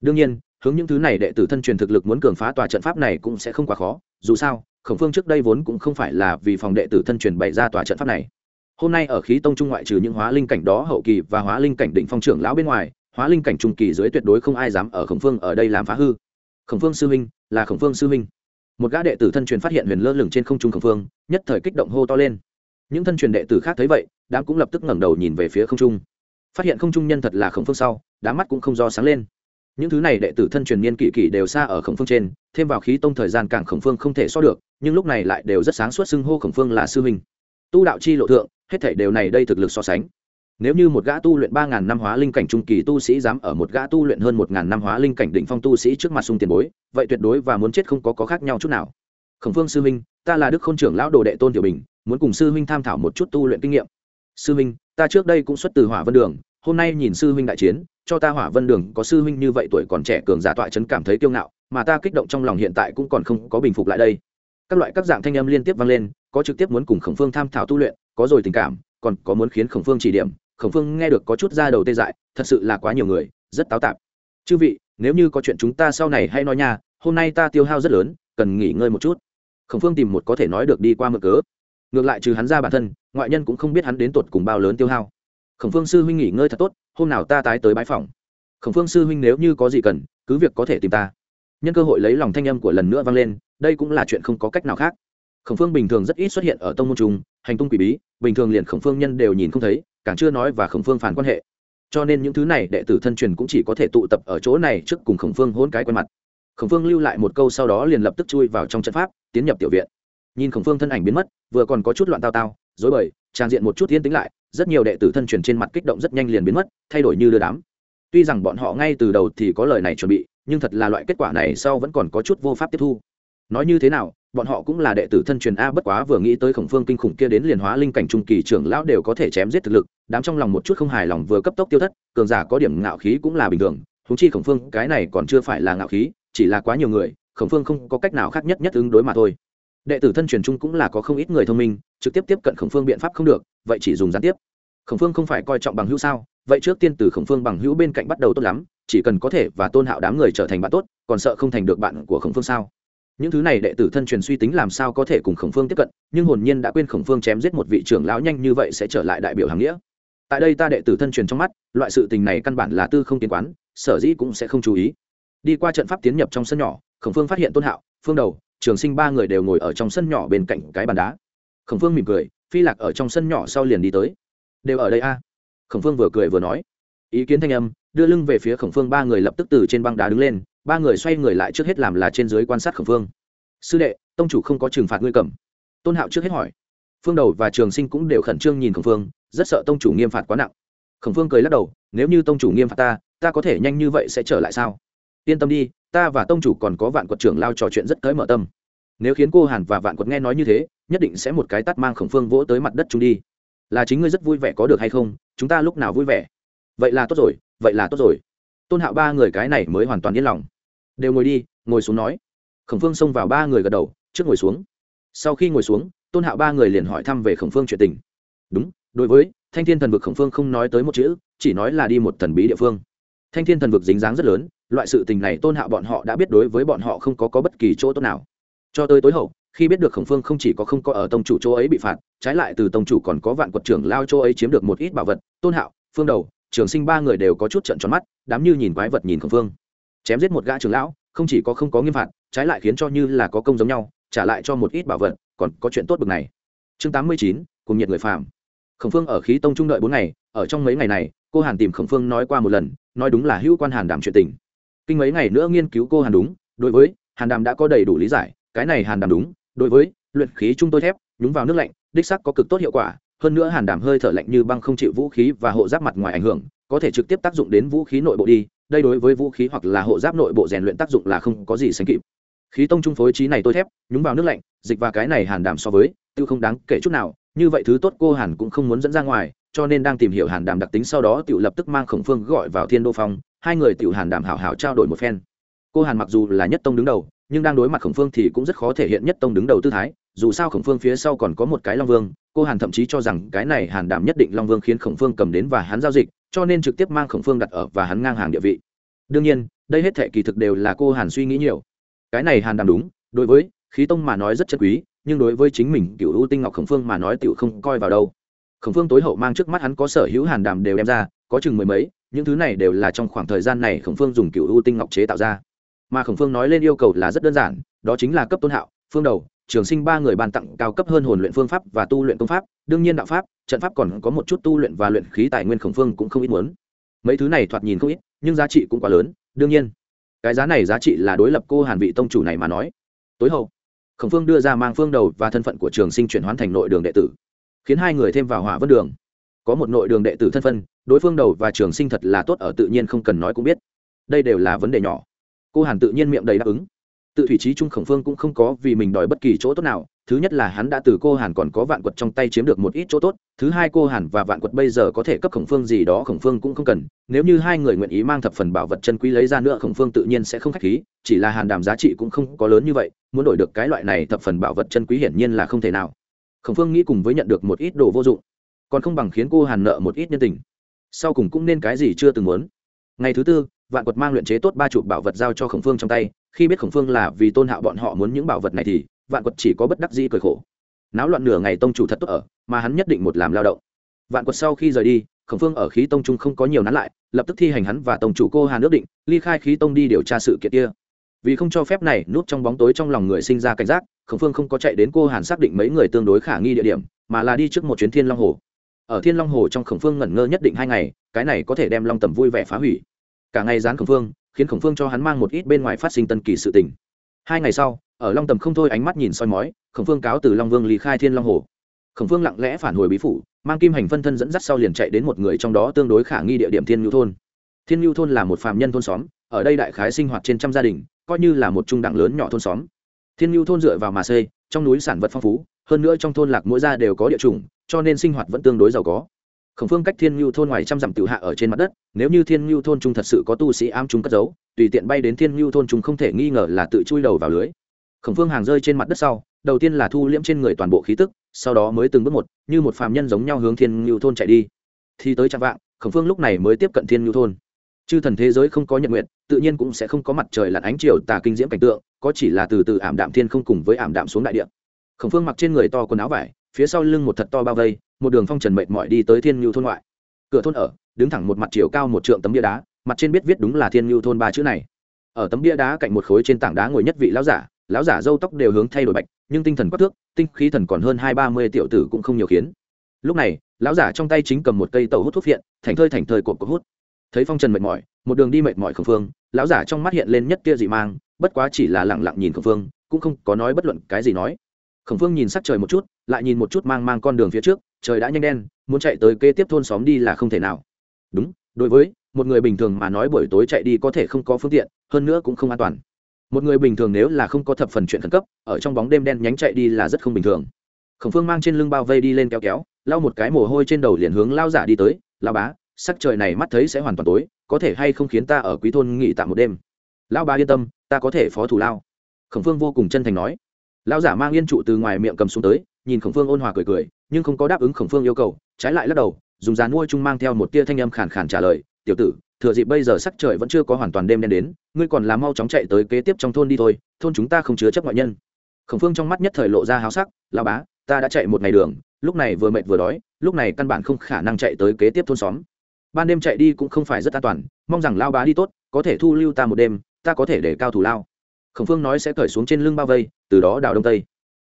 Đương nhiên, hướng những thứ này đệ tử thân truyền thực lực muốn cường phá tòa trận pháp này cũng sẽ không quá khó, dù sao, khổng phương trước đây vốn cũng không phải là vì phòng đệ tử thân truyền bày ra tòa trận pháp này. Hôm nay ở khí tông trung ngoại trừ những hóa linh cảnh đó hậu kỳ và hóa linh cảnh định phong trưởng lão bên ngoài, hóa linh cảnh trung kỳ dưới tuyệt đối không ai dám ở khổng phương ở đây làm phá hư khổng phương sư huynh, là khổng phương sư huynh. Một gã đệ tử thân truyền phát hiện huyền lơ lửng trên không trung khổng phương nhất thời kích động hô to lên. Những thân truyền đệ tử khác thấy vậy, đám cũng lập tức ngẩng đầu nhìn về phía không trung. Phát hiện không trung nhân thật là khổng phương sau, đám mắt cũng không do sáng lên. Những thứ này đệ tử thân truyền niên kỷ kỷ đều xa ở khổng phương trên, thêm vào khí tông thời gian càng khổng phương không thể so được, nhưng lúc này lại đều rất sáng suốt xưng hô khổng phương là sư huynh. Tu đạo chi lộ thượng, hết thảy đều này đây thực lực so sánh nếu như một gã tu luyện ba ngàn năm hóa linh cảnh trung kỳ tu sĩ dám ở một gã tu luyện hơn một ngàn năm hóa linh cảnh đỉnh phong tu sĩ trước mặt sung tiền bối, vậy tuyệt đối và muốn chết không có có khác nhau chút nào. Khổng phương sư huynh, ta là đức khôn trưởng lão đồ đệ tôn tiểu bình, muốn cùng sư huynh tham thảo một chút tu luyện kinh nghiệm. Sư huynh, ta trước đây cũng xuất từ hỏa vân đường, hôm nay nhìn sư huynh đại chiến, cho ta hỏa vân đường có sư huynh như vậy tuổi còn trẻ cường giả tọa chấn cảm thấy kiêu ngạo, mà ta kích động trong lòng hiện tại cũng còn không có bình phục lại đây. Các loại các dạng thanh âm liên tiếp vang lên, có trực tiếp muốn cùng khổng phương tham thảo tu luyện, có rồi tình cảm, còn có muốn khiến khổng phương chỉ điểm khổng phương nghe được có chút ra đầu tê dại, thật sự là quá nhiều người, rất táo tạp. Chư vị, nếu như có chuyện chúng ta sau này hay nói nha, hôm nay ta tiêu hao rất lớn, cần nghỉ ngơi một chút. Khổng phương tìm một có thể nói được đi qua mực cớ. Ngược lại trừ hắn ra bản thân, ngoại nhân cũng không biết hắn đến tột cùng bao lớn tiêu hao. Khổng phương sư huynh nghỉ ngơi thật tốt, hôm nào ta tái tới bãi phòng khổng phương sư huynh nếu như có gì cần, cứ việc có thể tìm ta. Nhân cơ hội lấy lòng thanh âm của lần nữa vang lên, đây cũng là chuyện không có cách nào khác. Khổng phương bình thường rất ít xuất hiện ở tông môn trung, hành tung quỷ bí, bình thường liền khổng phương nhân đều nhìn không thấy càng chưa nói và khổng phương phản quan hệ. Cho nên những thứ này đệ tử thân truyền cũng chỉ có thể tụ tập ở chỗ này trước cùng khổng phương hôn cái quen mặt. Khổng phương lưu lại một câu sau đó liền lập tức chui vào trong trận pháp, tiến nhập tiểu viện. Nhìn khổng phương thân ảnh biến mất, vừa còn có chút loạn tao tao, dối bời, trang diện một chút yên tĩnh lại, rất nhiều đệ tử thân truyền trên mặt kích động rất nhanh liền biến mất, thay đổi như đưa đám. Tuy rằng bọn họ ngay từ đầu thì có lời này chuẩn bị, nhưng thật là loại kết quả này sau vẫn còn có chút vô pháp tiếp thu. Nói như thế nào, bọn họ cũng là đệ tử thân truyền a, bất quá vừa nghĩ tới khổng phương kinh khủng kia đến liền hóa linh cảnh trung kỳ trưởng lão đều có thể chém giết thực lực đám trong lòng một chút không hài lòng vừa cấp tốc tiêu thất, cường giả có điểm ngạo khí cũng là bình thường húng chi khổng phương cái này còn chưa phải là ngạo khí, chỉ là quá nhiều người, khổng phương không có cách nào khác nhất nhất ứng đối mà thôi. Đệ tử thân truyền chung cũng là có không ít người thông minh, trực tiếp tiếp cận khổng phương biện pháp không được, vậy chỉ dùng gián tiếp. Khổng phương không phải coi trọng bằng hữu sao, vậy trước tiên từ khổng phương bằng hữu bên cạnh bắt đầu tốt lắm, chỉ cần có thể và tôn hạo đám người trở thành bạn tốt, còn sợ không thành được bạn của khổng phương sao? Những thứ này đệ tử thân truyền suy tính làm sao có thể cùng khổng phương tiếp cận, nhưng hồn nhiên đã quên khổng phương chém giết một vị trưởng lão nhanh như vậy sẽ trở lại đại biểu hàng nghĩa tại đây ta đệ tử thân truyền trong mắt, loại sự tình này căn bản là tư không tiến quán, sở dĩ cũng sẽ không chú ý. Đi qua trận pháp tiến nhập trong sân nhỏ, khổng phương phát hiện tôn hạo, phương đầu, trường sinh ba người đều ngồi ở trong sân nhỏ bên cạnh cái bàn đá. Khổng phương mỉm cười, phi lạc ở trong sân nhỏ sau liền đi tới. Đều ở đây a? Khổng phương vừa cười vừa nói. Ý kiến thanh âm, đưa lưng về phía khổng phương ba người lập tức từ trên băng đá đứng lên, ba người xoay người lại trước hết làm là trên dưới quan sát khổng phương. Sư đệ, tông chủ không có trừng phạt ngươi cầm. Tôn hạo trước hết hỏi. Phương đầu và trường sinh cũng đều khẩn trương nhìn khổng phương rất sợ tông chủ nghiêm phạt quá nặng. Khổng phương cười lắc đầu, nếu như tông chủ nghiêm phạt ta ta có thể nhanh như vậy sẽ trở lại sao? Yên tâm đi, ta và tông chủ còn có vạn quật trưởng lao trò chuyện rất tới mở tâm. Nếu khiến cô hàn và vạn quật nghe nói như thế, nhất định sẽ một cái tắt mang khổng phương vỗ tới mặt đất chúng đi. Là chính ngươi rất vui vẻ có được hay không? Chúng ta lúc nào vui vẻ? Vậy là tốt rồi, vậy là tốt rồi. Tôn hạo ba người cái này mới hoàn toàn yên lòng. Đều ngồi đi, ngồi xuống nói. Khổng phương xông vào ba người gật đầu, trước ngồi xuống. Sau khi ngồi xuống, tôn hạo ba người liền hỏi thăm về khổng phương chuyện tình. Đúng đối với thanh thiên thần vực khổng phương không nói tới một chữ chỉ nói là đi một thần bí địa phương. Thanh thiên thần vực dính dáng rất lớn loại sự tình này tôn hạo bọn họ đã biết đối với bọn họ không có, có bất kỳ chỗ tốt nào. Cho tới tối hậu khi biết được khổng phương không chỉ có không có ở tông chủ chỗ ấy bị phạt trái lại từ tông chủ còn có vạn quật trưởng lao chỗ ấy chiếm được một ít bảo vật tôn hạo phương đầu trường sinh ba người đều có chút trận tròn mắt đám như nhìn quái vật nhìn khổng phương. Chém giết một gã trưởng lão không chỉ có không có nghiêm phạt trái lại khiến cho như là có công giống nhau trả lại cho một ít bảo vật còn có chuyện tốt bực này. Chương tám mươi chín cùng nhiệt người phàm khổng phương ở khí tông trung đợi bốn ngày, ở trong mấy ngày này, cô hàn tìm khổng phương nói qua một lần, nói đúng là hữu quan hàn Đàm chuyện tình. Kinh mấy ngày nữa nghiên cứu cô hàn đúng, đối với, hàn đàm đã có đầy đủ lý giải, cái này hàn đàm đúng, đối với, luyện khí trung tôi thép, nhúng vào nước lạnh, đích sắc có cực tốt hiệu quả, hơn nữa hàn đàm hơi thở lạnh như băng không chịu vũ khí và hộ giáp mặt ngoài ảnh hưởng, có thể trực tiếp tác dụng đến vũ khí nội bộ đi, đây đối với vũ khí hoặc là hộ giáp nội bộ rèn luyện tác dụng là không có gì sánh kịp. Khí tông trung phối trí này tôi thép, nhúng vào nước lạnh, dịch và cái này hàn đàm so với tiêu không đáng kể chút nào như vậy thứ tốt cô hàn cũng không muốn dẫn ra ngoài, cho nên đang tìm hiểu hàn đàm đặc tính sau đó tiểu lập tức mang khổng phương gọi vào thiên đô phong, hai người tiểu hàn đàm hảo hảo trao đổi một phen. Cô hàn mặc dù là nhất tông đứng đầu, nhưng đang đối mặt khổng phương thì cũng rất khó thể hiện nhất tông đứng đầu tư thái, dù sao khổng phương phía sau còn có một cái long vương, cô hàn thậm chí cho rằng cái này hàn Đàm nhất định long vương khiến khổng phương cầm đến và hắn giao dịch, cho nên trực tiếp mang khổng phương đặt ở và hắn ngang hàng địa vị. Đương nhiên, đây hết thệ kỳ thực đều là cô hàn suy nghĩ nhiều. Cái này hàn Đàm đúng, đối với khí tông mà nói rất chất quý nhưng đối với chính mình cựu ưu tinh ngọc khổng phương mà nói tựu không coi vào đâu. Khổng phương tối hậu mang trước mắt hắn có sở hữu hàn đàm đều đem ra, có chừng mười mấy, những thứ này đều là trong khoảng thời gian này khổng phương dùng cựu ưu tinh ngọc chế tạo ra. Mà khổng phương nói lên yêu cầu là rất đơn giản, đó chính là cấp tôn hạo, phương đầu, trường sinh ba người ban tặng cao cấp hơn hồn luyện phương pháp và tu luyện công pháp, đương nhiên đạo pháp, trận pháp còn có một chút tu luyện và luyện khí tài nguyên khổng phương cũng không ít muốn. Mấy thứ này thoạt nhìn không ít, nhưng giá trị cũng quá lớn, đương nhiên. Cái giá này giá trị là đối lập cô hàn vị tông chủ này mà nói. Tối hậu khổng phương đưa ra mang phương đầu và thân phận của trường sinh chuyển hoán thành nội đường đệ tử, khiến hai người thêm vào hỏa vân đường. Có một nội đường đệ tử thân phân, đối phương đầu và trường sinh thật là tốt ở tự nhiên không cần nói cũng biết. Đây đều là vấn đề nhỏ. Cô hàn tự nhiên miệng đầy đáp ứng. Tự thủy trí trung khổng phương cũng không có vì mình đòi bất kỳ chỗ tốt nào thứ nhất là hắn đã từ cô hàn còn có vạn quật trong tay chiếm được một ít chỗ tốt, thứ hai cô hàn và vạn quật bây giờ có thể cấp khổng phương gì đó khổng phương cũng không cần, nếu như hai người nguyện ý mang thập phần bảo vật chân quý lấy ra nữa khổng phương tự nhiên sẽ không k h á c h khí, chỉ là hàn đàm giá trị cũng không có lớn như vậy, muốn đổi được cái loại này thập phần bảo vật chân quý hiển nhiên là không thể nào. Khổng phương nghĩ cùng với nhận được một ít đồ vô dụng, còn không bằng khiến cô hàn nợ một ít nhân tình. Sau cùng cũng nên cái gì chưa từng muốn. Ngày thứ tư, vạn quật mang luyện chế tốt ba chục bảo vật giao cho khổng phương trong tay, khi biết khổng phương là vì tôn hạo bọn họ muốn những bảo vật này thì vạn quật chỉ có bất đắc dĩ cười khổ. Náo loạn nửa ngày tông chủ thật tốt ở, mà hắn nhất định một làm lao động. Vạn quật sau khi rời đi, khổng phương ở khí tông trung không có nhiều nán lại, lập tức thi hành hắn và tông chủ cô hà nước định, ly khai khí tông đi điều tra sự kiện kia. Vì không cho phép này núp trong bóng tối trong lòng người sinh ra cảnh giác, khổng phương không có chạy đến cô hàn xác định mấy người tương đối khả nghi địa điểm, mà là đi trước một chuyến thiên long hồ. Ở thiên long hồ trong khổng phương ngẩn ngơ nhất định hai ngày, cái này có thể đem long tầm vui vẻ phá hủy. Cả ngày dán khổng phương, khiến khổng phương cho hắn mang một ít bên ngoài phát sinh tân kỳ sự tình hai ngày sau, ở long tầm không thôi ánh mắt nhìn soi mói, khổng phương cáo từ long vương lý khai thiên long hồ. Khổng phương lặng lẽ phản hồi bí phủ, mang kim hành phân thân dẫn dắt sau liền chạy đến một người trong đó tương đối khả nghi địa điểm thiên nhu thôn. Thiên nhu thôn là một phạm nhân thôn xóm, ở đây đại khái sinh hoạt trên trăm gia đình, coi như là một trung đẳng lớn nhỏ thôn xóm. Thiên nhu thôn dựa vào mà xây, trong núi sản vật phong phú, hơn nữa trong thôn lạc mỗi gia đều có địa chủng, cho nên sinh hoạt vẫn tương đối giàu có khổng phương cách thiên nhu thôn ngoài trăm dặm tự hạ ở trên mặt đất, nếu như thiên nhu thôn trung thật sự có tu sĩ am trung cất giấu, tùy tiện bay đến thiên nhu thôn trung không thể nghi ngờ là tự chui đầu vào lưới. Khổng phương hàng rơi trên mặt đất sau, đầu tiên là thu liễm trên người toàn bộ khí tức, sau đó mới từng bước một, như một phàm nhân giống nhau hướng thiên nhu thôn chạy đi. Thì tới chạm vạng, khổng phương lúc này mới tiếp cận thiên nhu thôn. Chư thần thế giới không có nhật nguyện, tự nhiên cũng sẽ không có mặt trời lặn ánh chiều tà kinh diễm cảnh tượng, có chỉ là từ từ ảm đạm thiên không cùng với ảm đạm xuống đại địa. Khổng phương mặc trên người to quần áo vải, phía sau lưng một thật to bao vây một đường phong trần mệt mỏi đi tới thiên nhu thôn ngoại. Cửa thôn ở, đứng thẳng một mặt chiều cao một trượng tấm bia đá, mặt trên biết viết đúng là thiên nhu thôn ba chữ này. Ở tấm bia đá cạnh một khối trên tảng đá ngồi nhất vị lão giả lão giả râu tóc đều hướng thay đổi bạch, nhưng tinh thần quắc thước, tinh khí thần còn hơn hai ba mươi tiểu tử cũng không nhiều khiến. Lúc này, lão giả trong tay chính cầm một cây tàu hút thuốc phiện, thành thơi thành thơi cột cột hút. Thấy phong trần mệt mỏi, một đường đi mệt mỏi khẩn phương, lão giả trong mắt hiện lên nhất tia dị mang, bất quá chỉ là lẳng lặng nhìn khẩn phương, cũng không có nói bất luận cái gì nói. Khổng phương nhìn sắc trời một chút, lại nhìn một chút mang mang con đường phía trước, trời đã nhanh đen, muốn chạy tới kế tiếp thôn xóm đi là không thể nào. Đúng, đối với, một người bình thường mà nói buổi tối chạy đi có thể không có phương tiện, hơn nữa cũng không an toàn. Một người bình thường nếu là không có thập phần chuyện khẩn cấp, ở trong bóng đêm đen nhánh chạy đi là rất không bình thường. Khổng phương mang trên lưng bao vây đi lên kéo kéo, lau một cái mồ hôi trên đầu liền hướng lao giả đi tới lao bá, sắc trời này mắt thấy sẽ hoàn toàn tối, có thể hay không khiến ta ở quý thôn nghỉ tạm một đêm? Lao bá yên tâm, ta có thể phó thủ lao. Khổng phương vô cùng chân thành nói. Lão giả mang yên trụ từ ngoài miệng cầm xuống tới, nhìn khổng phương ôn hòa cười cười, nhưng không có đáp ứng khổng phương yêu cầu, trái lại lắc đầu, dùng dàn nuôi chung mang theo một tia thanh âm khàn khàn trả lời, tiểu tử, thừa dịp bây giờ sắc trời vẫn chưa có hoàn toàn đêm đen đến, ngươi còn làm mau chóng chạy tới kế tiếp trong thôn đi thôi, thôn chúng ta không chứa chấp ngoại nhân. Khổng phương trong mắt nhất thời lộ ra háo sắc lao bá, ta đã chạy một ngày đường, lúc này vừa mệt vừa đói, lúc này căn bản không khả năng chạy tới kế tiếp thôn xóm. Ban đêm chạy đi cũng không phải rất an toàn, mong rằng lao bá đi tốt, có thể thu lưu ta một đêm, ta có thể để cao thủ lao khổng phương nói sẽ cởi xuống trên lưng bao vây, từ đó đào đông tây.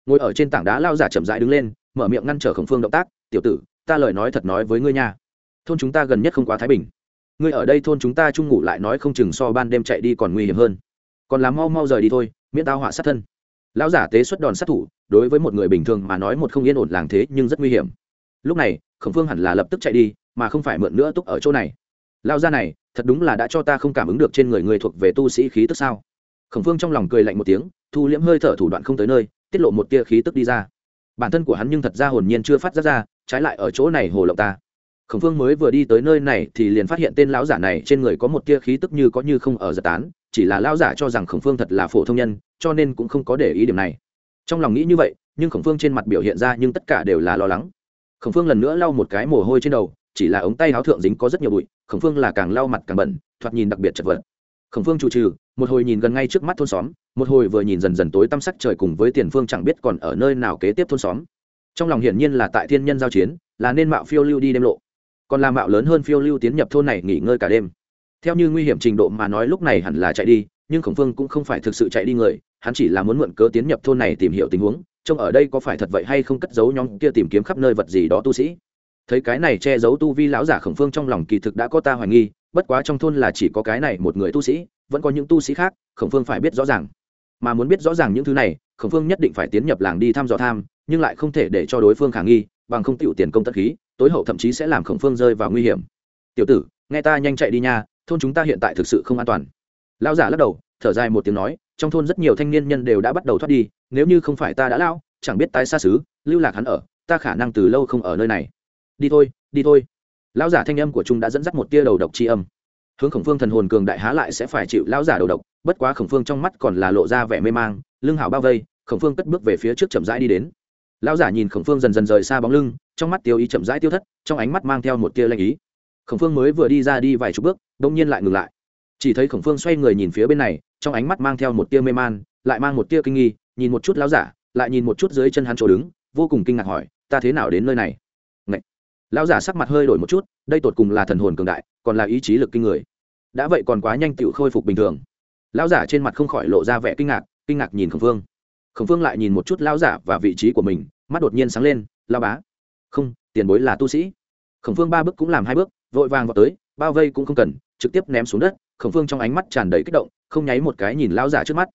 Ngồi ở trên tảng đá lao giả chậm rãi đứng lên, mở miệng ngăn trở khổng phương động tác, tiểu tử, ta lời nói thật nói với ngươi nha. Thôn chúng ta gần nhất không quá thái bình. Ngươi ở đây thôn chúng ta chung ngủ lại nói không chừng so ban đêm chạy đi còn nguy hiểm hơn. Còn làm mau mau rời đi thôi, miễn tao họa sát thân. Lão giả tế xuất đòn sát thủ, đối với một người bình thường mà nói một không yên ổn làng thế nhưng rất nguy hiểm. Lúc này, khổng phương hẳn là lập tức chạy đi, mà không phải mượn nữa túc ở chỗ này. Lao ra này, thật đúng là đã cho ta không cảm ứng được trên người người thuộc về tu sĩ khí tức sao? Khổng phương trong lòng cười lạnh một tiếng, thu liễm hơi thở thủ đoạn không tới nơi, tiết lộ một tia khí tức đi ra. Bản thân của hắn nhưng thật ra hồn nhiên chưa phát ra ra, trái lại ở chỗ này hồ lộng ta. Khổng phương mới vừa đi tới nơi này thì liền phát hiện tên lão giả này trên người có một tia khí tức như có như không ở giật tán, chỉ là lão giả cho rằng khổng phương thật là phổ thông nhân, cho nên cũng không có để ý điểm này. Trong lòng nghĩ như vậy, nhưng khổng phương trên mặt biểu hiện ra nhưng tất cả đều là lo lắng. Khổng phương lần nữa lau một cái mồ hôi trên đầu, chỉ là ống tay áo thượng dính có rất nhiều bụi, khổng phương là càng lau mặt càng bẩn, thoạt nhìn đặc biệt chật vật. Khổng phương chủ trừ một hồi nhìn gần ngay trước mắt thôn xóm, một hồi vừa nhìn dần dần tối tăm sắc trời cùng với tiền phương chẳng biết còn ở nơi nào kế tiếp thôn xóm. Trong lòng hiển nhiên là tại thiên nhân giao chiến, là nên mạo phiêu lưu đi đêm lộ. Còn là mạo lớn hơn phiêu lưu tiến nhập thôn này nghỉ ngơi cả đêm. Theo như nguy hiểm trình độ mà nói lúc này hẳn là chạy đi, nhưng khổng phương cũng không phải thực sự chạy đi người, hắn chỉ là muốn mượn cớ tiến nhập thôn này tìm hiểu tình huống, trông ở đây có phải thật vậy hay không cất giấu nhóm kia tìm kiếm khắp nơi vật gì đó tu sĩ. Thấy cái này che giấu tu vi lão giả khổng phương trong lòng kỳ thực đã có ta hoài nghi bất quá trong thôn là chỉ có cái này một người tu sĩ, vẫn có những tu sĩ khác, khổng phương phải biết rõ ràng. Mà muốn biết rõ ràng những thứ này, khổng phương nhất định phải tiến nhập làng đi thăm dò tham, nhưng lại không thể để cho đối phương khả nghi, bằng không tiểu tiền công tất khí, tối hậu thậm chí sẽ làm khổng phương rơi vào nguy hiểm. Tiểu tử, nghe ta nhanh chạy đi nha, thôn chúng ta hiện tại thực sự không an toàn. Lão giả lắc đầu, thở dài một tiếng nói, trong thôn rất nhiều thanh niên nhân đều đã bắt đầu thoát đi, nếu như không phải ta đã lao, chẳng biết tái xa xứ, lưu lạc hắn ở, ta khả năng từ lâu không ở nơi này. Đi thôi đi thôi lão giả thanh âm của trung đã dẫn dắt một tia đầu độc c âm. Hướng khổng phương thần hồn cường đại há lại sẽ phải chịu lão giả đầu độc, bất quá khổng phương trong mắt còn là lộ ra vẻ mê mang, lưng hảo bao vây, khổng phương cất bước về phía trước chậm rãi đi đến. Lão giả nhìn khổng phương dần dần rời xa bóng lưng, trong mắt tiêu ý chậm rãi tiêu thất, trong ánh mắt mang theo một tia lanh ý. Khổng phương mới vừa đi ra đi vài chục bước đông nhiên lại ngừng lại. Chỉ thấy khổng phương xoay người nhìn phía bên này, trong ánh mắt mang theo một tia mê man, lại mang một tia kinh nghi, nhìn một chút lão giả, lại nhìn một chút dưới chân hắn chỗ đứng, vô cùng kinh ngạc hỏi, ta thế nào đến nơi này? Lão giả sắc mặt hơi đổi một chút, đây tột cùng là thần hồn cường đại, còn là ý chí lực kinh người. Đã vậy còn quá nhanh tựu khôi phục bình thường. Lão giả trên mặt không khỏi lộ ra vẻ kinh ngạc kinh ngạc nhìn khổng phương. Khổng phương lại nhìn một chút lão giả và vị trí của mình, mắt đột nhiên sáng lên lao bá. Không, tiền bối là tu sĩ. Khổng phương ba bước cũng làm hai bước, vội vàng vào tới, bao vây cũng không cần, trực tiếp ném xuống đất. Khổng phương trong ánh mắt tràn đầy kích động, không nháy một cái nhìn lão giả trước mắt.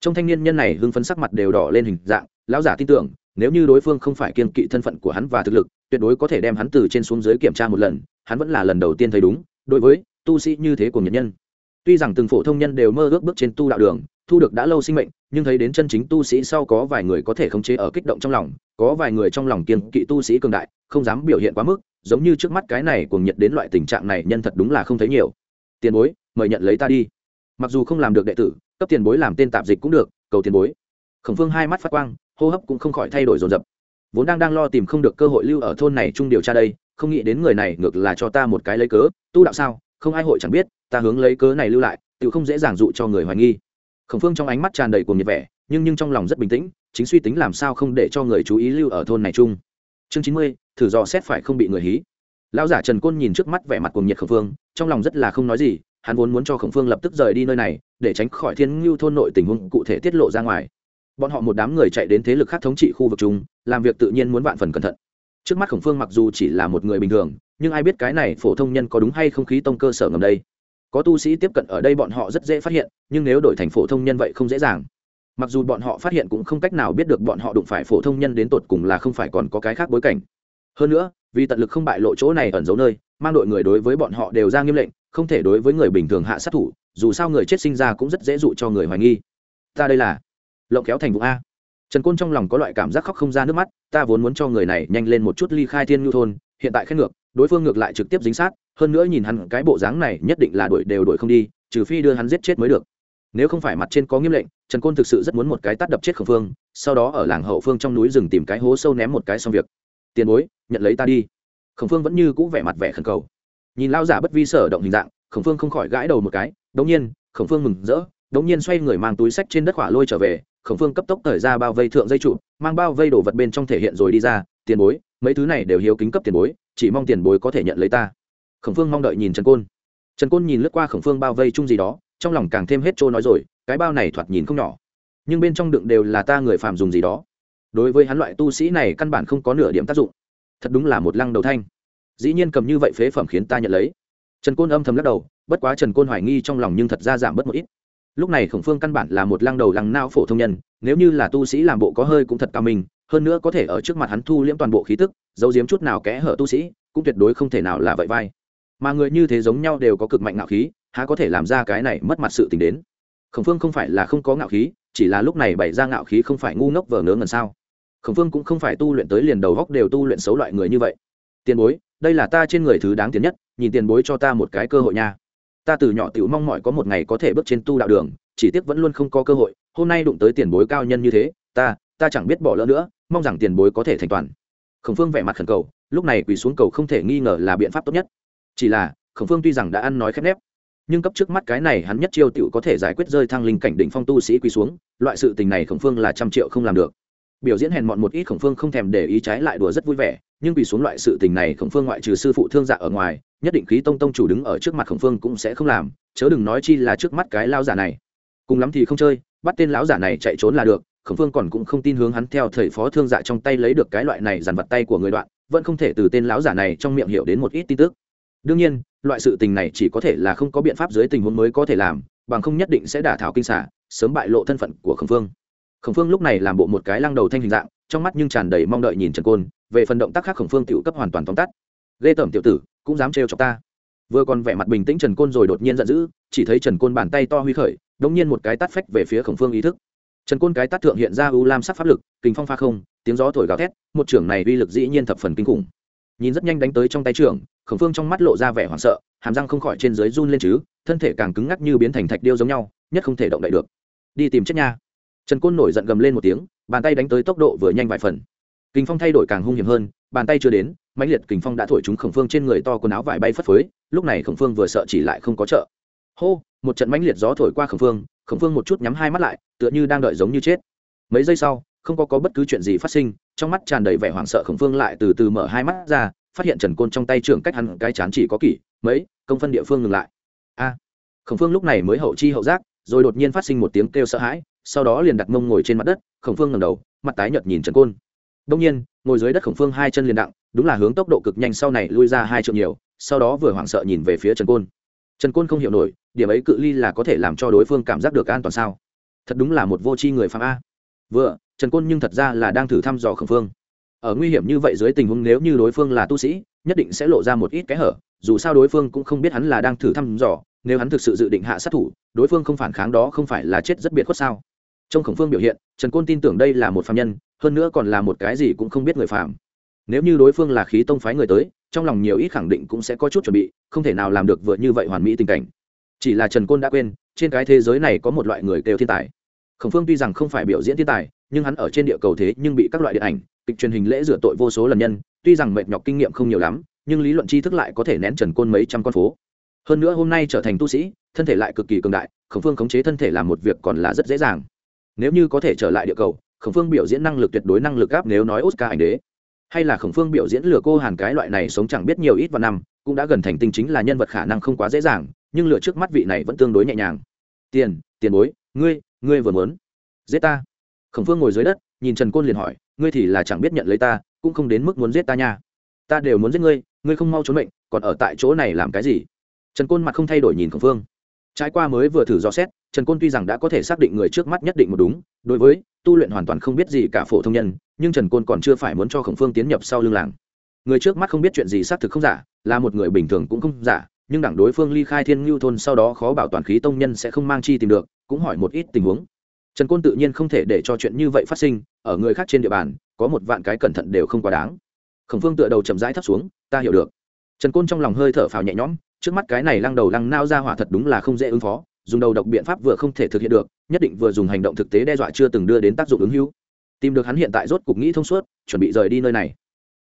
Trong thanh niên nhân này hưng phấn sắc mặt đều đỏ lên hình dạng, lão giả tin tưởng, nếu như đối phương không phải kiên kỵ thân phận của hắn và thực lực tuyệt đối có thể đem hắn từ trên xuống dưới kiểm tra một lần, hắn vẫn là lần đầu tiên thấy đúng, đối với tu sĩ như thế của nhật nhân. Tuy rằng từng phổ thông nhân đều mơ ước bước trên tu đạo đường, thu được đã lâu sinh mệnh, nhưng thấy đến chân chính tu sĩ sau có vài người có thể khống chế ở kích động trong lòng, có vài người trong lòng kiên kỵ tu sĩ cường đại, không dám biểu hiện quá mức, giống như trước mắt cái này cuồng nhiệt đến loại tình trạng này nhân thật đúng là không thấy nhiều. Tiền bối, mời nhận lấy ta đi. Mặc dù không làm được đệ tử, cấp tiền bối làm tên tạp dịch cũng được, cầu tiền bối. Khổng phương hai mắt phát quang, hô hấp cũng không khỏi thay đổi dồn dập vốn đang đang lo tìm không được cơ hội lưu ở thôn này chung điều tra đây, không nghĩ đến người này ngược là cho ta một cái lấy cớ, tu đạo sao, không ai hội chẳng biết, ta hướng lấy cớ này lưu lại, tự không dễ dàng dụ cho người hoài nghi. Khổng phương trong ánh mắt tràn đầy cuồng nhiệt vẻ, nhưng nhưng trong lòng rất bình tĩnh, chính suy tính làm sao không để cho người chú ý lưu ở thôn này chung. Chương chín mươi, thử dò xét phải không bị người hí. Lão giả trần côn nhìn trước mắt vẻ mặt cuồng nhiệt khổng phương, trong lòng rất là không nói gì, hắn vốn muốn cho khổng phương lập tức rời đi nơi này, để tránh khỏi thiên ngưu thôn nội tình huống cụ thể tiết lộ ra ngoài bọn họ một đám người chạy đến thế lực khác thống trị khu vực chung, làm việc tự nhiên muốn vạn phần cẩn thận. Trước mắt khổng phương mặc dù chỉ là một người bình thường, nhưng ai biết cái này phổ thông nhân có đúng hay không khí tông cơ sở ngầm đây. Có tu sĩ tiếp cận ở đây bọn họ rất dễ phát hiện, nhưng nếu đổi thành phổ thông nhân vậy không dễ dàng. Mặc dù bọn họ phát hiện cũng không cách nào biết được bọn họ đụng phải phổ thông nhân đến tột cùng là không phải còn có cái khác bối cảnh. Hơn nữa, vì tận lực không bại lộ chỗ này ẩn giấu nơi, mang đội người đối với bọn họ đều ra nghiêm lệnh, không thể đối với người bình thường hạ sát thủ, dù sao người chết sinh ra cũng rất dễ dụ cho người hoài nghi. Ta đây là lộng kéo thành vụ a. Trần côn trong lòng có loại cảm giác khóc không ra nước mắt, ta vốn muốn cho người này nhanh lên một chút ly khai thiên nhu thôn, hiện tại khen ngược, đối phương ngược lại trực tiếp dính sát, hơn nữa nhìn hắn cái bộ dáng này nhất định là đuổi đều đuổi không đi, trừ phi đưa hắn giết chết mới được. Nếu không phải mặt trên có nghiêm lệnh, trần côn thực sự rất muốn một cái tắt đập chết khẩn phương, sau đó ở làng hậu phương trong núi rừng tìm cái hố sâu ném một cái xong việc. Tiền bối, nhận lấy ta đi. Khẩn phương vẫn như cũ vẻ mặt vẻ khẩn cầu. Nhìn lao giả bất vi sở động hình dạng, khổng phương không khỏi gãi đầu một cái, đống nhiên, khổng phương mừng rỡ, đống nhiên xoay người mang túi sách trên đất khỏa lôi trở về khổng phương cấp tốc thời ra bao vây thượng dây trụ, mang bao vây đồ vật bên trong thể hiện rồi đi ra, tiền bối, mấy thứ này đều hiếu kính cấp tiền bối, chỉ mong tiền bối có thể nhận lấy ta. Khổng phương mong đợi nhìn trần côn. Trần côn nhìn lướt qua khổng phương bao vây chung gì đó, trong lòng càng thêm hết trôi nói rồi, cái bao này thoạt nhìn không nhỏ. Nhưng bên trong đựng đều là ta người phàm dùng gì đó. Đối với hắn loại tu sĩ này căn bản không có nửa điểm tác dụng. Thật đúng là một lăng đầu thanh. Dĩ nhiên cầm như vậy phế phẩm khiến ta nhận lấy. Trần côn âm thầm lắc đầu, bất quá trần côn hoài nghi trong lòng nhưng thật ra giảm bớt một ít lúc này khổng phương căn bản là một lăng đầu lăng nao phổ thông nhân nếu như là tu sĩ làm bộ có hơi cũng thật cao minh, hơn nữa có thể ở trước mặt hắn thu liễm toàn bộ khí tức giấu giếm chút nào kẽ hở tu sĩ cũng tuyệt đối không thể nào là vậy vai. Mà người như thế giống nhau đều có cực mạnh ngạo khí há có thể làm ra cái này mất mặt sự tình đến? Khổng phương không phải là không có ngạo khí chỉ là lúc này bày ra ngạo khí không phải ngu ngốc vờ ngớ ngần sao? Khổng phương cũng không phải tu luyện tới liền đầu góc đều tu luyện xấu loại người như vậy. Tiền bối đây là ta trên người thứ đáng tiền nhất nhìn tiền bối cho ta một cái cơ hội nha ta từ nhỏ tiểu mong mỏi có một ngày có thể bước trên tu đạo đường, chỉ tiếc vẫn luôn không có cơ hội, hôm nay đụng tới tiền bối cao nhân như thế, ta ta chẳng biết bỏ lỡ nữa, mong rằng tiền bối có thể thành toàn. Khổng phương vẻ mặt khẩn cầu, lúc này quỳ xuống cầu không thể nghi ngờ là biện pháp tốt nhất. Chỉ là, khổng phương tuy rằng đã ăn nói khép nép, nhưng cấp trước mắt cái này hắn nhất chiêu tiểu có thể giải quyết rơi thăng linh cảnh đỉnh phong tu sĩ quỳ xuống, loại sự tình này khổng phương là trăm triệu không làm được biểu diễn hèn mọn một ít khổng phương không thèm để ý trái lại đùa rất vui vẻ, nhưng vì xuống loại sự tình này khổng phương ngoại trừ sư phụ thương dạ ở ngoài, nhất định khí tông tông chủ đứng ở trước mặt khổng phương cũng sẽ không làm, chớ đừng nói chi là trước mắt cái lao giả này. Cùng lắm thì không chơi, bắt tên lão giả này chạy trốn là được, khổng phương còn cũng không tin hướng hắn theo thầy phó thương dạ trong tay lấy được cái loại này dàn vật tay của người đoạn, vẫn không thể từ tên lão giả này trong miệng hiểu đến một ít tin tức. Đương nhiên, loại sự tình này chỉ có thể là không có biện pháp dưới tình huống mới có thể làm, bằng không nhất định sẽ đả thảo kinh xả, sớm bại lộ thân phận của khổng phương khổng phương lúc này làm bộ một cái lăng đầu thanh hình dạng, trong mắt nhưng tràn đầy mong đợi nhìn trần côn, về phần động tác khác khổng phương tiểu cấp hoàn toàn tóm tắt. Ghê tởm tiểu tử, cũng dám trêu chọc ta. Vừa còn vẻ mặt bình tĩnh trần côn rồi đột nhiên giận dữ, chỉ thấy trần côn bàn tay to huy khởi đống nhiên một cái tắt phách về phía khổng phương ý thức. Trần côn cái tắt thượng hiện ra u lam sắc pháp lực kinh phong pha không, tiếng gió thổi gào thét, một trưởng này uy lực dĩ nhiên thập phần kinh khủng. Nhìn rất nhanh đánh tới trong tay trưởng, khổng phương trong mắt lộ ra vẻ hoảng sợ, hàm răng không khỏi trên dưới run lên chứ, thân thể càng cứng ngắc như biến thành thạch điêu giống nhau, nhất không thể động đậy được. Đi tìm chết nha trần côn nổi giận gầm lên một tiếng bàn tay đánh tới tốc độ vừa nhanh vài phần. Kinh phong thay đổi càng hung hiểm hơn bàn tay chưa đến mãnh liệt kình phong đã thổi chúng khổng phương trên người to quần áo vải bay phất phới lúc này khổng phương vừa sợ chỉ lại không có trợ. Hô một trận mãnh liệt gió thổi qua khổng phương khổng phương một chút nhắm hai mắt lại tựa như đang đợi giống như chết. Mấy giây sau không có, có bất cứ chuyện gì phát sinh trong mắt tràn đầy vẻ hoảng sợ khổng phương lại từ từ mở hai mắt ra phát hiện trần côn trong tay trưởng cách hắn cái chán chỉ có kỷ mấy công phân địa phương ngừng lại. A. Khổng phương lúc này mới hậu chi hậu giác rồi đột nhiên phát sinh một tiếng kêu sợ hãi sau đó liền đặt mông ngồi trên mặt đất, khổng phương ngầm đầu, mặt tái nhợt nhìn trần côn. Đông nhiên, ngồi dưới đất khổng phương hai chân liền đặng, đúng là hướng tốc độ cực nhanh sau này lui ra hai trượng nhiều, sau đó vừa hoảng sợ nhìn về phía trần côn. Trần côn không hiểu nổi, điểm ấy cự ly là có thể làm cho đối phương cảm giác được an toàn sao? Thật đúng là một vô tri người phạm a. Vừa, trần côn nhưng thật ra là đang thử thăm dò khổng phương. Ở nguy hiểm như vậy dưới tình huống nếu như đối phương là tu sĩ, nhất định sẽ lộ ra một ít cái hở, dù sao đối phương cũng không biết hắn là đang thử thăm dò, nếu hắn thực sự dự định hạ sát thủ, đối phương không phản kháng đó không phải là chết rất biệt khuất sao? Trong khổng phương biểu hiện, trần côn tin tưởng đây là một phạm nhân, hơn nữa còn là một cái gì cũng không biết người phạm nếu như đối phương là khí tông phái người tới, trong lòng nhiều ít khẳng định cũng sẽ có chút chuẩn bị, không thể nào làm được vượt như vậy hoàn mỹ tình cảnh. Chỉ là trần côn đã quên, trên cái thế giới này có một loại người kêu thiên tài. Khổng phương tuy rằng không phải biểu diễn thiên tài, nhưng hắn ở trên địa cầu thế nhưng bị các loại điện ảnh, kịch truyền hình lễ rửa tội vô số lần nhân, tuy rằng mệt nhọc kinh nghiệm không nhiều lắm, nhưng lý luận tri thức lại có thể nén trần côn mấy trăm con phố. Hơn nữa hôm nay trở thành tu sĩ, thân thể lại cực kỳ cường đại, khổng phương khống chế thân thể làm một việc còn là rất dễ dàng nếu như có thể trở lại địa cầu, khổng phương biểu diễn năng lực tuyệt đối năng lực gáp nếu nói oscar ảnh đế. Hay là khổng phương biểu diễn lừa cô hàn cái loại này sống chẳng biết nhiều ít vào năm, cũng đã gần thành tinh chính là nhân vật khả năng không quá dễ dàng, nhưng lừa trước mắt vị này vẫn tương đối nhẹ nhàng. Tiền tiền bối, ngươi ngươi vừa muốn giết ta? Khổng phương ngồi dưới đất, nhìn trần côn liền hỏi, ngươi thì là chẳng biết nhận lấy ta, cũng không đến mức muốn giết ta nha. Ta đều muốn giết ngươi ngươi không mau trốn mệnh, còn ở tại chỗ này làm cái gì? Trần côn mặt không thay đổi nhìn khổng phương trải qua mới vừa thử dò xét, trần côn tuy rằng đã có thể xác định người trước mắt nhất định một đúng, đối với tu luyện hoàn toàn không biết gì cả phổ thông nhân, nhưng trần côn còn chưa phải muốn cho khổng phương tiến nhập sau lưng làng. Người trước mắt không biết chuyện gì xác thực không giả, là một người bình thường cũng không giả, nhưng đảng đối phương ly khai thiên ngưu thôn sau đó khó bảo toàn khí tông nhân sẽ không mang chi tìm được, cũng hỏi một ít tình huống. Trần côn tự nhiên không thể để cho chuyện như vậy phát sinh, ở người khác trên địa bàn, có một vạn cái cẩn thận đều không quá đáng. Khổng phương tựa đầu chậm rãi thấp xuống, ta hiểu được. Trần côn trong lòng hơi thở phào nhẹ nhõm trước mắt cái này lăng đầu lăng nao ra hỏa thật đúng là không dễ ứng phó, dùng đầu độc biện pháp vừa không thể thực hiện được, nhất định vừa dùng hành động thực tế đe dọa chưa từng đưa đến tác dụng ứng hữu. Tìm được hắn hiện tại rốt cục nghĩ thông suốt, chuẩn bị rời đi nơi này.